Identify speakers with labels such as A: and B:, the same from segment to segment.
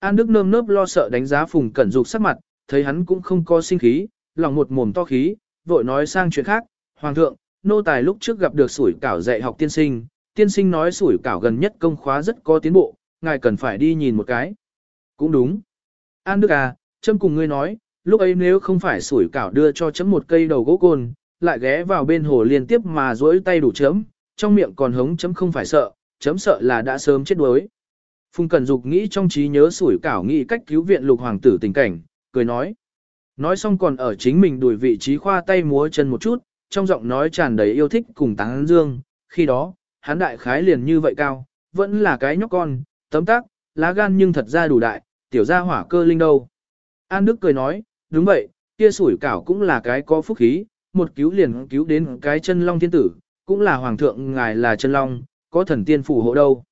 A: An Đức nơm nớp lo sợ đánh giá Phùng Cẩn Dục sắc mặt, thấy hắn cũng không có sinh khí, lòng một mồm to khí, vội nói sang chuyện khác, Hoàng thượng, nô tài lúc trước gặp được sủi cảo dạy học tiên sinh, tiên sinh nói sủi cảo gần nhất công khóa rất có tiến bộ, ngài cần phải đi nhìn một cái. Cũng đúng. An Đức à, châm cùng ngươi nói, lúc ấy nếu không phải sủi cảo đưa cho chấm một cây đầu gỗ côn, lại ghé vào bên hồ liên tiếp mà duỗi tay đủ chấm, trong miệng còn hống chấm không phải sợ, chấm sợ là đã sớm chết đuối. Phùng Cẩn Dục nghĩ trong trí nhớ sủi cảo nghĩ cách cứu viện lục hoàng tử tình cảnh, cười nói. Nói xong còn ở chính mình đuổi vị trí khoa tay múa chân một chút, trong giọng nói tràn đầy yêu thích cùng táng dương, khi đó, hắn đại khái liền như vậy cao, vẫn là cái nhóc con, tấm tác, lá gan nhưng thật ra đủ đại, tiểu gia hỏa cơ linh đâu. An Đức cười nói, đúng vậy, kia sủi cảo cũng là cái có phúc khí, một cứu liền cứu đến cái chân long thiên tử, cũng là hoàng thượng ngài là chân long, có thần tiên phù hộ đâu.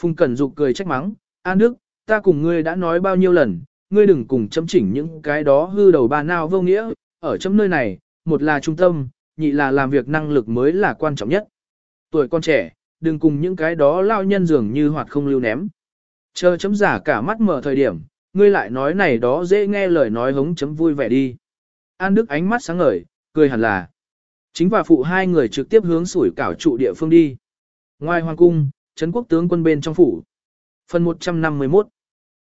A: Phùng Cẩn Dục cười trách mắng, An Đức, ta cùng ngươi đã nói bao nhiêu lần, ngươi đừng cùng chấm chỉnh những cái đó hư đầu bà nào vô nghĩa, ở chấm nơi này, một là trung tâm, nhị là làm việc năng lực mới là quan trọng nhất. Tuổi con trẻ, đừng cùng những cái đó lao nhân dường như hoạt không lưu ném. Chờ chấm giả cả mắt mở thời điểm, ngươi lại nói này đó dễ nghe lời nói hống chấm vui vẻ đi. An Đức ánh mắt sáng ngời, cười hẳn là. Chính và phụ hai người trực tiếp hướng sủi cảo trụ địa phương đi. Ngoài hoàng cung, Trấn quốc tướng quân bên trong phủ. Phần 151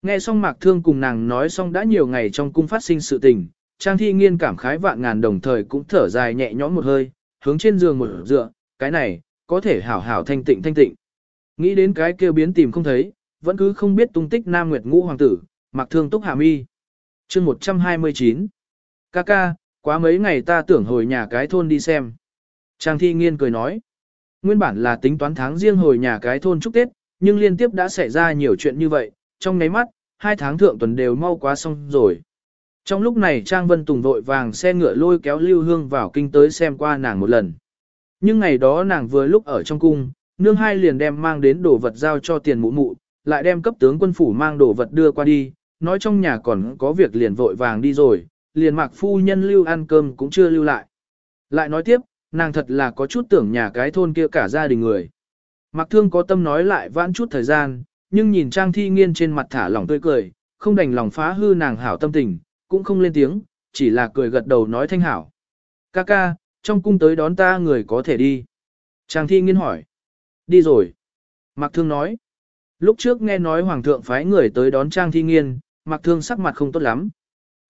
A: Nghe xong Mạc Thương cùng nàng nói xong đã nhiều ngày trong cung phát sinh sự tình, Trang Thi Nghiên cảm khái vạn ngàn đồng thời cũng thở dài nhẹ nhõm một hơi, hướng trên giường một dựa, cái này, có thể hảo hảo thanh tịnh thanh tịnh. Nghĩ đến cái kêu biến tìm không thấy, vẫn cứ không biết tung tích Nam Nguyệt Ngũ Hoàng tử, Mạc Thương túc hạ mi. chương 129 Ca ca, quá mấy ngày ta tưởng hồi nhà cái thôn đi xem. Trang Thi Nghiên cười nói. Nguyên bản là tính toán tháng riêng hồi nhà cái thôn chúc Tết, nhưng liên tiếp đã xảy ra nhiều chuyện như vậy, trong nháy mắt, hai tháng thượng tuần đều mau quá xong rồi. Trong lúc này Trang Vân Tùng vội vàng xe ngựa lôi kéo Lưu Hương vào kinh tới xem qua nàng một lần. Nhưng ngày đó nàng vừa lúc ở trong cung, nương hai liền đem mang đến đồ vật giao cho tiền mụ mụ, lại đem cấp tướng quân phủ mang đồ vật đưa qua đi, nói trong nhà còn có việc liền vội vàng đi rồi, liền mạc phu nhân lưu ăn cơm cũng chưa lưu lại. Lại nói tiếp, nàng thật là có chút tưởng nhà cái thôn kia cả gia đình người. Mặc thương có tâm nói lại vãn chút thời gian, nhưng nhìn Trang Thi Nghiên trên mặt thả lỏng tươi cười, không đành lòng phá hư nàng hảo tâm tình, cũng không lên tiếng, chỉ là cười gật đầu nói thanh hảo. Ca ca, trong cung tới đón ta người có thể đi. Trang Thi Nghiên hỏi. Đi rồi. Mạc Thương nói. Lúc trước nghe nói Hoàng thượng phái người tới đón Trang Thi Nghiên, Mạc Thương sắc mặt không tốt lắm.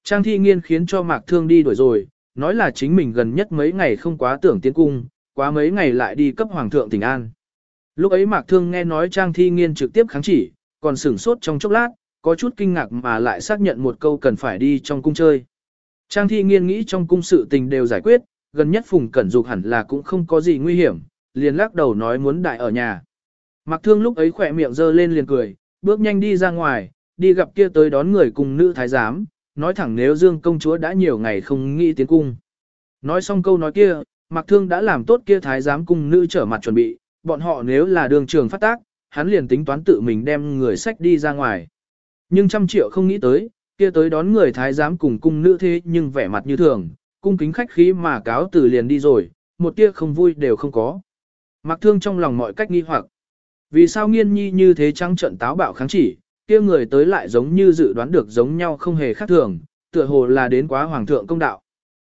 A: Trang Thi Nghiên khiến cho Mạc Thương đi đuổi rồi, nói là chính mình gần nhất mấy ngày không quá tưởng tiến cung, quá mấy ngày lại đi cấp Hoàng thượng tỉnh an. Lúc ấy Mạc Thương nghe nói Trang Thi Nghiên trực tiếp kháng chỉ, còn sửng sốt trong chốc lát, có chút kinh ngạc mà lại xác nhận một câu cần phải đi trong cung chơi. Trang Thi Nghiên nghĩ trong cung sự tình đều giải quyết, gần nhất Phùng Cẩn Dục hẳn là cũng không có gì nguy hiểm, liền lắc đầu nói muốn đại ở nhà. Mạc Thương lúc ấy khỏe miệng giơ lên liền cười, bước nhanh đi ra ngoài, đi gặp kia tới đón người cùng nữ thái giám, nói thẳng nếu Dương công chúa đã nhiều ngày không nghĩ tiến cung. Nói xong câu nói kia, Mạc Thương đã làm tốt kia thái giám cung nữ trở mặt chuẩn bị, bọn họ nếu là đường trường phát tác, hắn liền tính toán tự mình đem người sách đi ra ngoài. Nhưng trăm triệu không nghĩ tới, kia tới đón người thái giám cùng cung nữ thế nhưng vẻ mặt như thường, cung kính khách khí mà cáo từ liền đi rồi, một tia không vui đều không có. Mặc thương trong lòng mọi cách nghi hoặc. Vì sao nghiên nhi như thế trăng trận táo bạo kháng chỉ, kia người tới lại giống như dự đoán được giống nhau không hề khác thường, tựa hồ là đến quá hoàng thượng công đạo.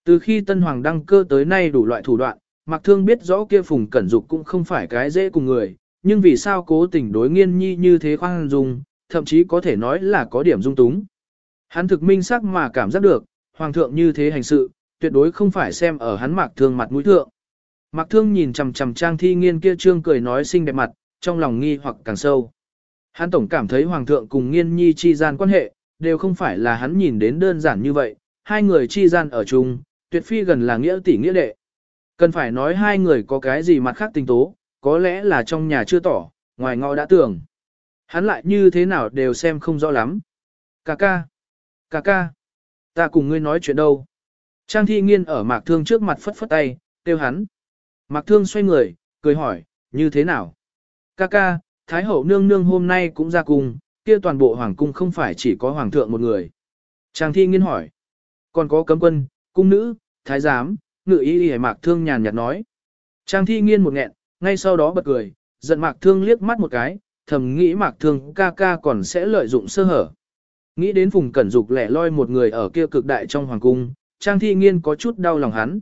A: Từ khi tân hoàng đăng cơ tới nay đủ loại thủ đoạn, Mạc Thương biết rõ kia Phùng Cẩn Dục cũng không phải cái dễ cùng người, nhưng vì sao cố tình đối nghiên nhi như thế khoan dung, thậm chí có thể nói là có điểm dung túng. Hắn thực minh sắc mà cảm giác được, Hoàng thượng như thế hành sự, tuyệt đối không phải xem ở hắn Mạc Thương mặt mũi thượng. Mạc Thương nhìn chằm chằm Trang Thi Nghiên kia trương cười nói xinh đẹp mặt, trong lòng nghi hoặc càng sâu. Hắn tổng cảm thấy Hoàng thượng cùng Nghiên Nhi chi gian quan hệ, đều không phải là hắn nhìn đến đơn giản như vậy, hai người chi gian ở chung, tuyệt phi gần là nghĩa tỷ nghĩa đệ. Cần phải nói hai người có cái gì mặt khác tình tố, có lẽ là trong nhà chưa tỏ, ngoài ngõ đã tưởng. Hắn lại như thế nào đều xem không rõ lắm. Cà ca, cà ca, ta cùng ngươi nói chuyện đâu. Trang thi nghiên ở mạc thương trước mặt phất phất tay, kêu hắn. Mạc thương xoay người, cười hỏi, như thế nào? Ca ca, Thái hậu nương nương hôm nay cũng ra cung, kia toàn bộ hoàng cung không phải chỉ có hoàng thượng một người. Trang thi nghiên hỏi. Còn có cấm quân, cung nữ, thái giám, ngự y y mạc thương nhàn nhạt nói. Trang thi nghiên một nghẹn, ngay sau đó bật cười, giận mạc thương liếc mắt một cái, thầm nghĩ mạc thương ca ca còn sẽ lợi dụng sơ hở, Nghĩ đến vùng Cẩn Dục lẻ loi một người ở kia cực đại trong hoàng cung, Trang Thi Nghiên có chút đau lòng hắn.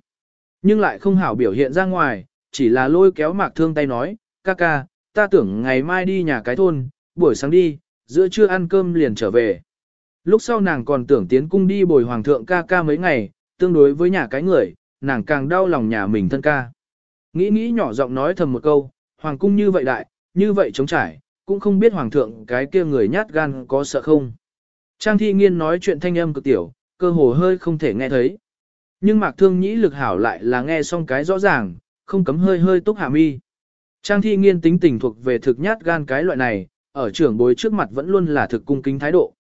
A: Nhưng lại không hảo biểu hiện ra ngoài, chỉ là lôi kéo mạc thương tay nói, ca ca, ta tưởng ngày mai đi nhà cái thôn, buổi sáng đi, giữa trưa ăn cơm liền trở về. Lúc sau nàng còn tưởng tiến cung đi bồi hoàng thượng ca ca mấy ngày, tương đối với nhà cái người, nàng càng đau lòng nhà mình thân ca. Nghĩ nghĩ nhỏ giọng nói thầm một câu, hoàng cung như vậy đại, như vậy trống trải, cũng không biết hoàng thượng cái kia người nhát gan có sợ không. Trang thi nghiên nói chuyện thanh âm cực tiểu, cơ hồ hơi không thể nghe thấy. Nhưng mạc thương nhĩ lực hảo lại là nghe xong cái rõ ràng, không cấm hơi hơi túc hạ mi. Trang thi nghiên tính tình thuộc về thực nhát gan cái loại này, ở trưởng bối trước mặt vẫn luôn là thực cung kính thái độ.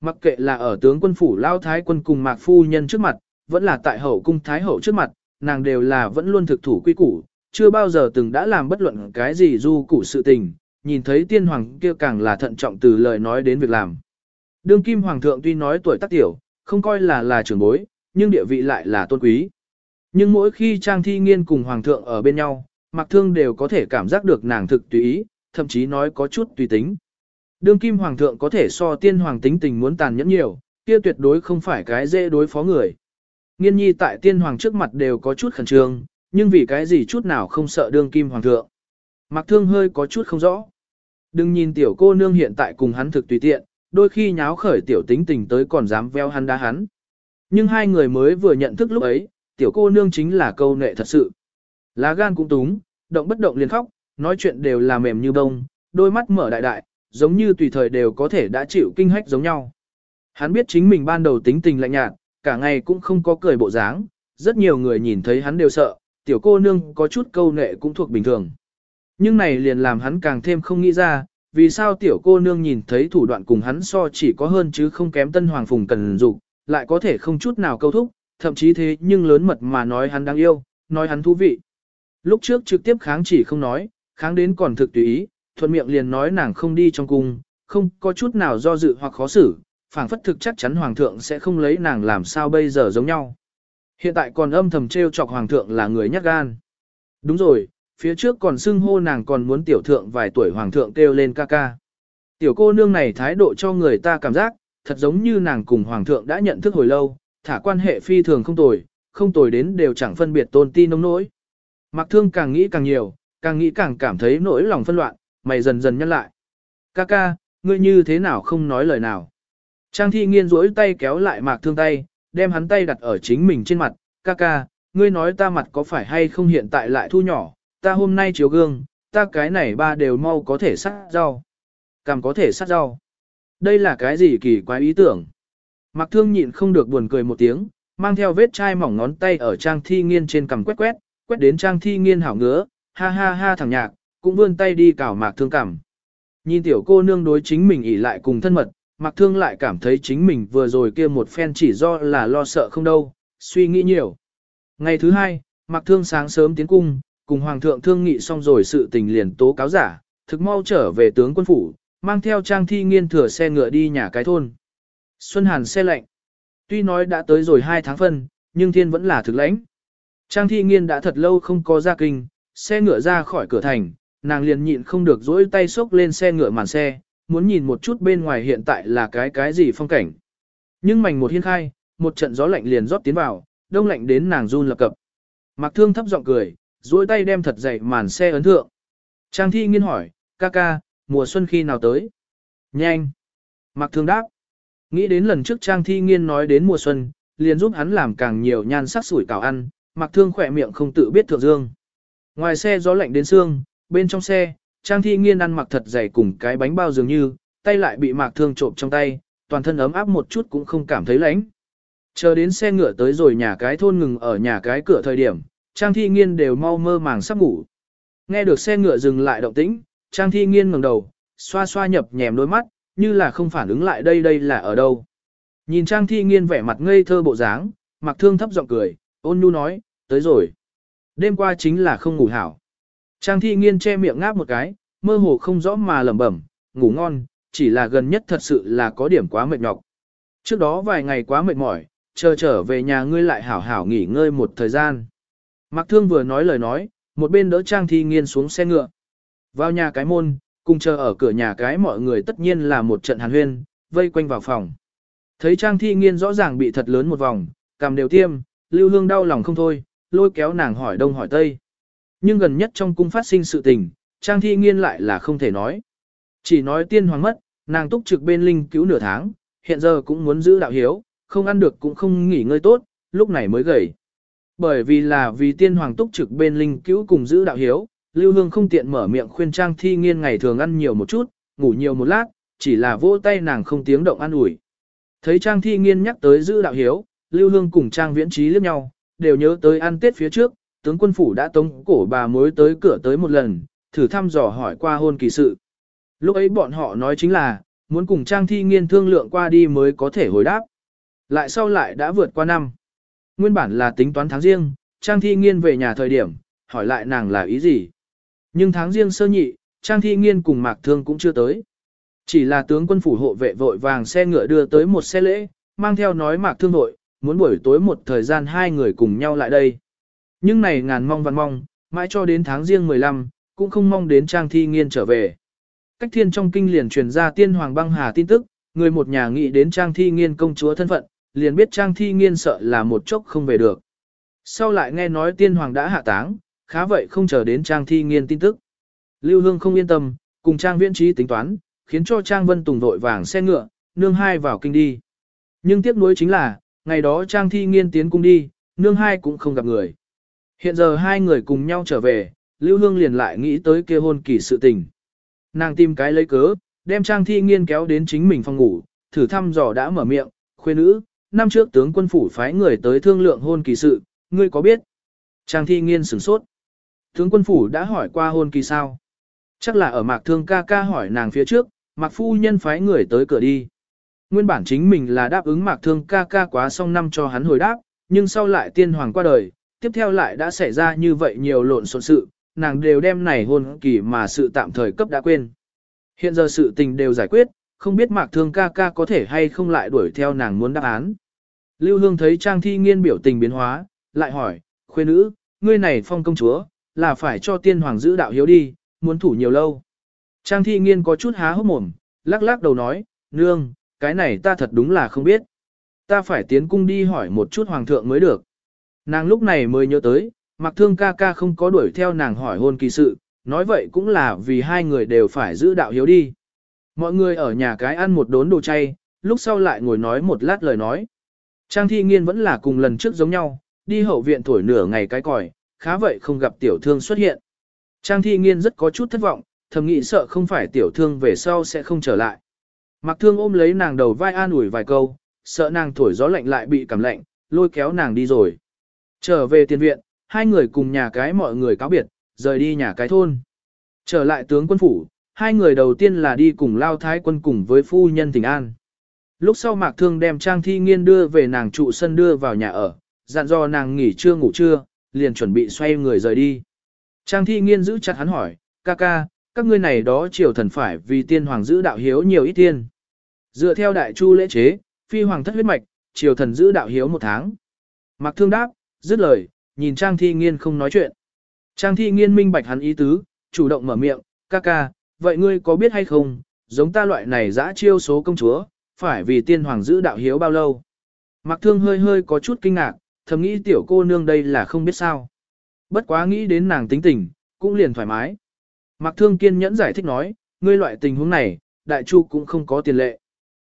A: Mặc kệ là ở tướng quân phủ lao thái quân cùng mạc phu nhân trước mặt, vẫn là tại hậu cung thái hậu trước mặt, nàng đều là vẫn luôn thực thủ quy củ, chưa bao giờ từng đã làm bất luận cái gì du củ sự tình, nhìn thấy tiên hoàng kia càng là thận trọng từ lời nói đến việc làm. Đương kim hoàng thượng tuy nói tuổi tác tiểu, không coi là là trưởng bối, nhưng địa vị lại là tôn quý. Nhưng mỗi khi Trang Thi Nghiên cùng hoàng thượng ở bên nhau, Mạc Thương đều có thể cảm giác được nàng thực tùy ý, thậm chí nói có chút tùy tính. Đương kim hoàng thượng có thể so tiên hoàng tính tình muốn tàn nhẫn nhiều, kia tuyệt đối không phải cái dễ đối phó người. Nghiên nhi tại tiên hoàng trước mặt đều có chút khẩn trương, nhưng vì cái gì chút nào không sợ đương kim hoàng thượng. Mạc Thương hơi có chút không rõ. Đừng nhìn tiểu cô nương hiện tại cùng hắn thực tùy tiện, đôi khi nháo khởi tiểu tính tình tới còn dám veo hắn đá hắn. Nhưng hai người mới vừa nhận thức lúc ấy, tiểu cô nương chính là câu nệ thật sự. Lá gan cũng túng, động bất động liền khóc, nói chuyện đều là mềm như bông, đôi mắt mở đại đại, giống như tùy thời đều có thể đã chịu kinh hách giống nhau. Hắn biết chính mình ban đầu tính tình lạnh nhạt, cả ngày cũng không có cười bộ dáng, rất nhiều người nhìn thấy hắn đều sợ, tiểu cô nương có chút câu nệ cũng thuộc bình thường. Nhưng này liền làm hắn càng thêm không nghĩ ra, vì sao tiểu cô nương nhìn thấy thủ đoạn cùng hắn so chỉ có hơn chứ không kém tân hoàng phùng cần dục lại có thể không chút nào câu thúc, thậm chí thế nhưng lớn mật mà nói hắn đáng yêu, nói hắn thú vị. Lúc trước trực tiếp kháng chỉ không nói, kháng đến còn thực tùy ý, thuận miệng liền nói nàng không đi trong cung, không có chút nào do dự hoặc khó xử, phảng phất thực chắc chắn hoàng thượng sẽ không lấy nàng làm sao bây giờ giống nhau. Hiện tại còn âm thầm trêu chọc hoàng thượng là người nhắc gan. Đúng rồi, phía trước còn xưng hô nàng còn muốn tiểu thượng vài tuổi hoàng thượng kêu lên ca ca. Tiểu cô nương này thái độ cho người ta cảm giác, thật giống như nàng cùng hoàng thượng đã nhận thức hồi lâu, thả quan hệ phi thường không tồi, không tồi đến đều chẳng phân biệt tôn ti nông nỗi. Mạc thương càng nghĩ càng nhiều, càng nghĩ càng cảm thấy nỗi lòng phân loạn, mày dần dần nhăn lại. Ca ca, ngươi như thế nào không nói lời nào. Trang thi nghiên rỗi tay kéo lại mạc thương tay, đem hắn tay đặt ở chính mình trên mặt. Ca ca, ngươi nói ta mặt có phải hay không hiện tại lại thu nhỏ, ta hôm nay chiếu gương, ta cái này ba đều mau có thể sát rau. Cảm có thể sát rau. Đây là cái gì kỳ quái ý tưởng. Mạc thương nhịn không được buồn cười một tiếng, mang theo vết chai mỏng ngón tay ở trang thi nghiên trên cằm quét quét, quét đến trang thi nghiên hảo ngứa, ha ha ha thằng nhạc, cũng vươn tay đi cào mạc thương cảm. Nhìn tiểu cô nương đối chính mình ỉ lại cùng thân mật, mạc thương lại cảm thấy chính mình vừa rồi kia một phen chỉ do là lo sợ không đâu, suy nghĩ nhiều. Ngày thứ hai, mạc thương sáng sớm tiến cung, cùng hoàng thượng thương nghị xong rồi sự tình liền tố cáo giả, thực mau trở về tướng quân phủ, mang theo trang thi nghiên thừa xe ngựa đi nhà cái thôn. Xuân Hàn xe lạnh. Tuy nói đã tới rồi hai tháng phân, nhưng thiên vẫn là thực lãnh. Trang thi nghiên đã thật lâu không có ra kinh, xe ngựa ra khỏi cửa thành, nàng liền nhịn không được dỗi tay xốc lên xe ngựa màn xe, muốn nhìn một chút bên ngoài hiện tại là cái cái gì phong cảnh. Nhưng mảnh một hiên khai, một trận gió lạnh liền rót tiến vào, đông lạnh đến nàng run lập cập. Mặc thương thấp giọng cười, duỗi tay đem thật dày màn xe ấn thượng. Trang thi nghiên hỏi, ca ca, mùa xuân khi nào tới? Nhanh. Mặc thương đáp. Nghĩ đến lần trước Trang thi nghiên nói đến mùa xuân, liền giúp hắn làm càng nhiều nhan sắc sủi cảo ăn, mặc thương khỏe miệng không tự biết thượng dương. Ngoài xe gió lạnh đến xương, bên trong xe, Trang thi nghiên ăn mặc thật dày cùng cái bánh bao dường như, tay lại bị mạc thương trộm trong tay, toàn thân ấm áp một chút cũng không cảm thấy lạnh. Chờ đến xe ngựa tới rồi nhà cái thôn ngừng ở nhà cái cửa thời điểm, Trang Thi Nghiên đều mau mơ màng sắp ngủ. Nghe được xe ngựa dừng lại động tĩnh, Trang Thi Nghiên ngẩng đầu, xoa xoa nhập nhèm đôi mắt, như là không phản ứng lại đây đây là ở đâu. Nhìn Trang Thi Nghiên vẻ mặt ngây thơ bộ dáng, Mặc Thương thấp giọng cười, ôn nhu nói, tới rồi. Đêm qua chính là không ngủ hảo. Trang Thi Nghiên che miệng ngáp một cái, mơ hồ không rõ mà lẩm bẩm, ngủ ngon, chỉ là gần nhất thật sự là có điểm quá mệt nhọc. Trước đó vài ngày quá mệt mỏi, chờ trở về nhà ngươi lại hảo hảo nghỉ ngơi một thời gian. Mạc Thương vừa nói lời nói, một bên đỡ Trang Thi Nghiên xuống xe ngựa. Vào nhà cái môn, cùng chờ ở cửa nhà cái mọi người tất nhiên là một trận hàn huyên, vây quanh vào phòng. Thấy Trang Thi Nghiên rõ ràng bị thật lớn một vòng, cầm đều tiêm, Lưu Hương đau lòng không thôi, lôi kéo nàng hỏi đông hỏi tây. Nhưng gần nhất trong cung phát sinh sự tình, Trang Thi Nghiên lại là không thể nói. Chỉ nói tiên hoàng mất, nàng túc trực bên linh cứu nửa tháng, hiện giờ cũng muốn giữ đạo hiếu, không ăn được cũng không nghỉ ngơi tốt, lúc này mới gầy. Bởi vì là vì tiên hoàng túc trực bên linh cứu cùng giữ đạo hiếu, Lưu Hương không tiện mở miệng khuyên Trang Thi Nghiên ngày thường ăn nhiều một chút, ngủ nhiều một lát, chỉ là vỗ tay nàng không tiếng động ăn ủi. Thấy Trang Thi Nghiên nhắc tới giữ đạo hiếu, Lưu Hương cùng Trang Viễn Trí liếc nhau, đều nhớ tới ăn Tết phía trước, tướng quân phủ đã tống cổ bà mối tới cửa tới một lần, thử thăm dò hỏi qua hôn kỳ sự. Lúc ấy bọn họ nói chính là, muốn cùng Trang Thi Nghiên thương lượng qua đi mới có thể hồi đáp. Lại sau lại đã vượt qua năm. Nguyên bản là tính toán tháng riêng, Trang Thi Nghiên về nhà thời điểm, hỏi lại nàng là ý gì. Nhưng tháng riêng sơ nhị, Trang Thi Nghiên cùng Mạc Thương cũng chưa tới. Chỉ là tướng quân phủ hộ vệ vội vàng xe ngựa đưa tới một xe lễ, mang theo nói Mạc Thương vội, muốn buổi tối một thời gian hai người cùng nhau lại đây. Nhưng này ngàn mong văn mong, mãi cho đến tháng riêng 15, cũng không mong đến Trang Thi Nghiên trở về. Cách thiên trong kinh liền truyền ra tiên hoàng băng hà tin tức, người một nhà nghĩ đến Trang Thi Nghiên công chúa thân phận, liền biết Trang Thi Nghiên sợ là một chốc không về được. Sau lại nghe nói tiên hoàng đã hạ táng, khá vậy không chờ đến Trang Thi Nghiên tin tức. Lưu Hương không yên tâm, cùng Trang Viễn Trí tính toán, khiến cho Trang Vân Tùng vội vàng xe ngựa, nương hai vào kinh đi. Nhưng tiếc nuối chính là, ngày đó Trang Thi Nghiên tiến cung đi, nương hai cũng không gặp người. Hiện giờ hai người cùng nhau trở về, Lưu Hương liền lại nghĩ tới kia hôn kỳ sự tình. Nàng tìm cái lấy cớ, đem Trang Thi Nghiên kéo đến chính mình phòng ngủ, thử thăm dò đã mở miệng, khuê nữ, năm trước tướng quân phủ phái người tới thương lượng hôn kỳ sự, ngươi có biết? Trang Thi Nghiên sửng sốt. Tướng quân phủ đã hỏi qua hôn kỳ sao? Chắc là ở mạc thương ca ca hỏi nàng phía trước, mạc phu nhân phái người tới cửa đi. Nguyên bản chính mình là đáp ứng mạc thương ca ca quá xong năm cho hắn hồi đáp, nhưng sau lại tiên hoàng qua đời, tiếp theo lại đã xảy ra như vậy nhiều lộn xộn sự, nàng đều đem này hôn kỳ mà sự tạm thời cấp đã quên. Hiện giờ sự tình đều giải quyết, không biết mạc thương ca ca có thể hay không lại đuổi theo nàng muốn đáp án. Lưu Hương thấy Trang Thi Nghiên biểu tình biến hóa, lại hỏi, khuê nữ, ngươi này phong công chúa, là phải cho tiên hoàng giữ đạo hiếu đi, muốn thủ nhiều lâu. Trang Thi Nghiên có chút há hốc mồm, lắc lắc đầu nói, nương, cái này ta thật đúng là không biết. Ta phải tiến cung đi hỏi một chút hoàng thượng mới được. Nàng lúc này mới nhớ tới, mặc thương ca ca không có đuổi theo nàng hỏi hôn kỳ sự, nói vậy cũng là vì hai người đều phải giữ đạo hiếu đi. Mọi người ở nhà cái ăn một đốn đồ chay, lúc sau lại ngồi nói một lát lời nói. Trang thi nghiên vẫn là cùng lần trước giống nhau, đi hậu viện thổi nửa ngày cái còi, khá vậy không gặp tiểu thương xuất hiện. Trang thi nghiên rất có chút thất vọng, thầm nghĩ sợ không phải tiểu thương về sau sẽ không trở lại. Mặc thương ôm lấy nàng đầu vai an ủi vài câu, sợ nàng thổi gió lạnh lại bị cảm lạnh, lôi kéo nàng đi rồi. Trở về tiền viện, hai người cùng nhà cái mọi người cáo biệt, rời đi nhà cái thôn. Trở lại tướng quân phủ, hai người đầu tiên là đi cùng lao thái quân cùng với phu nhân tỉnh an. Lúc sau mạc thương đem trang thi nghiên đưa về nàng trụ sân đưa vào nhà ở, dặn dò nàng nghỉ trưa ngủ trưa, liền chuẩn bị xoay người rời đi. Trang thi nghiên giữ chặt hắn hỏi, ca ca, các ngươi này đó triều thần phải vì tiên hoàng giữ đạo hiếu nhiều ít tiên. Dựa theo đại chu lễ chế, phi hoàng thất huyết mạch, triều thần giữ đạo hiếu một tháng. Mạc thương đáp, dứt lời, nhìn Trang thi nghiên không nói chuyện. Trang thi nghiên minh bạch hắn ý tứ, chủ động mở miệng, ca ca, vậy ngươi có biết hay không, giống ta loại này dã chiêu số công chúa, phải vì tiên hoàng giữ đạo hiếu bao lâu. Mạc thương hơi hơi có chút kinh ngạc, thầm nghĩ tiểu cô nương đây là không biết sao. Bất quá nghĩ đến nàng tính tình, cũng liền thoải mái. Mạc Thương kiên nhẫn giải thích nói, ngươi loại tình huống này, đại chu cũng không có tiền lệ.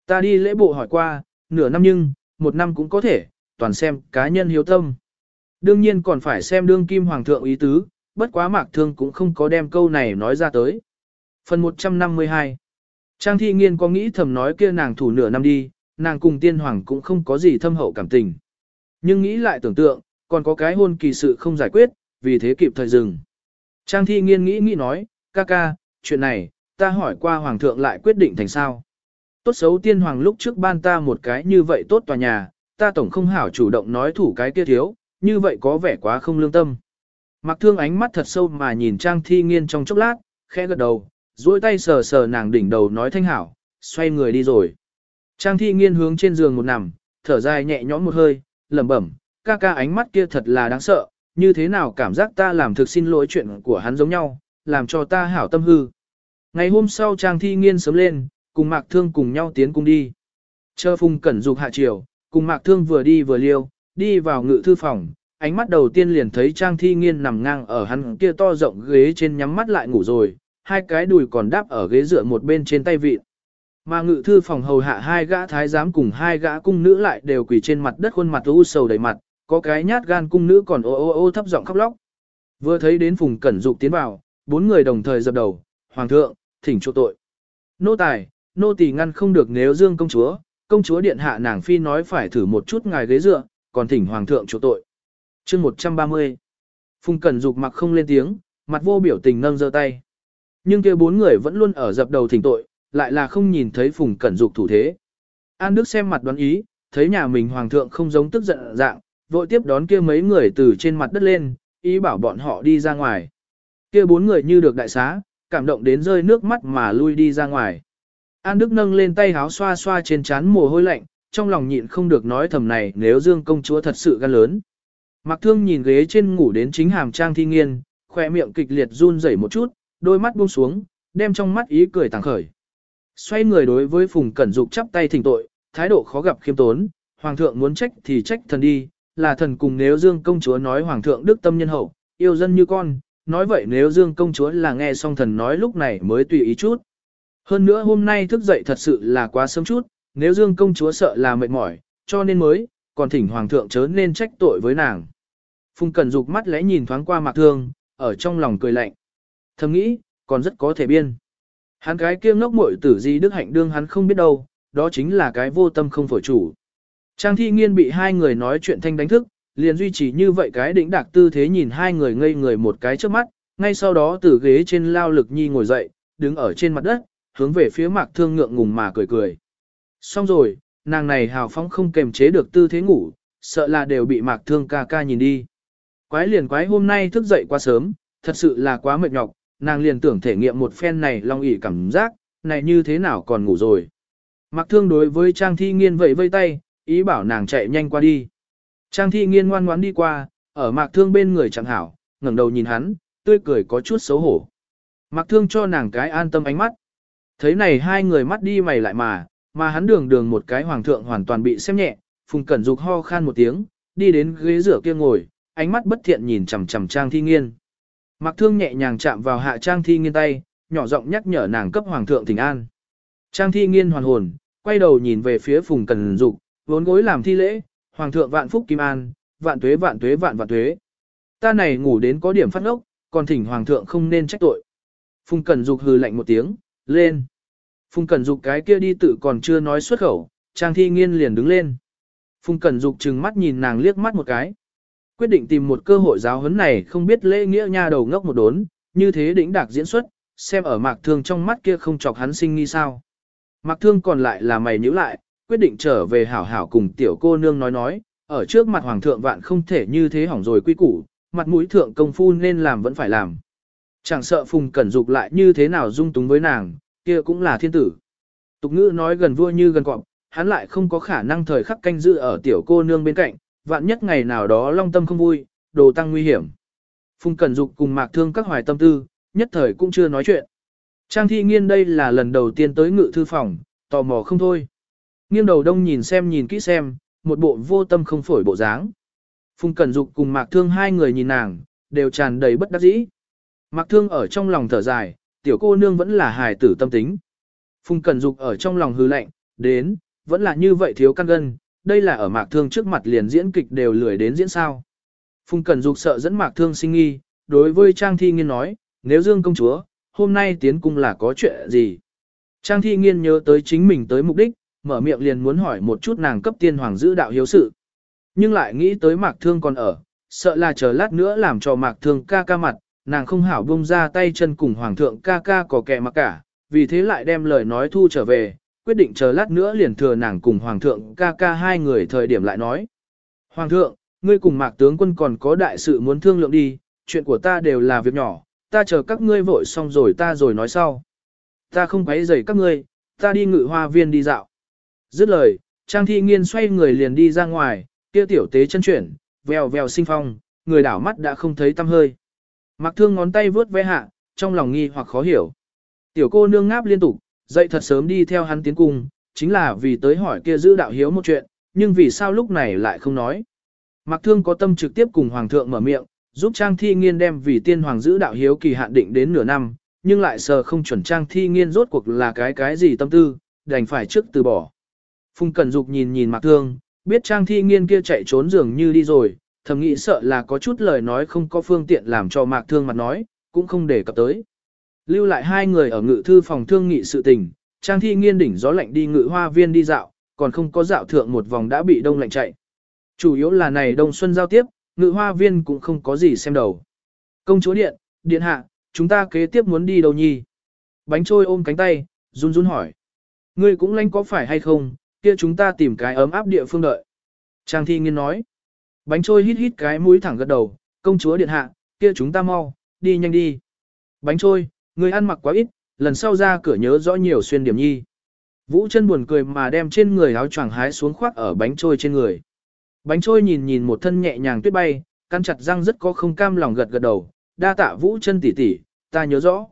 A: Ta đi lễ bộ hỏi qua, nửa năm nhưng, một năm cũng có thể, toàn xem cá nhân hiếu tâm. Đương nhiên còn phải xem đương kim hoàng thượng ý tứ, bất quá Mạc Thương cũng không có đem câu này nói ra tới. Phần 152 Trang thi nghiên có nghĩ thầm nói kia nàng thủ nửa năm đi, nàng cùng tiên hoàng cũng không có gì thâm hậu cảm tình. Nhưng nghĩ lại tưởng tượng, còn có cái hôn kỳ sự không giải quyết, vì thế kịp thời dừng. Trang thi nghiên nghĩ nghĩ nói, ca ca, chuyện này, ta hỏi qua hoàng thượng lại quyết định thành sao. Tốt xấu tiên hoàng lúc trước ban ta một cái như vậy tốt tòa nhà, ta tổng không hảo chủ động nói thủ cái kia thiếu, như vậy có vẻ quá không lương tâm. Mặc thương ánh mắt thật sâu mà nhìn Trang thi nghiên trong chốc lát, khẽ gật đầu, duỗi tay sờ sờ nàng đỉnh đầu nói thanh hảo, xoay người đi rồi. Trang thi nghiên hướng trên giường một nằm, thở dài nhẹ nhõm một hơi, lẩm bẩm, ca ca ánh mắt kia thật là đáng sợ, như thế nào cảm giác ta làm thực xin lỗi chuyện của hắn giống nhau, làm cho ta hảo tâm hư. Ngày hôm sau Trang Thi Nghiên sớm lên, cùng Mạc Thương cùng nhau tiến cung đi. Chờ Phùng Cẩn Dục hạ triều, cùng Mạc Thương vừa đi vừa liêu, đi vào ngự thư phòng, ánh mắt đầu tiên liền thấy Trang Thi Nghiên nằm ngang ở hắn kia to rộng ghế trên nhắm mắt lại ngủ rồi, hai cái đùi còn đáp ở ghế dựa một bên trên tay vịt. Mà ngự thư phòng hầu hạ hai gã thái giám cùng hai gã cung nữ lại đều quỳ trên mặt đất khuôn mặt u sầu đầy mặt, có cái nhát gan cung nữ còn ô ô ô thấp giọng khóc lóc. Vừa thấy đến Phùng Cẩn Dục tiến vào, bốn người đồng thời dập đầu, "Hoàng thượng, thỉnh chỗ tội." Nô tài, nô tỳ ngăn không được nếu Dương công chúa, công chúa điện hạ nàng phi nói phải thử một chút ngài ghế dựa, còn thỉnh hoàng thượng chỗ tội. Chương 130. Phùng Cẩn Dục mặc không lên tiếng, mặt vô biểu tình nâng giơ tay. Nhưng kia bốn người vẫn luôn ở dập đầu thỉnh tội, lại là không nhìn thấy Phùng Cẩn Dục thủ thế. An Đức xem mặt đoán ý, thấy nhà mình hoàng thượng không giống tức giận dạng, vội tiếp đón kia mấy người từ trên mặt đất lên, ý bảo bọn họ đi ra ngoài. Kia bốn người như được đại xá, cảm động đến rơi nước mắt mà lui đi ra ngoài. An Đức nâng lên tay háo xoa xoa trên trán mồ hôi lạnh, trong lòng nhịn không được nói thầm này nếu Dương công chúa thật sự gan lớn. Mặc thương nhìn ghế trên ngủ đến chính hàm trang thi nghiên, khỏe miệng kịch liệt run rẩy một chút, đôi mắt buông xuống, đem trong mắt ý cười tàng khởi. Xoay người đối với Phùng Cẩn Dục chắp tay thỉnh tội, thái độ khó gặp khiêm tốn, hoàng thượng muốn trách thì trách thần đi, là thần cùng nếu Dương công chúa nói hoàng thượng đức tâm nhân hậu, yêu dân như con, nói vậy nếu Dương công chúa là nghe xong thần nói lúc này mới tùy ý chút. Hơn nữa hôm nay thức dậy thật sự là quá sớm chút, nếu Dương công chúa sợ là mệt mỏi, cho nên mới, còn thỉnh hoàng thượng chớ nên trách tội với nàng. Phùng Cẩn Dục mắt lẽ nhìn thoáng qua Mạc Thương, ở trong lòng cười lạnh. Thầm nghĩ, còn rất có thể biên. Hắn cái kia ngốc muội tử gì đức hạnh đương hắn không biết đâu, đó chính là cái vô tâm không phổi chủ. Trang thi nghiên bị hai người nói chuyện thanh đánh thức, liền duy trì như vậy cái đỉnh đạc tư thế nhìn hai người ngây người một cái trước mắt, ngay sau đó từ ghế trên lao lực nhi ngồi dậy, đứng ở trên mặt đất, hướng về phía mạc thương ngượng ngùng mà cười cười. Xong rồi, nàng này hào phóng không kềm chế được tư thế ngủ, sợ là đều bị mạc thương ca ca nhìn đi. Quái liền quái hôm nay thức dậy quá sớm, thật sự là quá mệt nhọc, nàng liền tưởng thể nghiệm một phen này long ỉ cảm giác, này như thế nào còn ngủ rồi. Mạc thương đối với Trang Thi Nghiên vẫy vây tay, ý bảo nàng chạy nhanh qua đi. Trang Thi Nghiên ngoan ngoãn đi qua, ở Mạc thương bên người chẳng hảo, ngẩng đầu nhìn hắn, tươi cười có chút xấu hổ. Mạc thương cho nàng cái an tâm ánh mắt. Thấy này hai người mắt đi mày lại mà, mà hắn đường đường một cái hoàng thượng hoàn toàn bị xem nhẹ, Phùng Cẩn Dục ho khan một tiếng, đi đến ghế rửa kia ngồi, ánh mắt bất thiện nhìn chằm chằm Trang Thi Nghiên. Mặc Thương nhẹ nhàng chạm vào hạ Trang Thi Nghiên tay, nhỏ giọng nhắc nhở nàng cấp hoàng thượng thỉnh an. Trang Thi Nghiên hoàn hồn, quay đầu nhìn về phía Phùng Cẩn Dục, vốn gối làm thi lễ, hoàng thượng vạn phúc kim an, vạn tuế vạn tuế vạn vạn tuế. Ta này ngủ đến có điểm phát ốc, còn thỉnh hoàng thượng không nên trách tội. Phùng Cẩn Dục hừ lạnh một tiếng, lên. Phùng Cẩn Dục cái kia đi tự còn chưa nói xuất khẩu, Trang Thi Nghiên liền đứng lên. Phùng Cẩn Dục trừng mắt nhìn nàng liếc mắt một cái. Quyết định tìm một cơ hội giáo huấn này không biết lễ nghĩa nha đầu ngốc một đốn, như thế đỉnh đạc diễn xuất, xem ở mạc thương trong mắt kia không chọc hắn sinh nghi sao. Mạc thương còn lại là mày nhíu lại, quyết định trở về hảo hảo cùng tiểu cô nương nói nói, ở trước mặt hoàng thượng vạn không thể như thế hỏng rồi quy củ, mặt mũi thượng công phu nên làm vẫn phải làm. Chẳng sợ Phùng Cẩn Dục lại như thế nào dung túng với nàng, kia cũng là thiên tử. Tục ngữ nói gần vua như gần cọp, hắn lại không có khả năng thời khắc canh giữ ở tiểu cô nương bên cạnh, vạn nhất ngày nào đó long tâm không vui, đồ tăng nguy hiểm. Phùng Cẩn Dục cùng Mạc Thương các hoài tâm tư, nhất thời cũng chưa nói chuyện. Trang thi nghiên đây là lần đầu tiên tới ngự thư phòng, tò mò không thôi. Nghiêng đầu đông nhìn xem nhìn kỹ xem, một bộ vô tâm không phổi bộ dáng. Phùng Cẩn Dục cùng Mạc Thương hai người nhìn nàng, đều tràn đầy bất đắc dĩ. Mạc Thương ở trong lòng thở dài, tiểu cô nương vẫn là hài tử tâm tính. Phùng Cẩn Dục ở trong lòng hư lạnh, đến, vẫn là như vậy thiếu căn gân, đây là ở Mạc Thương trước mặt liền diễn kịch đều lười đến diễn sao. Phùng Cẩn Dục sợ dẫn Mạc Thương sinh nghi, đối với Trang Thi Nghiên nói, nếu Dương công chúa, hôm nay tiến cung là có chuyện gì? Trang Thi Nghiên nhớ tới chính mình tới mục đích, mở miệng liền muốn hỏi một chút nàng cấp tiên hoàng giữ đạo hiếu sự. Nhưng lại nghĩ tới Mạc Thương còn ở, sợ là chờ lát nữa làm cho Mạc Thương ca ca mặt, nàng không hảo bông ra tay chân cùng hoàng thượng ca ca có kẻ mặc cả, vì thế lại đem lời nói thu trở về, quyết định chờ lát nữa liền thừa nàng cùng hoàng thượng ca ca hai người thời điểm lại nói. Hoàng thượng, ngươi cùng mạc tướng quân còn có đại sự muốn thương lượng đi, chuyện của ta đều là việc nhỏ, ta chờ các ngươi vội xong rồi ta rồi nói sau. Ta không quấy rầy các ngươi, ta đi ngự hoa viên đi dạo. Dứt lời, Trang Thi Nghiên xoay người liền đi ra ngoài, kia tiểu tế chân chuyển, vèo vèo sinh phong, người đảo mắt đã không thấy tâm hơi. Mặc thương ngón tay vướt ve hạ, trong lòng nghi hoặc khó hiểu. Tiểu cô nương ngáp liên tục, dậy thật sớm đi theo hắn tiến cung, chính là vì tới hỏi kia giữ đạo hiếu một chuyện, nhưng vì sao lúc này lại không nói. Mạc Thương có tâm trực tiếp cùng Hoàng thượng mở miệng, giúp Trang Thi Nghiên đem vì tiên hoàng giữ đạo hiếu kỳ hạn định đến nửa năm, nhưng lại sờ không chuẩn Trang Thi Nghiên rốt cuộc là cái cái gì tâm tư, đành phải trước từ bỏ. Phùng Cẩn Dục nhìn nhìn Mạc Thương, biết Trang Thi Nghiên kia chạy trốn dường như đi rồi, thầm nghĩ sợ là có chút lời nói không có phương tiện làm cho Mạc Thương mặt nói, cũng không để cập tới. Lưu lại hai người ở ngự thư phòng thương nghị sự tình, Trang Thi Nghiên đỉnh gió lạnh đi ngự hoa viên đi dạo, còn không có dạo thượng một vòng đã bị đông lạnh chạy. Chủ yếu là này đông xuân giao tiếp, ngự hoa viên cũng không có gì xem đầu. Công chúa điện, điện hạ, chúng ta kế tiếp muốn đi đâu nhi? Bánh trôi ôm cánh tay, run run hỏi. Ngươi cũng lanh có phải hay không, kia chúng ta tìm cái ấm áp địa phương đợi. Trang thi nghiên nói. Bánh trôi hít hít cái mũi thẳng gật đầu, công chúa điện hạ, kia chúng ta mau, đi nhanh đi. Bánh trôi, người ăn mặc quá ít, lần sau ra cửa nhớ rõ nhiều xuyên điểm nhi. Vũ chân buồn cười mà đem trên người áo choàng hái xuống khoác ở bánh trôi trên người. Bánh trôi nhìn nhìn một thân nhẹ nhàng tuyết bay, căn chặt răng rất có không cam lòng gật gật đầu, đa tạ vũ chân tỉ tỉ, ta nhớ rõ.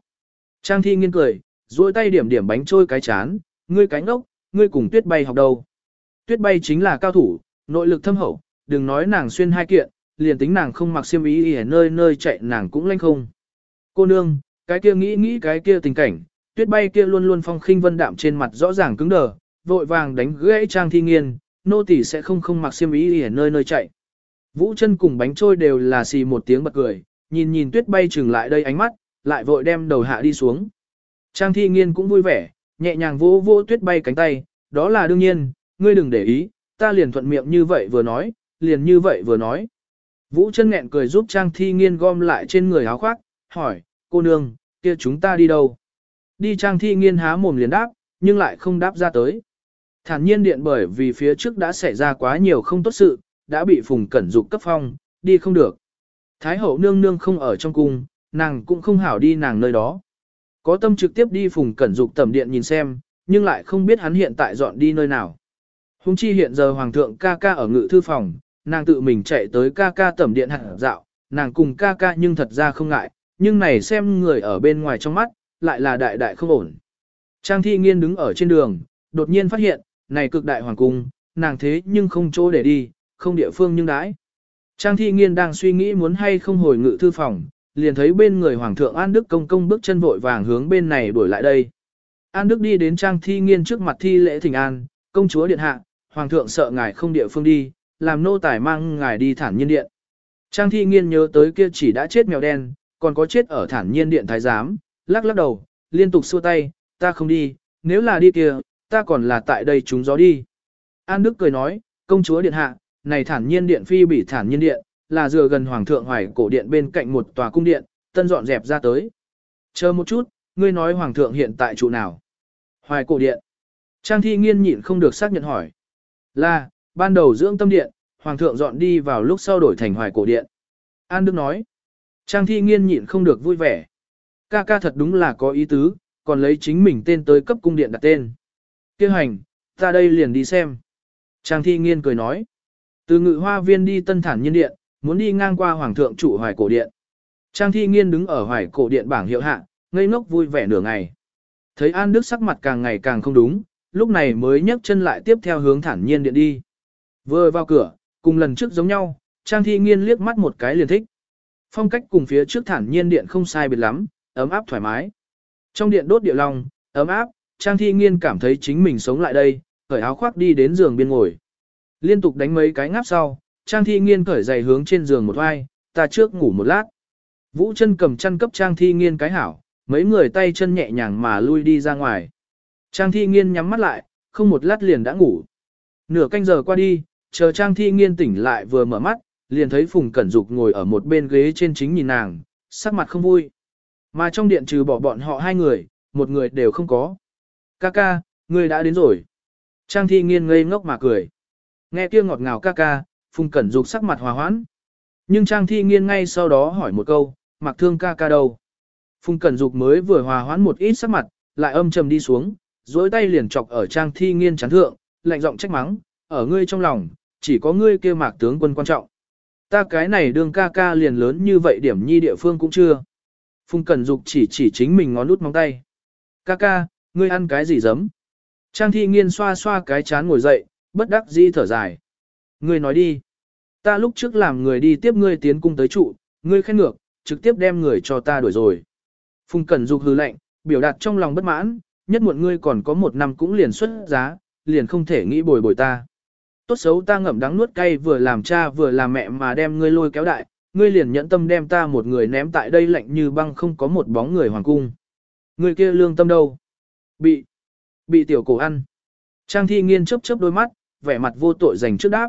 A: Trang thi nghiên cười, duỗi tay điểm điểm bánh trôi cái chán, ngươi cánh ốc, ngươi cùng tuyết bay học đâu. Tuyết bay chính là cao thủ, nội lực thâm hậu, đừng nói nàng xuyên hai kiện, liền tính nàng không mặc xiêm ý ở nơi nơi chạy nàng cũng lanh không. Cô nương, cái kia nghĩ nghĩ cái kia tình cảnh, tuyết bay kia luôn luôn phong khinh vân đạm trên mặt rõ ràng cứng đờ, vội vàng đánh gãy trang thi nghiên, nô tỳ sẽ không không mặc xiêm ý ở nơi nơi chạy. Vũ chân cùng bánh trôi đều là xì một tiếng bật cười, nhìn nhìn tuyết bay chừng lại đây ánh mắt, lại vội đem đầu hạ đi xuống. Trang thi nghiên cũng vui vẻ, nhẹ nhàng vỗ vỗ tuyết bay cánh tay, đó là đương nhiên, ngươi đừng để ý, ta liền thuận miệng như vậy vừa nói, liền như vậy vừa nói. Vũ chân nghẹn cười giúp Trang thi nghiên gom lại trên người áo khoác, hỏi, cô nương, kia chúng ta đi đâu? Đi Trang thi nghiên há mồm liền đáp, nhưng lại không đáp ra tới. Thản nhiên điện bởi vì phía trước đã xảy ra quá nhiều không tốt sự, đã bị Phùng Cẩn Dục cấp phong, đi không được. Thái hậu nương nương không ở trong cung, nàng cũng không hảo đi nàng nơi đó. Có tâm trực tiếp đi Phùng Cẩn Dục tẩm điện nhìn xem, nhưng lại không biết hắn hiện tại dọn đi nơi nào. Hùng chi hiện giờ Hoàng thượng ca ca ở ngự thư phòng, nàng tự mình chạy tới ca ca tẩm điện hạt dạo, nàng cùng ca ca nhưng thật ra không ngại, nhưng này xem người ở bên ngoài trong mắt, lại là đại đại không ổn. Trang thi nghiên đứng ở trên đường, đột nhiên phát hiện, này cực đại hoàng cung, nàng thế nhưng không chỗ để đi, không địa phương nhưng đãi. Trang thi nghiên đang suy nghĩ muốn hay không hồi ngự thư phòng, liền thấy bên người hoàng thượng An Đức công công bước chân vội vàng hướng bên này đuổi lại đây. An Đức đi đến trang thi nghiên trước mặt thi lễ thỉnh an, công chúa điện hạ, hoàng thượng sợ ngài không địa phương đi, làm nô tài mang ngài đi thản nhiên điện. Trang thi nghiên nhớ tới kia chỉ đã chết mèo đen, còn có chết ở thản nhiên điện thái giám, lắc lắc đầu, liên tục xua tay, ta không đi, nếu là đi kia, ta còn là tại đây chúng gió đi. An Đức cười nói, công chúa điện hạ, này thản nhiên điện phi bị thản nhiên điện, là dựa gần hoàng thượng hoài cổ điện bên cạnh một tòa cung điện, tân dọn dẹp ra tới. Chờ một chút, ngươi nói hoàng thượng hiện tại trụ nào? Hoài cổ điện. Trang thi nghiên nhịn không được xác nhận hỏi. Là, ban đầu dưỡng tâm điện, hoàng thượng dọn đi vào lúc sau đổi thành hoài cổ điện. An Đức nói. Trang thi nghiên nhịn không được vui vẻ. Ca ca thật đúng là có ý tứ, còn lấy chính mình tên tới cấp cung điện đặt tên. Kêu hành, ta đây liền đi xem. Trang thi nghiên cười nói. Từ ngự hoa viên đi tân thản nhiên điện, muốn đi ngang qua hoàng thượng trụ hoài cổ điện. Trang thi nghiên đứng ở hoài cổ điện bảng hiệu hạ, ngây ngốc vui vẻ nửa ngày. Thấy An Đức sắc mặt càng ngày càng không đúng, lúc này mới nhấc chân lại tiếp theo hướng thản nhiên điện đi. Vừa vào cửa, cùng lần trước giống nhau, Trang thi nghiên liếc mắt một cái liền thích. Phong cách cùng phía trước thản nhiên điện không sai biệt lắm, ấm áp thoải mái. Trong điện đốt địa long, ấm áp, Trang Thi Nghiên cảm thấy chính mình sống lại đây, cởi áo khoác đi đến giường biên ngồi. Liên tục đánh mấy cái ngáp sau, Trang Thi Nghiên cởi giày hướng trên giường một vai, ta trước ngủ một lát. Vũ chân cầm chăn cấp Trang Thi Nghiên cái hảo, mấy người tay chân nhẹ nhàng mà lui đi ra ngoài. Trang Thi Nghiên nhắm mắt lại, không một lát liền đã ngủ. Nửa canh giờ qua đi, chờ Trang Thi Nghiên tỉnh lại vừa mở mắt, liền thấy Phùng Cẩn Dục ngồi ở một bên ghế trên chính nhìn nàng, sắc mặt không vui. Mà trong điện trừ bỏ bọn họ hai người, một người đều không có. Ca ca, ngươi đã đến rồi. Trang thi nghiên ngây ngốc mà cười. Nghe kia ngọt ngào ca ca, Phùng Cẩn Dục sắc mặt hòa hoãn. Nhưng Trang thi nghiên ngay sau đó hỏi một câu, mặc thương ca ca đâu. Phùng Cẩn Dục mới vừa hòa hoãn một ít sắc mặt, lại âm trầm đi xuống, dối tay liền chọc ở Trang thi nghiên chán thượng, lạnh giọng trách mắng, ở ngươi trong lòng, chỉ có ngươi kia mạc tướng quân quan trọng. Ta cái này đương ca ca liền lớn như vậy điểm nhi địa phương cũng chưa. Phùng Cẩn Dục chỉ chỉ chính mình ngón út móng tay. Ca ca, ngươi ăn cái gì giấm? Trang thi nghiên xoa xoa cái chán ngồi dậy, bất đắc dĩ thở dài. Ngươi nói đi. Ta lúc trước làm người đi tiếp ngươi tiến cung tới trụ, ngươi khen ngược, trực tiếp đem người cho ta đuổi rồi. Phùng Cẩn Dục hư lệnh, biểu đạt trong lòng bất mãn, nhất muộn ngươi còn có một năm cũng liền xuất giá, liền không thể nghĩ bồi bồi ta. Tốt xấu ta ngậm đắng nuốt cay vừa làm cha vừa làm mẹ mà đem ngươi lôi kéo đại, ngươi liền nhẫn tâm đem ta một người ném tại đây lạnh như băng không có một bóng người hoàng cung. Ngươi kia lương tâm đâu? Bị, bị tiểu cổ ăn. Trang thi nghiên chớp chớp đôi mắt, vẻ mặt vô tội dành trước đáp.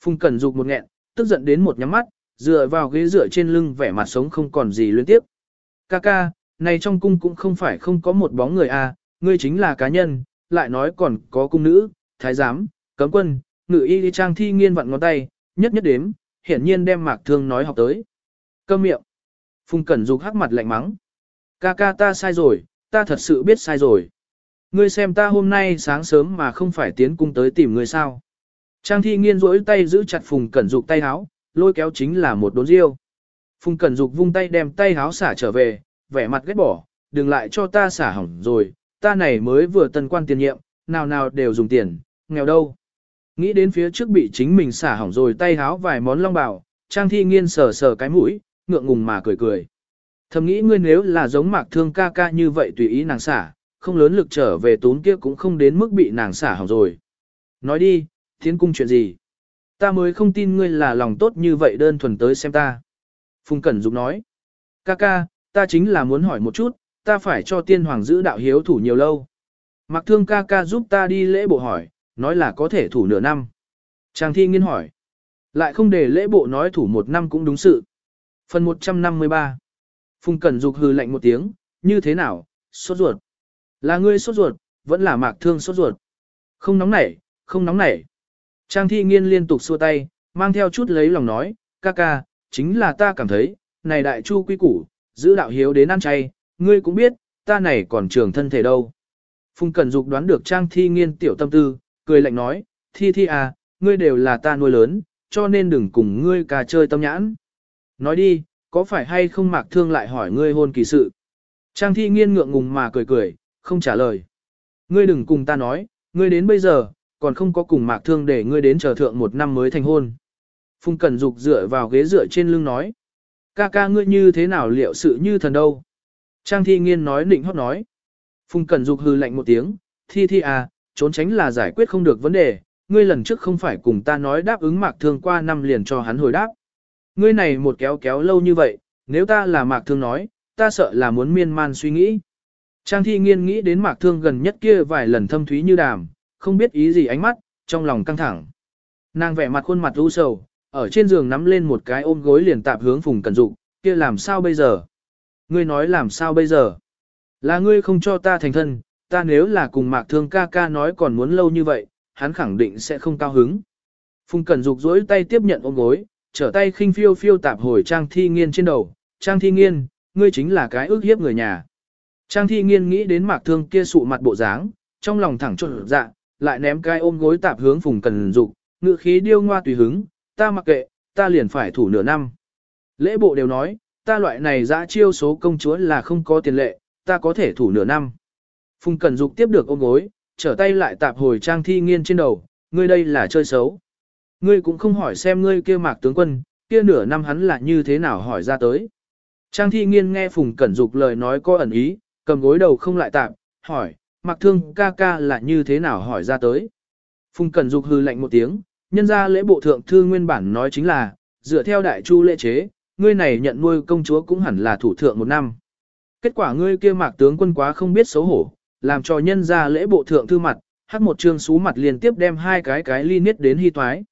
A: Phùng Cẩn Dục một nghẹn, tức giận đến một nhắm mắt, dựa vào ghế dựa trên lưng vẻ mặt sống không còn gì liên tiếp. Ca ca, này trong cung cũng không phải không có một bóng người à, ngươi chính là cá nhân, lại nói còn có cung nữ, thái giám, cấm quân, ngự y đi trang thi nghiên vặn ngón tay, nhất nhất đếm, hiển nhiên đem mạc thương nói học tới. Câm miệng. Phùng Cẩn Dục hắc mặt lạnh mắng. Ca ca ta sai rồi, ta thật sự biết sai rồi. Ngươi xem ta hôm nay sáng sớm mà không phải tiến cung tới tìm ngươi sao. Trang thi nghiên rỗi tay giữ chặt Phùng Cẩn Dục tay háo, lôi kéo chính là một đốn riêu. Phùng Cẩn Dục vung tay đem tay háo xả trở về, vẻ mặt ghét bỏ, đừng lại cho ta xả hỏng rồi, ta này mới vừa tân quan tiền nhiệm, nào nào đều dùng tiền, nghèo đâu. Nghĩ đến phía trước bị chính mình xả hỏng rồi tay háo vài món long bào, Trang Thi Nghiên sờ sờ cái mũi, ngượng ngùng mà cười cười. Thầm nghĩ ngươi nếu là giống mạc thương ca ca như vậy tùy ý nàng xả, không lớn lực trở về tốn kia cũng không đến mức bị nàng xả hỏng rồi. Nói đi, thiên cung chuyện gì? Ta mới không tin ngươi là lòng tốt như vậy đơn thuần tới xem ta. Phùng Cẩn Dục nói. Ca ca, ta chính là muốn hỏi một chút, ta phải cho tiên hoàng giữ đạo hiếu thủ nhiều lâu. Mặc thương ca ca giúp ta đi lễ bộ hỏi, nói là có thể thủ nửa năm. Trang thi nghiên hỏi. Lại không để lễ bộ nói thủ một năm cũng đúng sự. Phần 153 Phùng Cẩn Dục hừ lạnh một tiếng, như thế nào, sốt ruột. Là ngươi sốt ruột, vẫn là mạc thương sốt ruột. Không nóng nảy, không nóng nảy. Trang thi nghiên liên tục xua tay, mang theo chút lấy lòng nói, ca ca, chính là ta cảm thấy, này đại chu quy củ, giữ đạo hiếu đến ăn chay, ngươi cũng biết, ta này còn trường thân thể đâu. Phùng Cẩn Dục đoán được Trang thi nghiên tiểu tâm tư, cười lạnh nói, thi thi à, ngươi đều là ta nuôi lớn, cho nên đừng cùng ngươi cà chơi tâm nhãn. Nói đi, có phải hay không mạc thương lại hỏi ngươi hôn kỳ sự? Trang thi nghiên ngượng ngùng mà cười cười, không trả lời. Ngươi đừng cùng ta nói, ngươi đến bây giờ, còn không có cùng mạc thương để ngươi đến chờ thượng một năm mới thành hôn. Phùng Cẩn Dục dựa vào ghế dựa trên lưng nói. Ca ca ngươi như thế nào liệu sự như thần đâu? Trang thi nghiên nói nịnh hót nói. Phùng Cẩn Dục hư lạnh một tiếng, thi thi à, trốn tránh là giải quyết không được vấn đề, ngươi lần trước không phải cùng ta nói đáp ứng mạc thương qua năm liền cho hắn hồi đáp. Ngươi này một kéo kéo lâu như vậy, nếu ta là mạc thương nói, ta sợ là muốn miên man suy nghĩ. Trang thi nghiên nghĩ đến mạc thương gần nhất kia vài lần thâm thúy như đàm, không biết ý gì ánh mắt, trong lòng căng thẳng. Nàng vẻ mặt khuôn mặt u sầu, ở trên giường nắm lên một cái ôm gối liền tạp hướng Phùng Cẩn dụng, kia làm sao bây giờ? Ngươi nói làm sao bây giờ? Là ngươi không cho ta thành thân, ta nếu là cùng Mạc Thương ca ca nói còn muốn lâu như vậy, hắn khẳng định sẽ không cao hứng. Phùng Cẩn Dục duỗi tay tiếp nhận ôm gối, trở tay khinh phiêu phiêu tạp hồi Trang Thi Nghiên trên đầu, "Trang Thi Nghiên, ngươi chính là cái ước hiếp người nhà." Trang Thi Nghiên nghĩ đến Mạc Thương kia sụ mặt bộ dáng, trong lòng thẳng chột dạ, lại ném cái ôm gối tạp hướng Phùng Cẩn Dục, ngự khí điêu ngoa tùy hứng, ta mặc kệ, ta liền phải thủ nửa năm. Lễ bộ đều nói, ta loại này dã chiêu số công chúa là không có tiền lệ, ta có thể thủ nửa năm. Phùng Cẩn Dục tiếp được ôm gối, trở tay lại tạp hồi trang thi nghiên trên đầu, ngươi đây là chơi xấu. Ngươi cũng không hỏi xem ngươi kia mạc tướng quân, kia nửa năm hắn là như thế nào hỏi ra tới. Trang thi nghiên nghe Phùng Cẩn Dục lời nói có ẩn ý, cầm gối đầu không lại tạp, hỏi, mạc thương ca ca là như thế nào hỏi ra tới. Phùng Cẩn Dục hư lạnh một tiếng, nhân ra lễ bộ thượng thư nguyên bản nói chính là, dựa theo đại chu lễ chế, ngươi này nhận nuôi công chúa cũng hẳn là thủ thượng một năm. Kết quả ngươi kia mạc tướng quân quá không biết xấu hổ, làm cho nhân ra lễ bộ thượng thư mặt, hắc một trương xú mặt liên tiếp đem hai cái cái ly niết đến hy toái.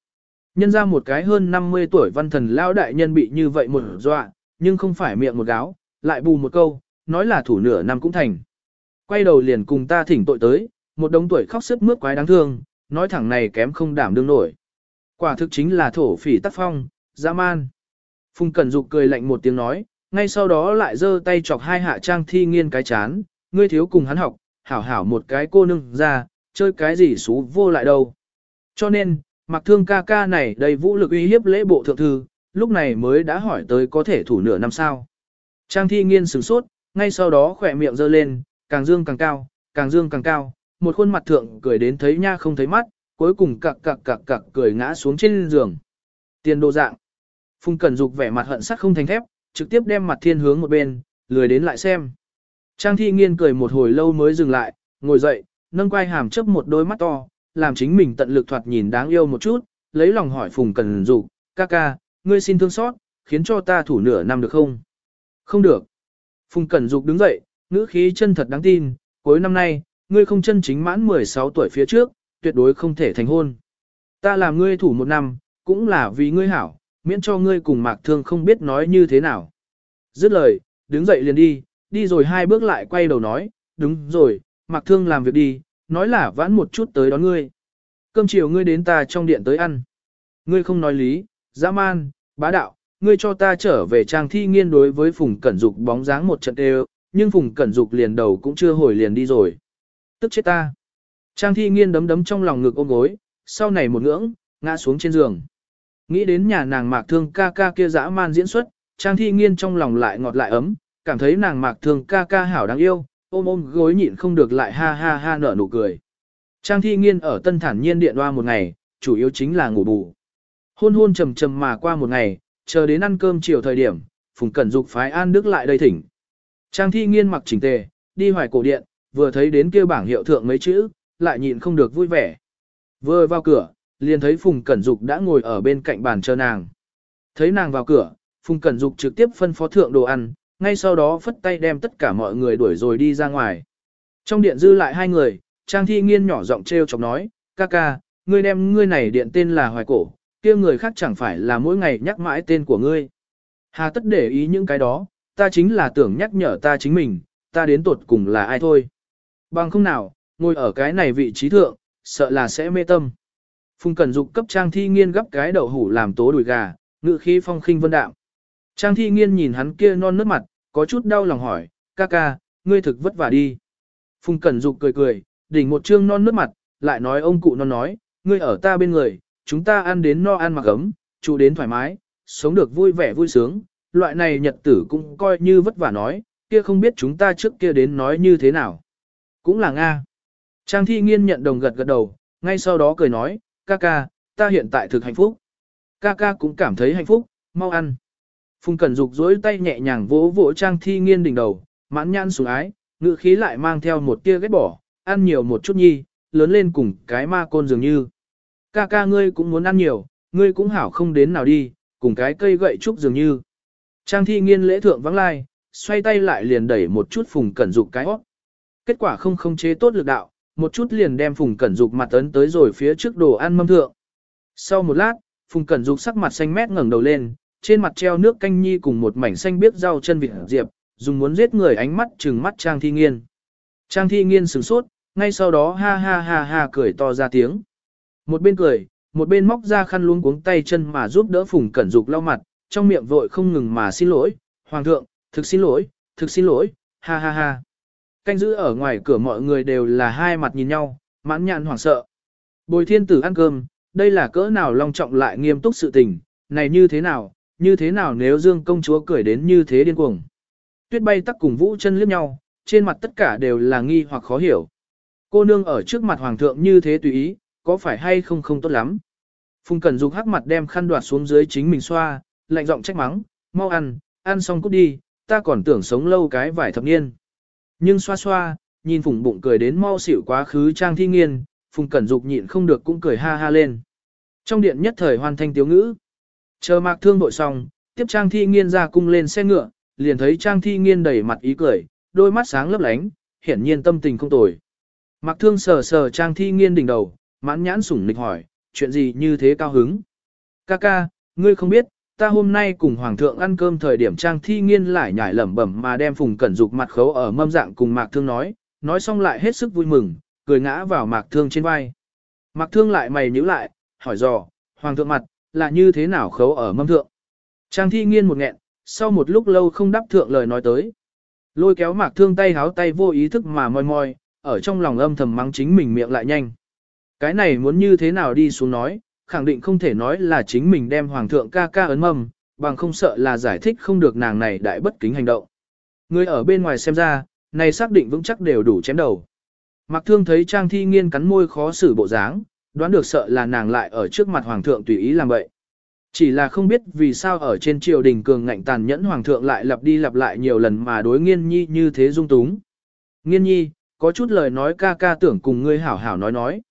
A: Nhân ra một cái hơn 50 tuổi văn thần lao đại nhân bị như vậy một dọa, nhưng không phải miệng một gáo, lại bù một câu, nói là thủ nửa năm cũng thành. Quay đầu liền cùng ta thỉnh tội tới, một đống tuổi khóc sức mướt quái đáng thương, nói thẳng này kém không đảm đương nổi. Quả thực chính là thổ phỉ tác phong, dã man. Phùng Cẩn Dục cười lạnh một tiếng nói, ngay sau đó lại giơ tay chọc hai hạ trang thi nghiên cái chán, ngươi thiếu cùng hắn học, hảo hảo một cái cô nương ra, chơi cái gì xú vô lại đâu. Cho nên, mặc thương ca ca này đầy vũ lực uy hiếp lễ bộ thượng thư, lúc này mới đã hỏi tới có thể thủ nửa năm sao. Trang thi nghiên sửng sốt, ngay sau đó khỏe miệng giơ lên, càng dương càng cao, càng dương càng cao, một khuôn mặt thượng cười đến thấy nha không thấy mắt, cuối cùng cặc cặc cặc cặc cười ngã xuống trên giường. Tiền đồ dạng. Phùng Cẩn Dục vẻ mặt hận sắc không thành thép, trực tiếp đem mặt thiên hướng một bên, lười đến lại xem. Trang thi nghiên cười một hồi lâu mới dừng lại, ngồi dậy, nâng quai hàm chấp một đôi mắt to, làm chính mình tận lực thoạt nhìn đáng yêu một chút, lấy lòng hỏi Phùng Cần Dục, ca ca, ngươi xin thương xót, khiến cho ta thủ nửa năm được không? Không được. Phùng Cẩn Dục đứng dậy, ngữ khí chân thật đáng tin, cuối năm nay, ngươi không chân chính mãn 16 tuổi phía trước, tuyệt đối không thể thành hôn. Ta làm ngươi thủ một năm, cũng là vì ngươi hảo, miễn cho ngươi cùng mạc thương không biết nói như thế nào. Dứt lời, đứng dậy liền đi, đi rồi hai bước lại quay đầu nói, đúng rồi, Mặc thương làm việc đi, nói là vãn một chút tới đón ngươi. Cơm chiều ngươi đến ta trong điện tới ăn. Ngươi không nói lý, dã man, bá đạo, ngươi cho ta trở về trang thi nghiên đối với Phùng Cẩn Dục bóng dáng một trận đều, nhưng Phùng Cẩn Dục liền đầu cũng chưa hồi liền đi rồi. Tức chết ta. Trang thi nghiên đấm đấm trong lòng ngực ôm gối, sau này một ngưỡng, ngã xuống trên giường. Nghĩ đến nhà nàng mạc thương ca ca kia dã man diễn xuất, trang thi nghiên trong lòng lại ngọt lại ấm, cảm thấy nàng mạc thương ca ca hảo đáng yêu, ôm ôm gối nhịn không được lại ha ha ha nở nụ cười. Trang thi nghiên ở tân thản nhiên điện hoa một ngày, chủ yếu chính là ngủ bù. Hôn hôn trầm trầm mà qua một ngày, chờ đến ăn cơm chiều thời điểm, Phùng Cẩn Dục phái An Đức lại đây thỉnh. Trang thi nghiên mặc chỉnh tề, đi hoài cổ điện, vừa thấy đến kia bảng hiệu thượng mấy chữ, lại nhịn không được vui vẻ. Vừa vào cửa, liền thấy Phùng Cẩn Dục đã ngồi ở bên cạnh bàn chờ nàng. Thấy nàng vào cửa, Phùng Cẩn Dục trực tiếp phân phó thượng đồ ăn, ngay sau đó phất tay đem tất cả mọi người đuổi rồi đi ra ngoài. Trong điện dư lại hai người, Trang Thi Nghiên nhỏ giọng treo chọc nói, ca ca, ngươi đem ngươi này điện tên là Hoài Cổ, kia người khác chẳng phải là mỗi ngày nhắc mãi tên của ngươi. Hà tất để ý những cái đó, ta chính là tưởng nhắc nhở ta chính mình, ta đến tột cùng là ai thôi. Bằng không nào, ngồi ở cái này vị trí thượng, sợ là sẽ mê tâm. Phùng Cẩn Dục cấp Trang Thi Nghiên gấp cái đậu hủ làm tố đùi gà, ngự khí phong khinh vân đạm. Trang Thi Nghiên nhìn hắn kia non nước mặt, có chút đau lòng hỏi, ca ca, ngươi thực vất vả đi. Phùng Cẩn Dục cười cười, đỉnh một trương non nước mặt, lại nói ông cụ non nói, ngươi ở ta bên người, chúng ta ăn đến no ăn mặc ấm, trụ đến thoải mái, sống được vui vẻ vui sướng, loại này nhật tử cũng coi như vất vả nói, kia không biết chúng ta trước kia đến nói như thế nào. Cũng là Nga. Trang thi nghiên nhận đồng gật gật đầu, ngay sau đó cười nói, ca ca, ta hiện tại thực hạnh phúc. Ca ca cũng cảm thấy hạnh phúc, mau ăn. Phùng Cẩn Dục duỗi tay nhẹ nhàng vỗ vỗ Trang Thi Nghiên đỉnh đầu, mãn nhãn sủng ái, ngữ khí lại mang theo một tia ghét bỏ, ăn nhiều một chút nhi, lớn lên cùng cái ma côn dường như. Ca ca ngươi cũng muốn ăn nhiều, ngươi cũng hảo không đến nào đi, cùng cái cây gậy trúc dường như. Trang Thi Nghiên lễ thượng vắng lai, xoay tay lại liền đẩy một chút Phùng Cẩn Dục cái hót. Kết quả không không chế tốt lực đạo, một chút liền đem Phùng Cẩn Dục mặt ấn tới rồi phía trước đồ ăn mâm thượng. Sau một lát, Phùng Cẩn Dục sắc mặt xanh mét ngẩng đầu lên, trên mặt treo nước canh nhi cùng một mảnh xanh biết rau chân vịt diệp, dùng muốn giết người ánh mắt trừng mắt Trang Thi Nghiên. Trang Thi Nghiên sửng sốt, ngay sau đó ha ha ha ha cười to ra tiếng. Một bên cười, một bên móc ra khăn luống cuống tay chân mà giúp đỡ Phùng Cẩn Dục lau mặt, trong miệng vội không ngừng mà xin lỗi, Hoàng thượng, thực xin lỗi, thực xin lỗi, ha ha ha. Canh giữ ở ngoài cửa mọi người đều là hai mặt nhìn nhau, mãn nhãn hoảng sợ. Bồi thiên tử ăn cơm, đây là cỡ nào long trọng lại nghiêm túc sự tình, này như thế nào, như thế nào nếu Dương công chúa cười đến như thế điên cuồng. Tuyết bay tắc cùng vũ chân liếc nhau, trên mặt tất cả đều là nghi hoặc khó hiểu. Cô nương ở trước mặt hoàng thượng như thế tùy ý, có phải hay không không tốt lắm. Phùng Cẩn Dục hắc mặt đem khăn đoạt xuống dưới chính mình xoa, lạnh giọng trách mắng, mau ăn, ăn xong cút đi, ta còn tưởng sống lâu cái vài thập niên. Nhưng xoa xoa, nhìn Phùng bụng cười đến mau xỉu quá khứ trang thi nghiên, Phùng Cẩn Dục nhịn không được cũng cười ha ha lên. Trong điện nhất thời hoàn thành tiếu ngữ. Chờ mạc thương bội xong, tiếp trang thi nghiên ra cung lên xe ngựa, liền thấy trang thi nghiên đầy mặt ý cười, đôi mắt sáng lấp lánh, hiển nhiên tâm tình không tồi. Mạc thương sờ sờ trang thi nghiên đỉnh đầu, mãn nhãn sủng nịch hỏi, chuyện gì như thế cao hứng. Ca ca, ngươi không biết, ta hôm nay cùng hoàng thượng ăn cơm thời điểm trang thi nghiên lại nhảy lẩm bẩm mà đem phùng cẩn dục mặt khấu ở mâm dạng cùng mạc thương nói, nói xong lại hết sức vui mừng, cười ngã vào mạc thương trên vai. Mạc thương lại mày nhíu lại, hỏi dò, hoàng thượng mặt, là như thế nào khấu ở mâm thượng. Trang thi nghiên một nghẹn, sau một lúc lâu không đáp thượng lời nói tới. Lôi kéo mạc thương tay háo tay vô ý thức mà moi moi, ở trong lòng âm thầm mắng chính mình miệng lại nhanh. Cái này muốn như thế nào đi xuống nói, khẳng định không thể nói là chính mình đem hoàng thượng ca ca ấn mâm, bằng không sợ là giải thích không được nàng này đại bất kính hành động. Người ở bên ngoài xem ra, này xác định vững chắc đều đủ chém đầu. Mạc Thương thấy Trang Thi Nghiên cắn môi khó xử bộ dáng, đoán được sợ là nàng lại ở trước mặt hoàng thượng tùy ý làm vậy. Chỉ là không biết vì sao ở trên triều đình cường ngạnh tàn nhẫn hoàng thượng lại lặp đi lặp lại nhiều lần mà đối nghiên nhi như thế dung túng. Nghiên nhi, có chút lời nói ca ca tưởng cùng ngươi hảo hảo nói nói.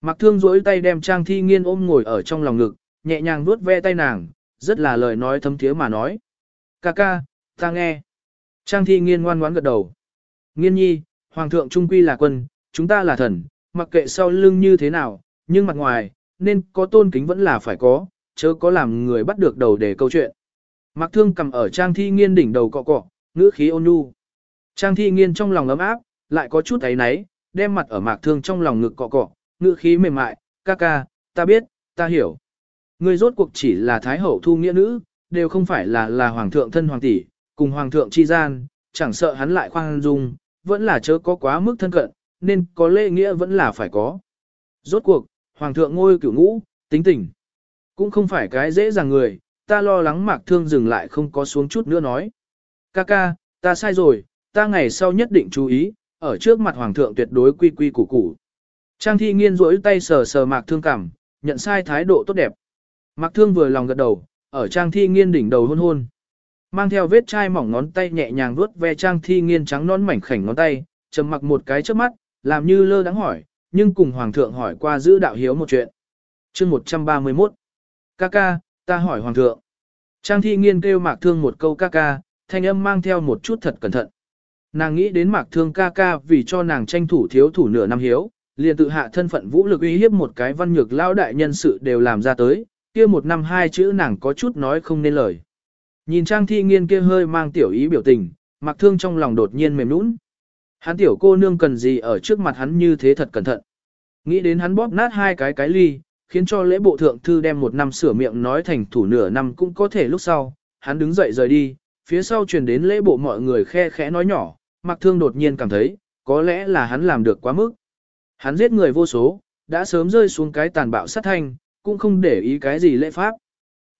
A: Mặc thương rỗi tay đem trang thi nghiên ôm ngồi ở trong lòng ngực, nhẹ nhàng vuốt ve tay nàng, rất là lời nói thấm thiế mà nói. Ca ca, ta nghe. Trang thi nghiên ngoan ngoãn gật đầu. Nghiên nhi, hoàng thượng trung quy là quân, chúng ta là thần, mặc kệ sau lưng như thế nào, nhưng mặt ngoài, nên có tôn kính vẫn là phải có, chớ có làm người bắt được đầu để câu chuyện. Mặc thương cầm ở trang thi nghiên đỉnh đầu cọ cọ, ngữ khí ôn nhu. Trang thi nghiên trong lòng ấm áp, lại có chút ấy náy, đem mặt ở mạc thương trong lòng ngực cọ cọ, ngữ khí mềm mại, ca ca, ta biết, ta hiểu. Ngươi rốt cuộc chỉ là thái hậu thu nghĩa nữ, đều không phải là là hoàng thượng thân hoàng tỷ, cùng hoàng thượng chi gian, chẳng sợ hắn lại khoan dung, vẫn là chớ có quá mức thân cận, nên có lễ nghĩa vẫn là phải có. Rốt cuộc, hoàng thượng ngôi cửu ngũ, tính tình, cũng không phải cái dễ dàng người, ta lo lắng mạc thương dừng lại không có xuống chút nữa nói. Ca ca, ta sai rồi, ta ngày sau nhất định chú ý, ở trước mặt hoàng thượng tuyệt đối quy quy củ củ. Trang thi nghiên rỗi tay sờ sờ mạc thương cảm, nhận sai thái độ tốt đẹp. Mạc thương vừa lòng gật đầu, ở trang thi nghiên đỉnh đầu hôn hôn. Mang theo vết chai mỏng ngón tay nhẹ nhàng vuốt ve trang thi nghiên trắng non mảnh khảnh ngón tay, trầm mặc một cái trước mắt, làm như lơ đắng hỏi, nhưng cùng hoàng thượng hỏi qua giữ đạo hiếu một chuyện. chương 131 Ca ca, ta hỏi hoàng thượng. Trang thi nghiên kêu mạc thương một câu ca ca, thanh âm mang theo một chút thật cẩn thận. Nàng nghĩ đến mạc thương ca ca vì cho nàng tranh thủ thiếu thủ nửa năm hiếu, liền tự hạ thân phận vũ lực uy hiếp một cái văn nhược lao đại nhân sự đều làm ra tới, kia một năm hai chữ nàng có chút nói không nên lời. Nhìn trang thi nghiên kia hơi mang tiểu ý biểu tình, mạc thương trong lòng đột nhiên mềm nũng. Hắn tiểu cô nương cần gì ở trước mặt hắn như thế thật cẩn thận. Nghĩ đến hắn bóp nát hai cái cái ly, khiến cho lễ bộ thượng thư đem một năm sửa miệng nói thành thủ nửa năm cũng có thể lúc sau, hắn đứng dậy rời đi, phía sau truyền đến lễ bộ mọi người khe khẽ nói nhỏ, Mặc Thương đột nhiên cảm thấy, có lẽ là hắn làm được quá mức. Hắn giết người vô số, đã sớm rơi xuống cái tàn bạo sát thanh, cũng không để ý cái gì lễ pháp.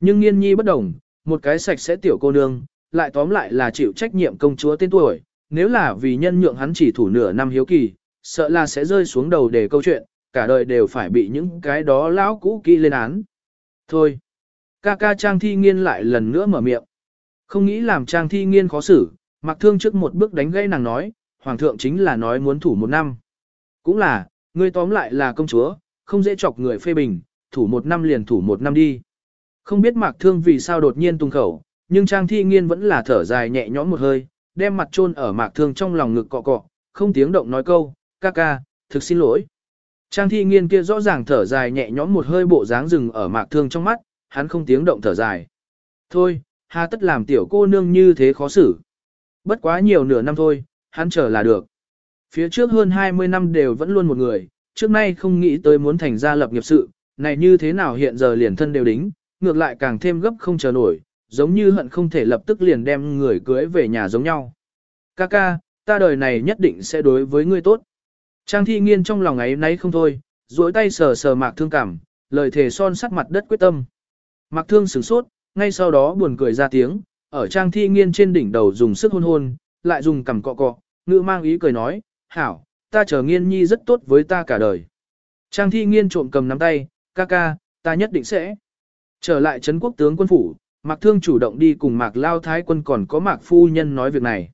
A: Nhưng nghiên nhi bất đồng, một cái sạch sẽ tiểu cô nương, lại tóm lại là chịu trách nhiệm công chúa tên tuổi, nếu là vì nhân nhượng hắn chỉ thủ nửa năm hiếu kỳ, sợ là sẽ rơi xuống đầu để câu chuyện, cả đời đều phải bị những cái đó lão cũ kỹ lên án. Thôi, ca ca Trang Thi Nghiên lại lần nữa mở miệng. Không nghĩ làm Trang Thi Nghiên khó xử, mặc thương trước một bước đánh gây nàng nói, Hoàng thượng chính là nói muốn thủ một năm. Cũng là, ngươi tóm lại là công chúa, không dễ chọc người phê bình, thủ một năm liền thủ một năm đi. Không biết mạc thương vì sao đột nhiên tung khẩu, nhưng Trang Thi Nghiên vẫn là thở dài nhẹ nhõm một hơi, đem mặt chôn ở mạc thương trong lòng ngực cọ cọ, không tiếng động nói câu, ca ca, thực xin lỗi. Trang thi nghiên kia rõ ràng thở dài nhẹ nhõm một hơi bộ dáng rừng ở mạc thương trong mắt, hắn không tiếng động thở dài. Thôi, hà tất làm tiểu cô nương như thế khó xử. Bất quá nhiều nửa năm thôi, hắn chờ là được. Phía trước hơn 20 năm đều vẫn luôn một người, trước nay không nghĩ tới muốn thành gia lập nghiệp sự, này như thế nào hiện giờ liền thân đều đính, ngược lại càng thêm gấp không chờ nổi, giống như hận không thể lập tức liền đem người cưới về nhà giống nhau. Kaka, ta đời này nhất định sẽ đối với ngươi tốt. Trang thi nghiên trong lòng ấy nấy không thôi, duỗi tay sờ sờ mạc thương cảm, lời thề son sắt mặt đất quyết tâm. Mạc thương sửng sốt, ngay sau đó buồn cười ra tiếng, ở trang thi nghiên trên đỉnh đầu dùng sức hôn hôn, lại dùng cằm cọ cọ, ngữ mang ý cười nói, hảo, ta chờ nghiên nhi rất tốt với ta cả đời. Trang thi nghiên trộm cầm nắm tay, ca ca, ta nhất định sẽ. Trở lại Trấn quốc tướng quân phủ, Mạc Thương chủ động đi cùng Mạc Lao Thái quân còn có Mạc Phu Nhân nói việc này.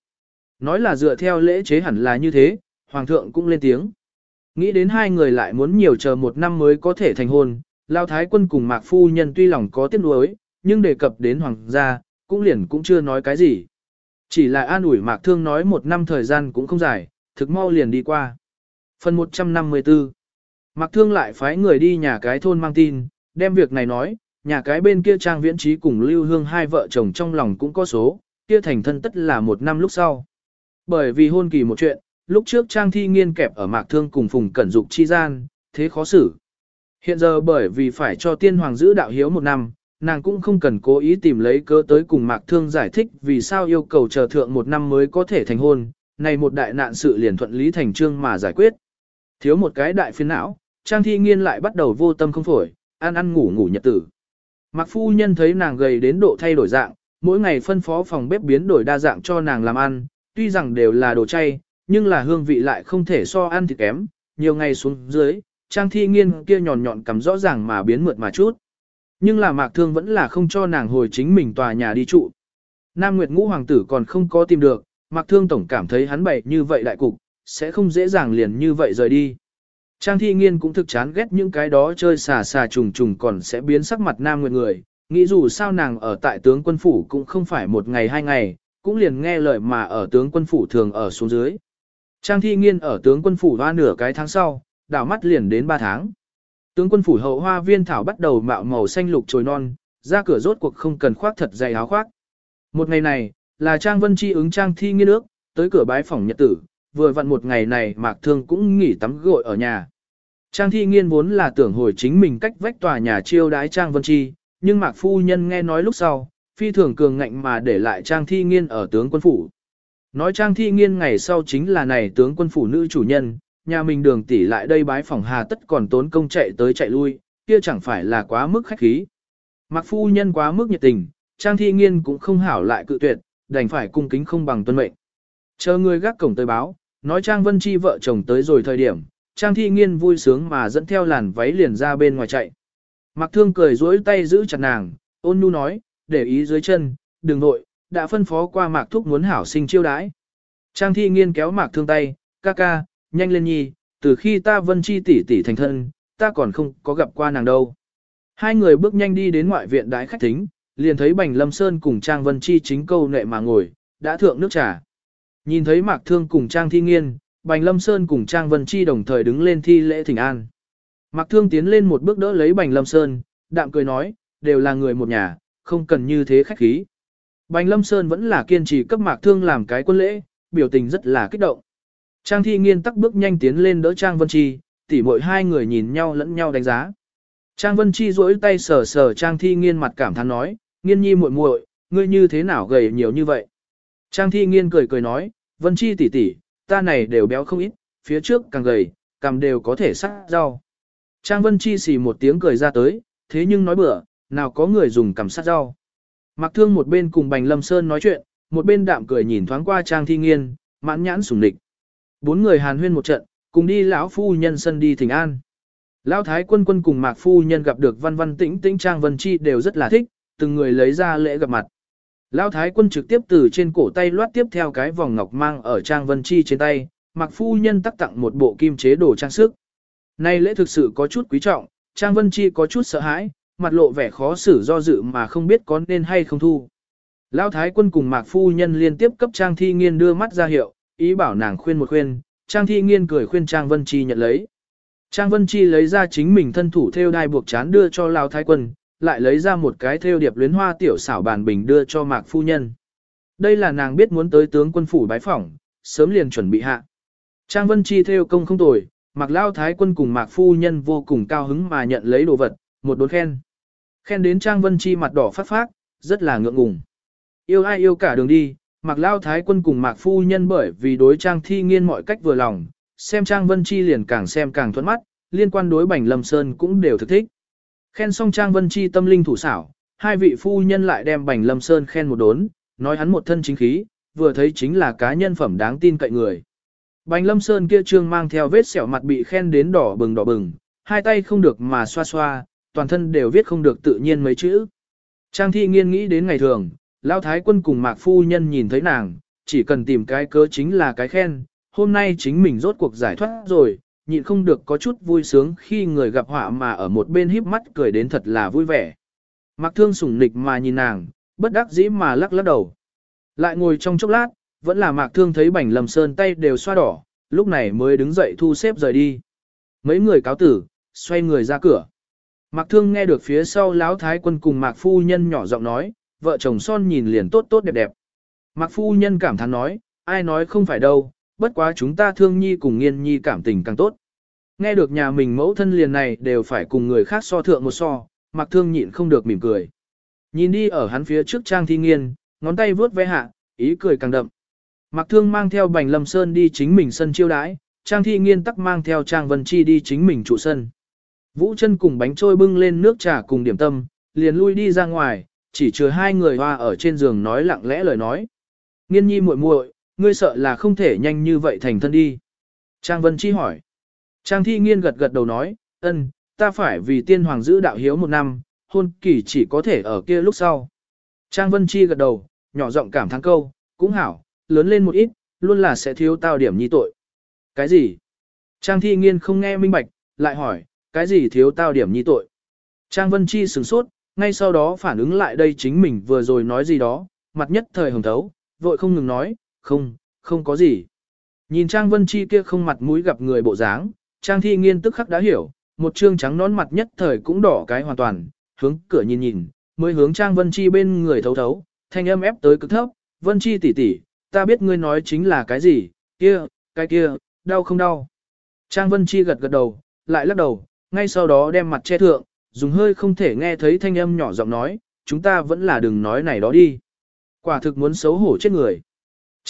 A: Nói là dựa theo lễ chế hẳn là như thế, Hoàng thượng cũng lên tiếng. Nghĩ đến hai người lại muốn nhiều chờ một năm mới có thể thành hôn, Lao Thái quân cùng Mạc Phu Nhân tuy lòng có tiếc nuối, nhưng đề cập đến Hoàng gia, cũng liền cũng chưa nói cái gì. Chỉ là an ủi Mạc Thương nói một năm thời gian cũng không dài, thực mau liền đi qua. Phần 154 Mạc Thương lại phái người đi nhà cái thôn mang tin, đem việc này nói, nhà cái bên kia trang viễn trí cùng Lưu Hương hai vợ chồng trong lòng cũng có số, kia thành thân tất là một năm lúc sau. Bởi vì hôn kỳ một chuyện, lúc trước Trang Thi Nghiên kẹp ở Mạc Thương cùng Phùng Cẩn Dục chi gian, thế khó xử. Hiện giờ bởi vì phải cho tiên hoàng giữ đạo hiếu một năm, nàng cũng không cần cố ý tìm lấy cớ tới cùng Mạc Thương giải thích vì sao yêu cầu chờ thượng một năm mới có thể thành hôn, này một đại nạn sự liền thuận lý thành trương mà giải quyết. Thiếu một cái đại phiên não, Trang Thi Nghiên lại bắt đầu vô tâm không phổi, ăn ăn ngủ ngủ nhật tử. Mạc Phu Nhân thấy nàng gầy đến độ thay đổi dạng, mỗi ngày phân phó phòng bếp biến đổi đa dạng cho nàng làm ăn, tuy rằng đều là đồ chay, nhưng là hương vị lại không thể so ăn thịt kém, nhiều ngày xuống dưới, trang thi nghiên kia nhọn nhọn cắm rõ ràng mà biến mượt mà chút. Nhưng là mạc thương vẫn là không cho nàng hồi chính mình tòa nhà đi trụ. Nam Nguyệt Ngũ Hoàng tử còn không có tìm được, mạc thương tổng cảm thấy hắn bậy như vậy đại cục, sẽ không dễ dàng liền như vậy rời đi. Trang thi nghiên cũng thực chán ghét những cái đó chơi xà xà trùng trùng còn sẽ biến sắc mặt Nam Nguyệt người, nghĩ dù sao nàng ở tại tướng quân phủ cũng không phải một ngày hai ngày, cũng liền nghe lời mà ở tướng quân phủ thường ở xuống dưới. Trang thi nghiên ở tướng quân phủ hoa nửa cái tháng sau, đảo mắt liền đến ba tháng. Tướng quân phủ hậu hoa viên thảo bắt đầu mạo màu xanh lục trồi non, ra cửa rốt cuộc không cần khoác thật dày áo khoác. Một ngày này, là Trang Vân Chi ứng Trang thi nghiên ước, tới cửa bái phòng nhật tử, vừa vặn một ngày này Mạc Thương cũng nghỉ tắm gội ở nhà. Trang thi nghiên vốn là tưởng hồi chính mình cách vách tòa nhà chiêu đái Trang Vân Chi, nhưng Mạc Phu Nhân nghe nói lúc sau, phi thường cường ngạnh mà để lại Trang thi nghiên ở tướng quân phủ. Nói Trang thi nghiên ngày sau chính là này tướng quân phủ nữ chủ nhân, nhà mình đường tỷ lại đây bái phòng hà tất còn tốn công chạy tới chạy lui, kia chẳng phải là quá mức khách khí. Mạc Phu Nhân quá mức nhiệt tình, Trang thi nghiên cũng không hảo lại cự tuyệt, đành phải cung kính không bằng tuân mệnh. Chờ người gác cổng tới báo, nói Trang Vân Chi vợ chồng tới rồi thời điểm, Trang Thi Nghiên vui sướng mà dẫn theo làn váy liền ra bên ngoài chạy. Mặc Thương cười duỗi tay giữ chặt nàng, ôn nhu nói, để ý dưới chân, đừng nội, đã phân phó qua Mạc Thúc muốn hảo sinh chiêu đãi. Trang Thi Nghiên kéo Mạc Thương tay, ca ca, nhanh lên nhi, từ khi ta Vân Chi tỷ tỷ thành thân, ta còn không có gặp qua nàng đâu. Hai người bước nhanh đi đến ngoại viện đái khách thính, liền thấy Bành Lâm Sơn cùng Trang Vân Chi chính câu nệ mà ngồi, đã thượng nước trà. Nhìn thấy Mạc Thương cùng Trang Thi Nghiên, Bành Lâm Sơn cùng Trang Vân Chi đồng thời đứng lên thi lễ thỉnh an. Mạc Thương tiến lên một bước đỡ lấy Bành Lâm Sơn, đạm cười nói, đều là người một nhà, không cần như thế khách khí. Bành Lâm Sơn vẫn là kiên trì cấp Mạc Thương làm cái quân lễ, biểu tình rất là kích động. Trang Thi Nghiên tắc bước nhanh tiến lên đỡ Trang Vân Chi, tỉ mỗi hai người nhìn nhau lẫn nhau đánh giá. Trang Vân Chi duỗi tay sờ sờ Trang Thi Nghiên mặt cảm thán nói, Nghiên nhi muội muội, ngươi như thế nào gầy nhiều như vậy? Trang Thi Nghiên cười cười nói, Vân Chi tỷ tỷ, ta này đều béo không ít, phía trước càng gầy, cầm đều có thể sắc rau. Trang Vân Chi xì một tiếng cười ra tới, thế nhưng nói bữa, nào có người dùng cầm sát rau. Mặc thương một bên cùng Bành Lâm Sơn nói chuyện, một bên đạm cười nhìn thoáng qua Trang Thi Nghiên, mãn nhãn sủng địch. Bốn người hàn huyên một trận, cùng đi lão phu nhân sân đi thỉnh an. Lão thái quân quân cùng Mạc phu nhân gặp được Văn Văn Tĩnh Tĩnh Trang Vân Chi đều rất là thích, từng người lấy ra lễ gặp mặt. Lão thái quân trực tiếp từ trên cổ tay loát tiếp theo cái vòng ngọc mang ở Trang Vân Chi trên tay, mặc phu nhân tắc tặng một bộ kim chế đồ trang sức. Nay lễ thực sự có chút quý trọng, Trang Vân Chi có chút sợ hãi, mặt lộ vẻ khó xử do dự mà không biết có nên hay không thu. Lão thái quân cùng mạc phu nhân liên tiếp cấp Trang Thi Nghiên đưa mắt ra hiệu, ý bảo nàng khuyên một khuyên, Trang Thi Nghiên cười khuyên Trang Vân Chi nhận lấy. Trang Vân Chi lấy ra chính mình thân thủ theo đai buộc chán đưa cho Lão thái quân, lại lấy ra một cái theo điệp luyến hoa tiểu xảo bàn bình đưa cho mạc phu nhân. Đây là nàng biết muốn tới tướng quân phủ bái phỏng, sớm liền chuẩn bị hạ. Trang Vân Chi theo công không tồi, mạc lao thái quân cùng mạc phu nhân vô cùng cao hứng mà nhận lấy đồ vật, một đốn khen. Khen đến Trang Vân Chi mặt đỏ phát phát, rất là ngượng ngùng. Yêu ai yêu cả đường đi, mạc lao thái quân cùng mạc phu nhân bởi vì đối Trang thi nghiên mọi cách vừa lòng, xem Trang Vân Chi liền càng xem càng thuận mắt, liên quan đối Bành Lâm Sơn cũng đều thực thích. Khen xong Trang Vân Chi tâm linh thủ xảo, hai vị phu nhân lại đem Bành Lâm Sơn khen một đốn, nói hắn một thân chính khí, vừa thấy chính là cá nhân phẩm đáng tin cậy người. Bành Lâm Sơn kia trương mang theo vết sẹo mặt bị khen đến đỏ bừng đỏ bừng, hai tay không được mà xoa xoa, toàn thân đều viết không được tự nhiên mấy chữ. Trang thi nghiên nghĩ đến ngày thường, Lão Thái quân cùng Mạc Phu Nhân nhìn thấy nàng, chỉ cần tìm cái cớ chính là cái khen, hôm nay chính mình rốt cuộc giải thoát rồi, nhịn không được có chút vui sướng khi người gặp họa mà ở một bên híp mắt cười đến thật là vui vẻ. Mặc thương sủng nịch mà nhìn nàng, bất đắc dĩ mà lắc lắc đầu. Lại ngồi trong chốc lát, vẫn là mạc thương thấy bảnh lầm sơn tay đều xoa đỏ, lúc này mới đứng dậy thu xếp rời đi. Mấy người cáo tử, xoay người ra cửa. Mạc thương nghe được phía sau lão thái quân cùng mạc phu nhân nhỏ giọng nói, vợ chồng son nhìn liền tốt tốt đẹp đẹp. Mạc phu nhân cảm thán nói, ai nói không phải đâu, bất quá chúng ta thương nhi cùng nghiên nhi cảm tình càng tốt. Nghe được nhà mình mẫu thân liền này đều phải cùng người khác so thượng một so, mặc thương nhịn không được mỉm cười. Nhìn đi ở hắn phía trước trang thi nghiên, ngón tay vướt vẽ hạ, ý cười càng đậm. Mặc thương mang theo bành lâm sơn đi chính mình sân chiêu đãi, trang thi nghiên tắc mang theo trang vân chi đi chính mình trụ sân. Vũ chân cùng bánh trôi bưng lên nước trà cùng điểm tâm, liền lui đi ra ngoài, chỉ chừa hai người hoa ở trên giường nói lặng lẽ lời nói. Nghiên nhi muội muội, ngươi sợ là không thể nhanh như vậy thành thân đi. Trang Vân Chi hỏi. Trang Thi Nghiên gật gật đầu nói, ân, ta phải vì tiên hoàng giữ đạo hiếu một năm, hôn kỳ chỉ có thể ở kia lúc sau. Trang Vân Chi gật đầu, nhỏ giọng cảm thán câu, cũng hảo, lớn lên một ít, luôn là sẽ thiếu tao điểm nhi tội. Cái gì? Trang Thi Nghiên không nghe minh bạch, lại hỏi, cái gì thiếu tao điểm nhi tội? Trang Vân Chi sửng sốt, ngay sau đó phản ứng lại đây chính mình vừa rồi nói gì đó, mặt nhất thời hồng thấu, vội không ngừng nói, không, không có gì. Nhìn Trang Vân Chi kia không mặt mũi gặp người bộ dáng, Trang Thi Nghiên tức khắc đã hiểu, một trương trắng nón mặt nhất thời cũng đỏ cái hoàn toàn, hướng cửa nhìn nhìn, mới hướng Trang Vân Chi bên người thấu thấu, thanh âm ép tới cực thấp, Vân Chi tỷ tỷ, ta biết ngươi nói chính là cái gì, kia, cái kia, đau không đau. Trang Vân Chi gật gật đầu, lại lắc đầu, ngay sau đó đem mặt che thượng, dùng hơi không thể nghe thấy thanh âm nhỏ giọng nói, chúng ta vẫn là đừng nói này đó đi. Quả thực muốn xấu hổ chết người.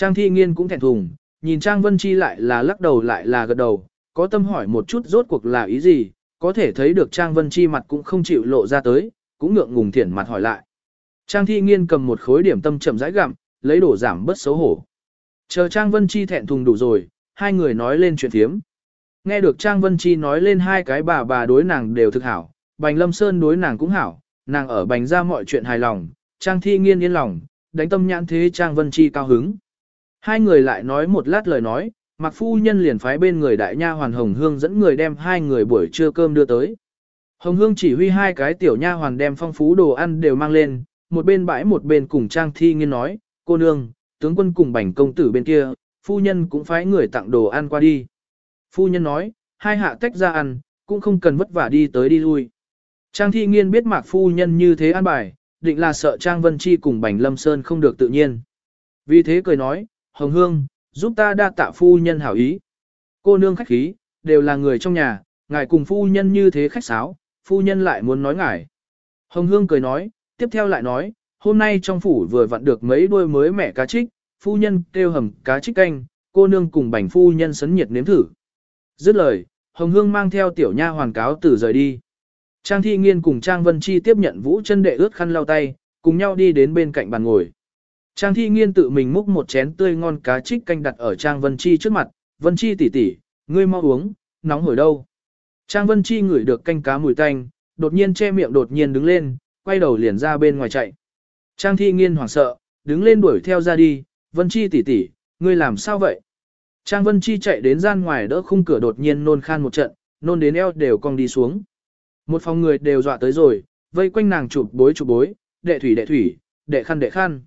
A: Trang Thi Nghiên cũng thẹn thùng, nhìn Trang Vân Chi lại là lắc đầu lại là gật đầu, có tâm hỏi một chút rốt cuộc là ý gì, có thể thấy được Trang Vân Chi mặt cũng không chịu lộ ra tới, cũng ngượng ngùng thiển mặt hỏi lại. Trang Thi Nghiên cầm một khối điểm tâm chậm rãi gặm, lấy đổ giảm bớt xấu hổ. Chờ Trang Vân Chi thẹn thùng đủ rồi, hai người nói lên chuyện thiếm. Nghe được Trang Vân Chi nói lên hai cái bà bà đối nàng đều thực hảo, Bành Lâm Sơn đối nàng cũng hảo, nàng ở Bành ra mọi chuyện hài lòng, Trang Thi Nghiên yên lòng, đánh tâm nhãn thế Trang Vân Chi cao hứng. Hai người lại nói một lát lời nói, Mạc Phu Nhân liền phái bên người đại nha hoàn Hồng Hương dẫn người đem hai người buổi trưa cơm đưa tới. Hồng Hương chỉ huy hai cái tiểu nha hoàn đem phong phú đồ ăn đều mang lên, một bên bãi một bên cùng Trang Thi Nghiên nói, cô nương, tướng quân cùng bảnh công tử bên kia, phu nhân cũng phái người tặng đồ ăn qua đi. Phu nhân nói, hai hạ tách ra ăn, cũng không cần vất vả đi tới đi lui. Trang Thi Nghiên biết Mạc phu nhân như thế ăn bài, định là sợ Trang Vân Chi cùng Bành Lâm Sơn không được tự nhiên. Vì thế cười nói, Hồng Hương, giúp ta đa tạ phu nhân hảo ý. Cô nương khách khí, đều là người trong nhà, ngài cùng phu nhân như thế khách sáo, phu nhân lại muốn nói ngài. Hồng Hương cười nói, tiếp theo lại nói, hôm nay trong phủ vừa vặn được mấy đuôi mới mẻ cá trích, phu nhân kêu hầm cá trích canh, cô nương cùng bành phu nhân sấn nhiệt nếm thử. Dứt lời, Hồng Hương mang theo tiểu nha hoàn cáo tử rời đi. Trang Thi Nghiên cùng Trang Vân Chi tiếp nhận Vũ chân đệ ướt khăn lau tay, cùng nhau đi đến bên cạnh bàn ngồi. Trang Thi Nghiên tự mình múc một chén tươi ngon cá trích canh đặt ở Trang Vân Chi trước mặt, Vân Chi tỷ tỷ, ngươi mau uống, nóng hổi đâu. Trang Vân Chi ngửi được canh cá mùi tanh, đột nhiên che miệng đột nhiên đứng lên, quay đầu liền ra bên ngoài chạy. Trang Thi Nghiên hoảng sợ, đứng lên đuổi theo ra đi, Vân Chi tỷ tỷ, ngươi làm sao vậy? Trang Vân Chi chạy đến gian ngoài đỡ khung cửa đột nhiên nôn khan một trận, nôn đến eo đều cong đi xuống. Một phòng người đều dọa tới rồi, vây quanh nàng chụp bối chụp bối, đệ thủy đệ thủy, đệ khăn đệ khăn.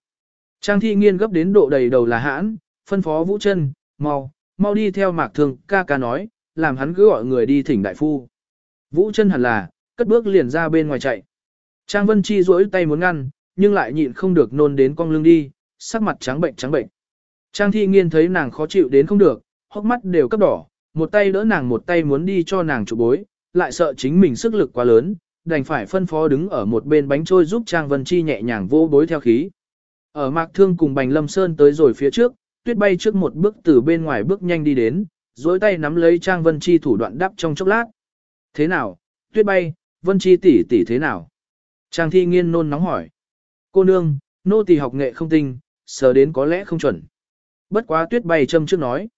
A: Trang thi nghiên gấp đến độ đầy đầu là hãn, phân phó vũ chân, mau, mau đi theo mạc thương, ca ca nói, làm hắn cứ gọi người đi thỉnh đại phu. Vũ chân hẳn là, cất bước liền ra bên ngoài chạy. Trang Vân Chi duỗi tay muốn ngăn, nhưng lại nhịn không được nôn đến cong lưng đi, sắc mặt trắng bệnh trắng bệnh. Trang thi nghiên thấy nàng khó chịu đến không được, hốc mắt đều cấp đỏ, một tay đỡ nàng một tay muốn đi cho nàng trụ bối, lại sợ chính mình sức lực quá lớn, đành phải phân phó đứng ở một bên bánh trôi giúp Trang Vân Chi nhẹ nhàng vô bối theo khí. Ở Mạc Thương cùng Bành Lâm Sơn tới rồi phía trước, tuyết bay trước một bước từ bên ngoài bước nhanh đi đến, dối tay nắm lấy Trang Vân Chi thủ đoạn đắp trong chốc lát. Thế nào, tuyết bay, Vân Chi tỷ tỷ thế nào? Trang thi nghiên nôn nóng hỏi. Cô nương, nô tỳ học nghệ không tinh, sờ đến có lẽ không chuẩn. Bất quá tuyết bay châm trước nói.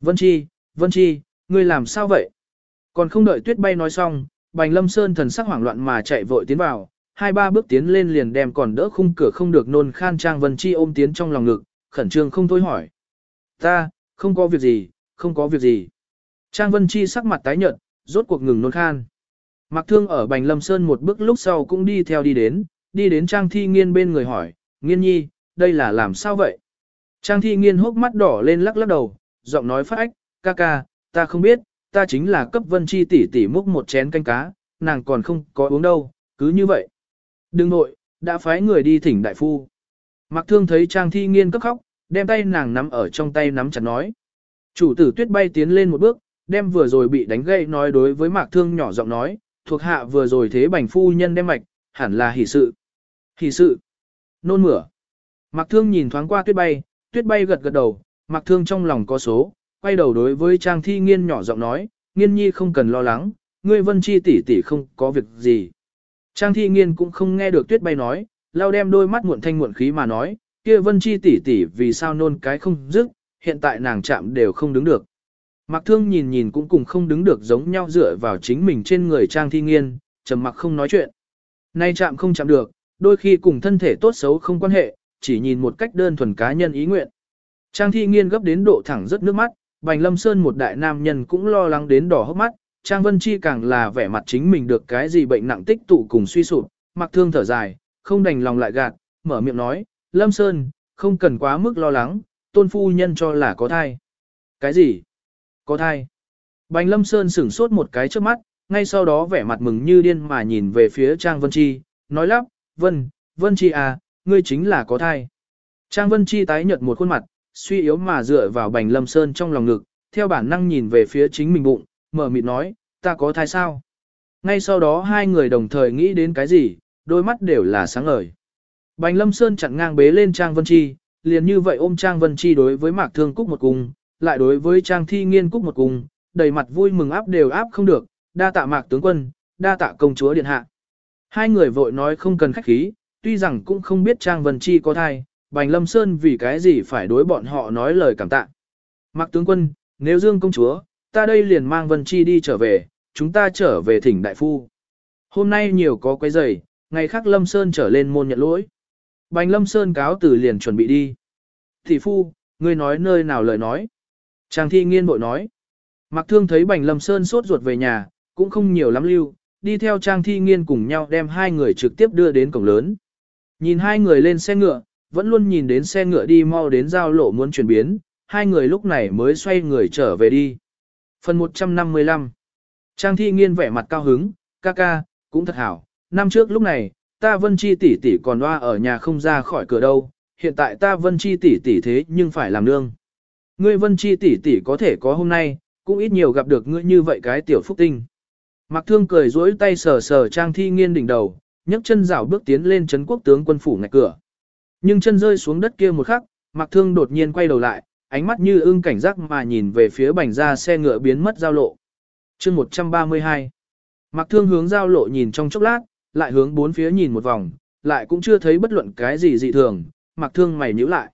A: Vân Chi, Vân Chi, ngươi làm sao vậy? Còn không đợi tuyết bay nói xong, Bành Lâm Sơn thần sắc hoảng loạn mà chạy vội tiến vào, hai ba bước tiến lên liền đem còn đỡ khung cửa không được nôn khan Trang Vân Chi ôm tiến trong lòng ngực, khẩn trương không thôi hỏi. Ta, không có việc gì, không có việc gì. Trang Vân Chi sắc mặt tái nhợt, rốt cuộc ngừng nôn khan. Mặc thương ở Bành Lâm Sơn một bước lúc sau cũng đi theo đi đến, đi đến Trang Thi Nghiên bên người hỏi, Nghiên nhi, đây là làm sao vậy? Trang Thi Nghiên hốc mắt đỏ lên lắc lắc đầu, giọng nói phát ách, ca ca, ta không biết, ta chính là cấp Vân Chi tỷ tỷ múc một chén canh cá, nàng còn không có uống đâu, cứ như vậy. Đừng nội, đã phái người đi thỉnh đại phu. Mặc thương thấy Trang Thi Nghiên cấp khóc, đem tay nàng nắm ở trong tay nắm chặt nói. Chủ tử tuyết bay tiến lên một bước, đem vừa rồi bị đánh gậy nói đối với Mạc Thương nhỏ giọng nói, thuộc hạ vừa rồi thế bành phu nhân đem mạch, hẳn là hỷ sự. Hỷ sự. Nôn mửa. Mạc Thương nhìn thoáng qua tuyết bay, tuyết bay gật gật đầu, Mạc Thương trong lòng có số, quay đầu đối với Trang Thi Nghiên nhỏ giọng nói, Nghiên nhi không cần lo lắng, ngươi vân chi tỷ tỷ không có việc gì. Trang thi nghiên cũng không nghe được tuyết bay nói, lao đem đôi mắt muộn thanh muộn khí mà nói, kia vân chi tỷ tỷ vì sao nôn cái không dứt, hiện tại nàng chạm đều không đứng được. Mạc Thương nhìn nhìn cũng cùng không đứng được giống nhau dựa vào chính mình trên người Trang Thi Nghiên, trầm mặc không nói chuyện. Nay chạm không chạm được, đôi khi cùng thân thể tốt xấu không quan hệ, chỉ nhìn một cách đơn thuần cá nhân ý nguyện. Trang Thi Nghiên gấp đến độ thẳng rất nước mắt, Bành Lâm Sơn một đại nam nhân cũng lo lắng đến đỏ hốc mắt, Trang Vân Chi càng là vẻ mặt chính mình được cái gì bệnh nặng tích tụ cùng suy sụp, mặc Thương thở dài, không đành lòng lại gạt, mở miệng nói, Lâm Sơn, không cần quá mức lo lắng, tôn phu nhân cho là có thai. Cái gì? Có thai. Bành Lâm Sơn sửng sốt một cái trước mắt, ngay sau đó vẻ mặt mừng như điên mà nhìn về phía Trang Vân Chi, nói lắp, Vân, Vân Chi à, ngươi chính là có thai. Trang Vân Chi tái nhợt một khuôn mặt, suy yếu mà dựa vào Bành Lâm Sơn trong lòng ngực, theo bản năng nhìn về phía chính mình bụng, mở mịt nói, ta có thai sao? Ngay sau đó hai người đồng thời nghĩ đến cái gì, đôi mắt đều là sáng ngời. Bành Lâm Sơn chặn ngang bế lên Trang Vân Chi, liền như vậy ôm Trang Vân Chi đối với Mạc Thương Cúc một cung, lại đối với Trang Thi Nghiên Cúc một cung, đầy mặt vui mừng áp đều áp không được, đa tạ Mạc tướng quân, đa tạ công chúa điện hạ. Hai người vội nói không cần khách khí, tuy rằng cũng không biết Trang Vân Chi có thai, Bành Lâm Sơn vì cái gì phải đối bọn họ nói lời cảm tạ. Mạc tướng quân, nếu Dương công chúa, ta đây liền mang Vân Chi đi trở về, chúng ta trở về thỉnh đại phu. Hôm nay nhiều có quấy rầy, ngày khác Lâm Sơn trở lên môn nhận lỗi. Bành Lâm Sơn cáo từ liền chuẩn bị đi. Thị phu, ngươi nói nơi nào lời nói. Trang thi nghiên bội nói. Mặc thương thấy Bành Lâm Sơn sốt ruột về nhà, cũng không nhiều lắm lưu, đi theo Trang thi nghiên cùng nhau đem hai người trực tiếp đưa đến cổng lớn. Nhìn hai người lên xe ngựa, vẫn luôn nhìn đến xe ngựa đi mau đến giao lộ muốn chuyển biến, hai người lúc này mới xoay người trở về đi. Phần 155 Trang thi nghiên vẻ mặt cao hứng, ca ca, cũng thật hảo, năm trước lúc này, ta vân chi tỷ tỷ còn loa ở nhà không ra khỏi cửa đâu, hiện tại ta vân chi tỷ tỷ thế nhưng phải làm nương. Ngươi vân chi tỷ tỷ có thể có hôm nay, cũng ít nhiều gặp được ngươi như vậy cái tiểu phúc tinh. Mặc thương cười dối tay sờ sờ trang thi nghiên đỉnh đầu, nhấc chân rảo bước tiến lên chấn quốc tướng quân phủ ngạch cửa. Nhưng chân rơi xuống đất kia một khắc, mặc thương đột nhiên quay đầu lại, ánh mắt như ưng cảnh giác mà nhìn về phía bành ra xe ngựa biến mất giao lộ. chương 132 Mặc thương hướng giao lộ nhìn trong chốc lát, lại hướng bốn phía nhìn một vòng, lại cũng chưa thấy bất luận cái gì dị thường, mặc thương mày nhíu lại.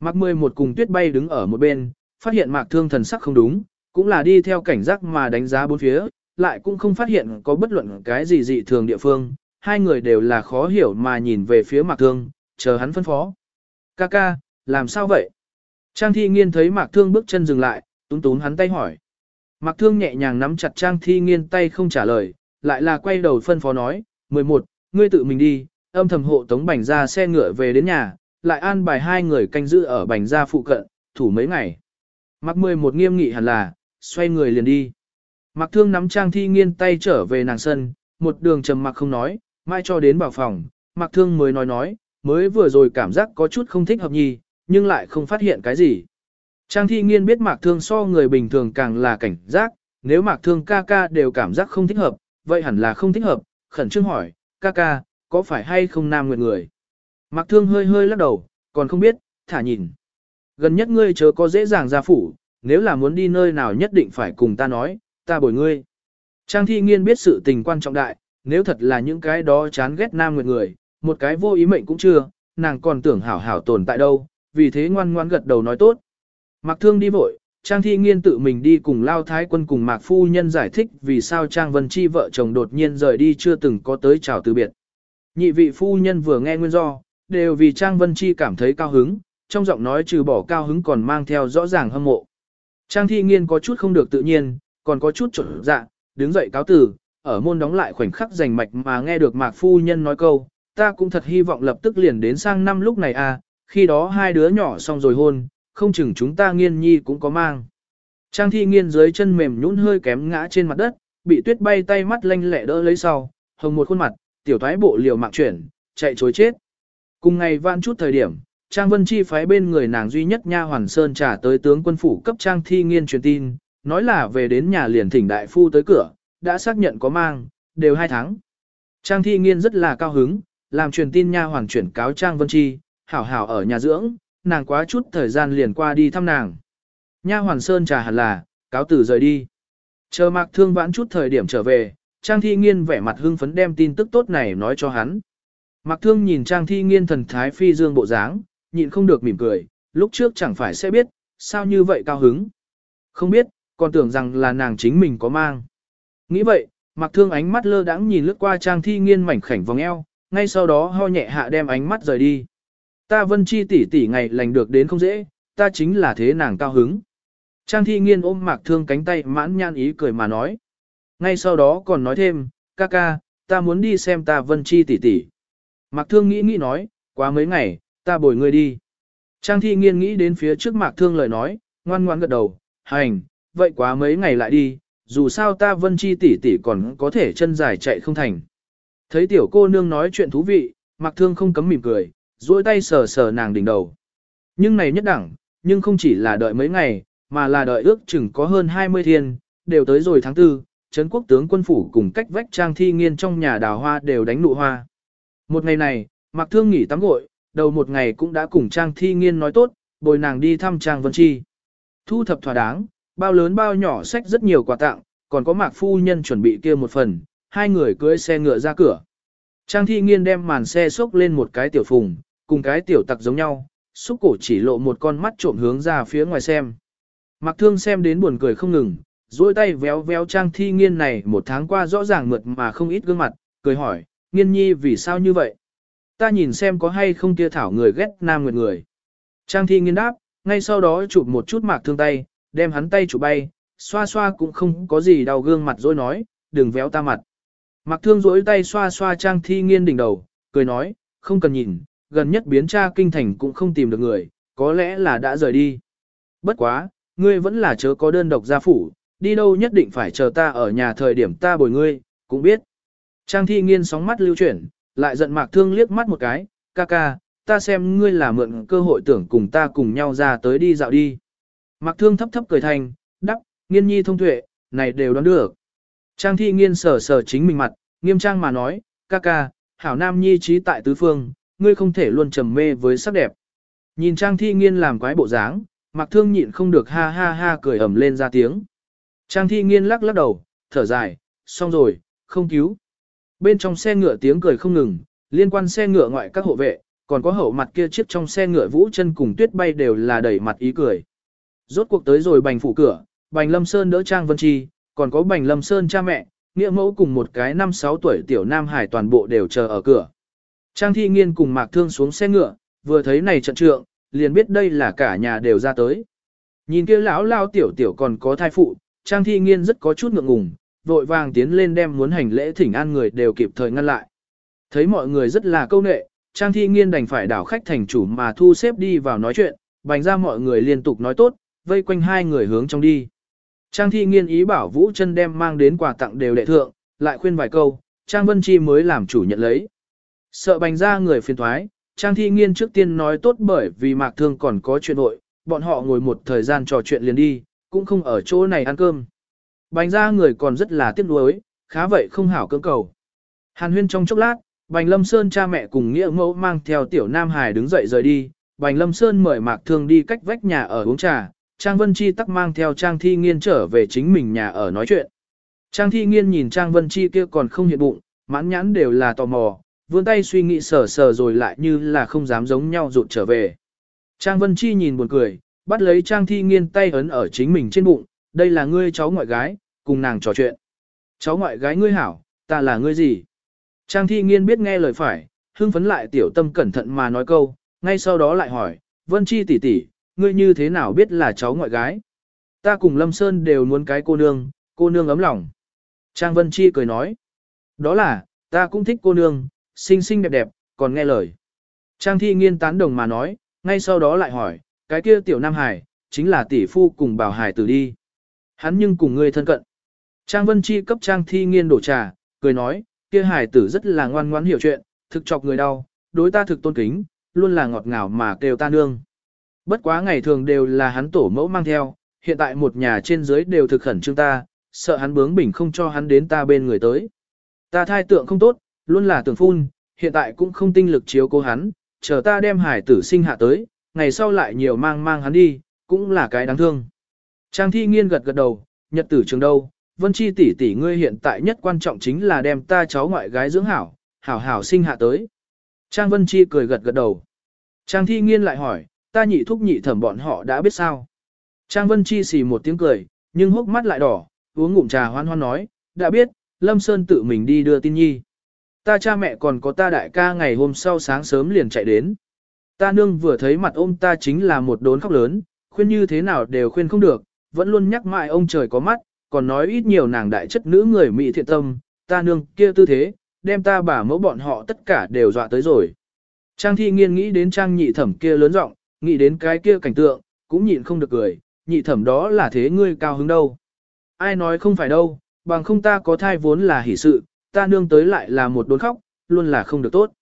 A: Mặc mười một cùng tuyết bay đứng ở một bên, phát hiện mạc thương thần sắc không đúng, cũng là đi theo cảnh giác mà đánh giá bốn phía, lại cũng không phát hiện có bất luận cái gì dị thường địa phương, hai người đều là khó hiểu mà nhìn về phía mạc thương, chờ hắn phân phó. Ca ca, làm sao vậy? Trang thi nghiên thấy mạc thương bước chân dừng lại, túm túm hắn tay hỏi. Mạc thương nhẹ nhàng nắm chặt trang thi nghiên tay không trả lời, lại là quay đầu phân phó nói, 11, ngươi tự mình đi, âm thầm hộ tống bành ra xe ngựa về đến nhà, lại an bài hai người canh giữ ở bành ra phụ cận, thủ mấy ngày. Mạc 11 nghiêm nghị hẳn là, xoay người liền đi. Mặc thương nắm trang thi nghiên tay trở về nàng sân, một đường trầm mặc không nói, mai cho đến bảo phòng, mặc thương mới nói nói, mới vừa rồi cảm giác có chút không thích hợp nhì, nhưng lại không phát hiện cái gì. Trang thi nghiên biết mạc thương so người bình thường càng là cảnh giác, nếu mạc thương ca ca đều cảm giác không thích hợp, vậy hẳn là không thích hợp, khẩn trương hỏi, ca ca, có phải hay không nam nguyện người? Mạc thương hơi hơi lắc đầu, còn không biết, thả nhìn. Gần nhất ngươi chớ có dễ dàng ra phủ, nếu là muốn đi nơi nào nhất định phải cùng ta nói, ta bồi ngươi. Trang thi nghiên biết sự tình quan trọng đại, nếu thật là những cái đó chán ghét nam nguyện người, một cái vô ý mệnh cũng chưa, nàng còn tưởng hảo hảo tồn tại đâu, vì thế ngoan ngoan gật đầu nói tốt. Mạc thương đi vội, Trang Thi Nghiên tự mình đi cùng Lao Thái quân cùng Mạc Phu Nhân giải thích vì sao Trang Vân Chi vợ chồng đột nhiên rời đi chưa từng có tới chào từ biệt. Nhị vị Phu Nhân vừa nghe nguyên do, đều vì Trang Vân Chi cảm thấy cao hứng, trong giọng nói trừ bỏ cao hứng còn mang theo rõ ràng hâm mộ. Trang Thi Nghiên có chút không được tự nhiên, còn có chút trộn dạ, đứng dậy cáo từ, ở môn đóng lại khoảnh khắc rành mạch mà nghe được Mạc Phu Nhân nói câu, ta cũng thật hy vọng lập tức liền đến sang năm lúc này à, khi đó hai đứa nhỏ xong rồi hôn, không chừng chúng ta nghiên nhi cũng có mang. Trang thi nghiên dưới chân mềm nhũn hơi kém ngã trên mặt đất, bị tuyết bay tay mắt lanh lẹ đỡ lấy sau, hồng một khuôn mặt, tiểu thoái bộ liều mạng chuyển, chạy chối chết. Cùng ngày vãn chút thời điểm, Trang Vân Chi phái bên người nàng duy nhất nha hoàn sơn trả tới tướng quân phủ cấp Trang thi nghiên truyền tin, nói là về đến nhà liền thỉnh đại phu tới cửa, đã xác nhận có mang, đều hai tháng. Trang thi nghiên rất là cao hứng, làm truyền tin nha hoàn chuyển cáo Trang Vân Chi, hảo hảo ở nhà dưỡng, nàng quá chút thời gian liền qua đi thăm nàng. Nha hoàn sơn trà hẳn là, cáo tử rời đi. Chờ mạc thương vãn chút thời điểm trở về, Trang Thi Nghiên vẻ mặt hưng phấn đem tin tức tốt này nói cho hắn. Mạc thương nhìn Trang Thi Nghiên thần thái phi dương bộ dáng, nhịn không được mỉm cười, lúc trước chẳng phải sẽ biết, sao như vậy cao hứng? Không biết, còn tưởng rằng là nàng chính mình có mang. Nghĩ vậy, Mạc Thương ánh mắt lơ đãng nhìn lướt qua Trang Thi Nghiên mảnh khảnh vòng eo, ngay sau đó ho nhẹ hạ đem ánh mắt rời đi. Ta Vân Chi tỷ tỷ ngày lành được đến không dễ, ta chính là thế nàng cao hứng. Trang Thi Nghiên ôm Mạc Thương cánh tay mãn nhan ý cười mà nói. Ngay sau đó còn nói thêm, ca ca, ta muốn đi xem ta Vân Chi tỷ tỷ. Mạc Thương nghĩ nghĩ nói, quá mấy ngày, ta bồi ngươi đi. Trang Thi Nghiên nghĩ đến phía trước Mạc Thương lời nói, ngoan ngoan gật đầu, hành, vậy quá mấy ngày lại đi, dù sao ta Vân Chi tỷ tỷ còn có thể chân dài chạy không thành. Thấy tiểu cô nương nói chuyện thú vị, Mạc Thương không cấm mỉm cười, duỗi tay sờ sờ nàng đỉnh đầu. Nhưng này nhất đẳng, nhưng không chỉ là đợi mấy ngày, mà là đợi ước chừng có hơn 20 thiên, đều tới rồi tháng 4, Trấn quốc tướng quân phủ cùng cách vách trang thi nghiên trong nhà đào hoa đều đánh nụ hoa. Một ngày này, Mạc Thương nghỉ tắm gội, đầu một ngày cũng đã cùng trang thi nghiên nói tốt, bồi nàng đi thăm trang Vân Chi. Thu thập thỏa đáng, bao lớn bao nhỏ sách rất nhiều quà tặng, còn có Mạc Phu Nhân chuẩn bị kia một phần, hai người cưỡi xe ngựa ra cửa. Trang thi nghiên đem màn xe xốc lên một cái tiểu phùng, cùng cái tiểu tặc giống nhau, xúc cổ chỉ lộ một con mắt trộm hướng ra phía ngoài xem. Mặc thương xem đến buồn cười không ngừng, duỗi tay véo véo trang thi nghiên này một tháng qua rõ ràng mượt mà không ít gương mặt, cười hỏi, nghiên nhi vì sao như vậy? Ta nhìn xem có hay không kia thảo người ghét nam nguyệt người. Trang thi nghiên đáp, ngay sau đó chụp một chút mạc thương tay, đem hắn tay chụp bay, xoa xoa cũng không có gì đau gương mặt rồi nói, đừng véo ta mặt. Mạc thương duỗi tay xoa xoa trang thi nghiên đỉnh đầu, cười nói, không cần nhìn, gần nhất biến tra kinh thành cũng không tìm được người, có lẽ là đã rời đi. Bất quá, ngươi vẫn là chớ có đơn độc gia phủ, đi đâu nhất định phải chờ ta ở nhà thời điểm ta bồi ngươi, cũng biết. Trang thi nghiên sóng mắt lưu chuyển, lại giận mạc thương liếc mắt một cái, ca ca, ta xem ngươi là mượn cơ hội tưởng cùng ta cùng nhau ra tới đi dạo đi. Mạc thương thấp thấp cười thành, đắc, nghiên nhi thông tuệ, này đều đoán được. Trang thi nghiên sờ sờ chính mình mặt, nghiêm trang mà nói, ca ca, hảo nam nhi trí tại tứ phương, ngươi không thể luôn trầm mê với sắc đẹp. Nhìn Trang thi nghiên làm quái bộ dáng, mặc Thương nhịn không được ha ha ha cười ầm lên ra tiếng. Trang thi nghiên lắc lắc đầu, thở dài, xong rồi, không cứu. Bên trong xe ngựa tiếng cười không ngừng, liên quan xe ngựa ngoại các hộ vệ, còn có hậu mặt kia chiếc trong xe ngựa vũ chân cùng tuyết bay đều là đẩy mặt ý cười. Rốt cuộc tới rồi bành phủ cửa, bành lâm sơn đỡ Trang Vân Chi, còn có bành lâm sơn cha mẹ, nghĩa mẫu cùng một cái năm sáu tuổi tiểu nam hải toàn bộ đều chờ ở cửa. Trang thi nghiên cùng mạc thương xuống xe ngựa, vừa thấy này trận trượng, liền biết đây là cả nhà đều ra tới. Nhìn kia lão lao tiểu tiểu còn có thai phụ, Trang Thi Nghiên rất có chút ngượng ngùng, vội vàng tiến lên đem muốn hành lễ thỉnh an người đều kịp thời ngăn lại. Thấy mọi người rất là câu nệ, Trang Thi Nghiên đành phải đảo khách thành chủ mà thu xếp đi vào nói chuyện, bành ra mọi người liên tục nói tốt, vây quanh hai người hướng trong đi. Trang Thi Nghiên ý bảo Vũ chân đem mang đến quà tặng đều đệ thượng, lại khuyên vài câu, Trang Vân Chi mới làm chủ nhận lấy. Sợ bành ra người phiền thoái, Trang Thi Nghiên trước tiên nói tốt bởi vì Mạc Thương còn có chuyện nội, bọn họ ngồi một thời gian trò chuyện liền đi, cũng không ở chỗ này ăn cơm. Bành ra người còn rất là tiếc nuối, khá vậy không hảo cưỡng cầu. Hàn huyên trong chốc lát, Bành Lâm Sơn cha mẹ cùng nghĩa mẫu mang theo tiểu Nam Hải đứng dậy rời đi, Bành Lâm Sơn mời Mạc Thương đi cách vách nhà ở uống trà, Trang Vân Chi tắc mang theo Trang Thi Nghiên trở về chính mình nhà ở nói chuyện. Trang Thi Nghiên nhìn Trang Vân Chi kia còn không hiện bụng, mãn nhãn đều là tò mò, vươn tay suy nghĩ sờ sờ rồi lại như là không dám giống nhau rụt trở về. Trang Vân Chi nhìn buồn cười, bắt lấy Trang Thi Nghiên tay ấn ở chính mình trên bụng, đây là ngươi cháu ngoại gái, cùng nàng trò chuyện. Cháu ngoại gái ngươi hảo, ta là ngươi gì? Trang Thi Nghiên biết nghe lời phải, hưng phấn lại tiểu tâm cẩn thận mà nói câu, ngay sau đó lại hỏi, Vân Chi tỷ tỷ, ngươi như thế nào biết là cháu ngoại gái? Ta cùng Lâm Sơn đều muốn cái cô nương, cô nương ấm lòng. Trang Vân Chi cười nói, đó là, ta cũng thích cô nương, xinh xinh đẹp đẹp, còn nghe lời. Trang thi nghiên tán đồng mà nói, ngay sau đó lại hỏi, cái kia tiểu Nam Hải, chính là tỷ phu cùng bảo hải tử đi. Hắn nhưng cùng ngươi thân cận. Trang Vân Chi cấp Trang thi nghiên đổ trà, cười nói, kia hải tử rất là ngoan ngoãn hiểu chuyện, thực chọc người đau, đối ta thực tôn kính, luôn là ngọt ngào mà kêu ta nương. Bất quá ngày thường đều là hắn tổ mẫu mang theo, hiện tại một nhà trên dưới đều thực khẩn trương ta, sợ hắn bướng bỉnh không cho hắn đến ta bên người tới. Ta thai tượng không tốt, luôn là tưởng phun, hiện tại cũng không tinh lực chiếu cố hắn, chờ ta đem hải tử sinh hạ tới, ngày sau lại nhiều mang mang hắn đi, cũng là cái đáng thương. Trang thi nghiên gật gật đầu, nhật tử trường đâu, vân chi tỷ tỷ ngươi hiện tại nhất quan trọng chính là đem ta cháu ngoại gái dưỡng hảo, hảo hảo sinh hạ tới. Trang vân chi cười gật gật đầu. Trang thi nghiên lại hỏi, ta nhị thúc nhị thẩm bọn họ đã biết sao. Trang Vân Chi xì một tiếng cười, nhưng hốc mắt lại đỏ, uống ngụm trà hoan hoan nói, đã biết, Lâm Sơn tự mình đi đưa tin nhi. Ta cha mẹ còn có ta đại ca ngày hôm sau sáng sớm liền chạy đến. Ta nương vừa thấy mặt ôm ta chính là một đốn khóc lớn, khuyên như thế nào đều khuyên không được, vẫn luôn nhắc mãi ông trời có mắt, còn nói ít nhiều nàng đại chất nữ người mỹ thiện tâm, ta nương kia tư thế, đem ta bà mẫu bọn họ tất cả đều dọa tới rồi. Trang thi nghiên nghĩ đến trang nhị thẩm kia lớn giọng nghĩ đến cái kia cảnh tượng, cũng nhịn không được cười, nhị thẩm đó là thế ngươi cao hứng đâu. Ai nói không phải đâu, bằng không ta có thai vốn là hỷ sự, ta nương tới lại là một đốn khóc, luôn là không được tốt.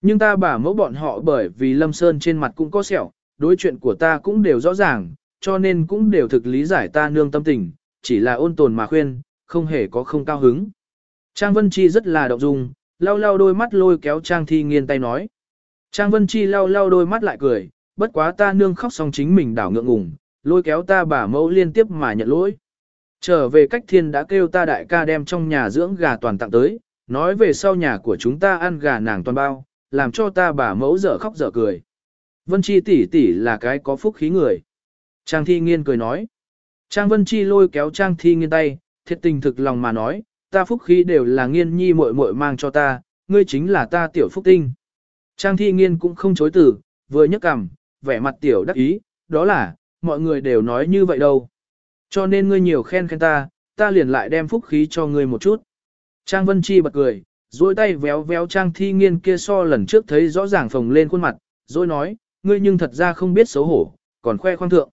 A: Nhưng ta bà mẫu bọn họ bởi vì Lâm Sơn trên mặt cũng có sẹo, đối chuyện của ta cũng đều rõ ràng, cho nên cũng đều thực lý giải ta nương tâm tình, chỉ là ôn tồn mà khuyên, không hề có không cao hứng. Trang Vân Chi rất là động dung, lau lau đôi mắt lôi kéo Trang Thi Nghiên tay nói. Trang Vân Chi lau lau đôi mắt lại cười, bất quá ta nương khóc xong chính mình đảo ngượng ngùng, lôi kéo ta bà mẫu liên tiếp mà nhận lỗi. Trở về cách thiên đã kêu ta đại ca đem trong nhà dưỡng gà toàn tặng tới, nói về sau nhà của chúng ta ăn gà nàng toàn bao, làm cho ta bà mẫu dở khóc dở cười. Vân Chi tỷ tỷ là cái có phúc khí người. Trang Thi Nghiên cười nói. Trang Vân Chi lôi kéo Trang Thi Nghiên tay, thiệt tình thực lòng mà nói, ta phúc khí đều là nghiên nhi muội muội mang cho ta, ngươi chính là ta tiểu phúc tinh. Trang Thi Nghiên cũng không chối từ, vừa nhấc cằm, vẻ mặt tiểu đắc ý, đó là, mọi người đều nói như vậy đâu. Cho nên ngươi nhiều khen khen ta, ta liền lại đem phúc khí cho ngươi một chút. Trang Vân Chi bật cười, duỗi tay véo véo Trang Thi Nghiên kia so lần trước thấy rõ ràng phồng lên khuôn mặt, rồi nói, ngươi nhưng thật ra không biết xấu hổ, còn khoe khoang thượng.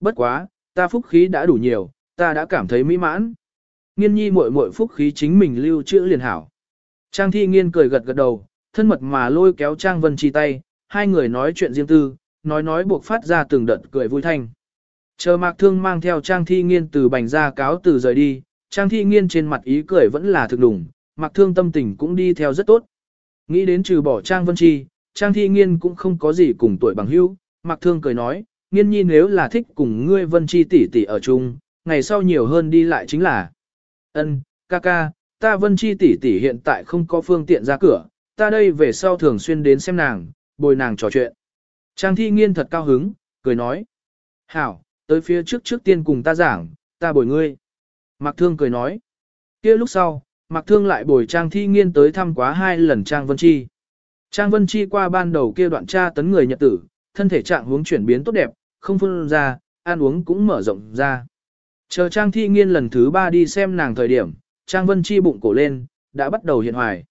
A: Bất quá, ta phúc khí đã đủ nhiều, ta đã cảm thấy mỹ mãn. Nghiên nhi muội muội phúc khí chính mình lưu trữ liền hảo. Trang Thi Nghiên cười gật gật đầu, thân mật mà lôi kéo Trang Vân Chi tay, hai người nói chuyện riêng tư, nói nói buộc phát ra từng đợt cười vui thanh. Chờ Mạc Thương mang theo Trang Thi Nghiên từ bành ra cáo từ rời đi, Trang Thi Nghiên trên mặt ý cười vẫn là thực đủng, Mạc Thương tâm tình cũng đi theo rất tốt. Nghĩ đến trừ bỏ Trang Vân Chi, Trang Thi Nghiên cũng không có gì cùng tuổi bằng hữu, Mạc Thương cười nói, Nghiên nhi nếu là thích cùng ngươi Vân Chi tỷ tỷ ở chung, ngày sau nhiều hơn đi lại chính là. Ân, ca ca, ta Vân Chi tỷ tỷ hiện tại không có phương tiện ra cửa, ta đây về sau thường xuyên đến xem nàng, bồi nàng trò chuyện. Trang Thi Nghiên thật cao hứng, cười nói, hảo, tới phía trước trước tiên cùng ta giảng, ta bồi ngươi. Mạc Thương cười nói. kia lúc sau, Mạc Thương lại bồi Trang Thi Nghiên tới thăm quá hai lần Trang Vân Chi. Trang Vân Chi qua ban đầu kia đoạn tra tấn người nhật tử, thân thể trạng hướng chuyển biến tốt đẹp, không phân ra, ăn uống cũng mở rộng ra. Chờ Trang Thi Nghiên lần thứ ba đi xem nàng thời điểm, Trang Vân Chi bụng cổ lên, đã bắt đầu hiện hoài.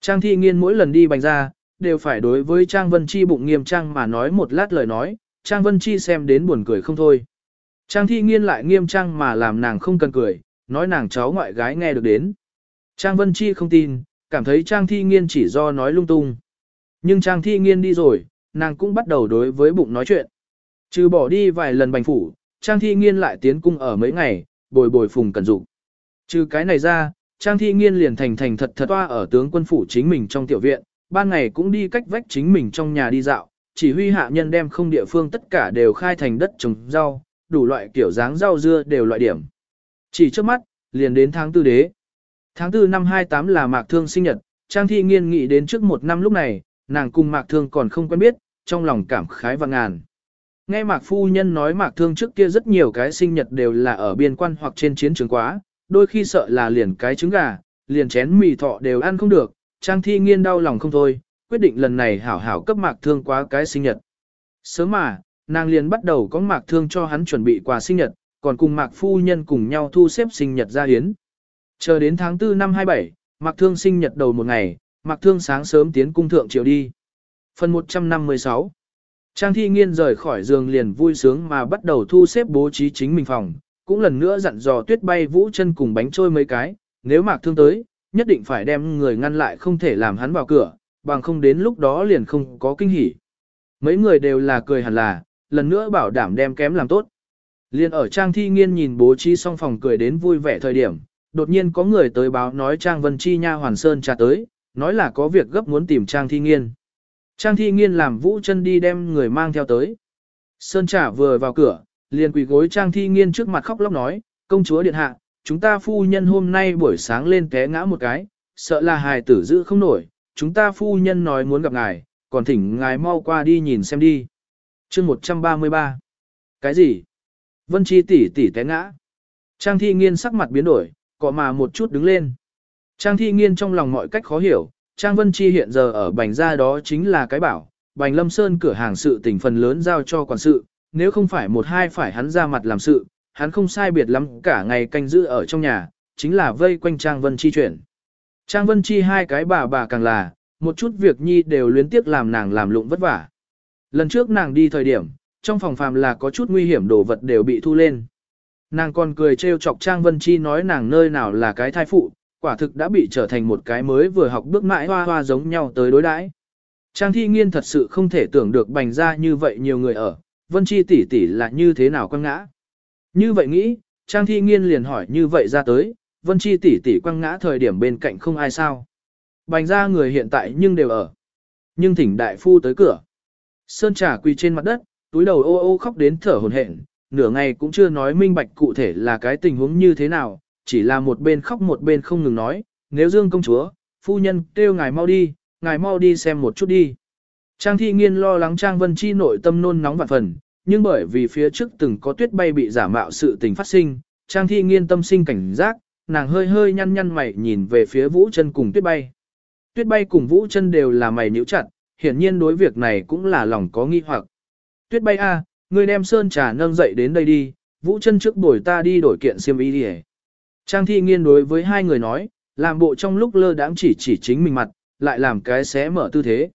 A: Trang Thi Nghiên mỗi lần đi bành ra, đều phải đối với Trang Vân Chi bụng nghiêm trang mà nói một lát lời nói, Trang Vân Chi xem đến buồn cười không thôi. Trang thi nghiên lại nghiêm trang mà làm nàng không cần cười, nói nàng cháu ngoại gái nghe được đến. Trang Vân Chi không tin, cảm thấy Trang thi nghiên chỉ do nói lung tung. Nhưng Trang thi nghiên đi rồi, nàng cũng bắt đầu đối với bụng nói chuyện. Trừ bỏ đi vài lần bành phủ, Trang thi nghiên lại tiến cung ở mấy ngày, bồi bồi phùng cần dụng. Trừ cái này ra, Trang thi nghiên liền thành thành thật thật toa ở tướng quân phủ chính mình trong tiểu viện, ban ngày cũng đi cách vách chính mình trong nhà đi dạo, chỉ huy hạ nhân đem không địa phương tất cả đều khai thành đất trồng rau, đủ loại kiểu dáng rau dưa đều loại điểm. Chỉ trước mắt, liền đến tháng tư đế. Tháng tư năm 28 là Mạc Thương sinh nhật, Trang Thi Nghiên nghĩ đến trước một năm lúc này, nàng cùng Mạc Thương còn không quen biết, trong lòng cảm khái và ngàn. Nghe Mạc Phu Nhân nói Mạc Thương trước kia rất nhiều cái sinh nhật đều là ở biên quan hoặc trên chiến trường quá, đôi khi sợ là liền cái trứng gà, liền chén mì thọ đều ăn không được, Trang Thi Nghiên đau lòng không thôi, quyết định lần này hảo hảo cấp Mạc Thương quá cái sinh nhật. Sớm mà, nàng liền bắt đầu có mạc thương cho hắn chuẩn bị quà sinh nhật, còn cùng mạc phu nhân cùng nhau thu xếp sinh nhật ra hiến. Chờ đến tháng 4 năm 27, mạc thương sinh nhật đầu một ngày, mạc thương sáng sớm tiến cung thượng triều đi. Phần 156 Trang thi nghiên rời khỏi giường liền vui sướng mà bắt đầu thu xếp bố trí chính mình phòng, cũng lần nữa dặn dò tuyết bay vũ chân cùng bánh trôi mấy cái, nếu mạc thương tới, nhất định phải đem người ngăn lại không thể làm hắn vào cửa, bằng không đến lúc đó liền không có kinh hỉ. Mấy người đều là cười hẳn là, lần nữa bảo đảm đem kém làm tốt. Liên ở Trang Thi Nghiên nhìn bố trí xong phòng cười đến vui vẻ thời điểm, đột nhiên có người tới báo nói Trang Vân Chi nha Hoàn Sơn trà tới, nói là có việc gấp muốn tìm Trang Thi Nghiên. Trang Thi Nghiên làm vũ chân đi đem người mang theo tới. Sơn trà vừa vào cửa, liền quỳ gối Trang Thi Nghiên trước mặt khóc lóc nói, công chúa điện hạ, chúng ta phu nhân hôm nay buổi sáng lên té ngã một cái, sợ là hài tử giữ không nổi, chúng ta phu nhân nói muốn gặp ngài, còn thỉnh ngài mau qua đi nhìn xem đi chương 133. Cái gì? Vân Chi tỷ tỷ té ngã. Trang thi nghiên sắc mặt biến đổi, cọ mà một chút đứng lên. Trang thi nghiên trong lòng mọi cách khó hiểu, Trang Vân Chi hiện giờ ở bành gia đó chính là cái bảo, bành lâm sơn cửa hàng sự tình phần lớn giao cho quản sự, nếu không phải một hai phải hắn ra mặt làm sự, hắn không sai biệt lắm cả ngày canh giữ ở trong nhà, chính là vây quanh Trang Vân Chi chuyển. Trang Vân Chi hai cái bà bà càng là, một chút việc nhi đều luyến tiếc làm nàng làm lụng vất vả. Lần trước nàng đi thời điểm, trong phòng phàm là có chút nguy hiểm đồ vật đều bị thu lên. Nàng còn cười trêu chọc Trang Vân Chi nói nàng nơi nào là cái thai phụ, quả thực đã bị trở thành một cái mới vừa học bước mãi hoa hoa giống nhau tới đối đãi. Trang thi nghiên thật sự không thể tưởng được bành ra như vậy nhiều người ở, Vân Chi tỷ tỷ là như thế nào quăng ngã. Như vậy nghĩ, Trang thi nghiên liền hỏi như vậy ra tới, Vân Chi tỷ tỷ quăng ngã thời điểm bên cạnh không ai sao. Bành ra người hiện tại nhưng đều ở. Nhưng thỉnh đại phu tới cửa. Sơn trà quỳ trên mặt đất, túi đầu ô ô khóc đến thở hổn hển, nửa ngày cũng chưa nói minh bạch cụ thể là cái tình huống như thế nào, chỉ là một bên khóc một bên không ngừng nói, nếu Dương công chúa, phu nhân kêu ngài mau đi, ngài mau đi xem một chút đi. Trang thi nghiên lo lắng Trang Vân Chi nội tâm nôn nóng vạn phần, nhưng bởi vì phía trước từng có tuyết bay bị giả mạo sự tình phát sinh, Trang thi nghiên tâm sinh cảnh giác, nàng hơi hơi nhăn nhăn mày nhìn về phía Vũ chân cùng tuyết bay. Tuyết bay cùng Vũ chân đều là mày nhíu chặt, hiển nhiên đối việc này cũng là lòng có nghi hoặc. Tuyết bay a, ngươi đem sơn trà nâng dậy đến đây đi, Vũ chân trước bồi ta đi đổi kiện xiêm y đi Trang thi nghiên đối với hai người nói, làm bộ trong lúc lơ đãng chỉ chỉ chính mình mặt, lại làm cái xé mở tư thế.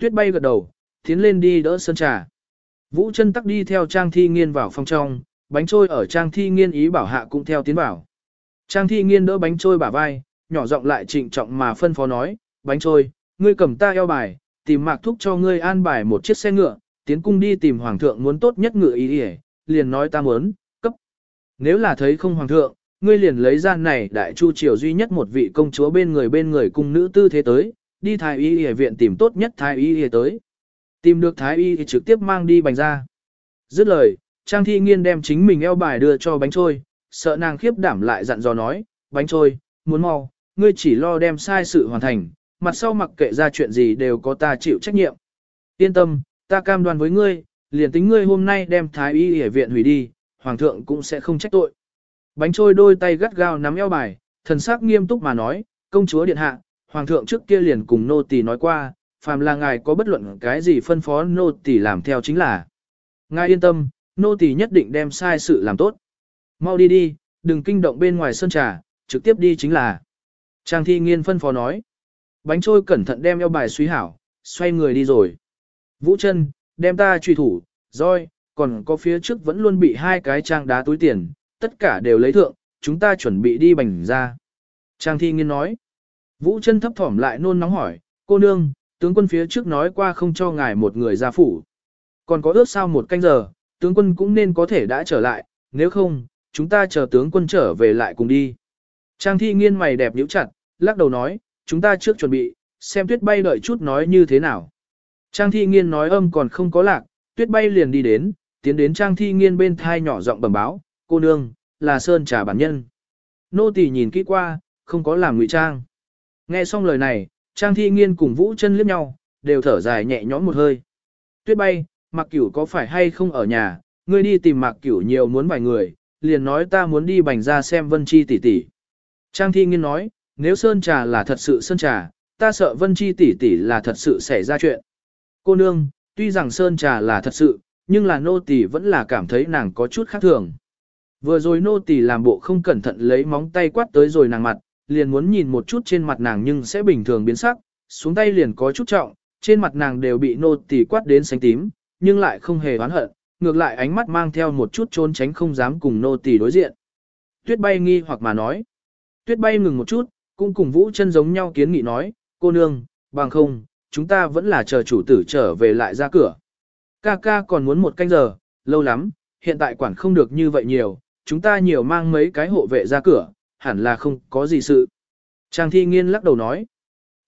A: Tuyết bay gật đầu, tiến lên đi đỡ sơn trà. Vũ chân tắc đi theo Trang thi nghiên vào phòng trong, bánh trôi ở Trang thi nghiên ý bảo hạ cũng theo tiến vào. Trang thi nghiên đỡ bánh trôi bả vai, nhỏ giọng lại trịnh trọng mà phân phó nói, bánh trôi, ngươi cầm ta eo bài, tìm mạc thúc cho ngươi an bài một chiếc xe ngựa, tiến cung đi tìm hoàng thượng muốn tốt nhất ngựa ý ỉa, liền nói ta muốn, cấp. Nếu là thấy không hoàng thượng, ngươi liền lấy ra này đại chu triều duy nhất một vị công chúa bên người bên người cung nữ tư thế tới, đi thái y y viện tìm tốt nhất thái y y tới. Tìm được thái y thì trực tiếp mang đi bành ra. Dứt lời, Trang Thi Nghiên đem chính mình eo bài đưa cho bánh trôi, sợ nàng khiếp đảm lại dặn dò nói, bánh trôi, muốn mau, ngươi chỉ lo đem sai sự hoàn thành, mặt sau mặc kệ ra chuyện gì đều có ta chịu trách nhiệm. Yên tâm, ta cam đoan với ngươi, liền tính ngươi hôm nay đem thái y ở viện hủy đi, hoàng thượng cũng sẽ không trách tội. Bánh trôi đôi tay gắt gao nắm eo bài, thần sắc nghiêm túc mà nói, công chúa điện hạ, hoàng thượng trước kia liền cùng nô tỳ nói qua, phàm là ngài có bất luận cái gì phân phó nô tỳ làm theo chính là. Ngài yên tâm, nô tỳ nhất định đem sai sự làm tốt. Mau đi đi, đừng kinh động bên ngoài sân trà, trực tiếp đi chính là. Trang thi nghiên phân phó nói. Bánh trôi cẩn thận đem eo bài suy hảo, xoay người đi rồi. Vũ chân, đem ta truy thủ, roi, còn có phía trước vẫn luôn bị hai cái trang đá túi tiền, tất cả đều lấy thượng, chúng ta chuẩn bị đi bành ra. Trang thi nghiên nói. Vũ chân thấp thỏm lại nôn nóng hỏi, cô nương, tướng quân phía trước nói qua không cho ngài một người ra phủ. Còn có ước sao một canh giờ, tướng quân cũng nên có thể đã trở lại, nếu không, chúng ta chờ tướng quân trở về lại cùng đi. Trang thi nghiên mày đẹp nhíu chặt, lắc đầu nói, chúng ta trước chuẩn bị, xem tuyết bay đợi chút nói như thế nào. Trang thi nghiên nói âm còn không có lạc, tuyết bay liền đi đến, tiến đến trang thi nghiên bên thai nhỏ giọng bẩm báo, cô nương, là sơn trà bản nhân. Nô tỳ nhìn kỹ qua, không có làm ngụy trang. Nghe xong lời này, trang thi nghiên cùng vũ chân liếc nhau, đều thở dài nhẹ nhõm một hơi. Tuyết bay, mặc cửu có phải hay không ở nhà, ngươi đi tìm mặc cửu nhiều muốn vài người, liền nói ta muốn đi bành ra xem vân chi tỷ tỷ. Trang thi nghiên nói, nếu sơn trà là thật sự sơn trà, ta sợ vân chi tỷ tỷ là thật sự xảy ra chuyện. Cô nương, tuy rằng sơn trà là thật sự, nhưng là nô tỳ vẫn là cảm thấy nàng có chút khác thường. Vừa rồi nô tỳ làm bộ không cẩn thận lấy móng tay quát tới rồi nàng mặt, liền muốn nhìn một chút trên mặt nàng nhưng sẽ bình thường biến sắc, xuống tay liền có chút trọng, trên mặt nàng đều bị nô tỳ quát đến xanh tím, nhưng lại không hề oán hận, ngược lại ánh mắt mang theo một chút trốn tránh không dám cùng nô tỳ đối diện. Tuyết bay nghi hoặc mà nói. Tuyết bay ngừng một chút, cũng cùng Vũ chân giống nhau kiến nghị nói, cô nương, bằng không, chúng ta vẫn là chờ chủ tử trở về lại ra cửa. Ca ca còn muốn một canh giờ, lâu lắm, hiện tại quản không được như vậy nhiều, chúng ta nhiều mang mấy cái hộ vệ ra cửa, hẳn là không có gì sự. Trang thi nghiên lắc đầu nói.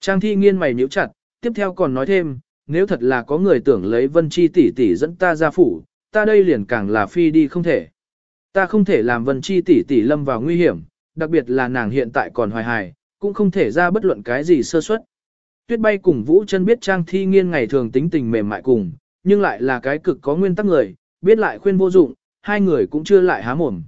A: Trang thi nghiên mày nhíu chặt, tiếp theo còn nói thêm, nếu thật là có người tưởng lấy vân chi tỷ tỷ dẫn ta ra phủ, ta đây liền càng là phi đi không thể. Ta không thể làm vân chi tỷ tỷ lâm vào nguy hiểm, đặc biệt là nàng hiện tại còn hoài hài, cũng không thể ra bất luận cái gì sơ suất. Tuyết bay cùng Vũ chân biết Trang Thi Nghiên ngày thường tính tình mềm mại cùng, nhưng lại là cái cực có nguyên tắc người, biết lại khuyên vô dụng, hai người cũng chưa lại há mồm.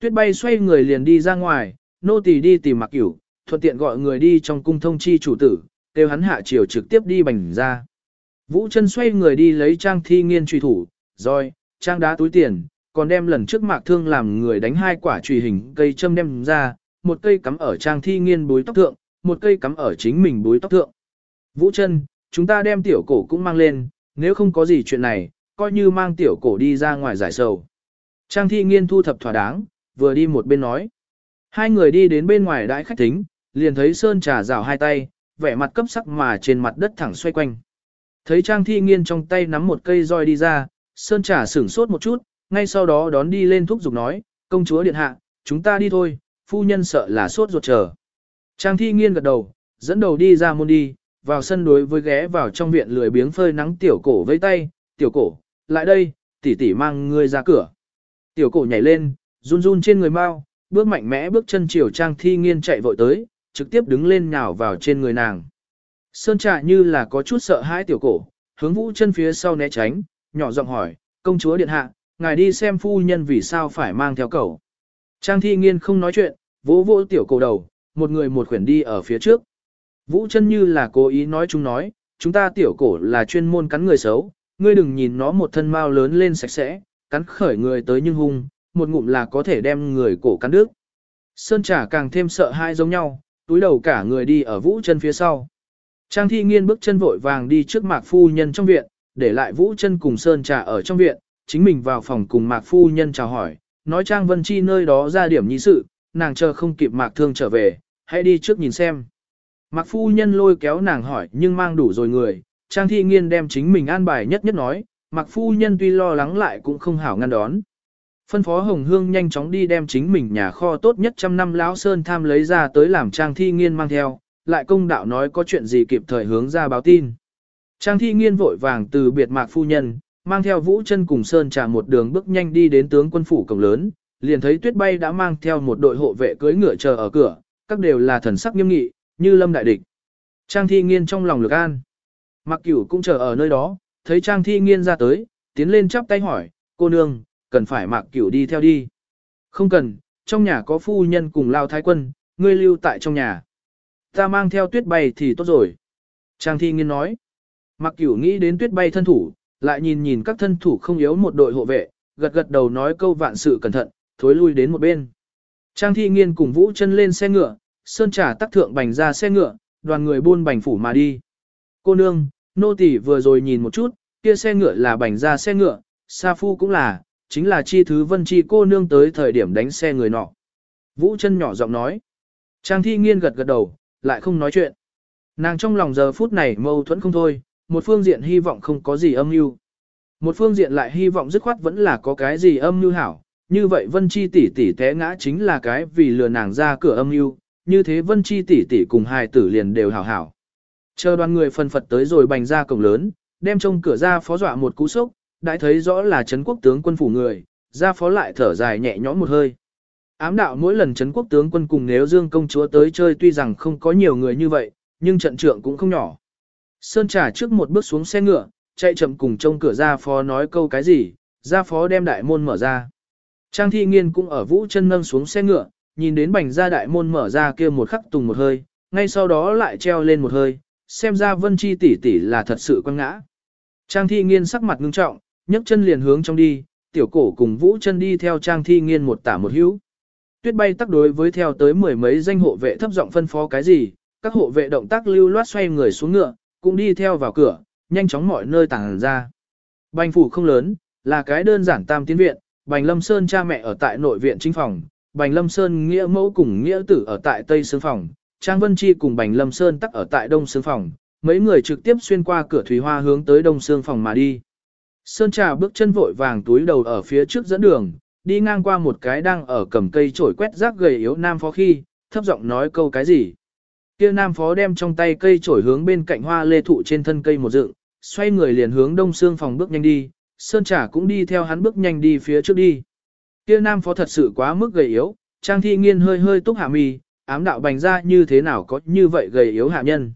A: Tuyết bay xoay người liền đi ra ngoài, nô tỳ đi tìm mặc cửu, thuận tiện gọi người đi trong cung thông chi chủ tử, kêu hắn hạ chiều trực tiếp đi bành ra. Vũ chân xoay người đi lấy trang thi nghiên truy thủ, rồi, trang đá túi tiền, còn đem lần trước mạc thương làm người đánh hai quả truy hình cây châm đem ra, một cây cắm ở trang thi nghiên búi tóc thượng, một cây cắm ở chính mình búi tóc thượng. Vũ chân, chúng ta đem tiểu cổ cũng mang lên, nếu không có gì chuyện này, coi như mang tiểu cổ đi ra ngoài giải sầu. Trang thi nghiên thu thập thỏa đáng, vừa đi một bên nói. Hai người đi đến bên ngoài đại khách tính, liền thấy Sơn trà rào hai tay, vẻ mặt cấp sắc mà trên mặt đất thẳng xoay quanh. Thấy Trang thi nghiên trong tay nắm một cây roi đi ra, Sơn trà sửng sốt một chút, ngay sau đó đón đi lên thúc giục nói, công chúa điện hạ, chúng ta đi thôi, phu nhân sợ là sốt ruột chờ. Trang thi nghiên gật đầu, dẫn đầu đi ra môn đi, vào sân đối với ghé vào trong viện lười biếng phơi nắng tiểu cổ với tay, tiểu cổ, lại đây, tỷ tỷ mang ngươi ra cửa. Tiểu cổ nhảy lên, run run trên người mau, bước mạnh mẽ bước chân chiều trang thi nghiên chạy vội tới, trực tiếp đứng lên nhào vào trên người nàng. Sơn trà như là có chút sợ hãi tiểu cổ, hướng vũ chân phía sau né tránh, nhỏ giọng hỏi, công chúa điện hạ, ngài đi xem phu nhân vì sao phải mang theo cậu. Trang thi nghiên không nói chuyện, vỗ vỗ tiểu cổ đầu, một người một khuyển đi ở phía trước. Vũ chân như là cố ý nói chúng nói, chúng ta tiểu cổ là chuyên môn cắn người xấu, ngươi đừng nhìn nó một thân mau lớn lên sạch sẽ, cắn khởi người tới nhưng hung, một ngụm là có thể đem người cổ cắn đứt. Sơn trà càng thêm sợ hai giống nhau, túi đầu cả người đi ở vũ chân phía sau. Trang thi nghiên bước chân vội vàng đi trước mạc phu nhân trong viện, để lại vũ chân cùng Sơn trà ở trong viện, chính mình vào phòng cùng mạc phu nhân chào hỏi, nói Trang Vân Chi nơi đó ra điểm nhị sự, nàng chờ không kịp mạc thương trở về, hãy đi trước nhìn xem. Mạc phu nhân lôi kéo nàng hỏi nhưng mang đủ rồi người, Trang thi nghiên đem chính mình an bài nhất nhất nói, Mạc phu nhân tuy lo lắng lại cũng không hảo ngăn đón. Phân phó Hồng Hương nhanh chóng đi đem chính mình nhà kho tốt nhất trăm năm lão sơn tham lấy ra tới làm Trang thi nghiên mang theo, lại công đạo nói có chuyện gì kịp thời hướng ra báo tin. Trang thi nghiên vội vàng từ biệt Mạc phu nhân, mang theo vũ chân cùng sơn trà một đường bước nhanh đi đến tướng quân phủ cổng lớn, liền thấy tuyết bay đã mang theo một đội hộ vệ cưỡi ngựa chờ ở cửa, các đều là thần sắc nghiêm nghị, như lâm đại địch. Trang thi nghiên trong lòng lực an. mạc cửu cũng chờ ở nơi đó, thấy Trang thi nghiên ra tới, tiến lên chắp tay hỏi, cô nương, cần phải mạc cửu đi theo đi. Không cần, trong nhà có phu nhân cùng lao thái quân, ngươi lưu tại trong nhà. Ta mang theo tuyết bay thì tốt rồi. Trang thi nghiên nói. Mạc cửu nghĩ đến tuyết bay thân thủ, lại nhìn nhìn các thân thủ không yếu một đội hộ vệ, gật gật đầu nói câu vạn sự cẩn thận, thối lui đến một bên. Trang thi nghiên cùng vũ chân lên xe ngựa, sơn trà tắc thượng bành ra xe ngựa, đoàn người buôn bành phủ mà đi. Cô nương, nô tỳ vừa rồi nhìn một chút, kia xe ngựa là bành ra xe ngựa, sa phu cũng là, chính là chi thứ vân chi cô nương tới thời điểm đánh xe người nọ. Vũ chân nhỏ giọng nói. Trang thi nghiên gật gật đầu, lại không nói chuyện. Nàng trong lòng giờ phút này mâu thuẫn không thôi, một phương diện hy vọng không có gì âm mưu, một phương diện lại hy vọng dứt khoát vẫn là có cái gì âm mưu hảo. Như vậy Vân Chi tỷ tỷ té ngã chính là cái vì lừa nàng ra cửa âm mưu, như thế Vân Chi tỷ tỷ cùng hài tử liền đều hảo hảo. Chờ đoàn người phân phật tới rồi bành ra cổng lớn, đem trông cửa ra phó dọa một cú sốc, đã thấy rõ là Trấn quốc tướng quân phủ người, ra phó lại thở dài nhẹ nhõm một hơi. Ám đạo mỗi lần Trấn quốc tướng quân cùng nếu dương công chúa tới chơi tuy rằng không có nhiều người như vậy, nhưng trận trưởng cũng không nhỏ. Sơn trà trước một bước xuống xe ngựa, chạy chậm cùng trông cửa ra phó nói câu cái gì, ra phó đem đại môn mở ra. Trang thi nghiên cũng ở vũ chân nâng xuống xe ngựa, nhìn đến bành ra đại môn mở ra kia một khắc tùng một hơi, ngay sau đó lại treo lên một hơi, xem ra vân chi tỷ tỷ là thật sự quăng ngã. Trang thi nghiên sắc mặt ngưng trọng, nhấc chân liền hướng trong đi, tiểu cổ cùng vũ chân đi theo trang thi nghiên một tả một hữu. Tuyết bay tắc đối với theo tới mười mấy danh hộ vệ thấp giọng phân phó cái gì, các hộ vệ động tác lưu loát xoay người xuống ngựa, cũng đi theo vào cửa, nhanh chóng mọi nơi tàng ra. Bành phủ không lớn, là cái đơn giản tam tiến viện, Bành Lâm Sơn cha mẹ ở tại nội viện chính phòng, Bành Lâm Sơn nghĩa mẫu cùng nghĩa tử ở tại tây sương phòng, Trang Vân Chi cùng Bành Lâm Sơn tắc ở tại đông sương phòng, mấy người trực tiếp xuyên qua cửa thủy hoa hướng tới đông sương phòng mà đi. Sơn trà bước chân vội vàng túi đầu ở phía trước dẫn đường, đi ngang qua một cái đang ở cầm cây chổi quét rác gầy yếu nam phó khi, thấp giọng nói câu cái gì. Kia nam phó đem trong tay cây chổi hướng bên cạnh hoa lê thụ trên thân cây một dựng, xoay người liền hướng đông xương phòng bước nhanh đi, sơn trà cũng đi theo hắn bước nhanh đi phía trước đi. Kia nam phó thật sự quá mức gầy yếu, trang thi nghiên hơi hơi túc hạ mi, ám đạo bành ra như thế nào có như vậy gầy yếu hạ nhân.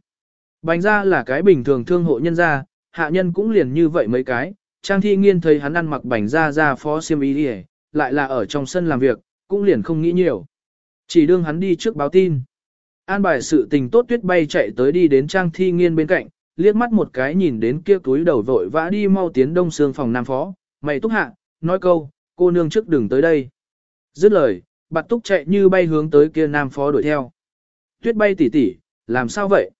A: Bành ra là cái bình thường thương hộ nhân gia, hạ nhân cũng liền như vậy mấy cái, Trang Thi Nghiên thấy hắn ăn mặc bảnh ra ra phó xiêm y đi lại là ở trong sân làm việc, cũng liền không nghĩ nhiều. Chỉ đương hắn đi trước báo tin. An bài sự tình tốt tuyết bay chạy tới đi đến Trang Thi Nghiên bên cạnh, liếc mắt một cái nhìn đến kia túi đầu vội vã đi mau tiến đông xương phòng nam phó, mày túc hạ, nói câu, cô nương trước đừng tới đây. Dứt lời, bạt túc chạy như bay hướng tới kia nam phó đuổi theo. Tuyết bay tỉ tỉ, làm sao vậy?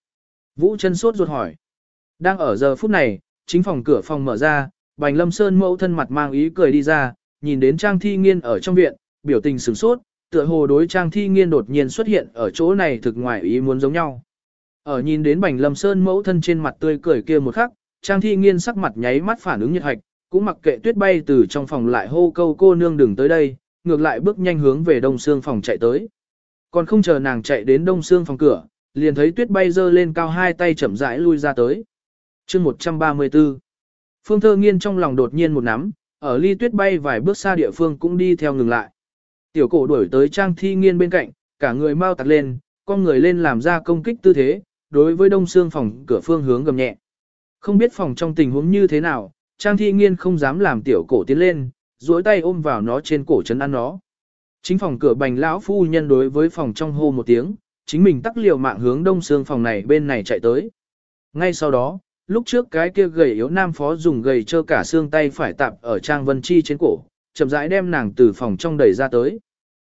A: Vũ chân sốt ruột hỏi. Đang ở giờ phút này, chính phòng cửa phòng mở ra, Bành Lâm Sơn mẫu thân mặt mang ý cười đi ra, nhìn đến Trang Thi Nghiên ở trong viện, biểu tình sửng sốt, tựa hồ đối Trang Thi Nghiên đột nhiên xuất hiện ở chỗ này thực ngoài ý muốn giống nhau. Ở nhìn đến Bành Lâm Sơn mẫu thân trên mặt tươi cười kia một khắc, Trang Thi Nghiên sắc mặt nháy mắt phản ứng nhiệt hạch, cũng mặc kệ tuyết bay từ trong phòng lại hô câu cô nương đừng tới đây, ngược lại bước nhanh hướng về đông xương phòng chạy tới. Còn không chờ nàng chạy đến đông xương phòng cửa, liền thấy tuyết bay giơ lên cao hai tay chậm rãi lui ra tới. chương 134 Phương Thơ Nghiên trong lòng đột nhiên một nắm, ở ly tuyết bay vài bước xa địa phương cũng đi theo ngừng lại. Tiểu cổ đuổi tới Trang Thi Nghiên bên cạnh, cả người mau tặc lên, con người lên làm ra công kích tư thế, đối với đông xương phòng cửa phương hướng gầm nhẹ. Không biết phòng trong tình huống như thế nào, Trang Thi Nghiên không dám làm tiểu cổ tiến lên, duỗi tay ôm vào nó trên cổ chấn ăn nó. Chính phòng cửa bành lão phu nhân đối với phòng trong hô một tiếng, chính mình tắc liều mạng hướng đông xương phòng này bên này chạy tới. Ngay sau đó, lúc trước cái kia gầy yếu nam phó dùng gầy trơ cả xương tay phải tạp ở Trang Vân Chi trên cổ, chậm rãi đem nàng từ phòng trong đẩy ra tới.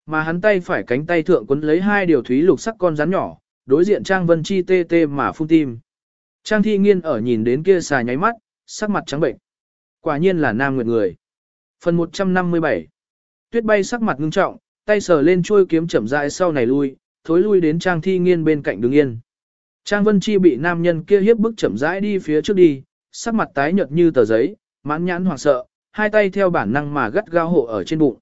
A: Mà hắn tay phải cánh tay thượng quấn lấy hai điều thúy lục sắc con rắn nhỏ, đối diện Trang Vân Chi tê tê mà phun tim. Trang Thi Nghiên ở nhìn đến kia xà nháy mắt, sắc mặt trắng bệnh. Quả nhiên là nam nguyệt người. Phần 157 Tuyết bay sắc mặt ngưng trọng, tay sờ lên chuôi kiếm chậm rãi sau này lui, thối lui đến Trang Thi Nghiên bên cạnh đứng yên. Trang Vân Chi bị nam nhân kia hiếp bức chậm rãi đi phía trước đi, sắc mặt tái nhợt như tờ giấy, mãn nhãn hoảng sợ, hai tay theo bản năng mà gắt gao hộ ở trên bụng.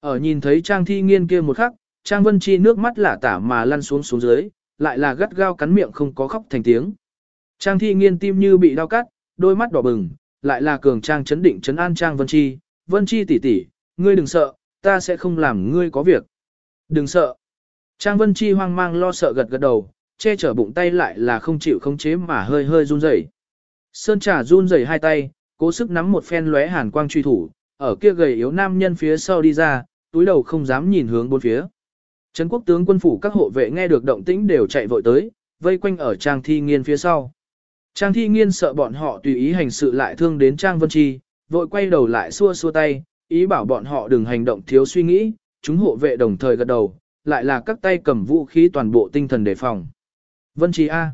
A: Ở nhìn thấy Trang Thi Nghiên kia một khắc, Trang Vân Chi nước mắt lả tả mà lăn xuống xuống dưới, lại là gắt gao cắn miệng không có khóc thành tiếng. Trang Thi Nghiên tim như bị đau cắt, đôi mắt đỏ bừng, lại là cường Trang chấn định chấn an Trang Vân Chi, Vân Chi tỷ tỷ, ngươi đừng sợ, ta sẽ không làm ngươi có việc. Đừng sợ. Trang Vân Chi hoang mang lo sợ gật gật đầu, che chở bụng tay lại là không chịu khống chế mà hơi hơi run rẩy. Sơn Trà run rẩy hai tay, cố sức nắm một phen lóe hàn quang truy thủ, ở kia gầy yếu nam nhân phía sau đi ra, túi đầu không dám nhìn hướng bốn phía. Trấn quốc tướng quân phủ các hộ vệ nghe được động tĩnh đều chạy vội tới, vây quanh ở Trang Thi Nghiên phía sau. Trang Thi Nghiên sợ bọn họ tùy ý hành sự lại thương đến Trang Vân Chi, vội quay đầu lại xua xua tay, ý bảo bọn họ đừng hành động thiếu suy nghĩ, chúng hộ vệ đồng thời gật đầu, lại là các tay cầm vũ khí toàn bộ tinh thần đề phòng. Vân Chi A.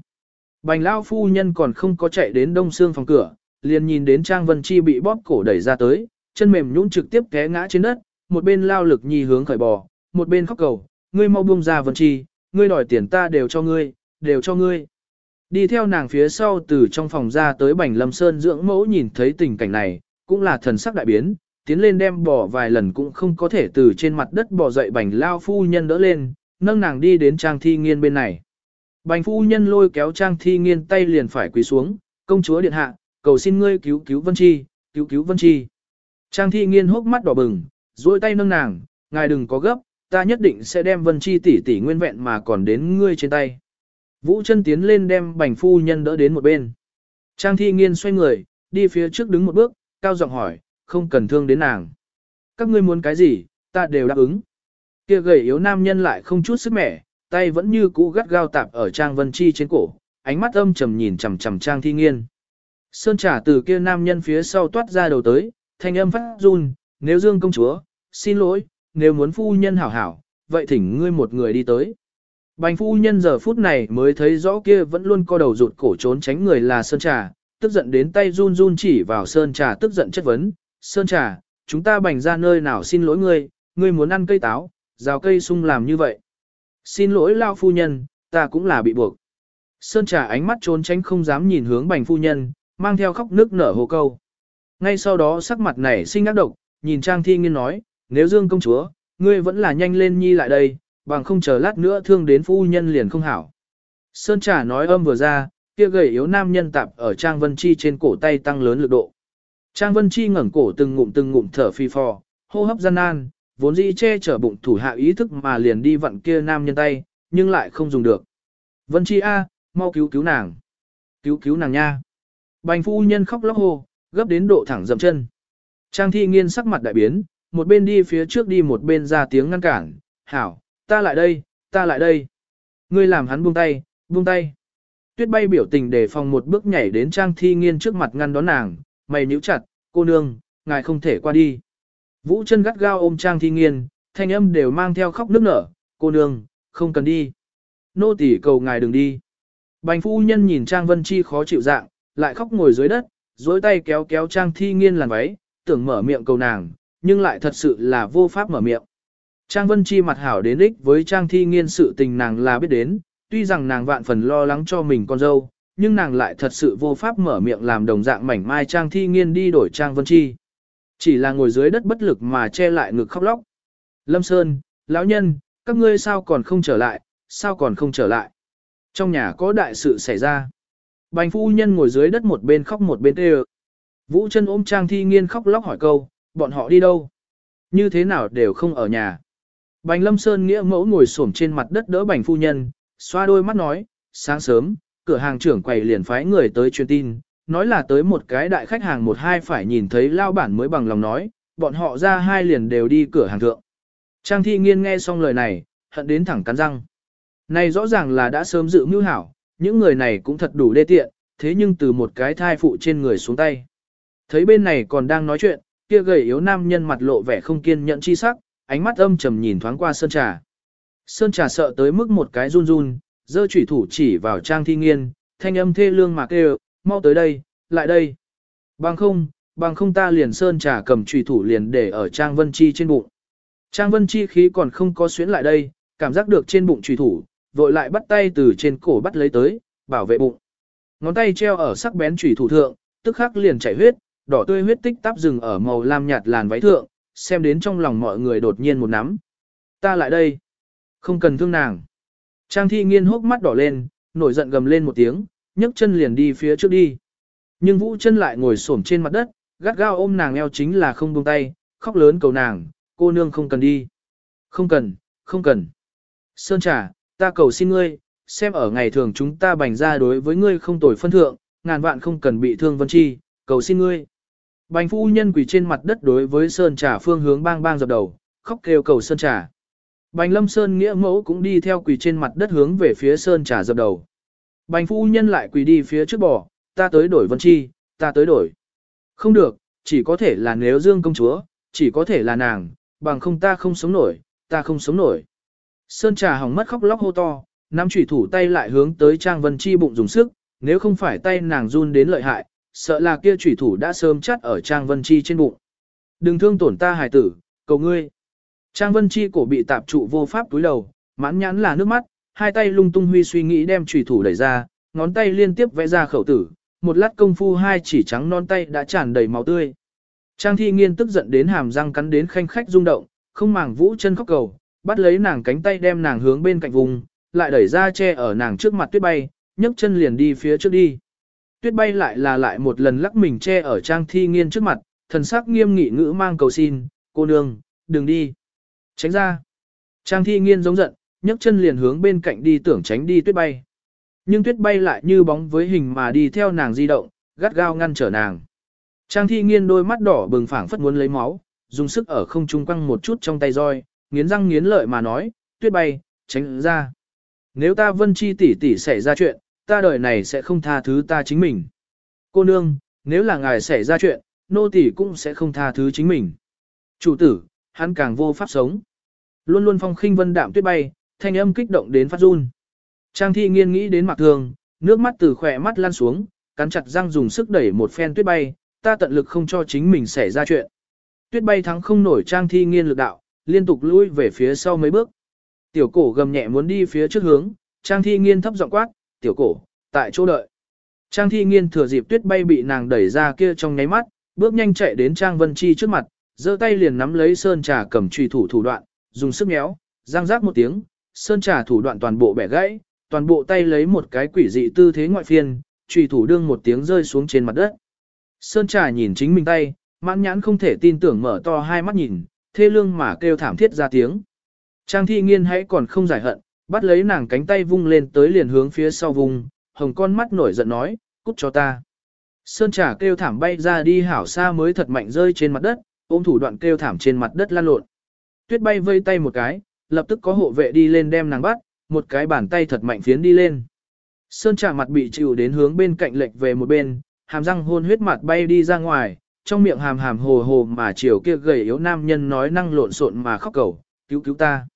A: Bành Lao phu nhân còn không có chạy đến đông xương phòng cửa, liền nhìn đến Trang Vân Chi bị bóp cổ đẩy ra tới, chân mềm nhũn trực tiếp té ngã trên đất, một bên lao lực nhi hướng khởi bò, một bên khóc cầu, ngươi mau buông ra Vân Chi, ngươi đòi tiền ta đều cho ngươi, đều cho ngươi. Đi theo nàng phía sau từ trong phòng ra tới Bành Lâm Sơn dưỡng mẫu nhìn thấy tình cảnh này, cũng là thần sắc đại biến, tiến lên đem bò vài lần cũng không có thể từ trên mặt đất bò dậy Bành Lao phu nhân đỡ lên, nâng nàng đi đến Trang Thi Nghiên bên này. Bành phu nhân lôi kéo Trang Thi Nghiên tay liền phải quỳ xuống, công chúa điện hạ, cầu xin ngươi cứu cứu Vân Chi, cứu cứu Vân Chi. Trang Thi Nghiên hốc mắt đỏ bừng, duỗi tay nâng nàng, ngài đừng có gấp, ta nhất định sẽ đem Vân Chi tỷ tỷ nguyên vẹn mà còn đến ngươi trên tay. Vũ chân tiến lên đem bành phu nhân đỡ đến một bên. Trang Thi Nghiên xoay người, đi phía trước đứng một bước, cao giọng hỏi, không cần thương đến nàng. Các ngươi muốn cái gì, ta đều đáp ứng. Kia gầy yếu nam nhân lại không chút sức mẻ, tay vẫn như cũ gắt gao tạp ở Trang Vân Chi trên cổ, ánh mắt âm trầm nhìn chằm chằm Trang Thi Nghiên. Sơn trả từ kia nam nhân phía sau toát ra đầu tới, thanh âm phát run, nếu Dương công chúa, xin lỗi, nếu muốn phu nhân hảo hảo, vậy thỉnh ngươi một người đi tới. Bành phu nhân giờ phút này mới thấy rõ kia vẫn luôn co đầu rụt cổ trốn tránh người là Sơn Trà, tức giận đến tay run run chỉ vào Sơn Trà tức giận chất vấn, Sơn Trà, chúng ta bành ra nơi nào xin lỗi ngươi, ngươi muốn ăn cây táo, rào cây sung làm như vậy. Xin lỗi lao phu nhân, ta cũng là bị buộc. Sơn Trà ánh mắt trốn tránh không dám nhìn hướng bành phu nhân, mang theo khóc nước nở hồ câu. Ngay sau đó sắc mặt này sinh ác độc, nhìn Trang Thi Nghiên nói, nếu Dương công chúa, ngươi vẫn là nhanh lên nhi lại đây, bằng không chờ lát nữa thương đến phu nhân liền không hảo. Sơn Trà nói âm vừa ra, kia gầy yếu nam nhân tạp ở Trang Vân Chi trên cổ tay tăng lớn lực độ. Trang Vân Chi ngẩng cổ từng ngụm từng ngụm thở phi phò, hô hấp gian nan, vốn dĩ che chở bụng thủ hạ ý thức mà liền đi vặn kia nam nhân tay, nhưng lại không dùng được. Vân Chi A, mau cứu cứu nàng. Cứu cứu nàng nha. Bành phu nhân khóc lóc hô, gấp đến độ thẳng dậm chân. Trang thi nghiên sắc mặt đại biến, một bên đi phía trước đi một bên ra tiếng ngăn cản, hảo, ta lại đây, ta lại đây. Ngươi làm hắn buông tay, buông tay. Tuyết bay biểu tình để phòng một bước nhảy đến Trang thi nghiên trước mặt ngăn đón nàng, mày nhíu chặt, cô nương, ngài không thể qua đi. Vũ chân gắt gao ôm Trang thi nghiên, thanh âm đều mang theo khóc nức nở, cô nương, không cần đi. Nô tỳ cầu ngài đừng đi. Bành phu nhân nhìn Trang Vân Chi khó chịu dạng, lại khóc ngồi dưới đất, dối tay kéo kéo Trang thi nghiên làn váy, tưởng mở miệng cầu nàng, nhưng lại thật sự là vô pháp mở miệng. Trang Vân Chi mặt hảo đến ích với Trang thi nghiên sự tình nàng là biết đến, tuy rằng nàng vạn phần lo lắng cho mình con dâu, nhưng nàng lại thật sự vô pháp mở miệng làm đồng dạng mảnh mai Trang thi nghiên đi đổi Trang Vân Chi. Chỉ là ngồi dưới đất bất lực mà che lại ngực khóc lóc. Lâm Sơn, lão nhân, các ngươi sao còn không trở lại, sao còn không trở lại. Trong nhà có đại sự xảy ra. Bành phu nhân ngồi dưới đất một bên khóc một bên tê Vũ chân ôm Trang Thi Nghiên khóc lóc hỏi câu, bọn họ đi đâu? Như thế nào đều không ở nhà. Bành Lâm Sơn nghĩa mẫu ngồi xổm trên mặt đất đỡ bành phu nhân, xoa đôi mắt nói, sáng sớm, cửa hàng trưởng quầy liền phái người tới truyền tin, nói là tới một cái đại khách hàng một hai phải nhìn thấy lao bản mới bằng lòng nói, bọn họ ra hai liền đều đi cửa hàng thượng. Trang Thi Nghiên nghe xong lời này, hận đến thẳng cắn răng. Này rõ ràng là đã sớm dự mưu hảo, những người này cũng thật đủ đê tiện, thế nhưng từ một cái thai phụ trên người xuống tay. Thấy bên này còn đang nói chuyện, kia gầy yếu nam nhân mặt lộ vẻ không kiên nhẫn chi sắc, ánh mắt âm trầm nhìn thoáng qua Sơn Trà. Sơn Trà sợ tới mức một cái run run, dơ chủy thủ chỉ vào Trang Thi Nghiên, thanh âm thê lương mà kêu, mau tới đây, lại đây. Bằng không, bằng không ta liền Sơn Trà cầm chủy thủ liền để ở Trang Vân Chi trên bụng. Trang Vân Chi khí còn không có xuyến lại đây, cảm giác được trên bụng chủy thủ, vội lại bắt tay từ trên cổ bắt lấy tới, bảo vệ bụng. Ngón tay treo ở sắc bén chủy thủ thượng, tức khắc liền chảy huyết, đỏ tươi huyết tích táp rừng ở màu lam nhạt làn váy thượng, xem đến trong lòng mọi người đột nhiên một nắm. Ta lại đây. Không cần thương nàng. Trang thi nghiên hốc mắt đỏ lên, nổi giận gầm lên một tiếng, nhấc chân liền đi phía trước đi. Nhưng vũ chân lại ngồi xổm trên mặt đất, gắt gao ôm nàng eo chính là không buông tay, khóc lớn cầu nàng, cô nương không cần đi. Không cần, không cần. Sơn trà, ta cầu xin ngươi, xem ở ngày thường chúng ta bành ra đối với ngươi không tồi phân thượng, ngàn vạn không cần bị thương vân chi, cầu xin ngươi. Bành phu nhân quỳ trên mặt đất đối với Sơn Trà phương hướng bang bang dập đầu, khóc kêu cầu Sơn Trà. Bành Lâm Sơn nghĩa mẫu cũng đi theo quỳ trên mặt đất hướng về phía Sơn Trà dập đầu. Bành phu nhân lại quỳ đi phía trước bò, ta tới đổi Vân Chi, ta tới đổi. Không được, chỉ có thể là nếu Dương công chúa, chỉ có thể là nàng, bằng không ta không sống nổi, ta không sống nổi. Sơn Trà hỏng mất khóc lóc hô to, nắm chủy thủ tay lại hướng tới Trang Vân Chi bụng dùng sức, nếu không phải tay nàng run đến lợi hại, sợ là kia chủy thủ đã sớm chắt ở Trang Vân Chi trên bụng. Đừng thương tổn ta hài tử, cầu ngươi. Trang Vân Chi cổ bị tạp trụ vô pháp túi đầu, mãn nhãn là nước mắt, hai tay lung tung huy suy nghĩ đem chủy thủ đẩy ra, ngón tay liên tiếp vẽ ra khẩu tử, một lát công phu hai chỉ trắng non tay đã tràn đầy máu tươi. Trang Thi Nghiên tức giận đến hàm răng cắn đến khanh khách rung động, không màng vũ chân khóc cầu, bắt lấy nàng cánh tay đem nàng hướng bên cạnh vùng, lại đẩy ra che ở nàng trước mặt tuyết bay, nhấc chân liền đi phía trước đi tuyết bay lại là lại một lần lắc mình che ở trang thi nghiên trước mặt, thần sắc nghiêm nghị ngữ mang cầu xin, cô nương, đừng đi. Tránh ra. Trang thi nghiên giống giận, nhấc chân liền hướng bên cạnh đi tưởng tránh đi tuyết bay. Nhưng tuyết bay lại như bóng với hình mà đi theo nàng di động, gắt gao ngăn trở nàng. Trang thi nghiên đôi mắt đỏ bừng phảng phất muốn lấy máu, dùng sức ở không trung quăng một chút trong tay roi, nghiến răng nghiến lợi mà nói, tuyết bay, tránh ra. Nếu ta vân chi tỷ tỷ xảy ra chuyện, ta đời này sẽ không tha thứ ta chính mình. Cô nương, nếu là ngài xảy ra chuyện, nô tỷ cũng sẽ không tha thứ chính mình. Chủ tử, hắn càng vô pháp sống. Luôn luôn phong khinh vân đạm tuyết bay, thanh âm kích động đến phát run. Trang thi nghiên nghĩ đến mạc thường, nước mắt từ khỏe mắt lan xuống, cắn chặt răng dùng sức đẩy một phen tuyết bay, ta tận lực không cho chính mình xảy ra chuyện. Tuyết bay thắng không nổi trang thi nghiên lực đạo, liên tục lui về phía sau mấy bước. Tiểu cổ gầm nhẹ muốn đi phía trước hướng, trang thi nghiên thấp giọng quát, tiểu cổ, tại chỗ đợi. Trang thi nghiên thừa dịp tuyết bay bị nàng đẩy ra kia trong nháy mắt, bước nhanh chạy đến Trang Vân Chi trước mặt, giơ tay liền nắm lấy sơn trà cầm trùy thủ thủ đoạn, dùng sức méo, răng rác một tiếng, sơn trà thủ đoạn toàn bộ bẻ gãy, toàn bộ tay lấy một cái quỷ dị tư thế ngoại phiên, trùy thủ đương một tiếng rơi xuống trên mặt đất. Sơn trà nhìn chính mình tay, mãn nhãn không thể tin tưởng mở to hai mắt nhìn, thê lương mà kêu thảm thiết ra tiếng. Trang thi nghiên hãy còn không giải hận, bắt lấy nàng cánh tay vung lên tới liền hướng phía sau vùng, hồng con mắt nổi giận nói, cút cho ta. Sơn trà kêu thảm bay ra đi hảo xa mới thật mạnh rơi trên mặt đất, ôm thủ đoạn kêu thảm trên mặt đất lan lộn. Tuyết bay vây tay một cái, lập tức có hộ vệ đi lên đem nàng bắt, một cái bàn tay thật mạnh phiến đi lên. Sơn trà mặt bị chịu đến hướng bên cạnh lệch về một bên, hàm răng hôn huyết mặt bay đi ra ngoài, trong miệng hàm hàm hồ hồ mà chiều kia gầy yếu nam nhân nói năng lộn xộn mà khóc cầu, cứu cứu ta.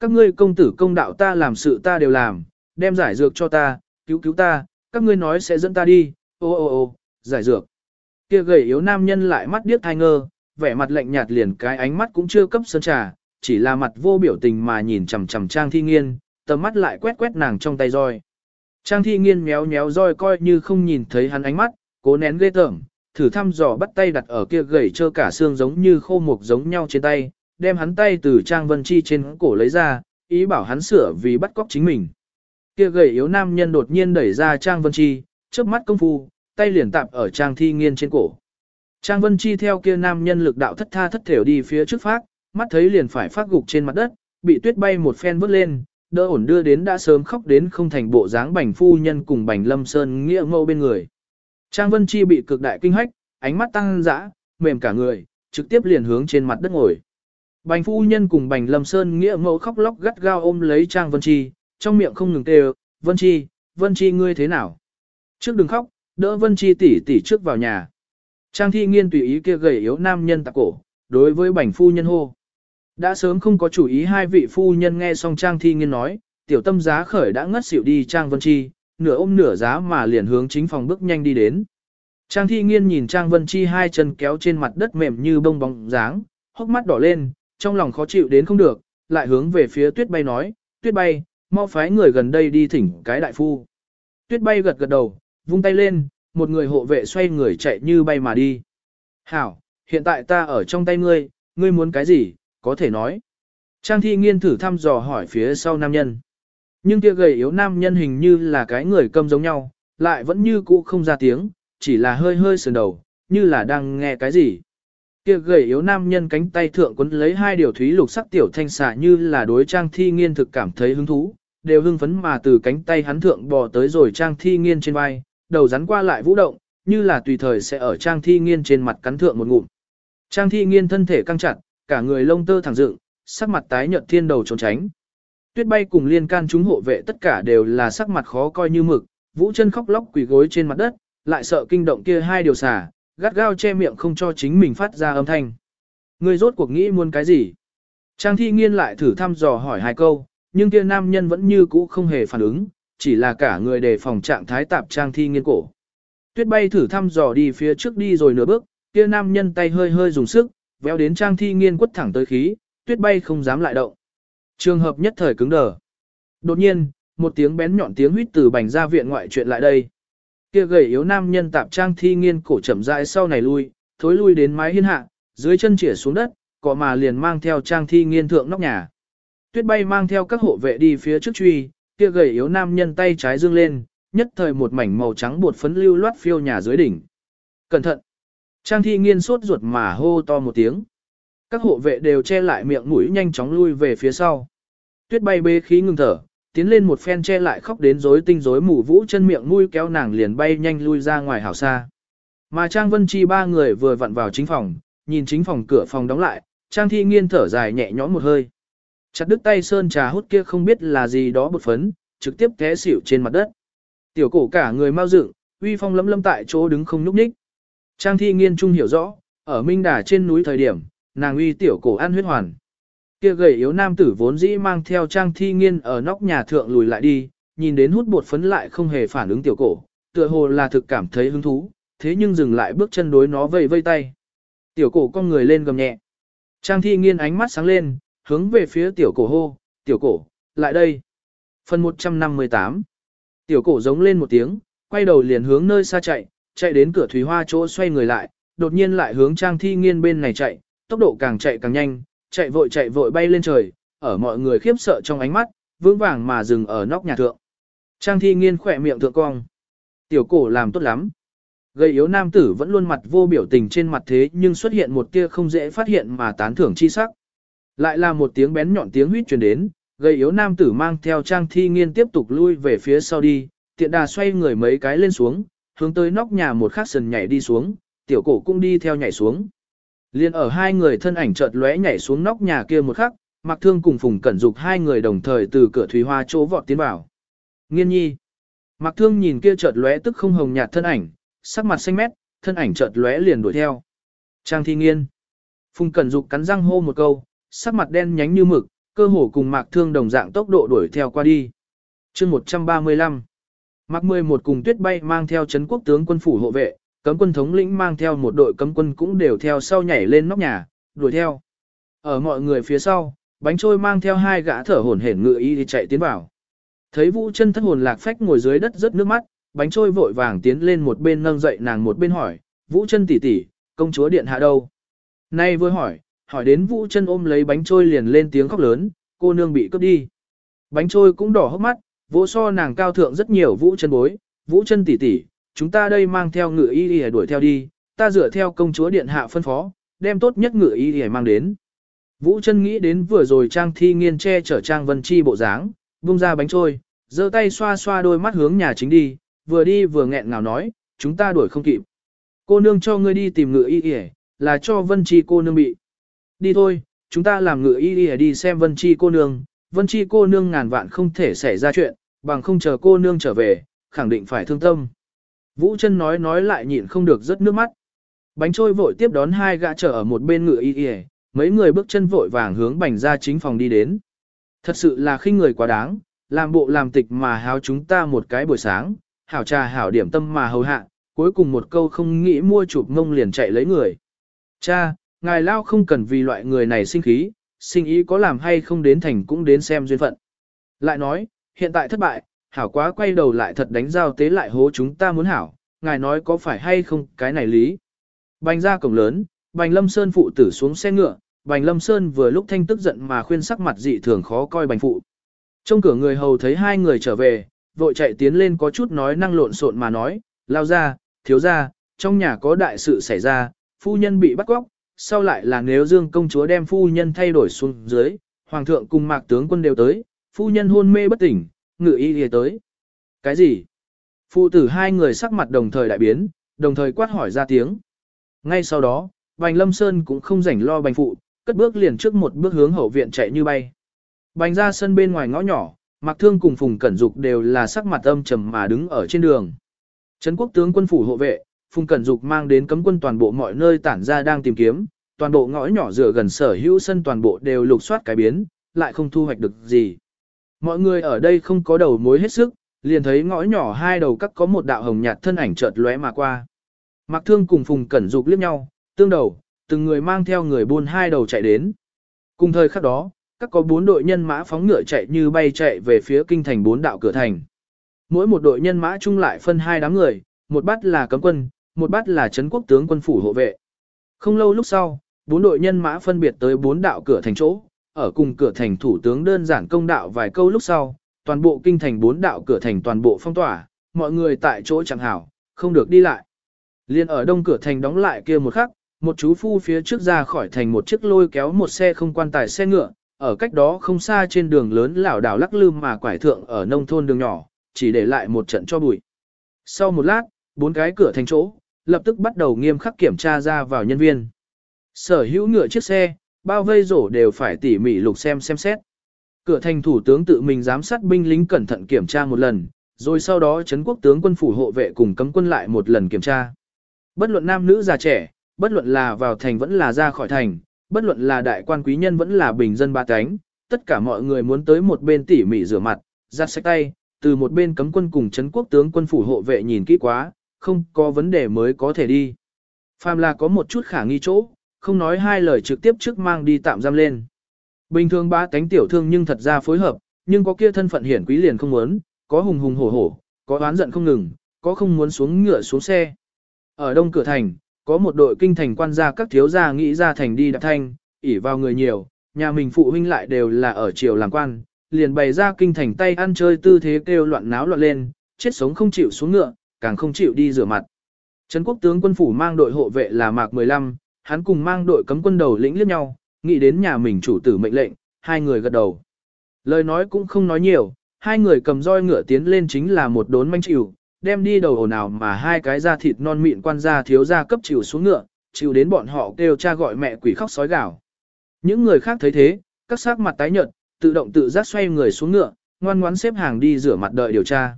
A: Các ngươi công tử công đạo ta làm sự ta đều làm, đem giải dược cho ta, cứu cứu ta, các ngươi nói sẽ dẫn ta đi, ô ô ô, giải dược. Kia gầy yếu nam nhân lại mắt điếc thai ngơ, vẻ mặt lạnh nhạt liền cái ánh mắt cũng chưa cấp sơn trà, chỉ là mặt vô biểu tình mà nhìn chằm chằm Trang Thi Nghiên, tầm mắt lại quét quét nàng trong tay roi. Trang Thi Nghiên méo méo roi coi như không nhìn thấy hắn ánh mắt, cố nén ghê tởm, thử thăm dò bắt tay đặt ở kia gầy trơ cả xương giống như khô mục giống nhau trên tay, đem hắn tay từ Trang Vân Chi trên cổ lấy ra, ý bảo hắn sửa vì bắt cóc chính mình. Kia gầy yếu nam nhân đột nhiên đẩy ra Trang Vân Chi, trước mắt công phu, tay liền tạp ở Trang Thi Nghiên trên cổ. Trang Vân Chi theo kia nam nhân lực đạo thất tha thất thểu đi phía trước phát, mắt thấy liền phải phát gục trên mặt đất, bị tuyết bay một phen vứt lên, đỡ ổn đưa đến đã sớm khóc đến không thành bộ dáng bành phu nhân cùng bành lâm sơn nghĩa ngô bên người. Trang Vân Chi bị cực đại kinh hách, ánh mắt tăng dã, mềm cả người, trực tiếp liền hướng trên mặt đất ngồi. Bành phu nhân cùng bành lâm sơn nghĩa ngô khóc lóc gắt gao ôm lấy Trang Vân Chi, trong miệng không ngừng kêu, Vân Chi, Vân Chi ngươi thế nào? Trước đừng khóc, đỡ Vân Chi tỉ tỉ trước vào nhà. Trang thi nghiên tùy ý kia gầy yếu nam nhân tạc cổ, đối với bành phu nhân hô. Đã sớm không có chủ ý hai vị phu nhân nghe xong Trang thi nghiên nói, tiểu tâm giá khởi đã ngất xỉu đi Trang Vân Chi, nửa ôm nửa giá mà liền hướng chính phòng bước nhanh đi đến. Trang thi nghiên nhìn Trang Vân Chi hai chân kéo trên mặt đất mềm như bông bóng dáng, hốc mắt đỏ lên, trong lòng khó chịu đến không được, lại hướng về phía tuyết bay nói, tuyết bay, mau phái người gần đây đi thỉnh cái đại phu. Tuyết bay gật gật đầu, vung tay lên, một người hộ vệ xoay người chạy như bay mà đi. Hảo, hiện tại ta ở trong tay ngươi, ngươi muốn cái gì, có thể nói. Trang thi nghiên thử thăm dò hỏi phía sau nam nhân. Nhưng kia gầy yếu nam nhân hình như là cái người câm giống nhau, lại vẫn như cũ không ra tiếng, chỉ là hơi hơi sườn đầu, như là đang nghe cái gì. Kia gầy yếu nam nhân cánh tay thượng quấn lấy hai điều thúy lục sắc tiểu thanh xà như là đối trang thi nghiên thực cảm thấy hứng thú, đều hưng phấn mà từ cánh tay hắn thượng bò tới rồi trang thi nghiên trên vai, đầu rắn qua lại vũ động, như là tùy thời sẽ ở trang thi nghiên trên mặt cắn thượng một ngụm. Trang thi nghiên thân thể căng chặt, cả người lông tơ thẳng dựng, sắc mặt tái nhợt thiên đầu trốn tránh. Tuyết bay cùng liên can chúng hộ vệ tất cả đều là sắc mặt khó coi như mực, vũ chân khóc lóc quỳ gối trên mặt đất, lại sợ kinh động kia hai điều xả, gắt gao che miệng không cho chính mình phát ra âm thanh. Người rốt cuộc nghĩ muốn cái gì? Trang thi nghiên lại thử thăm dò hỏi hai câu, nhưng kia nam nhân vẫn như cũ không hề phản ứng, chỉ là cả người đề phòng trạng thái tạp trang thi nghiên cổ. Tuyết bay thử thăm dò đi phía trước đi rồi nửa bước, kia nam nhân tay hơi hơi dùng sức, véo đến trang thi nghiên quất thẳng tới khí, tuyết bay không dám lại động. Trường hợp nhất thời cứng đờ. Đột nhiên, một tiếng bén nhọn tiếng huýt từ bành ra viện ngoại chuyện lại đây. Kia gầy yếu nam nhân tạp trang thi nghiên cổ chậm rãi sau này lui, thối lui đến mái hiên hạ, dưới chân chĩa xuống đất, cọ mà liền mang theo trang thi nghiên thượng nóc nhà. Tuyết bay mang theo các hộ vệ đi phía trước truy, kia gầy yếu nam nhân tay trái dương lên, nhất thời một mảnh màu trắng bột phấn lưu loát phiêu nhà dưới đỉnh. Cẩn thận! Trang thi nghiên sốt ruột mà hô to một tiếng. Các hộ vệ đều che lại miệng mũi nhanh chóng lui về phía sau. Tuyết bay bê khí ngừng thở, tiến lên một phen che lại khóc đến rối tinh rối mù vũ chân miệng mũi kéo nàng liền bay nhanh lui ra ngoài hảo xa. Mà Trang Vân Chi ba người vừa vặn vào chính phòng, nhìn chính phòng cửa phòng đóng lại, Trang Thi Nghiên thở dài nhẹ nhõm một hơi. Chặt đứt tay sơn trà hút kia không biết là gì đó bột phấn, trực tiếp té xỉu trên mặt đất. Tiểu cổ cả người mau dựng, uy phong lấm lâm tại chỗ đứng không nhúc nhích. Trang thi nghiên trung hiểu rõ, ở Minh Đà trên núi thời điểm, nàng uy tiểu cổ ăn huyết hoàn. Kia gầy yếu nam tử vốn dĩ mang theo trang thi nghiên ở nóc nhà thượng lùi lại đi, nhìn đến hút bột phấn lại không hề phản ứng tiểu cổ, tựa hồ là thực cảm thấy hứng thú, thế nhưng dừng lại bước chân đối nó vây vây tay. Tiểu cổ con người lên gầm nhẹ. Trang thi nghiên ánh mắt sáng lên, hướng về phía tiểu cổ hô, tiểu cổ, lại đây. Phần 158 Tiểu cổ giống lên một tiếng, quay đầu liền hướng nơi xa chạy, chạy đến cửa thủy hoa chỗ xoay người lại, đột nhiên lại hướng trang thi nghiên bên này chạy, tốc độ càng chạy càng nhanh, chạy vội chạy vội bay lên trời, ở mọi người khiếp sợ trong ánh mắt, vững vàng mà dừng ở nóc nhà thượng. Trang thi nghiên khỏe miệng thượng cong. Tiểu cổ làm tốt lắm. Gây yếu nam tử vẫn luôn mặt vô biểu tình trên mặt thế nhưng xuất hiện một tia không dễ phát hiện mà tán thưởng chi sắc. Lại là một tiếng bén nhọn tiếng huýt truyền đến, gây yếu nam tử mang theo trang thi nghiên tiếp tục lui về phía sau đi, tiện đà xoay người mấy cái lên xuống, hướng tới nóc nhà một khắc sần nhảy đi xuống, tiểu cổ cũng đi theo nhảy xuống. Liên ở hai người thân ảnh chợt lóe nhảy xuống nóc nhà kia một khắc, Mạc Thương cùng Phùng Cẩn Dục hai người đồng thời từ cửa thủy hoa chỗ vọt tiến vào. Nghiên nhi. Mạc Thương nhìn kia chợt lóe tức không hồng nhạt thân ảnh, sắc mặt xanh mét, thân ảnh chợt lóe liền đuổi theo. Trang Thi Nghiên. Phùng Cẩn Dục cắn răng hô một câu, sắc mặt đen nhánh như mực, cơ hồ cùng Mạc Thương đồng dạng tốc độ đuổi theo qua đi. Chương 135. Mạc 11 cùng Tuyết Bay mang theo chấn quốc tướng quân phủ hộ vệ, cấm quân thống lĩnh mang theo một đội cấm quân cũng đều theo sau nhảy lên nóc nhà, đuổi theo. Ở mọi người phía sau, bánh trôi mang theo hai gã thở hổn hển ngựa y thì chạy tiến vào. Thấy Vũ chân thất hồn lạc phách ngồi dưới đất rớt nước mắt, bánh trôi vội vàng tiến lên một bên nâng dậy nàng một bên hỏi, Vũ chân tỷ tỷ, công chúa điện hạ đâu? Nay vừa hỏi, hỏi đến Vũ chân ôm lấy bánh trôi liền lên tiếng khóc lớn, cô nương bị cướp đi. Bánh trôi cũng đỏ hốc mắt, vỗ so nàng cao thượng rất nhiều Vũ chân bối, Vũ chân tỷ tỷ, chúng ta đây mang theo ngựa y y đuổi theo đi, ta dựa theo công chúa điện hạ phân phó, đem tốt nhất ngựa y y mang đến. Vũ chân nghĩ đến vừa rồi Trang Thi Nghiên che chở Trang Vân Chi bộ dáng, vung ra bánh trôi, giơ tay xoa xoa đôi mắt hướng nhà chính đi, vừa đi vừa nghẹn ngào nói, chúng ta đuổi không kịp. Cô nương cho ngươi đi tìm ngựa y y, là cho Vân Chi cô nương bị. Đi thôi, chúng ta làm ngựa y y đi xem Vân Chi cô nương, Vân Chi cô nương ngàn vạn không thể xảy ra chuyện, bằng không chờ cô nương trở về, khẳng định phải thương tâm. Vũ chân nói nói lại nhịn không được rất nước mắt. Bánh trôi vội tiếp đón hai gã trở ở một bên ngựa y y, mấy người bước chân vội vàng hướng bành ra chính phòng đi đến. Thật sự là khinh người quá đáng, làm bộ làm tịch mà háo chúng ta một cái buổi sáng, hảo trà hảo điểm tâm mà hầu hạ, cuối cùng một câu không nghĩ mua chụp ngông liền chạy lấy người. Cha, ngài lao không cần vì loại người này sinh khí, sinh ý có làm hay không đến thành cũng đến xem duyên phận. Lại nói, hiện tại thất bại, hảo quá quay đầu lại thật đánh giao tế lại hố chúng ta muốn hảo, ngài nói có phải hay không cái này lý. Bành ra cổng lớn, bành lâm sơn phụ tử xuống xe ngựa, bành lâm sơn vừa lúc thanh tức giận mà khuyên sắc mặt dị thường khó coi bành phụ. Trong cửa người hầu thấy hai người trở về, vội chạy tiến lên có chút nói năng lộn xộn mà nói, lao ra, thiếu ra, trong nhà có đại sự xảy ra, phu nhân bị bắt cóc, sau lại là nếu dương công chúa đem phu nhân thay đổi xuống dưới, hoàng thượng cùng mạc tướng quân đều tới, phu nhân hôn mê bất tỉnh, ngự y lìa tới. Cái gì? Phụ tử hai người sắc mặt đồng thời đại biến, đồng thời quát hỏi ra tiếng. Ngay sau đó, Bành Lâm Sơn cũng không rảnh lo bành phụ, cất bước liền trước một bước hướng hậu viện chạy như bay. Bành ra sân bên ngoài ngõ nhỏ, Mạc Thương cùng Phùng Cẩn Dục đều là sắc mặt âm trầm mà đứng ở trên đường. Trấn quốc tướng quân phủ hộ vệ, Phùng Cẩn Dục mang đến cấm quân toàn bộ mọi nơi tản ra đang tìm kiếm, toàn bộ ngõ nhỏ dựa gần sở hữu sân toàn bộ đều lục soát cái biến, lại không thu hoạch được gì. Mọi người ở đây không có đầu mối hết sức, liền thấy ngõ nhỏ hai đầu cắt có một đạo hồng nhạt thân ảnh chợt lóe mà qua. Mạc Thương cùng Phùng Cẩn Dục liếc nhau, tương đầu, từng người mang theo người buôn hai đầu chạy đến. Cùng thời khắc đó, các có bốn đội nhân mã phóng ngựa chạy như bay chạy về phía kinh thành bốn đạo cửa thành. Mỗi một đội nhân mã chung lại phân hai đám người, một bát là cấm quân, một bát là trấn quốc tướng quân phủ hộ vệ. Không lâu lúc sau, bốn đội nhân mã phân biệt tới bốn đạo cửa thành chỗ, ở cùng cửa thành thủ tướng đơn giản công đạo vài câu lúc sau, toàn bộ kinh thành bốn đạo cửa thành toàn bộ phong tỏa, mọi người tại chỗ chẳng hảo, không được đi lại. Liên ở đông cửa thành đóng lại kia một khắc, một chú phu phía trước ra khỏi thành một chiếc lôi kéo một xe không quan tài xe ngựa, ở cách đó không xa trên đường lớn lảo đảo lắc lư mà quải thượng ở nông thôn đường nhỏ, chỉ để lại một trận cho bụi. Sau một lát, bốn cái cửa thành chỗ, lập tức bắt đầu nghiêm khắc kiểm tra ra vào nhân viên. Sở hữu ngựa chiếc xe, bao vây rổ đều phải tỉ mỉ lục xem xem xét. Cửa thành thủ tướng tự mình giám sát binh lính cẩn thận kiểm tra một lần, rồi sau đó chấn quốc tướng quân phủ hộ vệ cùng cấm quân lại một lần kiểm tra. Bất luận nam nữ già trẻ, bất luận là vào thành vẫn là ra khỏi thành, bất luận là đại quan quý nhân vẫn là bình dân ba cánh, tất cả mọi người muốn tới một bên tỉ mỉ rửa mặt, giặt sạch tay, từ một bên cấm quân cùng chấn quốc tướng quân phủ hộ vệ nhìn kỹ quá, không có vấn đề mới có thể đi. Phàm là có một chút khả nghi chỗ, không nói hai lời trực tiếp trước mang đi tạm giam lên. Bình thường ba cánh tiểu thương nhưng thật ra phối hợp, nhưng có kia thân phận hiển quý liền không muốn, có hùng hùng hổ hổ, có oán giận không ngừng, có không muốn xuống ngựa xuống xe. Ở đông cửa thành, có một đội kinh thành quan gia các thiếu gia nghĩ ra thành đi đạp thanh, ỉ vào người nhiều, nhà mình phụ huynh lại đều là ở triều làm quan, liền bày ra kinh thành tay ăn chơi tư thế kêu loạn náo loạn lên, chết sống không chịu xuống ngựa, càng không chịu đi rửa mặt. Trấn quốc tướng quân phủ mang đội hộ vệ là Mạc 15, hắn cùng mang đội cấm quân đầu lĩnh liếc nhau, nghĩ đến nhà mình chủ tử mệnh lệnh, hai người gật đầu. Lời nói cũng không nói nhiều, hai người cầm roi ngựa tiến lên chính là một đốn manh chịu, đem đi đầu ồn nào mà hai cái da thịt non mịn quan gia thiếu gia cấp chịu xuống ngựa, chịu đến bọn họ kêu cha gọi mẹ quỷ khóc sói gào. Những người khác thấy thế, các sắc mặt tái nhợt, tự động tự giác xoay người xuống ngựa, ngoan ngoãn xếp hàng đi rửa mặt đợi điều tra.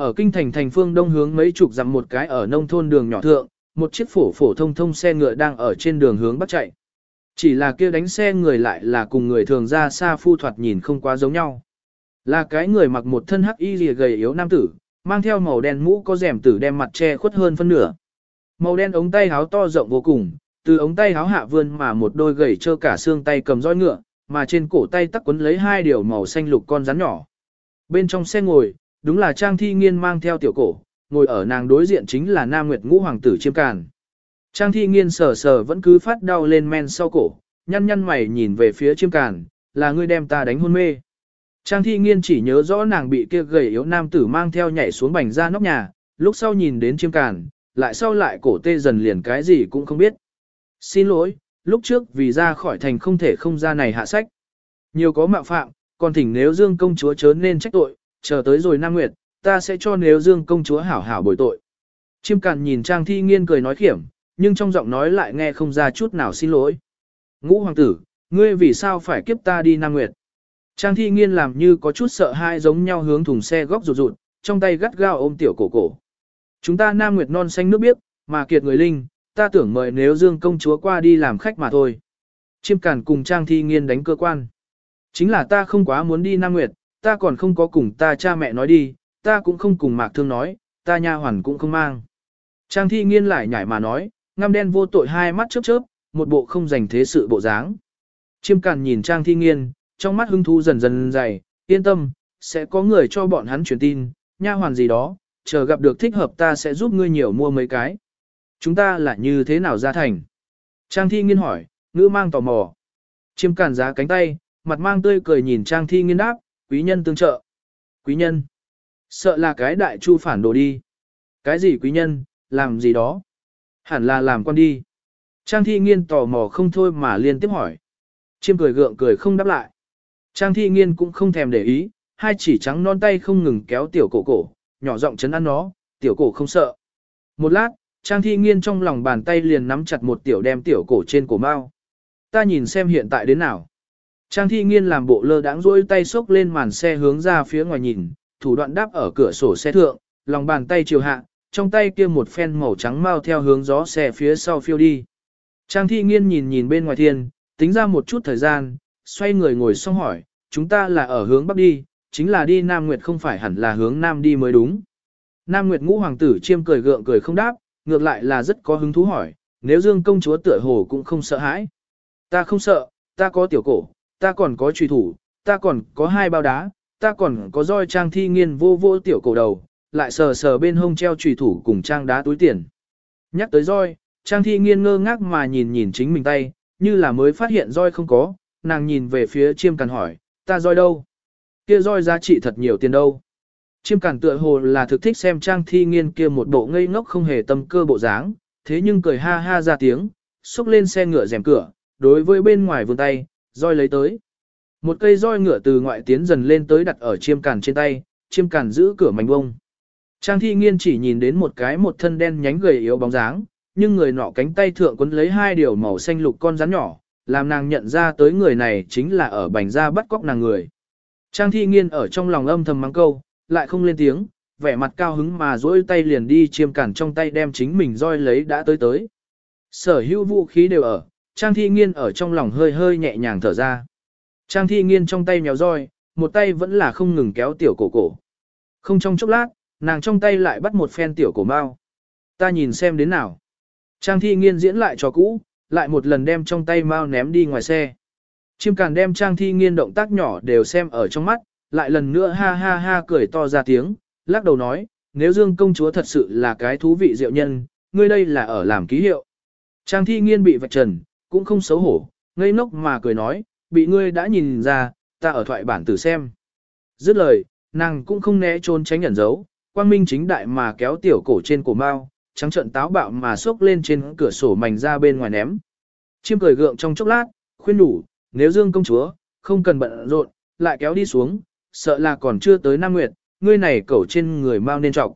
A: Ở kinh thành thành phương đông hướng mấy chục dặm một cái ở nông thôn đường nhỏ thượng, một chiếc phổ phổ thông thông xe ngựa đang ở trên đường hướng bắc chạy. Chỉ là kia đánh xe người lại là cùng người thường ra xa phu thoạt nhìn không quá giống nhau. Là cái người mặc một thân hắc y lìa gầy yếu nam tử, mang theo màu đen mũ có rèm tử đem mặt che khuất hơn phân nửa. Màu đen ống tay háo to rộng vô cùng, từ ống tay háo hạ vươn mà một đôi gầy trơ cả xương tay cầm roi ngựa, mà trên cổ tay tắc quấn lấy hai điều màu xanh lục con rắn nhỏ. Bên trong xe ngồi, đúng là Trang Thi Nghiên mang theo tiểu cổ, ngồi ở nàng đối diện chính là Nam Nguyệt Ngũ Hoàng tử Chiêm Càn. Trang Thi Nghiên sờ sờ vẫn cứ phát đau lên men sau cổ, nhăn nhăn mày nhìn về phía Chiêm Càn, là ngươi đem ta đánh hôn mê. Trang Thi Nghiên chỉ nhớ rõ nàng bị kia gầy yếu nam tử mang theo nhảy xuống bành ra nóc nhà, lúc sau nhìn đến Chiêm Càn, lại sau lại cổ tê dần liền cái gì cũng không biết. Xin lỗi, lúc trước vì ra khỏi thành không thể không ra này hạ sách. Nhiều có mạo phạm, còn thỉnh nếu Dương công chúa chớ nên trách tội, chờ tới rồi Nam Nguyệt, ta sẽ cho nếu Dương công chúa hảo hảo bồi tội. Chim càn nhìn Trang Thi Nghiên cười nói khiểm, nhưng trong giọng nói lại nghe không ra chút nào xin lỗi. Ngũ hoàng tử, ngươi vì sao phải kiếp ta đi Nam Nguyệt? Trang Thi Nghiên làm như có chút sợ hai giống nhau hướng thùng xe góc rụt rụt, trong tay gắt gao ôm tiểu cổ cổ. Chúng ta Nam Nguyệt non xanh nước biếc, mà kiệt người linh, ta tưởng mời nếu Dương công chúa qua đi làm khách mà thôi. Chim càn cùng Trang Thi Nghiên đánh cơ quan. Chính là ta không quá muốn đi Nam Nguyệt, ta còn không có cùng ta cha mẹ nói đi, ta cũng không cùng Mạc Thương nói, ta nha hoàn cũng không mang. Trang Thi Nghiên lại nhảy mà nói, ngăm đen vô tội hai mắt chớp chớp, một bộ không dành thế sự bộ dáng. Chiêm càn nhìn Trang Thi Nghiên, trong mắt hưng thu dần dần dày, yên tâm, sẽ có người cho bọn hắn truyền tin, nha hoàn gì đó, chờ gặp được thích hợp ta sẽ giúp ngươi nhiều mua mấy cái. Chúng ta là như thế nào ra thành? Trang thi nghiên hỏi, ngữ mang tò mò. Chiêm Càn giá cánh tay, mặt mang tươi cười nhìn Trang thi nghiên đáp, quý nhân tương trợ. Quý nhân? Sợ là cái đại chu phản đồ đi. Cái gì quý nhân, làm gì đó? Hẳn là làm con đi. Trang thi nghiên tò mò không thôi mà liên tiếp hỏi. Chiêm cười gượng cười không đáp lại. Trang thi nghiên cũng không thèm để ý, hai chỉ trắng non tay không ngừng kéo tiểu cổ cổ, nhỏ giọng chấn ăn nó, tiểu cổ không sợ. Một lát, Trang thi nghiên trong lòng bàn tay liền nắm chặt một tiểu đem tiểu cổ trên cổ mao. Ta nhìn xem hiện tại đến nào. Trang thi nghiên làm bộ lơ đãng rỗi tay xốc lên màn xe hướng ra phía ngoài nhìn, thủ đoạn đáp ở cửa sổ xe thượng, lòng bàn tay chiều hạ, trong tay kia một phen màu trắng mau theo hướng gió xe phía sau phiêu đi. Trang thi nghiên nhìn nhìn bên ngoài thiên, tính ra một chút thời gian, xoay người ngồi xong hỏi, chúng ta là ở hướng bắc đi, chính là đi Nam Nguyệt không phải hẳn là hướng Nam đi mới đúng. Nam Nguyệt ngũ hoàng tử chiêm cười gượng cười không đáp, ngược lại là rất có hứng thú hỏi, nếu Dương công chúa tựa hồ cũng không sợ hãi. Ta không sợ, ta có tiểu cổ, ta còn có truy thủ, ta còn có hai bao đá, ta còn có roi trang thi nghiên vô vô tiểu cổ đầu, lại sờ sờ bên hông treo truy thủ cùng trang đá túi tiền. Nhắc tới roi, trang thi nghiên ngơ ngác mà nhìn nhìn chính mình tay, như là mới phát hiện roi không có, nàng nhìn về phía chiêm càn hỏi, ta roi đâu? Kia roi giá trị thật nhiều tiền đâu? Chiêm cản tựa hồ là thực thích xem trang thi nghiên kia một bộ ngây ngốc không hề tâm cơ bộ dáng, thế nhưng cười ha ha ra tiếng, xúc lên xe ngựa rèm cửa, đối với bên ngoài vươn tay, roi lấy tới. Một cây roi ngựa từ ngoại tiến dần lên tới đặt ở chiêm cản trên tay, chiêm cản giữ cửa mảnh bông. Trang thi nghiên chỉ nhìn đến một cái một thân đen nhánh gầy yếu bóng dáng, nhưng người nọ cánh tay thượng quấn lấy hai điều màu xanh lục con rắn nhỏ, làm nàng nhận ra tới người này chính là ở bành ra bắt cóc nàng người. Trang thi nghiên ở trong lòng âm thầm mắng câu, lại không lên tiếng, vẻ mặt cao hứng mà dỗi tay liền đi chiêm cản trong tay đem chính mình roi lấy đã tới tới. Sở hữu vũ khí đều ở, Trang Thi Nghiên ở trong lòng hơi hơi nhẹ nhàng thở ra. Trang Thi Nghiên trong tay mèo roi, một tay vẫn là không ngừng kéo tiểu cổ cổ. Không trong chốc lát, nàng trong tay lại bắt một phen tiểu cổ mao. Ta nhìn xem đến nào. Trang Thi Nghiên diễn lại cho cũ, lại một lần đem trong tay mao ném đi ngoài xe. Chim càn đem Trang Thi Nghiên động tác nhỏ đều xem ở trong mắt, lại lần nữa ha ha ha cười to ra tiếng, lắc đầu nói, nếu Dương công chúa thật sự là cái thú vị diệu nhân, ngươi đây là ở làm ký hiệu. Trang thi nghiên bị vạch trần, cũng không xấu hổ, ngây ngốc mà cười nói, bị ngươi đã nhìn ra, ta ở thoại bản tử xem. Dứt lời, nàng cũng không né trốn tránh ẩn dấu, quang minh chính đại mà kéo tiểu cổ trên cổ mao, trắng trận táo bạo mà xốc lên trên cửa sổ mảnh ra bên ngoài ném. Chim cười gượng trong chốc lát, khuyên đủ, nếu Dương công chúa, không cần bận rộn, lại kéo đi xuống, sợ là còn chưa tới Nam Nguyệt, ngươi này cẩu trên người mao nên trọng.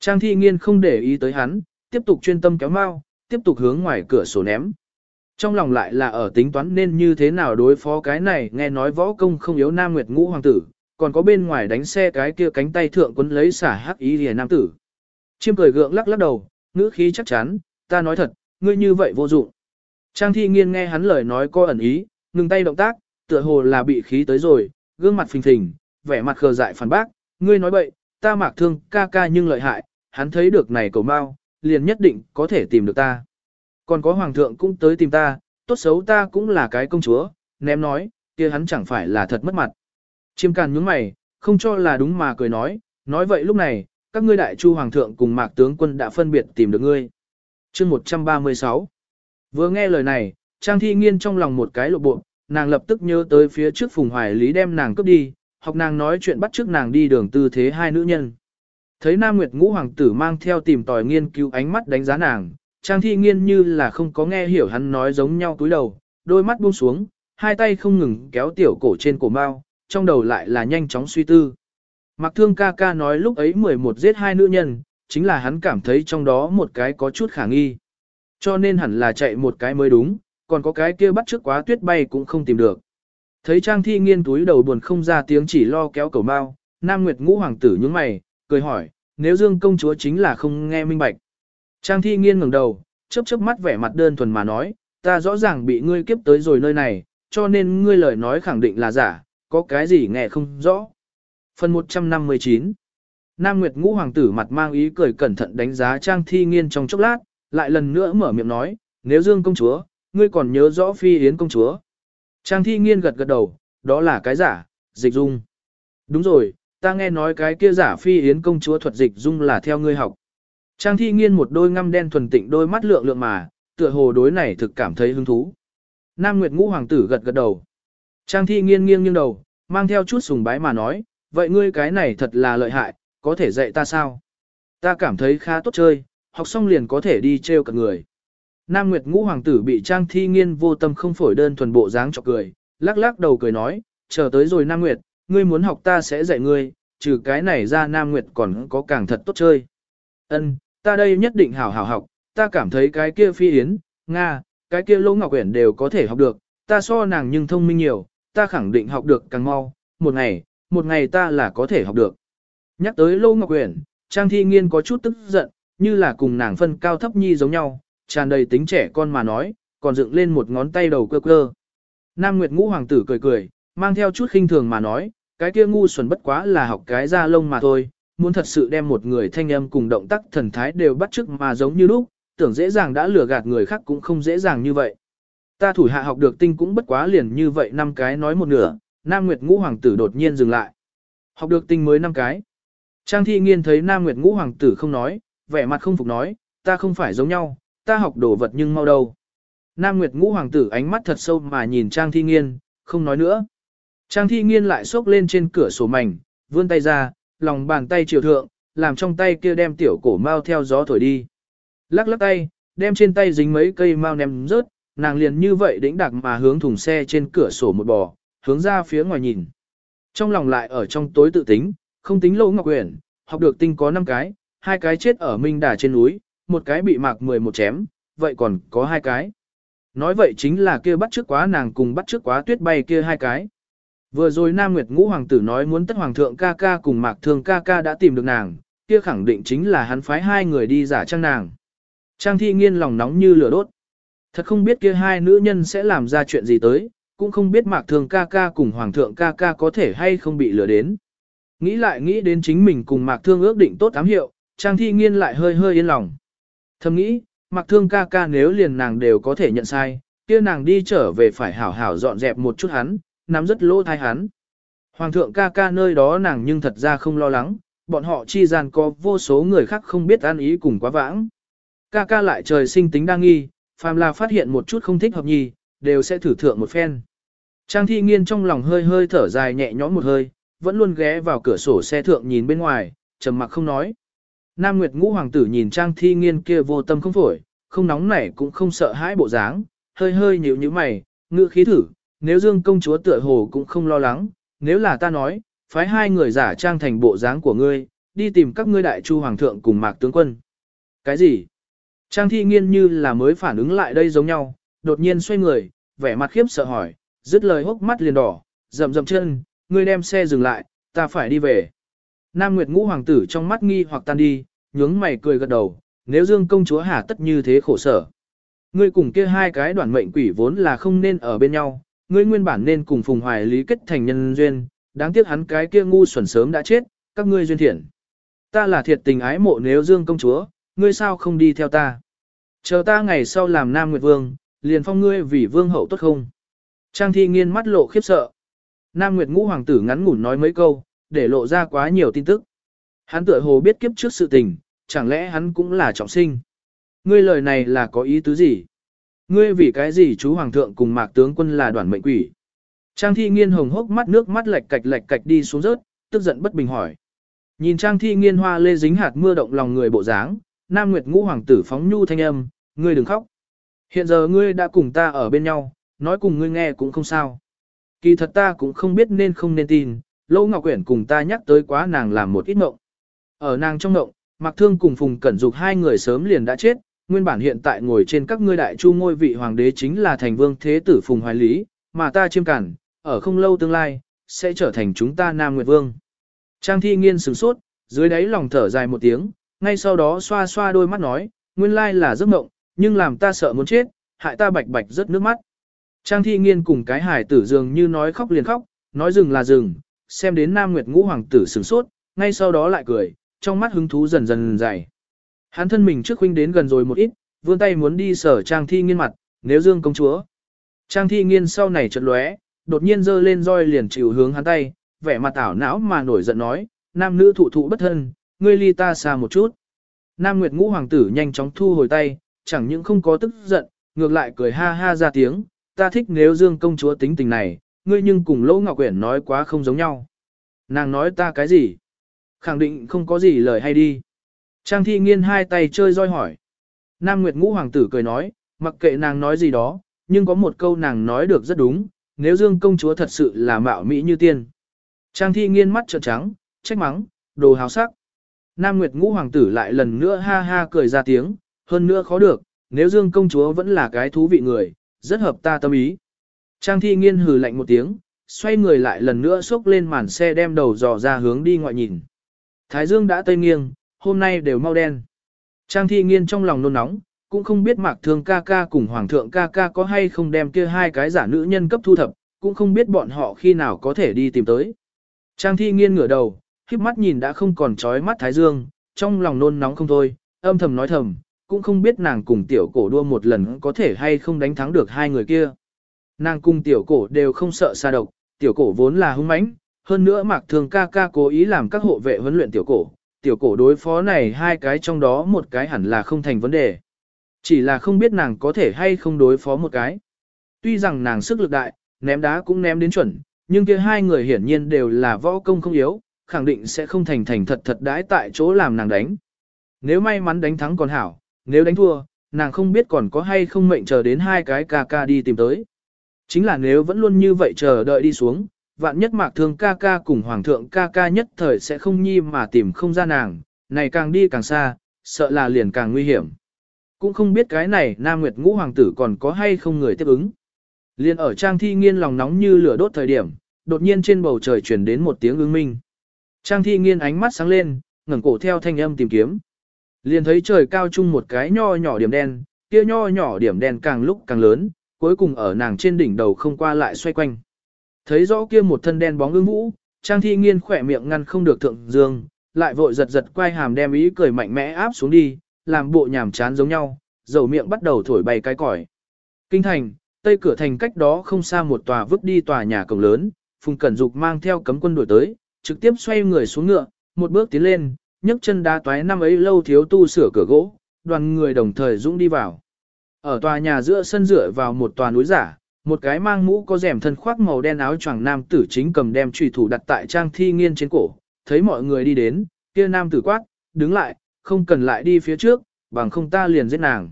A: Trang thi nghiên không để ý tới hắn, tiếp tục chuyên tâm kéo mao, tiếp tục hướng ngoài cửa sổ ném. Trong lòng lại là ở tính toán nên như thế nào đối phó cái này nghe nói võ công không yếu nam nguyệt ngũ hoàng tử, còn có bên ngoài đánh xe cái kia cánh tay thượng quấn lấy xả hắc ý lìa nam tử. Chiêm cười gượng lắc lắc đầu, ngữ khí chắc chắn, ta nói thật, ngươi như vậy vô dụng. Trang thi nghiên nghe hắn lời nói có ẩn ý, ngừng tay động tác, tựa hồ là bị khí tới rồi, gương mặt phình phình, vẻ mặt khờ dại phản bác, ngươi nói bậy, ta mạc thương ca ca nhưng lợi hại, hắn thấy được này cầu mau, liền nhất định có thể tìm được ta. Còn có hoàng thượng cũng tới tìm ta, tốt xấu ta cũng là cái công chúa, ném nói, kia hắn chẳng phải là thật mất mặt. Chiêm càn nhướng mày, không cho là đúng mà cười nói, nói vậy lúc này, các ngươi đại chu hoàng thượng cùng mạc tướng quân đã phân biệt tìm được ngươi. chương 136 Vừa nghe lời này, Trang Thi Nghiên trong lòng một cái lộ bộ, nàng lập tức nhớ tới phía trước Phùng Hoài Lý đem nàng cướp đi, học nàng nói chuyện bắt trước nàng đi đường tư thế hai nữ nhân. Thấy Nam Nguyệt Ngũ Hoàng tử mang theo tìm tòi nghiên cứu ánh mắt đánh giá nàng, Trang Thi Nghiên như là không có nghe hiểu hắn nói giống nhau túi đầu, đôi mắt buông xuống, hai tay không ngừng kéo tiểu cổ trên cổ mao, trong đầu lại là nhanh chóng suy tư. Mặc thương ca ca nói lúc ấy 11 giết hai nữ nhân, chính là hắn cảm thấy trong đó một cái có chút khả nghi. Cho nên hẳn là chạy một cái mới đúng, còn có cái kia bắt trước quá tuyết bay cũng không tìm được. Thấy Trang Thi nghiên túi đầu buồn không ra tiếng chỉ lo kéo cầu mau, Nam Nguyệt ngũ hoàng tử nhướng mày, cười hỏi, nếu Dương công chúa chính là không nghe minh bạch. Trang Thi nghiên ngẩng đầu, chớp chớp mắt vẻ mặt đơn thuần mà nói, ta rõ ràng bị ngươi kiếp tới rồi nơi này, cho nên ngươi lời nói khẳng định là giả, có cái gì nghe không rõ. Phần 159 Nam Nguyệt ngũ hoàng tử mặt mang ý cười cẩn thận đánh giá Trang Thi nghiên trong chốc lát, lại lần nữa mở miệng nói, nếu Dương công chúa, ngươi còn nhớ rõ Phi Yến công chúa. Trang Thi nghiên gật gật đầu, đó là cái giả, dịch dung. Đúng rồi, ta nghe nói cái kia giả Phi Yến công chúa thuật dịch dung là theo ngươi học. Trang Thi nghiên một đôi ngăm đen thuần tịnh đôi mắt lượng lượng mà, tựa hồ đối này thực cảm thấy hứng thú. Nam Nguyệt ngũ hoàng tử gật gật đầu. Trang Thi nghiên nghiêng nghiêng đầu, mang theo chút sùng bái mà nói, vậy ngươi cái này thật là lợi hại, có thể dạy ta sao? Ta cảm thấy khá tốt chơi, học xong liền có thể đi treo cả người. Nam Nguyệt Ngũ Hoàng tử bị Trang Thi Nghiên vô tâm không phổi đơn thuần bộ dáng chọc cười, lắc lắc đầu cười nói, chờ tới rồi Nam Nguyệt, ngươi muốn học ta sẽ dạy ngươi, trừ cái này ra Nam Nguyệt còn có càng thật tốt chơi. Ân, ta đây nhất định hảo hảo học, ta cảm thấy cái kia phi yến, Nga, cái kia lỗ ngọc quyển đều có thể học được, ta so nàng nhưng thông minh nhiều, ta khẳng định học được càng mau, một ngày, một ngày ta là có thể học được. Nhắc tới lỗ ngọc quyển, Trang Thi Nghiên có chút tức giận, như là cùng nàng phân cao thấp nhi giống nhau, tràn đầy tính trẻ con mà nói, còn dựng lên một ngón tay đầu cơ cơ. Nam Nguyệt Ngũ Hoàng tử cười cười, mang theo chút khinh thường mà nói, cái kia ngu xuẩn bất quá là học cái da lông mà thôi, muốn thật sự đem một người thanh âm cùng động tác thần thái đều bắt chước mà giống như lúc, tưởng dễ dàng đã lừa gạt người khác cũng không dễ dàng như vậy. Ta thủ hạ học được tinh cũng bất quá liền như vậy năm cái nói một nửa, Nam Nguyệt Ngũ Hoàng tử đột nhiên dừng lại. Học được tinh mới năm cái. Trang thi nghiên thấy Nam Nguyệt Ngũ Hoàng tử không nói, vẻ mặt không phục nói, ta không phải giống nhau, ta học đồ vật nhưng mau đâu. Nam Nguyệt ngũ hoàng tử ánh mắt thật sâu mà nhìn Trang Thi Nghiên, không nói nữa. Trang Thi Nghiên lại xốc lên trên cửa sổ mảnh, vươn tay ra, lòng bàn tay chiều thượng, làm trong tay kia đem tiểu cổ mao theo gió thổi đi. Lắc lắc tay, đem trên tay dính mấy cây mao ném rớt, nàng liền như vậy đĩnh đặc mà hướng thùng xe trên cửa sổ một bò, hướng ra phía ngoài nhìn. Trong lòng lại ở trong tối tự tính, không tính lâu ngọc quyển, học được tinh có 5 cái, hai cái chết ở Minh Đà trên núi, một cái bị mạc 11 chém, vậy còn có hai cái. Nói vậy chính là kia bắt trước quá nàng cùng bắt trước quá tuyết bay kia hai cái. Vừa rồi Nam Nguyệt Ngũ Hoàng tử nói muốn tất Hoàng thượng ca ca cùng mạc thương ca ca đã tìm được nàng, kia khẳng định chính là hắn phái hai người đi giả trang nàng. Trang thi nghiên lòng nóng như lửa đốt. Thật không biết kia hai nữ nhân sẽ làm ra chuyện gì tới, cũng không biết mạc thương ca ca cùng Hoàng thượng ca ca có thể hay không bị lừa đến. Nghĩ lại nghĩ đến chính mình cùng mạc thương ước định tốt ám hiệu, Trang thi nghiên lại hơi hơi yên lòng. Thầm nghĩ, mạc thương ca ca nếu liền nàng đều có thể nhận sai, kia nàng đi trở về phải hảo hảo dọn dẹp một chút hắn, nắm rất lỗ thai hắn. Hoàng thượng ca ca nơi đó nàng nhưng thật ra không lo lắng, bọn họ chi gian có vô số người khác không biết an ý cùng quá vãng. Ca ca lại trời sinh tính đa nghi, phàm là phát hiện một chút không thích hợp nhì, đều sẽ thử thượng một phen. Trang thi nghiên trong lòng hơi hơi thở dài nhẹ nhõm một hơi, vẫn luôn ghé vào cửa sổ xe thượng nhìn bên ngoài, trầm mặc không nói. Nam Nguyệt Ngũ Hoàng tử nhìn Trang Thi Nghiên kia vô tâm không phổi, không nóng nảy cũng không sợ hãi bộ dáng, hơi hơi nhíu nhíu mày, ngựa khí thử, nếu Dương công chúa tựa hồ cũng không lo lắng, nếu là ta nói, phái hai người giả trang thành bộ dáng của ngươi, đi tìm các ngươi đại chu hoàng thượng cùng mạc tướng quân. Cái gì? Trang thi nghiên như là mới phản ứng lại đây giống nhau, đột nhiên xoay người, vẻ mặt khiếp sợ hỏi, dứt lời hốc mắt liền đỏ, rậm rậm chân, ngươi đem xe dừng lại, ta phải đi về. Nam Nguyệt ngũ hoàng tử trong mắt nghi hoặc tan đi, nhướng mày cười gật đầu, nếu dương công chúa hà tất như thế khổ sở. Ngươi cùng kia hai cái đoàn mệnh quỷ vốn là không nên ở bên nhau, ngươi nguyên bản nên cùng Phùng Hoài Lý kết thành nhân duyên, đáng tiếc hắn cái kia ngu xuẩn sớm đã chết, các ngươi duyên thiện. Ta là thiệt tình ái mộ nếu dương công chúa, ngươi sao không đi theo ta? Chờ ta ngày sau làm Nam Nguyệt Vương, liền phong ngươi vì vương hậu tốt không? Trang thi nghiên mắt lộ khiếp sợ. Nam Nguyệt ngũ hoàng tử ngắn ngủn nói mấy câu, để lộ ra quá nhiều tin tức. Hắn tựa hồ biết kiếp trước sự tình, chẳng lẽ hắn cũng là trọng sinh? Ngươi lời này là có ý tứ gì? Ngươi vì cái gì chú hoàng thượng cùng mạc tướng quân là đoàn mệnh quỷ? Trang thi nghiên hồng hốc mắt nước mắt lệch cạch lệch cạch đi xuống rớt, tức giận bất bình hỏi. Nhìn trang thi nghiên hoa lê dính hạt mưa động lòng người bộ dáng, Nam Nguyệt ngũ hoàng tử phóng nhu thanh âm, ngươi đừng khóc. Hiện giờ ngươi đã cùng ta ở bên nhau, nói cùng ngươi nghe cũng không sao. Kỳ thật ta cũng không biết nên không nên tin, Lâu Ngọc Quyển cùng ta nhắc tới quá nàng làm một ít mộng. Ở nàng trong mộng, Mạc Thương cùng Phùng Cẩn Dục hai người sớm liền đã chết, nguyên bản hiện tại ngồi trên các ngươi đại chu ngôi vị hoàng đế chính là thành vương thế tử Phùng Hoài Lý, mà ta chiêm cản, ở không lâu tương lai, sẽ trở thành chúng ta Nam Nguyệt Vương. Trang thi nghiên sửng sốt, dưới đáy lòng thở dài một tiếng, ngay sau đó xoa xoa đôi mắt nói, nguyên lai là giấc mộng, nhưng làm ta sợ muốn chết, hại ta bạch bạch rất nước mắt. Trang thi nghiên cùng cái hải tử dường như nói khóc liền khóc, nói dừng là dừng, xem đến Nam Nguyệt ngũ hoàng tử sửng sốt, ngay sau đó lại cười, trong mắt hứng thú dần dần dày. Hắn thân mình trước huynh đến gần rồi một ít, vươn tay muốn đi sở Trang thi nghiên mặt, nếu dương công chúa. Trang thi nghiên sau này chợt lóe, đột nhiên giơ lên roi liền chịu hướng hắn tay, vẻ mặt ảo não mà nổi giận nói, nam nữ thụ thụ bất thân, ngươi ly ta xa một chút. Nam Nguyệt ngũ hoàng tử nhanh chóng thu hồi tay, chẳng những không có tức giận, ngược lại cười ha ha ra tiếng, ta thích nếu dương công chúa tính tình này, ngươi nhưng cùng Lỗ Ngọc Quyển nói quá không giống nhau. Nàng nói ta cái gì? Khẳng định không có gì lời hay đi. Trang thi nghiên hai tay chơi roi hỏi. Nam Nguyệt ngũ hoàng tử cười nói, mặc kệ nàng nói gì đó, nhưng có một câu nàng nói được rất đúng, nếu dương công chúa thật sự là mạo mỹ như tiên. Trang thi nghiên mắt trợn trắng, trách mắng, đồ hào sắc. Nam Nguyệt ngũ hoàng tử lại lần nữa ha ha cười ra tiếng, hơn nữa khó được, nếu dương công chúa vẫn là cái thú vị người, rất hợp ta tâm ý. Trang thi nghiên hừ lạnh một tiếng, xoay người lại lần nữa xốc lên màn xe đem đầu dò ra hướng đi ngoại nhìn. Thái dương đã tây nghiêng, hôm nay đều mau đen. Trang thi nghiên trong lòng nôn nóng, cũng không biết mạc thương ca ca cùng hoàng thượng ca ca có hay không đem kia hai cái giả nữ nhân cấp thu thập, cũng không biết bọn họ khi nào có thể đi tìm tới. Trang thi nghiên ngửa đầu, khiếp mắt nhìn đã không còn trói mắt thái dương, trong lòng nôn nóng không thôi, âm thầm nói thầm, cũng không biết nàng cùng tiểu cổ đua một lần có thể hay không đánh thắng được hai người kia. Nàng cùng tiểu cổ đều không sợ xa độc, tiểu cổ vốn là hung mãnh, hơn nữa mạc thường ca ca cố ý làm các hộ vệ huấn luyện tiểu cổ, tiểu cổ đối phó này hai cái trong đó một cái hẳn là không thành vấn đề. Chỉ là không biết nàng có thể hay không đối phó một cái. Tuy rằng nàng sức lực đại, ném đá cũng ném đến chuẩn, nhưng kia hai người hiển nhiên đều là võ công không yếu, khẳng định sẽ không thành thành thật thật đãi tại chỗ làm nàng đánh. Nếu may mắn đánh thắng còn hảo, nếu đánh thua, nàng không biết còn có hay không mệnh chờ đến hai cái ca ca đi tìm tới. Chính là nếu vẫn luôn như vậy chờ đợi đi xuống, vạn nhất mạc thương ca ca cùng hoàng thượng ca ca nhất thời sẽ không nhi mà tìm không ra nàng, này càng đi càng xa, sợ là liền càng nguy hiểm. Cũng không biết cái này Nam Nguyệt Ngũ Hoàng tử còn có hay không người tiếp ứng. Liên ở Trang Thi Nghiên lòng nóng như lửa đốt thời điểm, đột nhiên trên bầu trời chuyển đến một tiếng ưng minh. Trang Thi Nghiên ánh mắt sáng lên, ngẩng cổ theo thanh âm tìm kiếm. Liền thấy trời cao chung một cái nho nhỏ điểm đen, kia nho nhỏ điểm đen càng lúc càng lớn, cuối cùng ở nàng trên đỉnh đầu không qua lại xoay quanh. Thấy rõ kia một thân đen bóng ương vũ, Trang Thi Nghiên khỏe miệng ngăn không được thượng dương, lại vội giật giật quay hàm đem ý cười mạnh mẽ áp xuống đi, làm bộ nhảm chán giống nhau, dầu miệng bắt đầu thổi bay cái còi. Kinh thành, tây cửa thành cách đó không xa một tòa vứt đi tòa nhà cổng lớn, Phùng Cẩn Dục mang theo cấm quân đuổi tới, trực tiếp xoay người xuống ngựa, một bước tiến lên, nhấc chân đá toái năm ấy lâu thiếu tu sửa cửa gỗ, đoàn người đồng thời dũng đi vào. Ở tòa nhà giữa sân rửa vào một tòa núi giả, một cái mang mũ có rèm thân khoác màu đen áo choàng nam tử chính cầm đem trùy thủ đặt tại trang thi nghiên trên cổ, thấy mọi người đi đến, kia nam tử quát, đứng lại, không cần lại đi phía trước, bằng không ta liền giết nàng.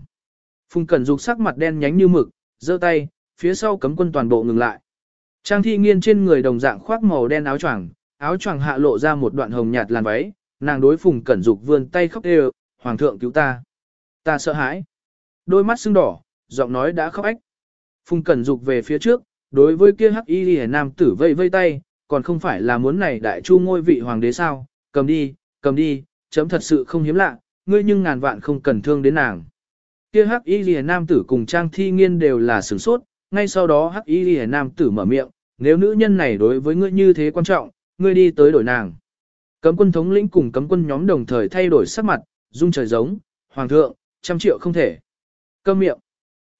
A: Phùng Cẩn Dục sắc mặt đen nhánh như mực, giơ tay, phía sau cấm quân toàn bộ ngừng lại. Trang thi nghiên trên người đồng dạng khoác màu đen áo choàng, áo choàng hạ lộ ra một đoạn hồng nhạt làn váy, nàng đối phùng cẩn dục vươn tay khóc đều, hoàng thượng cứu ta. Ta sợ hãi. Đôi mắt sưng đỏ, giọng nói đã khóc ách. Phùng cẩn dục về phía trước, đối với kia hắc y lìa nam tử vây vây tay, còn không phải là muốn này đại chu ngôi vị hoàng đế sao, cầm đi, cầm đi, chấm thật sự không hiếm lạ, ngươi nhưng ngàn vạn không cần thương đến nàng. Kia hắc y lìa nam tử cùng trang thi nghiên đều là sửng sốt, ngay sau đó hắc y lìa nam tử mở miệng, nếu nữ nhân này đối với ngươi như thế quan trọng, ngươi đi tới đổi nàng. Cấm quân thống lĩnh cùng cấm quân nhóm đồng thời thay đổi sắc mặt, dung trời giống, hoàng thượng, trăm triệu không thể. Câm miệng.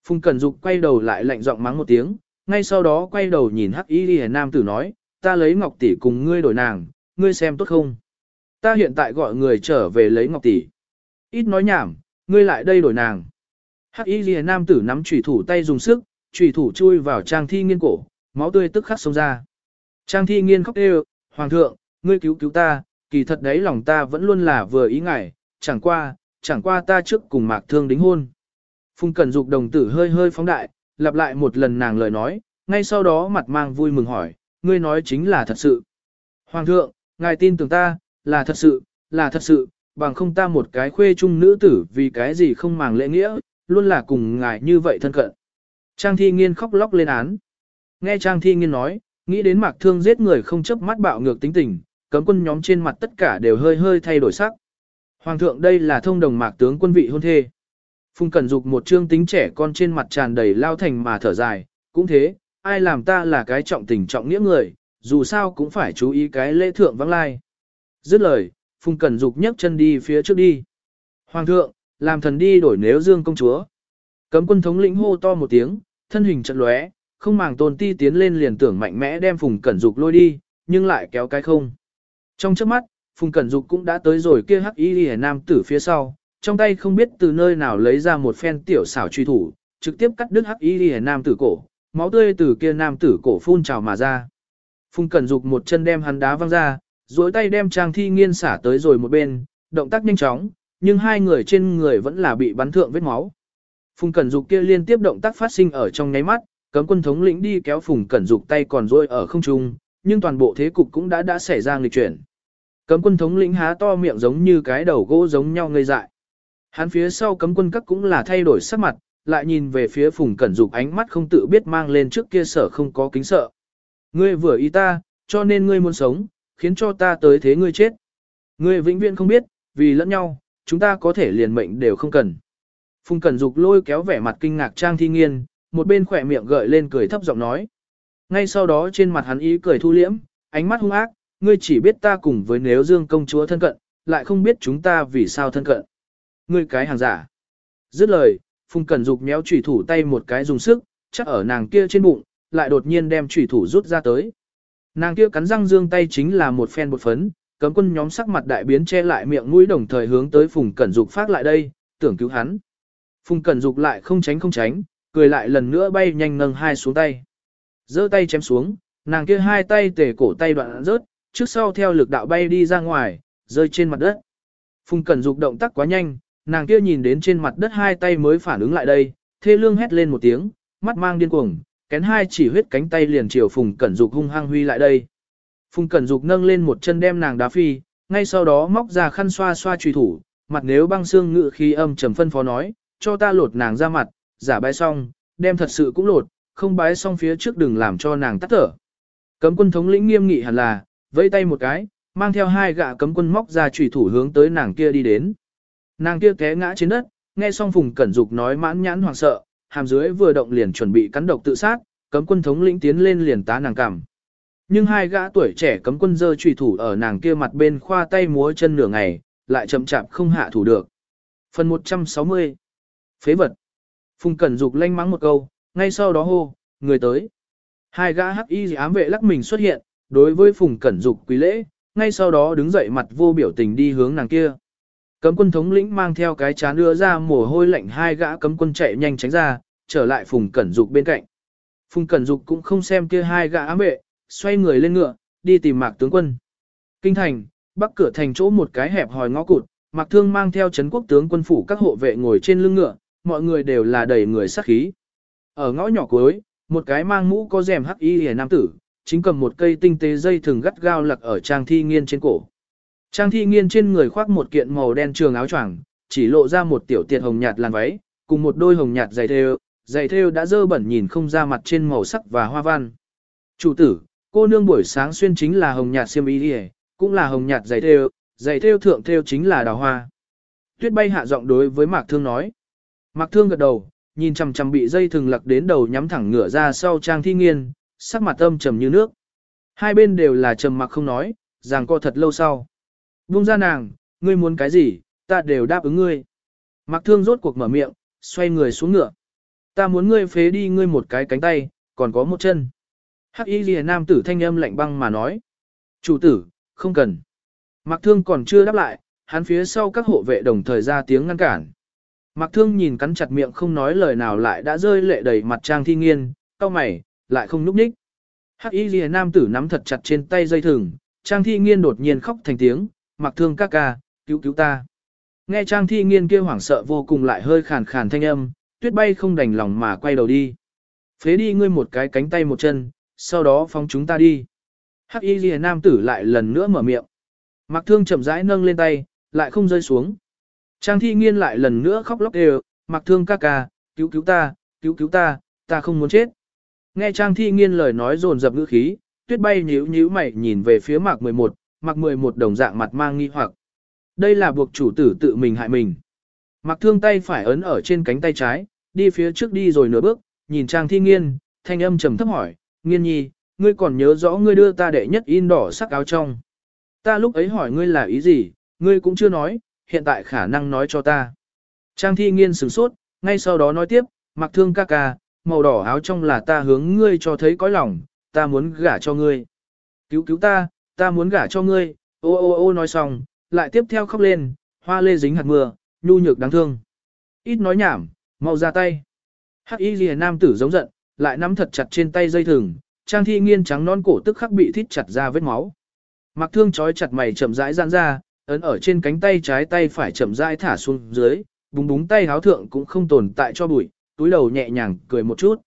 A: Phùng Cẩn Dục quay đầu lại lạnh giọng mắng một tiếng, ngay sau đó quay đầu nhìn Hắc Y Liễu nam tử nói, ta lấy Ngọc tỷ cùng ngươi đổi nàng, ngươi xem tốt không? Ta hiện tại gọi người trở về lấy Ngọc tỷ. Ít nói nhảm, ngươi lại đây đổi nàng. Hắc Y Liễu nam tử nắm chủy thủ tay dùng sức, chủy thủ chui vào Trang Thi Nghiên cổ, máu tươi tức khắc xông ra. Trang Thi Nghiên khóc kêu, "Hoàng thượng, ngươi cứu cứu ta, kỳ thật đấy lòng ta vẫn luôn là vừa ý ngài, chẳng qua, chẳng qua ta trước cùng Mạc Thương đính hôn." Phùng Cẩn Dục đồng tử hơi hơi phóng đại, lặp lại một lần nàng lời nói, ngay sau đó mặt mang vui mừng hỏi, ngươi nói chính là thật sự. Hoàng thượng, ngài tin tưởng ta, là thật sự, là thật sự, bằng không ta một cái khuê trung nữ tử vì cái gì không màng lễ nghĩa, luôn là cùng ngài như vậy thân cận. Trang thi nghiên khóc lóc lên án. Nghe Trang thi nghiên nói, nghĩ đến mạc thương giết người không chấp mắt bạo ngược tính tình, cấm quân nhóm trên mặt tất cả đều hơi hơi thay đổi sắc. Hoàng thượng đây là thông đồng mạc tướng quân vị hôn thê. Phùng Cẩn Dục một trương tính trẻ con trên mặt tràn đầy lao thành mà thở dài, cũng thế, ai làm ta là cái trọng tình trọng nghĩa người, dù sao cũng phải chú ý cái lễ thượng vắng lai. Dứt lời, Phùng Cẩn Dục nhấc chân đi phía trước đi. Hoàng thượng, làm thần đi đổi nếu dương công chúa. Cấm quân thống lĩnh hô to một tiếng, thân hình chật lóe, không màng tôn ti tiến lên liền tưởng mạnh mẽ đem Phùng Cẩn Dục lôi đi, nhưng lại kéo cái không. Trong trước mắt, Phùng Cẩn Dục cũng đã tới rồi kia hắc y lìa nam tử phía sau, trong tay không biết từ nơi nào lấy ra một phen tiểu xảo truy thủ, trực tiếp cắt đứt hắc y lìa nam tử cổ, máu tươi từ kia nam tử cổ phun trào mà ra. Phùng Cẩn Dục một chân đem hắn đá văng ra, duỗi tay đem Trang Thi Nghiên xả tới rồi một bên, động tác nhanh chóng, nhưng hai người trên người vẫn là bị bắn thượng vết máu. Phùng Cẩn Dục kia liên tiếp động tác phát sinh ở trong nháy mắt, cấm quân thống lĩnh đi kéo Phùng Cẩn Dục tay còn rôi ở không trung, nhưng toàn bộ thế cục cũng đã đã xảy ra nghịch chuyển. Cấm quân thống lĩnh há to miệng giống như cái đầu gỗ giống nhau ngây dại. Hắn phía sau cấm quân các cũng là thay đổi sắc mặt, lại nhìn về phía Phùng Cẩn Dục ánh mắt không tự biết mang lên trước kia sở không có kính sợ. Ngươi vừa ý ta, cho nên ngươi muốn sống, khiến cho ta tới thế ngươi chết. Ngươi vĩnh viễn không biết, vì lẫn nhau, chúng ta có thể liền mệnh đều không cần. Phùng Cẩn Dục lôi kéo vẻ mặt kinh ngạc Trang Thi Nghiên, một bên khỏe miệng gợi lên cười thấp giọng nói. Ngay sau đó trên mặt hắn ý cười thu liễm, ánh mắt hung ác, ngươi chỉ biết ta cùng với nếu dương công chúa thân cận, lại không biết chúng ta vì sao thân cận. Ngươi cái hàng giả. Dứt lời, Phùng Cẩn Dục méo chủy thủ tay một cái dùng sức, chắc ở nàng kia trên bụng, lại đột nhiên đem chủy thủ rút ra tới. Nàng kia cắn răng dương tay chính là một phen bột phấn, cấm quân nhóm sắc mặt đại biến che lại miệng mũi đồng thời hướng tới Phùng Cẩn Dục phát lại đây, tưởng cứu hắn. Phùng Cẩn Dục lại không tránh không tránh, cười lại lần nữa bay nhanh nâng hai xuống tay. giơ tay chém xuống, nàng kia hai tay tề cổ tay đoạn rớt, trước sau theo lực đạo bay đi ra ngoài, rơi trên mặt đất. Phùng Cẩn Dục động tác quá nhanh, nàng kia nhìn đến trên mặt đất hai tay mới phản ứng lại đây, thê lương hét lên một tiếng, mắt mang điên cuồng, kén hai chỉ huyết cánh tay liền chiều Phùng Cẩn Dục hung hăng huy lại đây. Phùng Cẩn Dục nâng lên một chân đem nàng đá phi, ngay sau đó móc ra khăn xoa xoa truy thủ, mặt nếu băng xương ngự khi âm trầm phân phó nói, cho ta lột nàng ra mặt, giả bái xong, đem thật sự cũng lột, không bái xong phía trước đừng làm cho nàng tắt thở. Cấm quân thống lĩnh nghiêm nghị hẳn là, vẫy tay một cái, mang theo hai gạ cấm quân móc ra chủy thủ hướng tới nàng kia đi đến. Nàng kia té ngã trên đất, nghe xong Phùng Cẩn Dục nói mãn nhãn hoảng sợ, hàm dưới vừa động liền chuẩn bị cắn độc tự sát, cấm quân thống lĩnh tiến lên liền tá nàng cảm, Nhưng hai gã tuổi trẻ cấm quân dơ trùy thủ ở nàng kia mặt bên khoa tay múa chân nửa ngày, lại chậm chạp không hạ thủ được. Phần 160 Phế vật Phùng Cẩn Dục lanh mắng một câu, ngay sau đó hô, người tới. Hai gã hắc y ám vệ lắc mình xuất hiện, đối với Phùng Cẩn Dục quý lễ, ngay sau đó đứng dậy mặt vô biểu tình đi hướng nàng kia. Cấm quân thống lĩnh mang theo cái chán đưa ra mồ hôi lạnh hai gã cấm quân chạy nhanh tránh ra, trở lại Phùng Cẩn Dục bên cạnh. Phùng Cẩn Dục cũng không xem kia hai gã ám vệ, xoay người lên ngựa, đi tìm Mạc tướng quân. Kinh thành, bắc cửa thành chỗ một cái hẹp hòi ngõ cụt, Mạc Thương mang theo chấn quốc tướng quân phủ các hộ vệ ngồi trên lưng ngựa, mọi người đều là đầy người sát khí. Ở ngõ nhỏ cuối, một cái mang mũ có rèm hắc y liễu nam tử, chính cầm một cây tinh tế dây thường gắt gao lặc ở trang thi nghiên trên cổ. Trang thi nghiên trên người khoác một kiện màu đen trường áo choàng, chỉ lộ ra một tiểu tiệt hồng nhạt làn váy, cùng một đôi hồng nhạt giày thêu, giày thêu đã dơ bẩn nhìn không ra mặt trên màu sắc và hoa văn. Chủ tử, cô nương buổi sáng xuyên chính là hồng nhạt xiêm y đi cũng là hồng nhạt giày thêu, giày thêu thượng thêu chính là đào hoa. Tuyết bay hạ giọng đối với Mạc Thương nói. Mạc Thương gật đầu, nhìn chằm chằm bị dây thừng lặc đến đầu nhắm thẳng ngửa ra sau trang thi nghiên, sắc mặt âm trầm như nước. Hai bên đều là trầm mặc không nói, rằng co thật lâu sau. Buông ra nàng, ngươi muốn cái gì, ta đều đáp ứng ngươi. Mạc Thương rốt cuộc mở miệng, xoay người xuống ngựa. Ta muốn ngươi phế đi ngươi một cái cánh tay, còn có một chân. Hắc y lìa nam tử thanh âm lạnh băng mà nói. Chủ tử, không cần. Mạc Thương còn chưa đáp lại, hắn phía sau các hộ vệ đồng thời ra tiếng ngăn cản. Mạc Thương nhìn cắn chặt miệng không nói lời nào lại đã rơi lệ đầy mặt trang thi nghiên, cao mày, lại không núp ních. Hắc y lìa nam tử nắm thật chặt trên tay dây thừng, trang thi nghiên đột nhiên khóc thành tiếng, mặc Thương ca ca, cứu cứu ta. Nghe trang thi nghiên kia hoảng sợ vô cùng lại hơi khàn khàn thanh âm, tuyết bay không đành lòng mà quay đầu đi. Phế đi ngươi một cái cánh tay một chân, sau đó phóng chúng ta đi. Hắc y lìa nam tử lại lần nữa mở miệng. Mặc thương chậm rãi nâng lên tay, lại không rơi xuống. Trang thi nghiên lại lần nữa khóc lóc đều, mặc thương ca ca, cứu cứu ta, cứu cứu ta, ta không muốn chết. Nghe Trang thi nghiên lời nói dồn dập ngữ khí, tuyết bay nhíu nhíu mày nhìn về phía mạc 11, Mặc mười một đồng dạng mặt mang nghi hoặc. Đây là buộc chủ tử tự mình hại mình. Mặc thương tay phải ấn ở trên cánh tay trái, đi phía trước đi rồi nửa bước, nhìn Trang thi nghiên, thanh âm trầm thấp hỏi, nghiên nhi, ngươi còn nhớ rõ ngươi đưa ta đệ nhất in đỏ sắc áo trong. Ta lúc ấy hỏi ngươi là ý gì, ngươi cũng chưa nói, hiện tại khả năng nói cho ta. Trang thi nghiên sửng sốt, ngay sau đó nói tiếp, mặc thương ca ca, màu đỏ áo trong là ta hướng ngươi cho thấy cõi lòng, ta muốn gả cho ngươi. Cứu cứu ta, ta muốn gả cho ngươi, ô ô ô nói xong, lại tiếp theo khóc lên, hoa lê dính hạt mưa, nhu nhược đáng thương. Ít nói nhảm, mau ra tay. Hắc y ghi nam tử giống giận, lại nắm thật chặt trên tay dây thừng, trang thi nghiên trắng non cổ tức khắc bị thít chặt ra vết máu. Mặc thương chói chặt mày chậm rãi giãn ra, ấn ở trên cánh tay trái tay phải chậm rãi thả xuống dưới, búng búng tay háo thượng cũng không tồn tại cho bụi, túi đầu nhẹ nhàng cười một chút.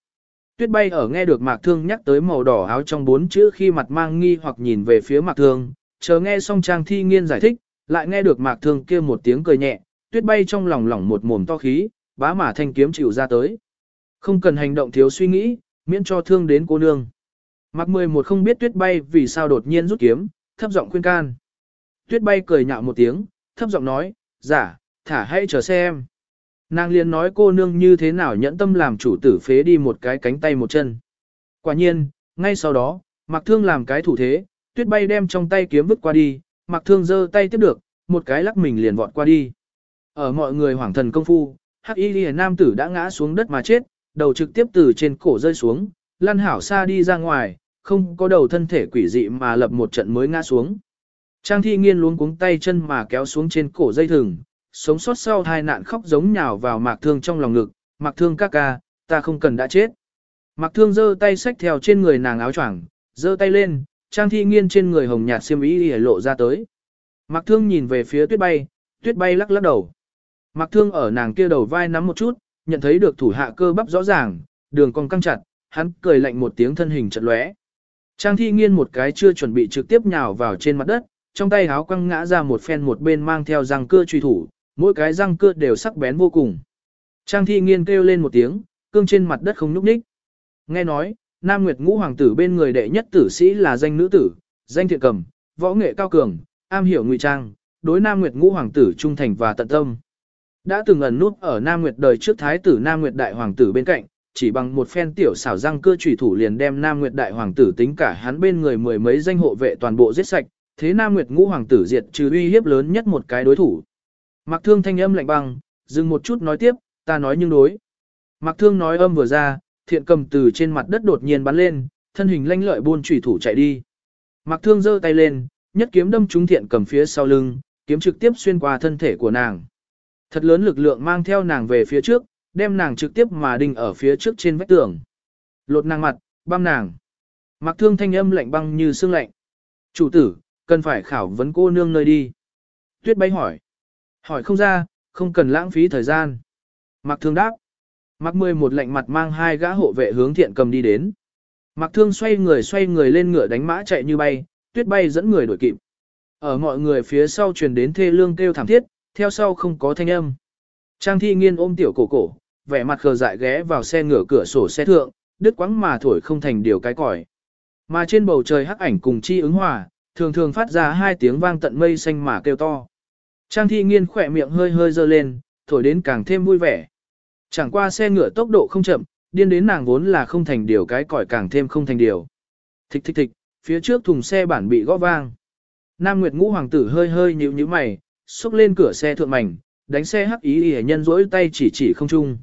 A: Tuyết bay ở nghe được Mạc Thương nhắc tới màu đỏ áo trong bốn chữ khi mặt mang nghi hoặc nhìn về phía Mạc Thương, chờ nghe xong Trang Thi Nghiên giải thích, lại nghe được Mạc Thương kia một tiếng cười nhẹ, Tuyết bay trong lòng lỏng một mồm to khí, bá mà thanh kiếm chịu ra tới. Không cần hành động thiếu suy nghĩ, miễn cho thương đến cô nương. Mạc 11 không biết Tuyết bay vì sao đột nhiên rút kiếm, thấp giọng khuyên can. Tuyết bay cười nhạo một tiếng, thấp giọng nói, giả, thả hãy chờ xem. Nàng liền nói cô nương như thế nào nhẫn tâm làm chủ tử phế đi một cái cánh tay một chân. Quả nhiên, ngay sau đó, Mạc Thương làm cái thủ thế, tuyết bay đem trong tay kiếm vứt qua đi, Mạc Thương giơ tay tiếp được, một cái lắc mình liền vọt qua đi. Ở mọi người hoảng thần công phu, Hắc Y Liễu nam tử đã ngã xuống đất mà chết, đầu trực tiếp từ trên cổ rơi xuống, lăn hảo xa đi ra ngoài, không có đầu thân thể quỷ dị mà lập một trận mới ngã xuống. Trang thi nghiên luống cuống tay chân mà kéo xuống trên cổ dây thừng, sống sót sau hai nạn khóc giống nhào vào mạc thương trong lòng ngực, mạc thương ca ca, ta không cần đã chết. Mạc thương giơ tay xách theo trên người nàng áo choàng, giơ tay lên, trang thi nghiên trên người hồng nhạt xiêm y để lộ ra tới. Mạc thương nhìn về phía tuyết bay, tuyết bay lắc lắc đầu. Mạc thương ở nàng kia đầu vai nắm một chút, nhận thấy được thủ hạ cơ bắp rõ ràng, đường cong căng chặt, hắn cười lạnh một tiếng thân hình chật lóe. Trang thi nghiên một cái chưa chuẩn bị trực tiếp nhào vào trên mặt đất, trong tay háo quăng ngã ra một phen một bên mang theo răng cưa truy thủ, mỗi cái răng cưa đều sắc bén vô cùng. Trang thi nghiên kêu lên một tiếng, cương trên mặt đất không nhúc nhích. Nghe nói, Nam Nguyệt Ngũ Hoàng tử bên người đệ nhất tử sĩ là danh nữ tử, danh thiện cầm, võ nghệ cao cường, am hiểu ngụy trang, đối Nam Nguyệt Ngũ Hoàng tử trung thành và tận tâm. Đã từng ẩn nút ở Nam Nguyệt đời trước thái tử Nam Nguyệt đại hoàng tử bên cạnh, chỉ bằng một phen tiểu xảo răng cưa chủy thủ liền đem Nam Nguyệt đại hoàng tử tính cả hắn bên người mười mấy danh hộ vệ toàn bộ giết sạch, thế Nam Nguyệt ngũ hoàng tử diệt trừ uy hiếp lớn nhất một cái đối thủ. Mạc Thương thanh âm lạnh băng, dừng một chút nói tiếp, ta nói nhưng đối. Mạc Thương nói âm vừa ra, thiện cầm từ trên mặt đất đột nhiên bắn lên, thân hình lanh lợi buôn chủy thủ chạy đi. Mạc Thương giơ tay lên, nhất kiếm đâm trúng thiện cầm phía sau lưng, kiếm trực tiếp xuyên qua thân thể của nàng. Thật lớn lực lượng mang theo nàng về phía trước, đem nàng trực tiếp mà đinh ở phía trước trên vách tường. Lột nàng mặt, băm nàng. Mạc thương thanh âm lạnh băng như xương lạnh. Chủ tử, cần phải khảo vấn cô nương nơi đi. Tuyết bay hỏi. Hỏi không ra, không cần lãng phí thời gian. Mặc thương đáp. Mạc mười một lạnh mặt mang hai gã hộ vệ hướng thiện cầm đi đến. Mặc thương xoay người xoay người lên ngựa đánh mã chạy như bay, tuyết bay dẫn người đuổi kịp. Ở mọi người phía sau truyền đến thê lương kêu thảm thiết, theo sau không có thanh âm. Trang thi nghiên ôm tiểu cổ cổ, vẻ mặt khờ dại ghé vào xe ngửa cửa sổ xe thượng, đứt quãng mà thổi không thành điều cái còi. Mà trên bầu trời hắc ảnh cùng chi ứng hòa, thường thường phát ra hai tiếng vang tận mây xanh mà kêu to. Trang thi nghiên khỏe miệng hơi hơi dơ lên, thổi đến càng thêm vui vẻ. Chẳng qua xe ngựa tốc độ không chậm, điên đến nàng vốn là không thành điều cái còi càng thêm không thành điều. Thịch thịch thịch, phía trước thùng xe bản bị gõ vang. Nam Nguyệt Ngũ Hoàng tử hơi hơi nhíu nhíu mày, xúc lên cửa xe thượng mảnh, đánh xe hắc ý y nhân rỗi tay chỉ chỉ không chung.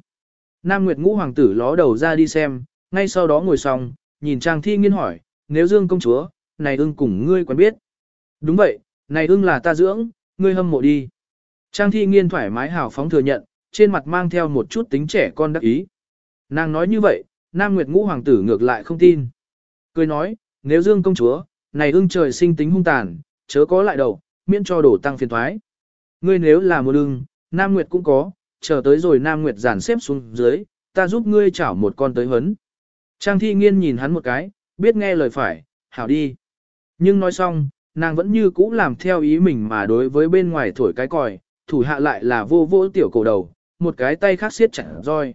A: Nam Nguyệt Ngũ Hoàng tử ló đầu ra đi xem, ngay sau đó ngồi xong, nhìn Trang Thi Nghiên hỏi, nếu Dương công chúa, này ưng cùng ngươi quen biết. Đúng vậy, này ưng là ta dưỡng, ngươi hâm mộ đi. Trang Thi Nghiên thoải mái hào phóng thừa nhận, trên mặt mang theo một chút tính trẻ con đắc ý. Nàng nói như vậy, Nam Nguyệt Ngũ Hoàng tử ngược lại không tin. Cười nói, nếu Dương công chúa, này ưng trời sinh tính hung tàn, chớ có lại đầu, miễn cho đổ tăng phiền thoái. Ngươi nếu là một ưng, Nam Nguyệt cũng có, chờ tới rồi Nam Nguyệt giản xếp xuống dưới, ta giúp ngươi chảo một con tới hấn. Trang thi nghiên nhìn hắn một cái, biết nghe lời phải, hảo đi. Nhưng nói xong, nàng vẫn như cũ làm theo ý mình mà đối với bên ngoài thổi cái còi, thủ hạ lại là vô vô tiểu cổ đầu, một cái tay khác siết chặt roi.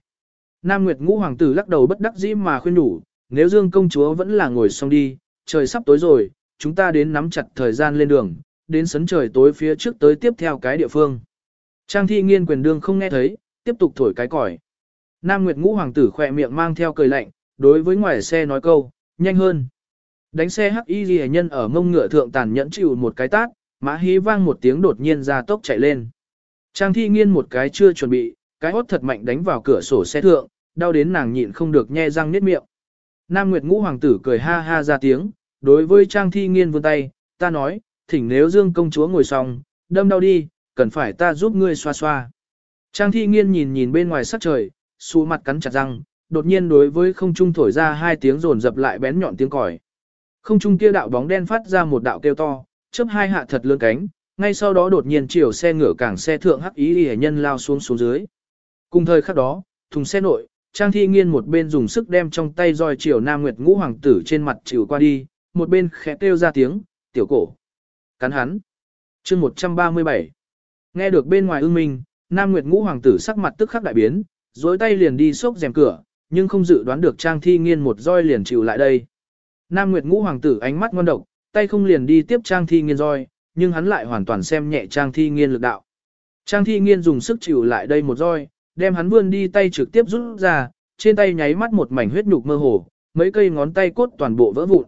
A: Nam Nguyệt ngũ hoàng tử lắc đầu bất đắc dĩ mà khuyên đủ, nếu Dương công chúa vẫn là ngồi xong đi, trời sắp tối rồi, chúng ta đến nắm chặt thời gian lên đường, đến sấn trời tối phía trước tới tiếp theo cái địa phương. Trang thi nghiên quyền đương không nghe thấy, tiếp tục thổi cái còi. Nam Nguyệt ngũ hoàng tử khỏe miệng mang theo cười lạnh, đối với ngoài xe nói câu, nhanh hơn. Đánh xe hắc y ghi nhân ở mông ngựa thượng tàn nhẫn chịu một cái tát, mã hí vang một tiếng đột nhiên ra tốc chạy lên. Trang thi nghiên một cái chưa chuẩn bị, cái hốt thật mạnh đánh vào cửa sổ xe thượng, đau đến nàng nhịn không được nhe răng niết miệng. Nam Nguyệt ngũ hoàng tử cười ha ha ra tiếng, đối với Trang thi nghiên vươn tay, ta nói, thỉnh nếu dương công chúa ngồi xong, đâm đau đi, cần phải ta giúp ngươi xoa xoa. Trang thi nghiên nhìn nhìn bên ngoài sắc trời, xu mặt cắn chặt răng, đột nhiên đối với không trung thổi ra hai tiếng rồn dập lại bén nhọn tiếng còi. Không trung kia đạo bóng đen phát ra một đạo kêu to, chớp hai hạ thật lớn cánh, ngay sau đó đột nhiên chiều xe ngựa cảng xe thượng hắc ý hệ nhân lao xuống xuống dưới. Cùng thời khắc đó, thùng xe nội, Trang Thi Nghiên một bên dùng sức đem trong tay roi chiều Nam Nguyệt Ngũ hoàng tử trên mặt chịu qua đi, một bên khẽ kêu ra tiếng, "Tiểu cổ." Cắn hắn. Chương 137. Nghe được bên ngoài ưng minh, Nam Nguyệt Ngũ hoàng tử sắc mặt tức khắc đại biến, dối tay liền đi xốc rèm cửa, nhưng không dự đoán được Trang Thi Nghiên một roi liền chịu lại đây. Nam Nguyệt Ngũ hoàng tử ánh mắt ngon độc, tay không liền đi tiếp Trang Thi Nghiên roi, nhưng hắn lại hoàn toàn xem nhẹ Trang Thi Nghiên lực đạo. Trang Thi Nghiên dùng sức chịu lại đây một roi, đem hắn vươn đi tay trực tiếp rút ra, trên tay nháy mắt một mảnh huyết nhục mơ hồ, mấy cây ngón tay cốt toàn bộ vỡ vụn.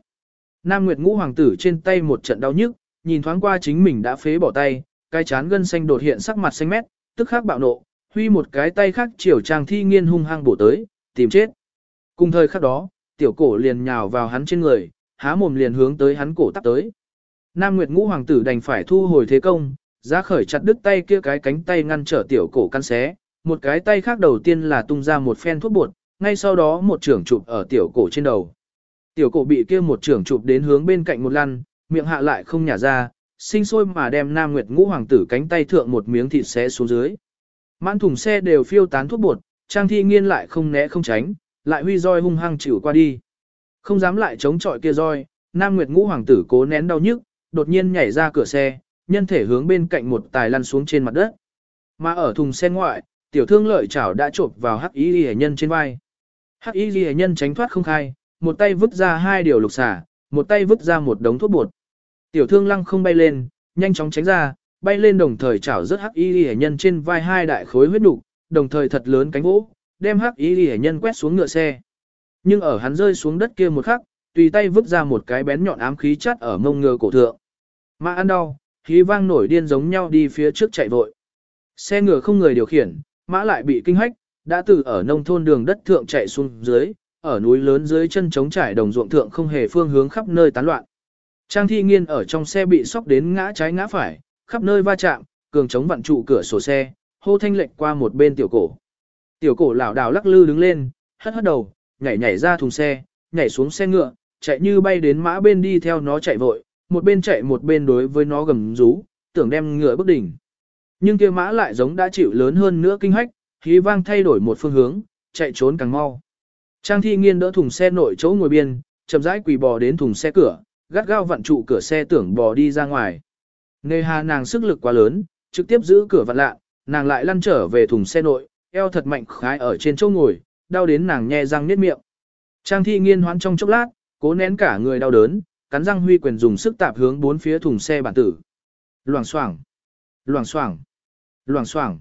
A: Nam Nguyệt Ngũ hoàng tử trên tay một trận đau nhức, nhìn thoáng qua chính mình đã phế bỏ tay, cái chán gân xanh đột hiện sắc mặt xanh mét, tức khắc bạo nộ, huy một cái tay khác chiều Trang Thi Nghiên hung hăng bổ tới, tìm chết. Cùng thời khắc đó, tiểu cổ liền nhào vào hắn trên người, há mồm liền hướng tới hắn cổ tắp tới. Nam Nguyệt Ngũ hoàng tử đành phải thu hồi thế công, ra khởi chặt đứt tay kia cái cánh tay ngăn trở tiểu cổ căn xé, một cái tay khác đầu tiên là tung ra một phen thuốc bột, ngay sau đó một trưởng chụp ở tiểu cổ trên đầu. Tiểu cổ bị kia một trưởng chụp đến hướng bên cạnh một lăn, miệng hạ lại không nhả ra, sinh sôi mà đem Nam Nguyệt Ngũ hoàng tử cánh tay thượng một miếng thịt xé xuống dưới. Mãn thùng xe đều phiêu tán thuốc bột, Trang Thi Nghiên lại không né không tránh, lại huy roi hung hăng chịu qua đi. Không dám lại chống chọi kia roi, Nam Nguyệt Ngũ hoàng tử cố nén đau nhức, đột nhiên nhảy ra cửa xe, nhân thể hướng bên cạnh một tài lăn xuống trên mặt đất. Mà ở thùng xe ngoại, tiểu thương lợi chảo đã chộp vào hắc y ghi nhân trên vai. Hắc y ghi nhân tránh thoát không khai, một tay vứt ra hai điều lục xả, một tay vứt ra một đống thuốc bột. Tiểu thương lăng không bay lên, nhanh chóng tránh ra, bay lên đồng thời chảo rớt hắc y ghi nhân trên vai hai đại khối huyết đủ, đồng thời thật lớn cánh vỗ, đem hắc y ghi nhân quét xuống ngựa xe. Nhưng ở hắn rơi xuống đất kia một khắc, tùy tay vứt ra một cái bén nhọn ám khí chắt ở mông ngựa cổ thượng. Mà ăn đau, khí vang nổi điên giống nhau đi phía trước chạy vội. Xe ngựa không người điều khiển, mã lại bị kinh hách, đã từ ở nông thôn đường đất thượng chạy xuống dưới, ở núi lớn dưới chân trống trải đồng ruộng thượng không hề phương hướng khắp nơi tán loạn. Trang thi nghiên ở trong xe bị sóc đến ngã trái ngã phải, khắp nơi va chạm, cường chống vặn trụ cửa sổ xe, hô thanh lệnh qua một bên tiểu cổ. Tiểu cổ lảo đảo lắc lư đứng lên, hất hất đầu, nhảy nhảy ra thùng xe, nhảy xuống xe ngựa, chạy như bay đến mã bên đi theo nó chạy vội, một bên chạy một bên đối với nó gầm rú, tưởng đem ngựa bước đỉnh. Nhưng kia mã lại giống đã chịu lớn hơn nữa kinh hách, khí vang thay đổi một phương hướng, chạy trốn càng mau. Trang thi nghiên đỡ thùng xe nội chỗ ngồi biên, chậm rãi quỳ bò đến thùng xe cửa, gắt gao vặn trụ cửa xe tưởng bò đi ra ngoài. Nề hà nàng sức lực quá lớn, trực tiếp giữ cửa vặn lạ, nàng lại lăn trở về thùng xe nội, eo thật mạnh khái ở trên chỗ ngồi, đau đến nàng nhe răng niết miệng. Trang thi nghiên hoán trong chốc lát, cố nén cả người đau đớn, cắn răng huy quyền dùng sức tạp hướng bốn phía thùng xe bản tử. Loảng xoảng, loảng xoảng, loảng xoảng.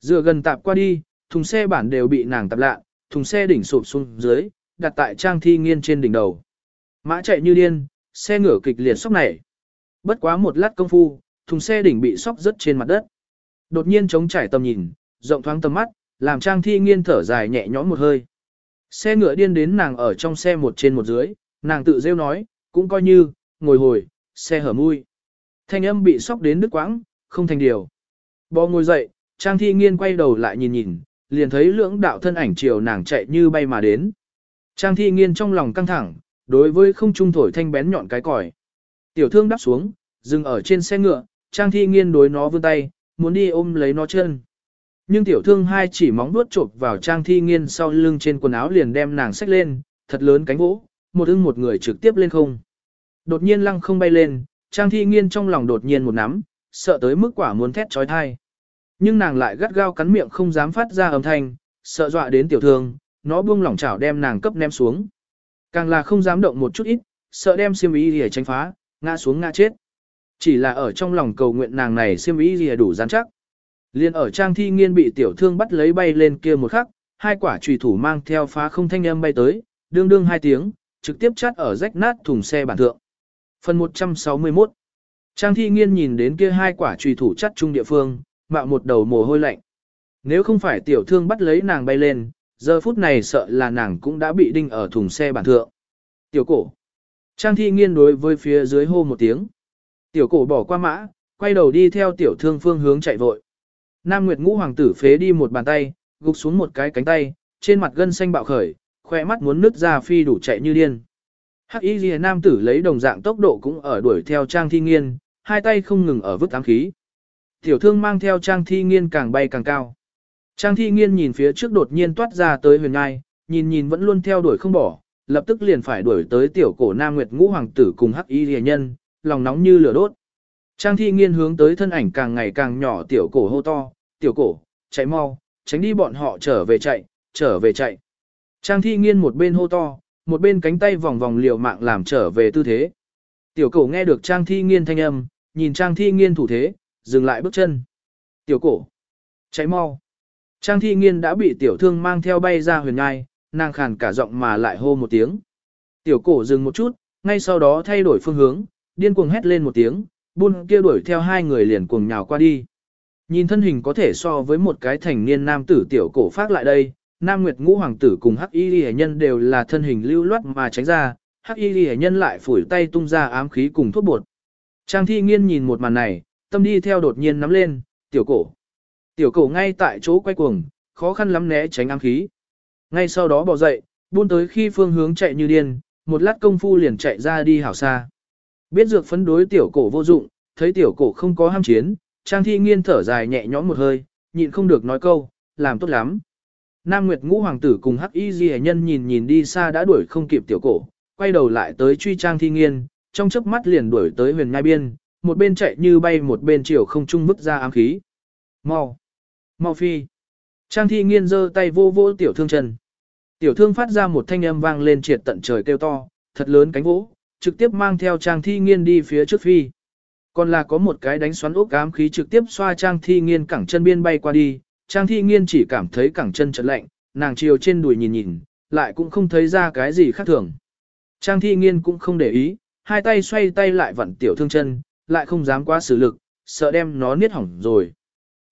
A: Dựa gần tạp qua đi, thùng xe bản đều bị nàng tạp lạ, thùng xe đỉnh sụp xuống dưới, đặt tại trang thi nghiên trên đỉnh đầu. Mã chạy như điên, xe ngửa kịch liệt sóc nảy. Bất quá một lát công phu, thùng xe đỉnh bị sóc rớt trên mặt đất. Đột nhiên chống trải tầm nhìn, rộng thoáng tầm mắt, làm trang thi nghiên thở dài nhẹ nhõm một hơi. Xe ngựa điên đến nàng ở trong xe một trên một dưới, nàng tự rêu nói, cũng coi như, ngồi hồi, xe hở mui. Thanh âm bị sóc đến đứt quãng, không thành điều. Bò ngồi dậy, trang thi nghiên quay đầu lại nhìn nhìn, liền thấy lưỡng đạo thân ảnh chiều nàng chạy như bay mà đến. Trang thi nghiên trong lòng căng thẳng, đối với không trung thổi thanh bén nhọn cái còi. Tiểu thương đáp xuống, dừng ở trên xe ngựa, trang thi nghiên đối nó vươn tay, muốn đi ôm lấy nó chân. Nhưng tiểu thương hai chỉ móng vuốt chộp vào trang thi nghiên sau lưng trên quần áo liền đem nàng xách lên, thật lớn cánh vỗ, một ưng một người trực tiếp lên không. Đột nhiên lăng không bay lên, trang thi nghiên trong lòng đột nhiên một nắm, sợ tới mức quả muốn thét trói thai. Nhưng nàng lại gắt gao cắn miệng không dám phát ra âm thanh, sợ dọa đến tiểu thương, nó buông lỏng chảo đem nàng cấp ném xuống. Càng là không dám động một chút ít, sợ đem xiêm y để tránh phá, ngã xuống ngã chết. Chỉ là ở trong lòng cầu nguyện nàng này xiêm y gì đủ rắn chắc. Liên ở trang thi nghiên bị tiểu thương bắt lấy bay lên kia một khắc, hai quả trùy thủ mang theo phá không thanh âm bay tới, đương đương hai tiếng, trực tiếp chát ở rách nát thùng xe bản thượng. Phần 161 Trang thi nghiên nhìn đến kia hai quả trùy thủ chắt chung địa phương, mạo một đầu mồ hôi lạnh. Nếu không phải tiểu thương bắt lấy nàng bay lên, giờ phút này sợ là nàng cũng đã bị đinh ở thùng xe bản thượng. Tiểu cổ. Trang thi nghiên đối với phía dưới hô một tiếng. Tiểu cổ bỏ qua mã, quay đầu đi theo tiểu thương phương hướng chạy vội. Nam Nguyệt ngũ hoàng tử phế đi một bàn tay, gục xuống một cái cánh tay, trên mặt gân xanh bạo khởi, khoe mắt muốn nứt ra phi đủ chạy như điên. Hắc Y Lìa nam tử lấy đồng dạng tốc độ cũng ở đuổi theo Trang Thi Nghiên, hai tay không ngừng ở vứt ám khí. Tiểu thương mang theo Trang Thi Nghiên càng bay càng cao. Trang Thi Nghiên nhìn phía trước đột nhiên toát ra tới huyền ngai, nhìn nhìn vẫn luôn theo đuổi không bỏ, lập tức liền phải đuổi tới tiểu cổ Nam Nguyệt ngũ hoàng tử cùng Hắc Y Lìa nhân, lòng nóng như lửa đốt. Trang thi nghiên hướng tới thân ảnh càng ngày càng nhỏ tiểu cổ hô to, tiểu cổ, chạy mau, tránh đi bọn họ trở về chạy, trở về chạy. Trang thi nghiên một bên hô to, một bên cánh tay vòng vòng liều mạng làm trở về tư thế. Tiểu cổ nghe được trang thi nghiên thanh âm, nhìn trang thi nghiên thủ thế, dừng lại bước chân. Tiểu cổ, chạy mau. Trang thi nghiên đã bị tiểu thương mang theo bay ra huyền ngai, nàng khàn cả giọng mà lại hô một tiếng. Tiểu cổ dừng một chút, ngay sau đó thay đổi phương hướng, điên cuồng hét lên một tiếng, buôn kia đuổi theo hai người liền cuồng nhào qua đi. Nhìn thân hình có thể so với một cái thành niên nam tử tiểu cổ phát lại đây, Nam Nguyệt Ngũ Hoàng tử cùng Hắc Y Lệ Nhân đều là thân hình lưu loát mà tránh ra, Hắc Y Lệ Nhân lại phủi tay tung ra ám khí cùng thuốc bột. Trang Thi Nghiên nhìn một màn này, tâm đi theo đột nhiên nắm lên, tiểu cổ. Tiểu cổ ngay tại chỗ quay cuồng, khó khăn lắm né tránh ám khí. Ngay sau đó bỏ dậy, buôn tới khi phương hướng chạy như điên, một lát công phu liền chạy ra đi hảo xa. Biết dược phấn đối tiểu cổ vô dụng, thấy tiểu cổ không có ham chiến, Trang Thi Nghiên thở dài nhẹ nhõm một hơi, nhịn không được nói câu, làm tốt lắm. Nam Nguyệt Ngũ Hoàng tử cùng Hắc Y Ghi Nhân nhìn nhìn đi xa đã đuổi không kịp tiểu cổ, quay đầu lại tới truy Trang Thi Nghiên, trong chớp mắt liền đuổi tới huyền ngai biên, một bên chạy như bay một bên chiều không trung vứt ra ám khí. Mau! Mau phi! Trang Thi Nghiên giơ tay vô vô tiểu thương chân. Tiểu thương phát ra một thanh âm vang lên triệt tận trời kêu to, thật lớn cánh vỗ, trực tiếp mang theo trang thi nghiên đi phía trước phi. Còn là có một cái đánh xoắn ốc ám khí trực tiếp xoa trang thi nghiên cẳng chân biên bay qua đi, trang thi nghiên chỉ cảm thấy cẳng chân chật lạnh, nàng chiều trên đùi nhìn nhìn, lại cũng không thấy ra cái gì khác thường. Trang thi nghiên cũng không để ý, hai tay xoay tay lại vặn tiểu thương chân, lại không dám quá sử lực, sợ đem nó niết hỏng rồi.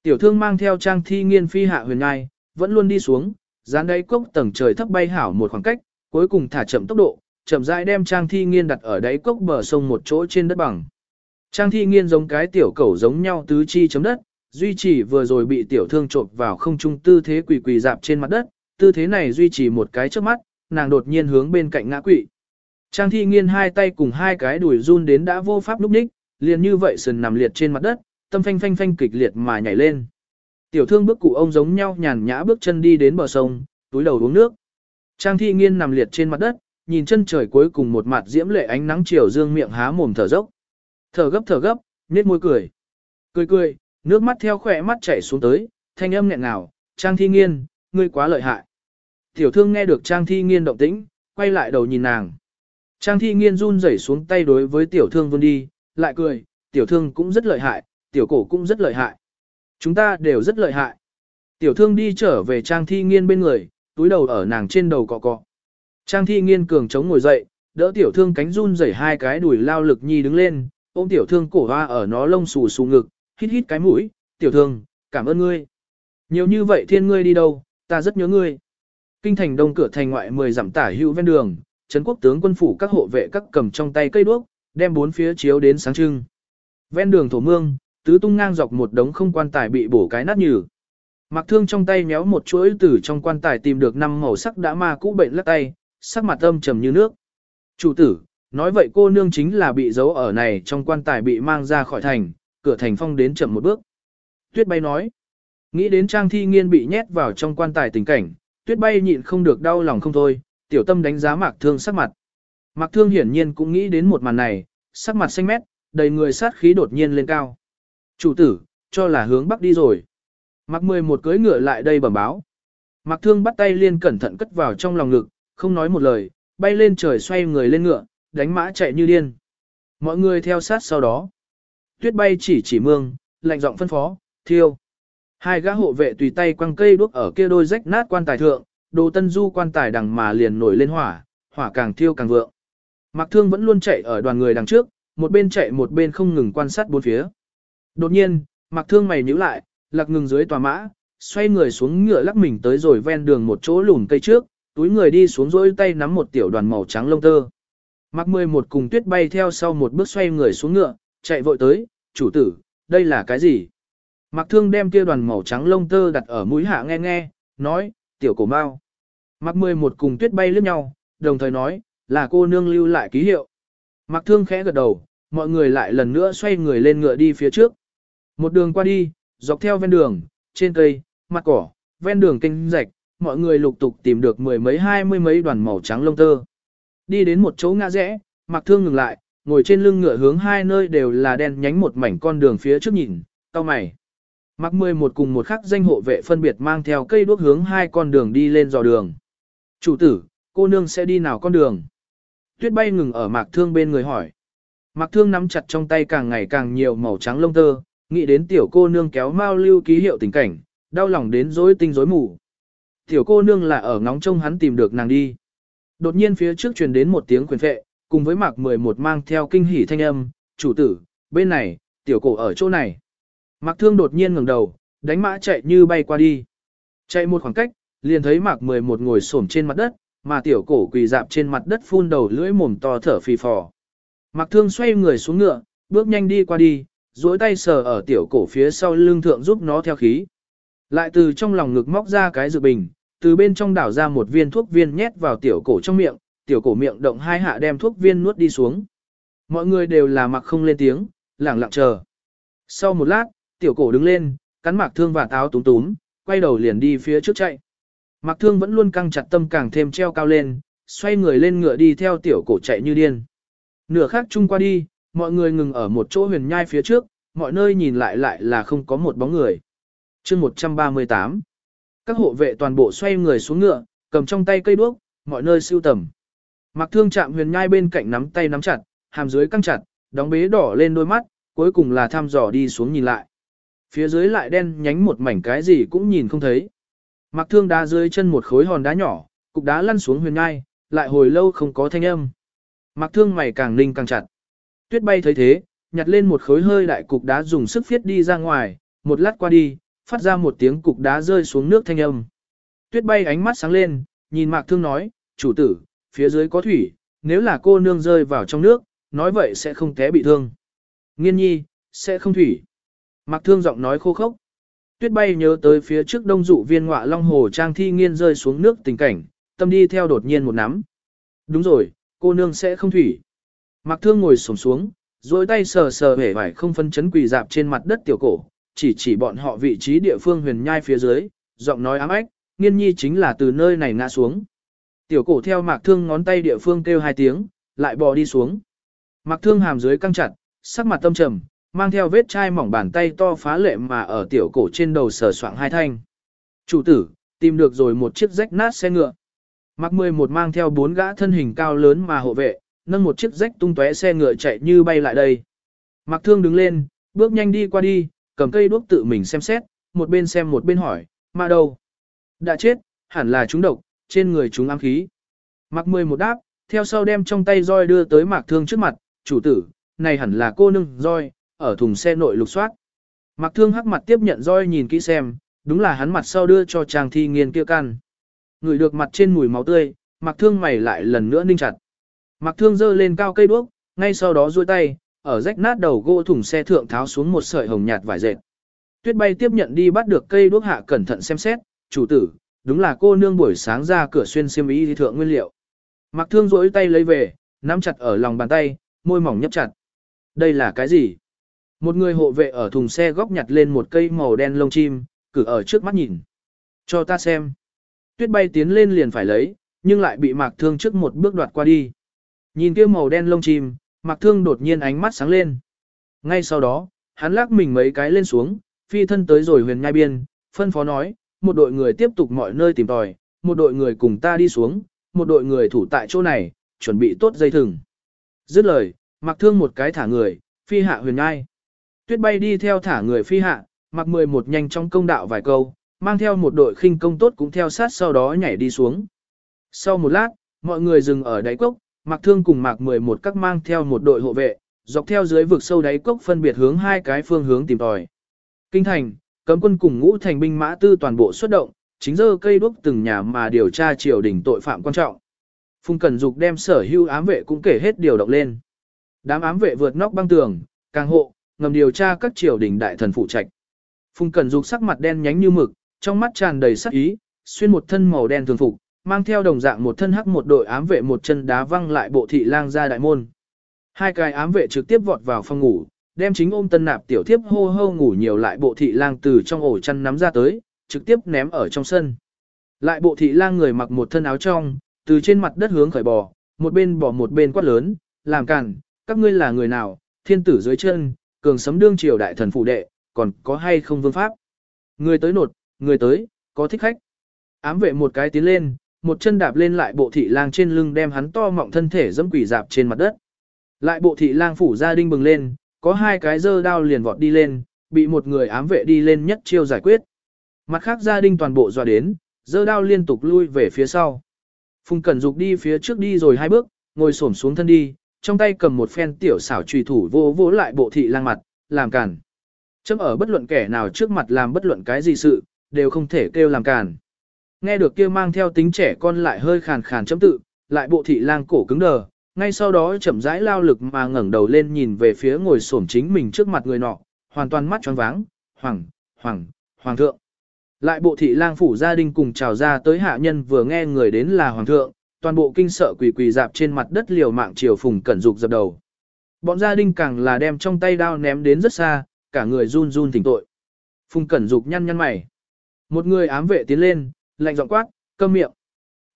A: Tiểu thương mang theo trang thi nghiên phi hạ huyền ngai, vẫn luôn đi xuống, dán đáy cốc tầng trời thấp bay hảo một khoảng cách, cuối cùng thả chậm tốc độ, chậm rãi đem Trang Thi Nghiên đặt ở đáy cốc bờ sông một chỗ trên đất bằng. Trang Thi Nghiên giống cái tiểu cẩu giống nhau tứ chi chấm đất, duy trì vừa rồi bị tiểu thương trộn vào không trung tư thế quỳ quỳ dạp trên mặt đất, tư thế này duy trì một cái trước mắt, nàng đột nhiên hướng bên cạnh ngã quỵ. Trang Thi Nghiên hai tay cùng hai cái đùi run đến đã vô pháp lúc ních, liền như vậy sườn nằm liệt trên mặt đất, tâm phanh phanh phanh kịch liệt mà nhảy lên. Tiểu thương bước cụ ông giống nhau nhàn nhã bước chân đi đến bờ sông, túi đầu uống nước. Trang Thi Nghiên nằm liệt trên mặt đất, nhìn chân trời cuối cùng một mặt diễm lệ ánh nắng chiều dương miệng há mồm thở dốc. Thở gấp thở gấp, Nết môi cười. Cười cười, nước mắt theo khỏe mắt chảy xuống tới, thanh âm nghẹn ngào, Trang Thi Nghiên, ngươi quá lợi hại. Tiểu thương nghe được Trang Thi Nghiên động tĩnh, quay lại đầu nhìn nàng. Trang Thi Nghiên run rẩy xuống tay đối với tiểu thương vươn đi, lại cười, tiểu thương cũng rất lợi hại, tiểu cổ cũng rất lợi hại. Chúng ta đều rất lợi hại. Tiểu thương đi trở về Trang Thi Nghiên bên người, túi đầu ở nàng trên đầu cọ cọ. Trang Thi Nghiên cường chống ngồi dậy, đỡ tiểu thương cánh run rẩy hai cái đùi lao lực nhi đứng lên, ôm tiểu thương cổ hoa ở nó lông xù xù ngực, hít hít cái mũi, tiểu thương, cảm ơn ngươi. Nhiều như vậy thiên ngươi đi đâu, ta rất nhớ ngươi. Kinh thành đông cửa thành ngoại 10 dặm tả hữu ven đường, trấn quốc tướng quân phủ các hộ vệ các cầm trong tay cây đuốc, đem bốn phía chiếu đến sáng trưng. Ven đường thổ mương, tứ tung ngang dọc một đống không quan tài bị bổ cái nát nhừ. Mặc thương trong tay méo một chuỗi từ trong quan tài tìm được năm màu sắc đã ma cũ bệnh lắc tay, sắc mặt âm trầm như nước. Chủ tử, nói vậy cô nương chính là bị giấu ở này trong quan tài bị mang ra khỏi thành, cửa thành phong đến chậm một bước. Tuyết bay nói, nghĩ đến trang thi nghiên bị nhét vào trong quan tài tình cảnh, tuyết bay nhịn không được đau lòng không thôi, tiểu tâm đánh giá mạc thương sắc mặt. Mạc thương hiển nhiên cũng nghĩ đến một màn này, sắc mặt xanh mét, đầy người sát khí đột nhiên lên cao. Chủ tử, cho là hướng bắc đi rồi. Mạc mười một cưới ngựa lại đây bẩm báo. Mạc thương bắt tay liên cẩn thận cất vào trong lòng ngực, không nói một lời, bay lên trời xoay người lên ngựa, đánh mã chạy như điên. Mọi người theo sát sau đó. Tuyết bay chỉ chỉ mương, lạnh giọng phân phó, thiêu. Hai gã hộ vệ tùy tay quăng cây đuốc ở kia đôi rách nát quan tài thượng, đồ tân du quan tài đằng mà liền nổi lên hỏa, hỏa càng thiêu càng vượng. Mạc Thương vẫn luôn chạy ở đoàn người đằng trước, một bên chạy một bên không ngừng quan sát bốn phía. Đột nhiên, Mạc Thương mày nhíu lại, lạc ngừng dưới tòa mã, xoay người xuống ngựa lắc mình tới rồi ven đường một chỗ lùn cây trước, túi người đi xuống rỗi tay nắm một tiểu đoàn màu trắng lông tơ. Mạc Mười một cùng tuyết bay theo sau một bước xoay người xuống ngựa, chạy vội tới, chủ tử, đây là cái gì? Mạc Thương đem kia đoàn màu trắng lông tơ đặt ở mũi hạ nghe nghe, nói, tiểu cổ mau. Mạc Mười một cùng tuyết bay lướt nhau, đồng thời nói, là cô nương lưu lại ký hiệu. Mạc Thương khẽ gật đầu, mọi người lại lần nữa xoay người lên ngựa đi phía trước. Một đường qua đi, dọc theo ven đường, trên cây, mặt cỏ, ven đường kênh rạch, mọi người lục tục tìm được mười mấy hai mươi mấy đoàn màu trắng lông tơ. Đi đến một chỗ ngã rẽ, Mạc Thương ngừng lại, ngồi trên lưng ngựa hướng hai nơi đều là đen nhánh một mảnh con đường phía trước nhìn, cao mày. Mạc mười một cùng một khắc danh hộ vệ phân biệt mang theo cây đuốc hướng hai con đường đi lên dò đường. Chủ tử, cô nương sẽ đi nào con đường? Tuyết bay ngừng ở Mạc Thương bên người hỏi. Mạc Thương nắm chặt trong tay càng ngày càng nhiều màu trắng lông tơ, nghĩ đến tiểu cô nương kéo mau lưu ký hiệu tình cảnh, đau lòng đến rối tinh rối mù. Tiểu cô nương là ở ngóng trông hắn tìm được nàng đi. Đột nhiên phía trước truyền đến một tiếng quyền phệ, cùng với mạc 11 mang theo kinh hỉ thanh âm, chủ tử, bên này, tiểu cổ ở chỗ này. Mạc thương đột nhiên ngẩng đầu, đánh mã chạy như bay qua đi. Chạy một khoảng cách, liền thấy mạc 11 ngồi xổm trên mặt đất, mà tiểu cổ quỳ dạp trên mặt đất phun đầu lưỡi mồm to thở phì phò. Mạc thương xoay người xuống ngựa, bước nhanh đi qua đi, duỗi tay sờ ở tiểu cổ phía sau lưng thượng giúp nó theo khí. Lại từ trong lòng ngực móc ra cái dược bình, từ bên trong đảo ra một viên thuốc viên nhét vào tiểu cổ trong miệng, tiểu cổ miệng động hai hạ đem thuốc viên nuốt đi xuống. Mọi người đều là mặc không lên tiếng, lẳng lặng chờ. Sau một lát, tiểu cổ đứng lên, cắn mạc thương và táo túm túm, quay đầu liền đi phía trước chạy. Mạc thương vẫn luôn căng chặt tâm càng thêm treo cao lên, xoay người lên ngựa đi theo tiểu cổ chạy như điên. Nửa khác chung qua đi, mọi người ngừng ở một chỗ huyền nhai phía trước, mọi nơi nhìn lại lại là không có một bóng người. chương 138 các hộ vệ toàn bộ xoay người xuống ngựa, cầm trong tay cây đuốc, mọi nơi siêu tầm. Mặc thương chạm huyền nhai bên cạnh nắm tay nắm chặt, hàm dưới căng chặt, đóng bế đỏ lên đôi mắt, cuối cùng là thăm dò đi xuống nhìn lại. Phía dưới lại đen nhánh một mảnh cái gì cũng nhìn không thấy. Mặc thương đá dưới chân một khối hòn đá nhỏ, cục đá lăn xuống huyền nhai, lại hồi lâu không có thanh âm. Mặc thương mày càng ninh càng chặt. Tuyết bay thấy thế, nhặt lên một khối hơi đại cục đá dùng sức phiết đi ra ngoài, một lát qua đi, phát ra một tiếng cục đá rơi xuống nước thanh âm. Tuyết bay ánh mắt sáng lên, nhìn Mạc Thương nói, chủ tử, phía dưới có thủy, nếu là cô nương rơi vào trong nước, nói vậy sẽ không té bị thương. Nghiên nhi, sẽ không thủy. Mạc Thương giọng nói khô khốc. Tuyết bay nhớ tới phía trước đông dụ viên ngọa long hồ trang thi nghiên rơi xuống nước tình cảnh, tâm đi theo đột nhiên một nắm. Đúng rồi, cô nương sẽ không thủy. Mạc Thương ngồi xổm xuống, rồi tay sờ sờ vẻ vải không phân chấn quỳ dạp trên mặt đất tiểu cổ, chỉ chỉ bọn họ vị trí địa phương huyền nhai phía dưới, giọng nói ám ách, nghiên nhi chính là từ nơi này ngã xuống. Tiểu cổ theo mạc thương ngón tay địa phương kêu hai tiếng, lại bò đi xuống. Mạc thương hàm dưới căng chặt, sắc mặt tâm trầm, mang theo vết chai mỏng bàn tay to phá lệ mà ở tiểu cổ trên đầu sờ soạng hai thanh. Chủ tử, tìm được rồi một chiếc rách nát xe ngựa. Mạc 11 mang theo bốn gã thân hình cao lớn mà hộ vệ, nâng một chiếc rách tung tóe xe ngựa chạy như bay lại đây. Mạc Thương đứng lên, bước nhanh đi qua đi, cầm cây đuốc tự mình xem xét, một bên xem một bên hỏi, mà đâu? Đã chết, hẳn là chúng độc, trên người chúng ám khí. Mạc 11 đáp, theo sau đem trong tay roi đưa tới Mạc Thương trước mặt, chủ tử, này hẳn là cô nương roi, ở thùng xe nội lục soát. Mạc Thương hắc mặt tiếp nhận roi nhìn kỹ xem, đúng là hắn mặt sau đưa cho chàng thi nghiên kia can. Người được mặt trên mùi máu tươi, Mạc Thương mày lại lần nữa ninh chặt. Mạc Thương giơ lên cao cây đuốc, ngay sau đó duỗi tay, ở rách nát đầu gỗ thùng xe thượng tháo xuống một sợi hồng nhạt vải dệt. Tuyết bay tiếp nhận đi bắt được cây đuốc hạ cẩn thận xem xét, chủ tử, đúng là cô nương buổi sáng ra cửa xuyên xiêm y thượng nguyên liệu. Mặc Thương duỗi tay lấy về, nắm chặt ở lòng bàn tay, môi mỏng nhấp chặt. Đây là cái gì? Một người hộ vệ ở thùng xe góc nhặt lên một cây màu đen lông chim, cử ở trước mắt nhìn. Cho ta xem. Tuyết bay tiến lên liền phải lấy, nhưng lại bị Mạc Thương trước một bước đoạt qua đi. Nhìn kia màu đen lông chim, Mạc Thương đột nhiên ánh mắt sáng lên. Ngay sau đó, hắn lắc mình mấy cái lên xuống, phi thân tới rồi huyền nhai biên, phân phó nói, một đội người tiếp tục mọi nơi tìm tòi, một đội người cùng ta đi xuống, một đội người thủ tại chỗ này, chuẩn bị tốt dây thừng. Dứt lời, Mạc Thương một cái thả người, phi hạ huyền nhai. Tuyết bay đi theo thả người phi hạ, Mạc 11 nhanh trong công đạo vài câu, mang theo một đội khinh công tốt cũng theo sát sau đó nhảy đi xuống. Sau một lát, mọi người dừng ở đáy cốc, Mạc Thương cùng Mạc 11 các mang theo một đội hộ vệ, dọc theo dưới vực sâu đáy cốc phân biệt hướng hai cái phương hướng tìm tòi. Kinh thành, cấm quân cùng ngũ thành binh mã tư toàn bộ xuất động, chính giờ cây đuốc từng nhà mà điều tra triều đình tội phạm quan trọng. Phùng Cẩn Dục đem sở hưu ám vệ cũng kể hết điều động lên. Đám ám vệ vượt nóc băng tường, càng hộ, ngầm điều tra các triều đình đại thần phụ trạch. Phùng Cẩn Dục sắc mặt đen nhánh như mực, trong mắt tràn đầy sắc ý, xuyên một thân màu đen thường phục, mang theo đồng dạng một thân hắc một đội ám vệ một chân đá văng lại bộ thị lang ra đại môn. Hai cái ám vệ trực tiếp vọt vào phòng ngủ, đem chính ôm tân nạp tiểu thiếp hô hô ngủ nhiều lại bộ thị lang từ trong ổ chăn nắm ra tới, trực tiếp ném ở trong sân. Lại bộ thị lang người mặc một thân áo trong, từ trên mặt đất hướng khởi bò, một bên bò một bên quát lớn, làm cản, các ngươi là người nào, thiên tử dưới chân, cường sấm đương triều đại thần phụ đệ, còn có hay không vương pháp. Người tới nột, người tới, có thích khách. Ám vệ một cái tiến lên, một chân đạp lên lại bộ thị lang trên lưng đem hắn to mọng thân thể dẫm quỷ dạp trên mặt đất. Lại bộ thị lang phủ gia đinh bừng lên, có hai cái dơ đao liền vọt đi lên, bị một người ám vệ đi lên nhất chiêu giải quyết. Mặt khác gia đinh toàn bộ dọa đến, dơ đao liên tục lui về phía sau. Phùng Cẩn Dục đi phía trước đi rồi hai bước, ngồi xổm xuống thân đi, trong tay cầm một phen tiểu xảo trùy thủ vô vô lại bộ thị lang mặt, làm cản. Chấm ở bất luận kẻ nào trước mặt làm bất luận cái gì sự, đều không thể kêu làm cản. Nghe được kia mang theo tính trẻ con lại hơi khàn khàn chấm tự, lại bộ thị lang cổ cứng đờ, ngay sau đó chậm rãi lao lực mà ngẩng đầu lên nhìn về phía ngồi xổm chính mình trước mặt người nọ, hoàn toàn mắt tròn váng, hoàng, hoàng, hoàng thượng. Lại bộ thị lang phủ gia đình cùng chào ra tới hạ nhân vừa nghe người đến là hoàng thượng, toàn bộ kinh sợ quỳ quỳ dạp trên mặt đất liều mạng chiều phùng cẩn dục dập đầu. Bọn gia đình càng là đem trong tay đao ném đến rất xa, cả người run run thỉnh tội. Phùng cẩn dục nhăn nhăn mày. Một người ám vệ tiến lên, lạnh giọng quát, câm miệng.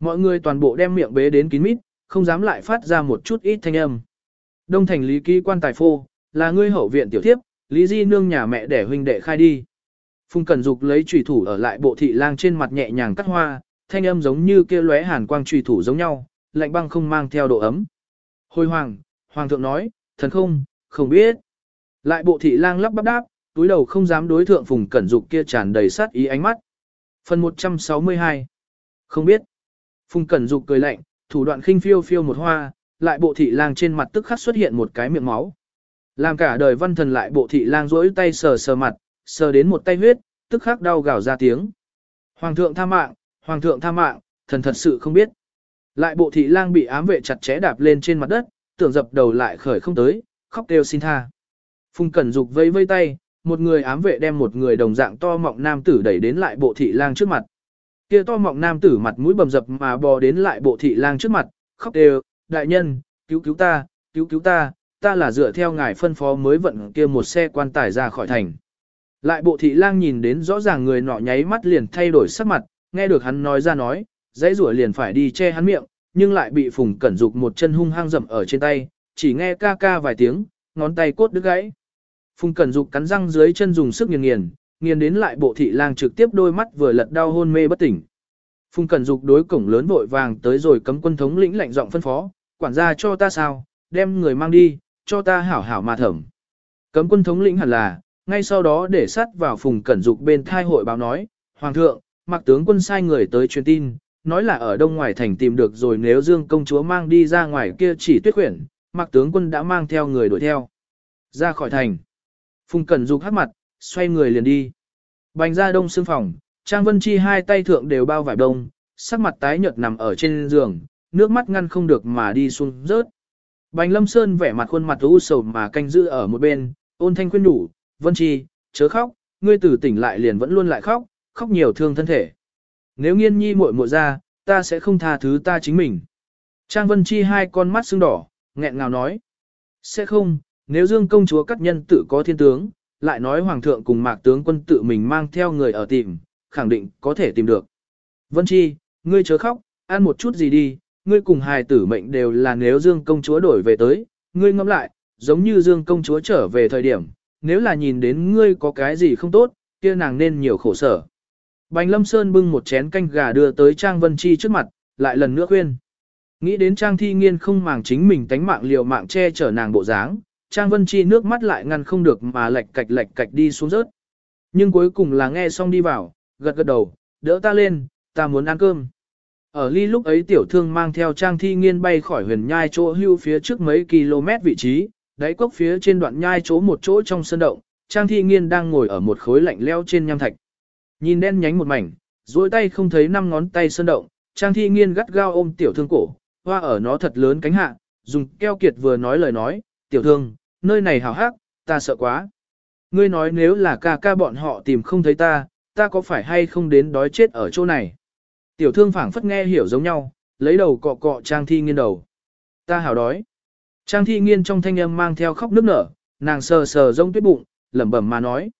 A: Mọi người toàn bộ đem miệng bế đến kín mít, không dám lại phát ra một chút ít thanh âm. Đông thành lý ký quan tài phô, là ngươi hậu viện tiểu thiếp, lý di nương nhà mẹ để huynh đệ khai đi. Phùng Cẩn Dục lấy chùy thủ ở lại bộ thị lang trên mặt nhẹ nhàng cắt hoa, thanh âm giống như kia lóe hàn quang chùy thủ giống nhau, lạnh băng không mang theo độ ấm. Hồi hoàng, hoàng thượng nói, thần không, không biết. Lại bộ thị lang lắp bắp đáp, túi đầu không dám đối thượng Phùng Cẩn Dục kia tràn đầy sát ý ánh mắt. Phần 162 Không biết. Phùng Cẩn Dục cười lạnh, thủ đoạn khinh phiêu phiêu một hoa, lại bộ thị lang trên mặt tức khắc xuất hiện một cái miệng máu. Làm cả đời văn thần lại bộ thị lang rỗi tay sờ sờ mặt, sờ đến một tay huyết, tức khắc đau gào ra tiếng. Hoàng thượng tha mạng, hoàng thượng tha mạng, thần thật sự không biết. Lại bộ thị lang bị ám vệ chặt chẽ đạp lên trên mặt đất, tưởng dập đầu lại khởi không tới, khóc kêu xin tha. Phùng Cẩn Dục vây vây tay, một người ám vệ đem một người đồng dạng to mọng nam tử đẩy đến lại bộ thị lang trước mặt. Kia to mọng nam tử mặt mũi bầm dập mà bò đến lại bộ thị lang trước mặt, khóc đều, đại nhân, cứu cứu ta, cứu cứu ta, ta là dựa theo ngài phân phó mới vận kia một xe quan tài ra khỏi thành. Lại bộ thị lang nhìn đến rõ ràng người nọ nháy mắt liền thay đổi sắc mặt, nghe được hắn nói ra nói, dãy rủa liền phải đi che hắn miệng, nhưng lại bị phùng cẩn dục một chân hung hăng dậm ở trên tay, chỉ nghe ca ca vài tiếng, ngón tay cốt đứt gãy. Phùng Cẩn Dục cắn răng dưới chân dùng sức nghiền nghiền, nghiền đến lại bộ thị lang trực tiếp đôi mắt vừa lật đau hôn mê bất tỉnh. Phùng Cẩn Dục đối cổng lớn vội vàng tới rồi cấm quân thống lĩnh lạnh giọng phân phó, quản gia cho ta sao, đem người mang đi, cho ta hảo hảo mà thẩm. Cấm quân thống lĩnh hẳn là, ngay sau đó để sát vào Phùng Cẩn Dục bên thai hội báo nói, Hoàng thượng, mặc tướng quân sai người tới truyền tin, nói là ở đông ngoài thành tìm được rồi nếu Dương công chúa mang đi ra ngoài kia chỉ tuyết quyển, mặc tướng quân đã mang theo người đuổi theo. Ra khỏi thành. Phùng Cẩn Dục hát mặt, xoay người liền đi. Bành ra đông xương phòng, Trang Vân Chi hai tay thượng đều bao vải đông, sắc mặt tái nhợt nằm ở trên giường, nước mắt ngăn không được mà đi xuống rớt. Bành Lâm Sơn vẻ mặt khuôn mặt u sầu mà canh giữ ở một bên, ôn thanh khuyên đủ, Vân Chi, chớ khóc, ngươi tử tỉnh lại liền vẫn luôn lại khóc, khóc nhiều thương thân thể. Nếu nghiên nhi muội muội ra, ta sẽ không tha thứ ta chính mình. Trang Vân Chi hai con mắt sưng đỏ, nghẹn ngào nói. Sẽ không, nếu Dương công chúa cắt nhân tự có thiên tướng, lại nói Hoàng thượng cùng mạc tướng quân tự mình mang theo người ở tìm, khẳng định có thể tìm được. Vân Chi, ngươi chớ khóc, ăn một chút gì đi, ngươi cùng hài tử mệnh đều là nếu Dương công chúa đổi về tới, ngươi ngẫm lại, giống như Dương công chúa trở về thời điểm, nếu là nhìn đến ngươi có cái gì không tốt, kia nàng nên nhiều khổ sở. Bành Lâm Sơn bưng một chén canh gà đưa tới Trang Vân Chi trước mặt, lại lần nữa khuyên. Nghĩ đến Trang Thi Nghiên không màng chính mình tánh mạng liều mạng che chở nàng bộ dáng, Trang Vân Chi nước mắt lại ngăn không được mà lệch cạch lệch cạch đi xuống rớt. Nhưng cuối cùng là nghe xong đi vào, gật gật đầu, đỡ ta lên, ta muốn ăn cơm. Ở ly lúc ấy tiểu thương mang theo Trang Thi Nghiên bay khỏi huyền nhai chỗ hưu phía trước mấy km vị trí, đáy cốc phía trên đoạn nhai chỗ một chỗ trong sân động, Trang Thi Nghiên đang ngồi ở một khối lạnh leo trên nham thạch. Nhìn đen nhánh một mảnh, duỗi tay không thấy năm ngón tay sơn động, Trang Thi Nghiên gắt gao ôm tiểu thương cổ, hoa ở nó thật lớn cánh hạ, dùng keo kiệt vừa nói lời nói, tiểu thương, nơi này hào hắc, ta sợ quá. Ngươi nói nếu là ca ca bọn họ tìm không thấy ta, ta có phải hay không đến đói chết ở chỗ này? Tiểu thương phảng phất nghe hiểu giống nhau, lấy đầu cọ cọ Trang Thi Nghiên đầu. Ta hào đói. Trang Thi Nghiên trong thanh âm mang theo khóc nức nở, nàng sờ sờ rông tuyết bụng, lẩm bẩm mà nói.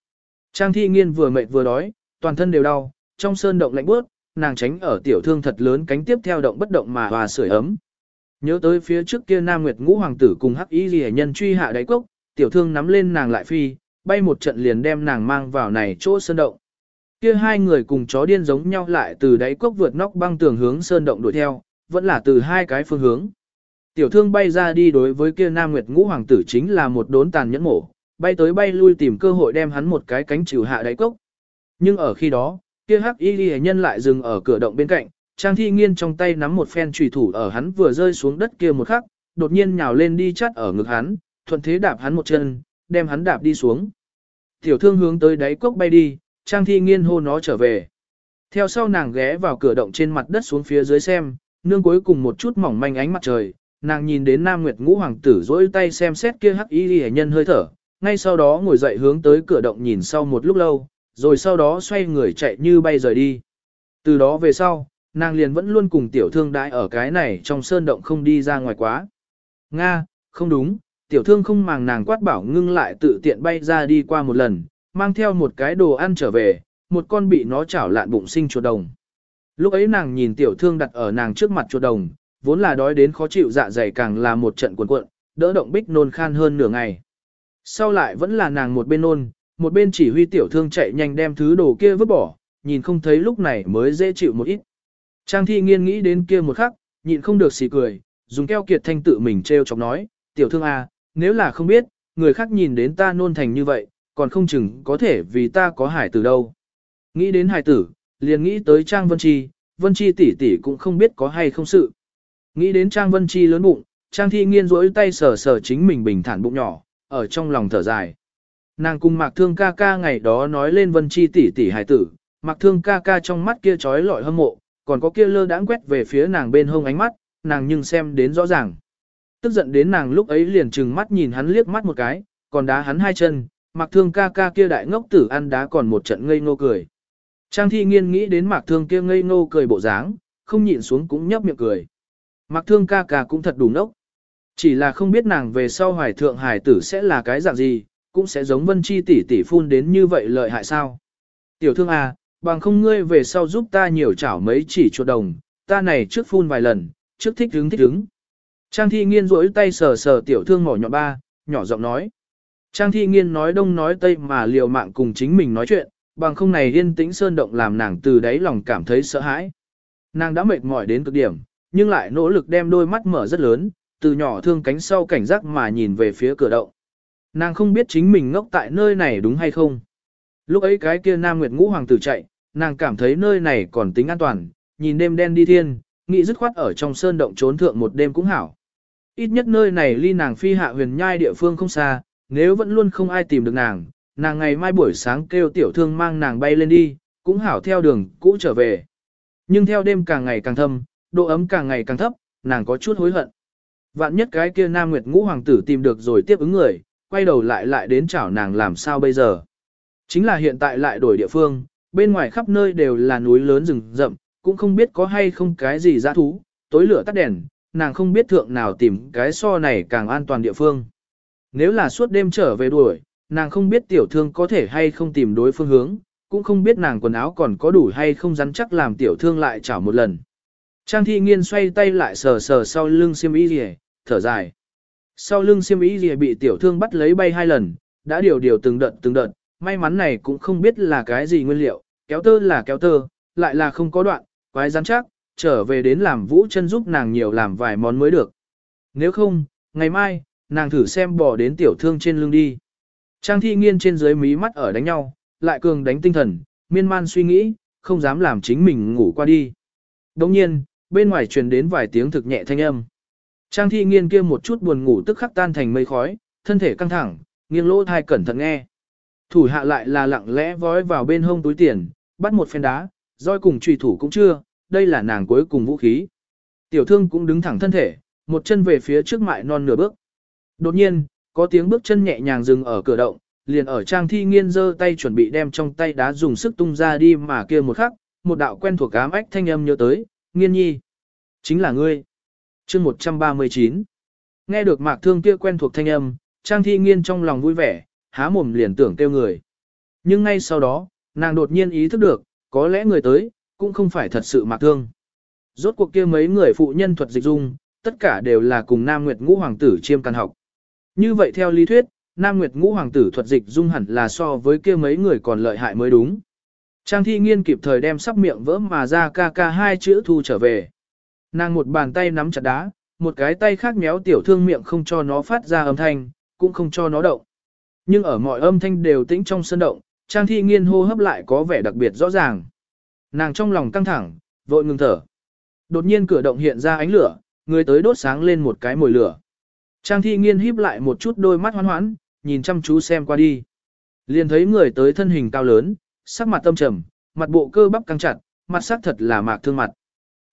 A: Trang Thi Nghiên vừa mệt vừa đói, toàn thân đều đau, trong sơn động lạnh bước, nàng tránh ở tiểu thương thật lớn cánh tiếp theo động bất động mà hòa sưởi ấm. Nhớ tới phía trước kia Nam Nguyệt Ngũ Hoàng tử cùng Hắc Y Liễu nhân truy hạ đáy cốc, tiểu thương nắm lên nàng lại phi, bay một trận liền đem nàng mang vào này chỗ sơn động. Kia hai người cùng chó điên giống nhau lại từ đáy cốc vượt nóc băng tường hướng sơn động đuổi theo, vẫn là từ hai cái phương hướng. Tiểu thương bay ra đi đối với kia Nam Nguyệt Ngũ Hoàng tử chính là một đốn tàn nhẫn mổ, bay tới bay lui tìm cơ hội đem hắn một cái cánh chịu hạ đáy cốc. Nhưng ở khi đó, kia hắc y ghi nhân lại dừng ở cửa động bên cạnh, trang thi nghiên trong tay nắm một phen chủy thủ ở hắn vừa rơi xuống đất kia một khắc, đột nhiên nhào lên đi chắt ở ngực hắn, thuận thế đạp hắn một chân, đem hắn đạp đi xuống. Tiểu thương hướng tới đáy cốc bay đi, trang thi nghiên hô nó trở về. Theo sau nàng ghé vào cửa động trên mặt đất xuống phía dưới xem, nương cuối cùng một chút mỏng manh ánh mặt trời, nàng nhìn đến Nam Nguyệt Ngũ Hoàng tử dỗi tay xem xét kia hắc y liễu nhân hơi thở, ngay sau đó ngồi dậy hướng tới cửa động nhìn sau một lúc lâu, rồi sau đó xoay người chạy như bay rời đi. Từ đó về sau, nàng liền vẫn luôn cùng tiểu thương đãi ở cái này trong sơn động không đi ra ngoài quá. Nga, không đúng, tiểu thương không màng nàng quát bảo ngưng lại tự tiện bay ra đi qua một lần, mang theo một cái đồ ăn trở về, một con bị nó chảo lạn bụng sinh chuột đồng. Lúc ấy nàng nhìn tiểu thương đặt ở nàng trước mặt chuột đồng, vốn là đói đến khó chịu dạ dày càng là một trận cuộn cuộn, đỡ động bích nôn khan hơn nửa ngày. Sau lại vẫn là nàng một bên nôn, một bên chỉ huy tiểu thương chạy nhanh đem thứ đồ kia vứt bỏ, nhìn không thấy lúc này mới dễ chịu một ít. Trang thi nghiên nghĩ đến kia một khắc, nhịn không được xì cười, dùng keo kiệt thanh tự mình treo chọc nói, tiểu thương à, nếu là không biết, người khác nhìn đến ta nôn thành như vậy, còn không chừng có thể vì ta có hải tử đâu. Nghĩ đến hải tử, liền nghĩ tới Trang Vân Chi, Vân Chi tỷ tỷ cũng không biết có hay không sự. Nghĩ đến Trang Vân Chi lớn bụng, Trang Thi nghiên rỗi tay sờ sờ chính mình bình thản bụng nhỏ, ở trong lòng thở dài. Nàng cùng Mạc Thương ca ca ngày đó nói lên Vân Chi tỷ tỷ hài tử, Mạc Thương ca ca trong mắt kia trói lọi hâm mộ, còn có kia lơ đãng quét về phía nàng bên hông ánh mắt, nàng nhưng xem đến rõ ràng. Tức giận đến nàng lúc ấy liền trừng mắt nhìn hắn liếc mắt một cái, còn đá hắn hai chân, Mạc Thương ca ca kia đại ngốc tử ăn đá còn một trận ngây ngô cười. Trang Thi Nghiên nghĩ đến Mạc Thương kia ngây ngô cười bộ dáng, không nhịn xuống cũng nhấp miệng cười. Mạc Thương ca ca cũng thật đủ nốc. Chỉ là không biết nàng về sau hoài thượng hải tử sẽ là cái dạng gì, cũng sẽ giống Vân Chi tỷ tỷ phun đến như vậy lợi hại sao? Tiểu thương à, bằng không ngươi về sau giúp ta nhiều chảo mấy chỉ chuột đồng, ta này trước phun vài lần, trước thích hứng thích hứng. Trang thi nghiên rỗi tay sờ sờ tiểu thương mỏ nhỏ ba, nhỏ giọng nói. Trang thi nghiên nói đông nói tây mà liều mạng cùng chính mình nói chuyện, bằng không này yên tĩnh sơn động làm nàng từ đáy lòng cảm thấy sợ hãi. Nàng đã mệt mỏi đến cực điểm, nhưng lại nỗ lực đem đôi mắt mở rất lớn, từ nhỏ thương cánh sau cảnh giác mà nhìn về phía cửa động. Nàng không biết chính mình ngốc tại nơi này đúng hay không. Lúc ấy cái kia Nam Nguyệt Ngũ Hoàng tử chạy, nàng cảm thấy nơi này còn tính an toàn, nhìn đêm đen đi thiên, nghĩ dứt khoát ở trong sơn động trốn thượng một đêm cũng hảo. Ít nhất nơi này ly nàng phi hạ huyền nhai địa phương không xa, nếu vẫn luôn không ai tìm được nàng, nàng ngày mai buổi sáng kêu tiểu thương mang nàng bay lên đi, cũng hảo theo đường cũ trở về. Nhưng theo đêm càng ngày càng thâm, độ ấm càng ngày càng thấp, nàng có chút hối hận. Vạn nhất cái kia Nam Nguyệt Ngũ Hoàng tử tìm được rồi tiếp ứng người, quay đầu lại lại đến chảo nàng làm sao bây giờ. Chính là hiện tại lại đổi địa phương, bên ngoài khắp nơi đều là núi lớn rừng rậm, cũng không biết có hay không cái gì dã thú, tối lửa tắt đèn, nàng không biết thượng nào tìm cái so này càng an toàn địa phương. Nếu là suốt đêm trở về đuổi, nàng không biết tiểu thương có thể hay không tìm đối phương hướng, cũng không biết nàng quần áo còn có đủ hay không rắn chắc làm tiểu thương lại chảo một lần. Trang thi nghiên xoay tay lại sờ sờ sau lưng xiêm y rìa, thở dài. Sau lưng xiêm y rìa bị tiểu thương bắt lấy bay hai lần, đã điều điều từng đợt từng đợt, may mắn này cũng không biết là cái gì nguyên liệu, kéo tơ là kéo tơ, lại là không có đoạn, quái rắn chắc, trở về đến làm vũ chân giúp nàng nhiều làm vài món mới được. Nếu không, ngày mai, nàng thử xem bỏ đến tiểu thương trên lưng đi. Trang thi nghiên trên dưới mí mắt ở đánh nhau, lại cường đánh tinh thần, miên man suy nghĩ, không dám làm chính mình ngủ qua đi. Đồng nhiên, bên ngoài truyền đến vài tiếng thực nhẹ thanh âm. Trang thi nghiên kia một chút buồn ngủ tức khắc tan thành mây khói, thân thể căng thẳng, nghiêng lỗ thai cẩn thận nghe. Thủ hạ lại là lặng lẽ vói vào bên hông túi tiền, bắt một phen đá, roi cùng trùy thủ cũng chưa, đây là nàng cuối cùng vũ khí. Tiểu thương cũng đứng thẳng thân thể, một chân về phía trước mại non nửa bước. Đột nhiên, có tiếng bước chân nhẹ nhàng dừng ở cửa động, liền ở trang thi nghiên giơ tay chuẩn bị đem trong tay đá dùng sức tung ra đi mà kia một khắc, một đạo quen thuộc ám ách thanh âm nhớ tới, nghiên nhi. Chính là ngươi. chương 139. Nghe được mạc thương kia quen thuộc thanh âm, trang thi nghiên trong lòng vui vẻ, há mồm liền tưởng kêu người. Nhưng ngay sau đó, nàng đột nhiên ý thức được, có lẽ người tới, cũng không phải thật sự mạc thương. Rốt cuộc kia mấy người phụ nhân thuật dịch dung, tất cả đều là cùng Nam Nguyệt Ngũ Hoàng tử chiêm căn học. Như vậy theo lý thuyết, Nam Nguyệt Ngũ Hoàng tử thuật dịch dung hẳn là so với kia mấy người còn lợi hại mới đúng. Trang thi nghiên kịp thời đem sắp miệng vỡ mà ra ca ca hai chữ thu trở về. Nàng một bàn tay nắm chặt đá, một cái tay khác méo tiểu thương miệng không cho nó phát ra âm thanh, cũng không cho nó động. Nhưng ở mọi âm thanh đều tĩnh trong sân động, Trang thi nghiên hô hấp lại có vẻ đặc biệt rõ ràng. Nàng trong lòng căng thẳng, vội ngừng thở. Đột nhiên cửa động hiện ra ánh lửa, người tới đốt sáng lên một cái mồi lửa. Trang thi nghiên híp lại một chút đôi mắt hoán hoán, nhìn chăm chú xem qua đi. Liền thấy người tới thân hình cao lớn, sắc mặt tâm trầm, mặt bộ cơ bắp căng chặt, mặt sắc thật là mạc thương mặt.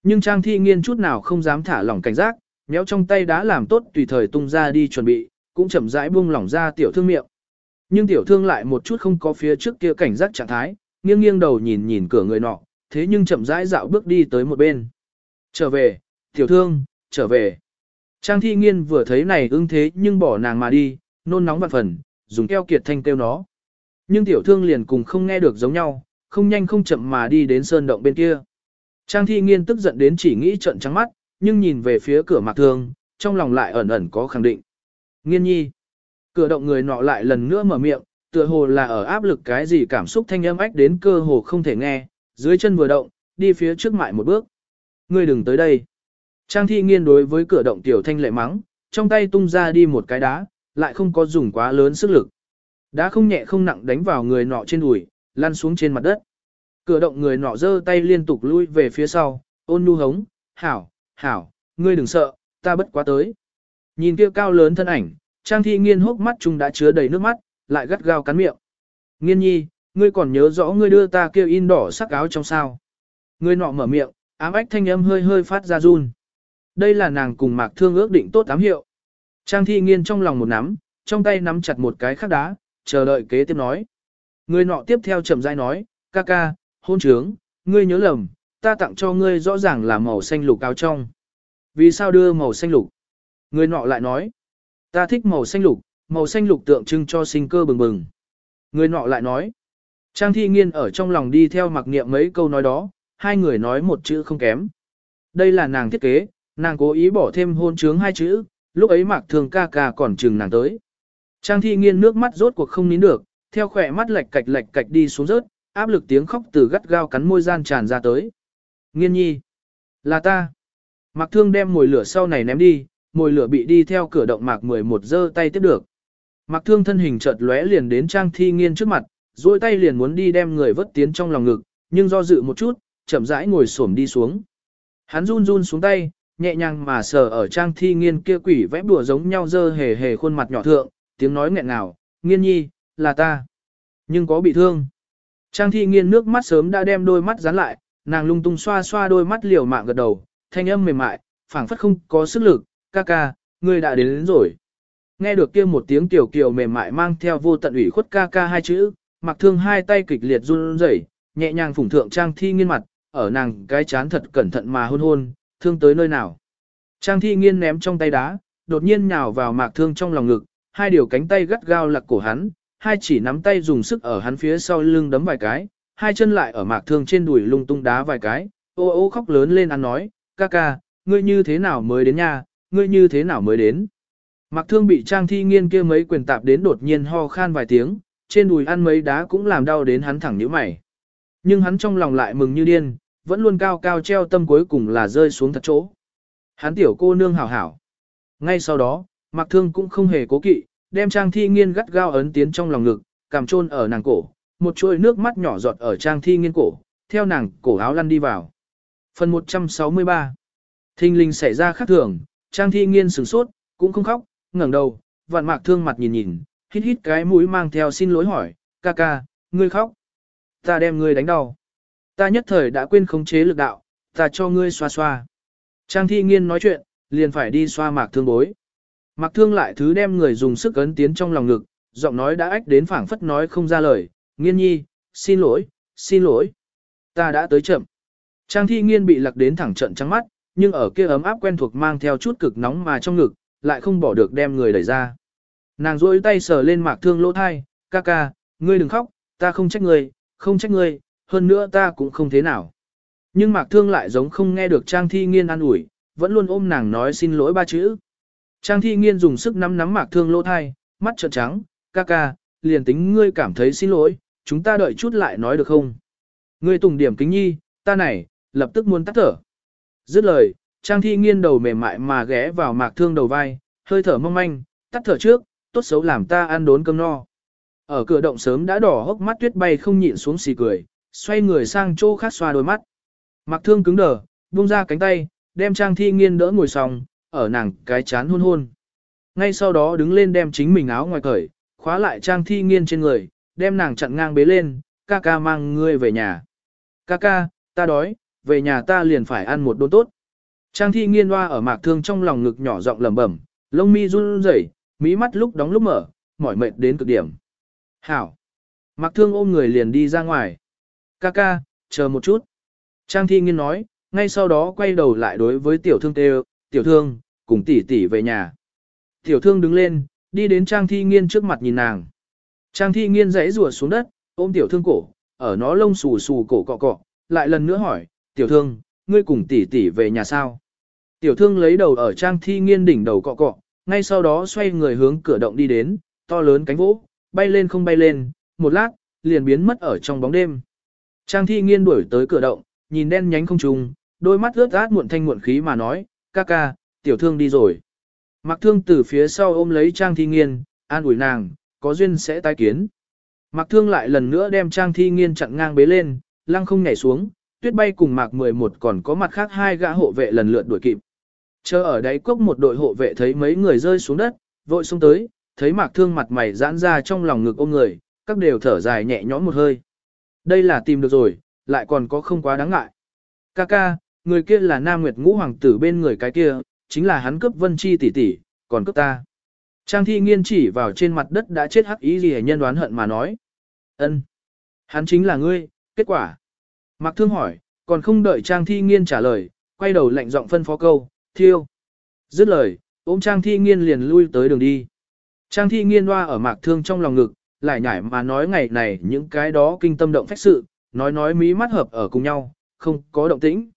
A: Nhưng Trang thi nghiên chút nào không dám thả lỏng cảnh giác, méo trong tay đã làm tốt tùy thời tung ra đi chuẩn bị, cũng chậm rãi buông lỏng ra tiểu thương miệng. Nhưng tiểu thương lại một chút không có phía trước kia cảnh giác trạng thái, nghiêng nghiêng đầu nhìn nhìn cửa người nọ, thế nhưng chậm rãi dạo bước đi tới một bên. Trở về, tiểu thương, trở về. Trang thi nghiên vừa thấy này ưng thế nhưng bỏ nàng mà đi, nôn nóng vạn phần, dùng keo kiệt thanh kêu nó. Nhưng tiểu thương liền cùng không nghe được giống nhau, không nhanh không chậm mà đi đến sơn động bên kia. Trang thi nghiên tức giận đến chỉ nghĩ trận trắng mắt, nhưng nhìn về phía cửa mạc thương, trong lòng lại ẩn ẩn có khẳng định. Nghiên nhi. Cửa động người nọ lại lần nữa mở miệng, tựa hồ là ở áp lực cái gì cảm xúc thanh âm ách đến cơ hồ không thể nghe, dưới chân vừa động, đi phía trước mại một bước. Ngươi đừng tới đây. Trang thi nghiên đối với cửa động tiểu thanh lệ mắng, trong tay tung ra đi một cái đá, lại không có dùng quá lớn sức lực. Đá không nhẹ không nặng đánh vào người nọ trên đùi, lăn xuống trên mặt đất. Cửa động người nọ giơ tay liên tục lui về phía sau, ôn nhu hống, hảo, hảo, ngươi đừng sợ, ta bất quá tới. Nhìn kia cao lớn thân ảnh, trang thi nghiên hốc mắt chung đã chứa đầy nước mắt, lại gắt gao cắn miệng. Nghiên nhi, ngươi còn nhớ rõ ngươi đưa ta kêu in đỏ sắc áo trong sao. Ngươi nọ mở miệng, ám ách thanh âm hơi hơi phát ra run. Đây là nàng cùng mạc thương ước định tốt ám hiệu. Trang thi nghiên trong lòng một nắm, trong tay nắm chặt một cái khắc đá, chờ đợi kế tiếp nói. Người nọ tiếp theo chậm rãi nói, ca ca, hôn trướng, ngươi nhớ lầm, ta tặng cho ngươi rõ ràng là màu xanh lục áo trong. Vì sao đưa màu xanh lục? Người nọ lại nói, ta thích màu xanh lục, màu xanh lục tượng trưng cho sinh cơ bừng bừng. Người nọ lại nói, Trang thi nghiên ở trong lòng đi theo mặc niệm mấy câu nói đó, hai người nói một chữ không kém. Đây là nàng thiết kế, nàng cố ý bỏ thêm hôn trướng hai chữ, lúc ấy mạc thường ca ca còn chừng nàng tới. Trang thi nghiên nước mắt rốt cuộc không nín được, theo khỏe mắt lệch cạch lệch cạch đi xuống rớt, áp lực tiếng khóc từ gắt gao cắn môi gian tràn ra tới. Nghiên nhi, là ta. Mạc thương đem mồi lửa sau này ném đi, mồi lửa bị đi theo cửa động mạc 11 giơ tay tiếp được. Mạc thương thân hình chợt lóe liền đến trang thi nghiên trước mặt, duỗi tay liền muốn đi đem người vớt tiến trong lòng ngực, nhưng do dự một chút, chậm rãi ngồi xổm đi xuống. Hắn run run xuống tay, nhẹ nhàng mà sờ ở trang thi nghiên kia quỷ vẽ đùa giống nhau dơ hề hề khuôn mặt nhỏ thượng, tiếng nói nghẹn ngào, nghiên nhi, là ta. Nhưng có bị thương. Trang thi nghiên nước mắt sớm đã đem đôi mắt dán lại, nàng lung tung xoa xoa đôi mắt liều mạng gật đầu, thanh âm mềm mại, phảng phất không có sức lực, ca ca, ngươi đã đến, đến rồi. Nghe được kia một tiếng tiểu kiều mềm mại mang theo vô tận ủy khuất ca ca hai chữ, mặc thương hai tay kịch liệt run rẩy, nhẹ nhàng phủng thượng trang thi nghiên mặt, ở nàng cái chán thật cẩn thận mà hôn hôn, thương tới nơi nào. Trang thi nghiên ném trong tay đá, đột nhiên nhào vào mạc thương trong lòng ngực, hai điều cánh tay gắt gao lặc cổ hắn, hai chỉ nắm tay dùng sức ở hắn phía sau lưng đấm vài cái, hai chân lại ở mạc thương trên đùi lung tung đá vài cái, ô ô khóc lớn lên ăn nói, ca ca, ngươi như thế nào mới đến nhà? Ngươi như thế nào mới đến. Mạc thương bị trang thi nghiên kia mấy quyền tạp đến đột nhiên ho khan vài tiếng, trên đùi ăn mấy đá cũng làm đau đến hắn thẳng nhíu mày. Nhưng hắn trong lòng lại mừng như điên, vẫn luôn cao cao treo tâm cuối cùng là rơi xuống thật chỗ. Hắn tiểu cô nương hảo hảo. Ngay sau đó, Mạc Thương cũng không hề cố kỵ, đem Trang Thi Nghiên gắt gao ấn tiến trong lòng ngực, cảm chôn ở nàng cổ, một chuỗi nước mắt nhỏ giọt ở Trang Thi Nghiên cổ, theo nàng cổ áo lăn đi vào. Phần 163 Thinh linh xảy ra khác thường, Trang Thi Nghiên sửng sốt, cũng không khóc, ngẩng đầu, vạn Mạc Thương mặt nhìn nhìn, hít hít cái mũi mang theo xin lỗi hỏi, ca ca, ngươi khóc. Ta đem ngươi đánh đau. Ta nhất thời đã quên khống chế lực đạo, ta cho ngươi xoa xoa. Trang thi nghiên nói chuyện, liền phải đi xoa mạc thương bối. Mạc thương lại thứ đem người dùng sức ấn tiến trong lòng ngực, giọng nói đã ách đến phảng phất nói không ra lời, nghiên nhi, xin lỗi, xin lỗi. Ta đã tới chậm. Trang thi nghiên bị lặc đến thẳng trận trắng mắt, nhưng ở kia ấm áp quen thuộc mang theo chút cực nóng mà trong ngực, lại không bỏ được đem người đẩy ra. Nàng rôi tay sờ lên mạc thương lỗ thai, ca ca, ngươi đừng khóc, ta không trách ngươi, không trách ngươi, hơn nữa ta cũng không thế nào. Nhưng mạc thương lại giống không nghe được Trang Thi Nghiên an ủi, vẫn luôn ôm nàng nói xin lỗi ba chữ. Trang Thi Nghiên dùng sức nắm nắm mạc thương lỗ thai, mắt trợn trắng, ca ca, liền tính ngươi cảm thấy xin lỗi, chúng ta đợi chút lại nói được không? Ngươi tùng điểm kính nhi, ta này, lập tức muốn tắt thở. Dứt lời, Trang Thi Nghiên đầu mềm mại mà ghé vào mạc thương đầu vai, hơi thở mong manh, tắt thở trước, tốt xấu làm ta ăn đốn cơm no. Ở cửa động sớm đã đỏ hốc mắt tuyết bay không nhịn xuống xì cười, xoay người sang chỗ khác xoa đôi mắt. Mặc thương cứng đờ, buông ra cánh tay, đem Trang Thi Nghiên đỡ ngồi xong, ở nàng cái chán hôn hôn. Ngay sau đó đứng lên đem chính mình áo ngoài cởi, khóa lại Trang Thi Nghiên trên người, đem nàng chặn ngang bế lên, ca ca mang ngươi về nhà. Ca ca, ta đói, về nhà ta liền phải ăn một đốn tốt. Trang Thi Nghiên hoa ở mạc thương trong lòng ngực nhỏ giọng lẩm bẩm, lông mi run rẩy, mí mắt lúc đóng lúc mở, mỏi mệt đến cực điểm. Hảo. Mạc thương ôm người liền đi ra ngoài. Ca ca, chờ một chút. Trang thi nghiên nói, ngay sau đó quay đầu lại đối với tiểu thương tê tiểu thương, cùng tỷ tỷ về nhà. Tiểu thương đứng lên, đi đến trang thi nghiên trước mặt nhìn nàng. Trang thi nghiên rẽ rùa xuống đất, ôm tiểu thương cổ, ở nó lông xù xù cổ cọ cọ, lại lần nữa hỏi, tiểu thương, ngươi cùng tỷ tỷ về nhà sao? Tiểu thương lấy đầu ở trang thi nghiên đỉnh đầu cọ cọ, ngay sau đó xoay người hướng cửa động đi đến, to lớn cánh vỗ, bay lên không bay lên, một lát, liền biến mất ở trong bóng đêm. Trang thi nghiên đuổi tới cửa động, nhìn đen nhánh không trùng, đôi mắt ướt át muộn thanh muộn khí mà nói, ca ca, tiểu thương đi rồi. Mặc thương từ phía sau ôm lấy Trang thi nghiên, an ủi nàng, có duyên sẽ tái kiến. Mặc thương lại lần nữa đem Trang thi nghiên chặn ngang bế lên, lăng không nhảy xuống, tuyết bay cùng mạc 11 còn có mặt khác hai gã hộ vệ lần lượt đuổi kịp. Chờ ở đáy cốc một đội hộ vệ thấy mấy người rơi xuống đất, vội xuống tới, thấy mạc thương mặt mày giãn ra trong lòng ngực ôm người, các đều thở dài nhẹ nhõm một hơi. Đây là tìm được rồi, lại còn có không quá đáng ngại. Ca ca, người kia là Nam Nguyệt Ngũ Hoàng tử bên người cái kia, chính là hắn cướp Vân Chi tỷ tỷ, còn cướp ta. Trang thi nghiên chỉ vào trên mặt đất đã chết hắc ý gì nhân đoán hận mà nói. ân, Hắn chính là ngươi, kết quả. Mạc Thương hỏi, còn không đợi Trang thi nghiên trả lời, quay đầu lạnh giọng phân phó câu, thiêu. Dứt lời, ôm Trang thi nghiên liền lui tới đường đi. Trang thi nghiên hoa ở Mạc Thương trong lòng ngực, lại nhải mà nói ngày này những cái đó kinh tâm động phách sự, nói nói mí mắt hợp ở cùng nhau, không có động tĩnh.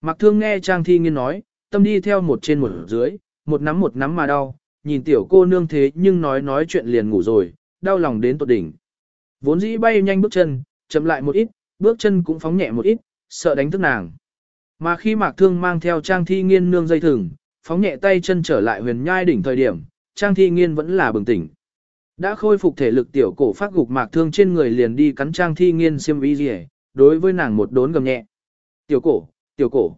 A: Mạc thương nghe Trang Thi Nghiên nói, tâm đi theo một trên một dưới, một nắm một nắm mà đau, nhìn tiểu cô nương thế nhưng nói nói chuyện liền ngủ rồi, đau lòng đến tột đỉnh. Vốn dĩ bay nhanh bước chân, chậm lại một ít, bước chân cũng phóng nhẹ một ít, sợ đánh thức nàng. Mà khi Mạc Thương mang theo Trang Thi Nghiên nương dây thừng, phóng nhẹ tay chân trở lại huyền nhai đỉnh thời điểm, Trang Thi Nghiên vẫn là bừng tỉnh. Đã khôi phục thể lực tiểu cổ phát gục Mạc Thương trên người liền đi cắn Trang Thi Nghiên xiêm y rỉa, đối với nàng một đốn gầm nhẹ. Tiểu cổ, tiểu cổ.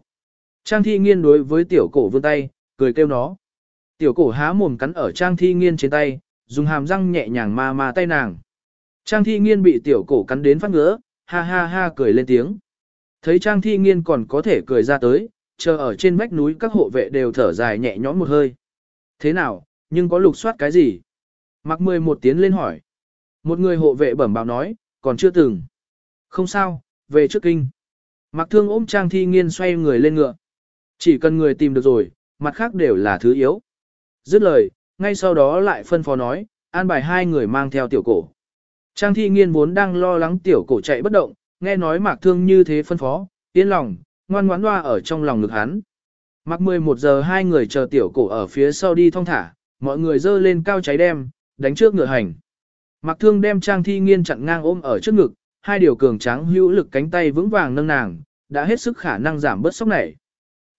A: Trang Thi Nghiên đối với tiểu cổ vươn tay, cười kêu nó. Tiểu cổ há mồm cắn ở Trang Thi Nghiên trên tay, dùng hàm răng nhẹ nhàng ma ma tay nàng. Trang Thi Nghiên bị tiểu cổ cắn đến phát ngứa, ha ha ha cười lên tiếng. Thấy Trang Thi Nghiên còn có thể cười ra tới, chờ ở trên vách núi các hộ vệ đều thở dài nhẹ nhõm một hơi. Thế nào, nhưng có lục soát cái gì? Mặc mười một tiếng lên hỏi. Một người hộ vệ bẩm báo nói, còn chưa từng. Không sao, về trước kinh. Mặc thương ôm Trang Thi Nghiên xoay người lên ngựa. Chỉ cần người tìm được rồi, mặt khác đều là thứ yếu. Dứt lời, ngay sau đó lại phân phó nói, an bài hai người mang theo tiểu cổ. Trang thi nghiên vốn đang lo lắng tiểu cổ chạy bất động, nghe nói mạc thương như thế phân phó, yên lòng, ngoan ngoãn loa ở trong lòng ngực hắn. Mặc 11 giờ hai người chờ tiểu cổ ở phía sau đi thong thả, mọi người dơ lên cao cháy đem, đánh trước ngựa hành. Mặc thương đem trang thi nghiên chặn ngang ôm ở trước ngực, hai điều cường tráng hữu lực cánh tay vững vàng nâng nàng, đã hết sức khả năng giảm bớt sốc này.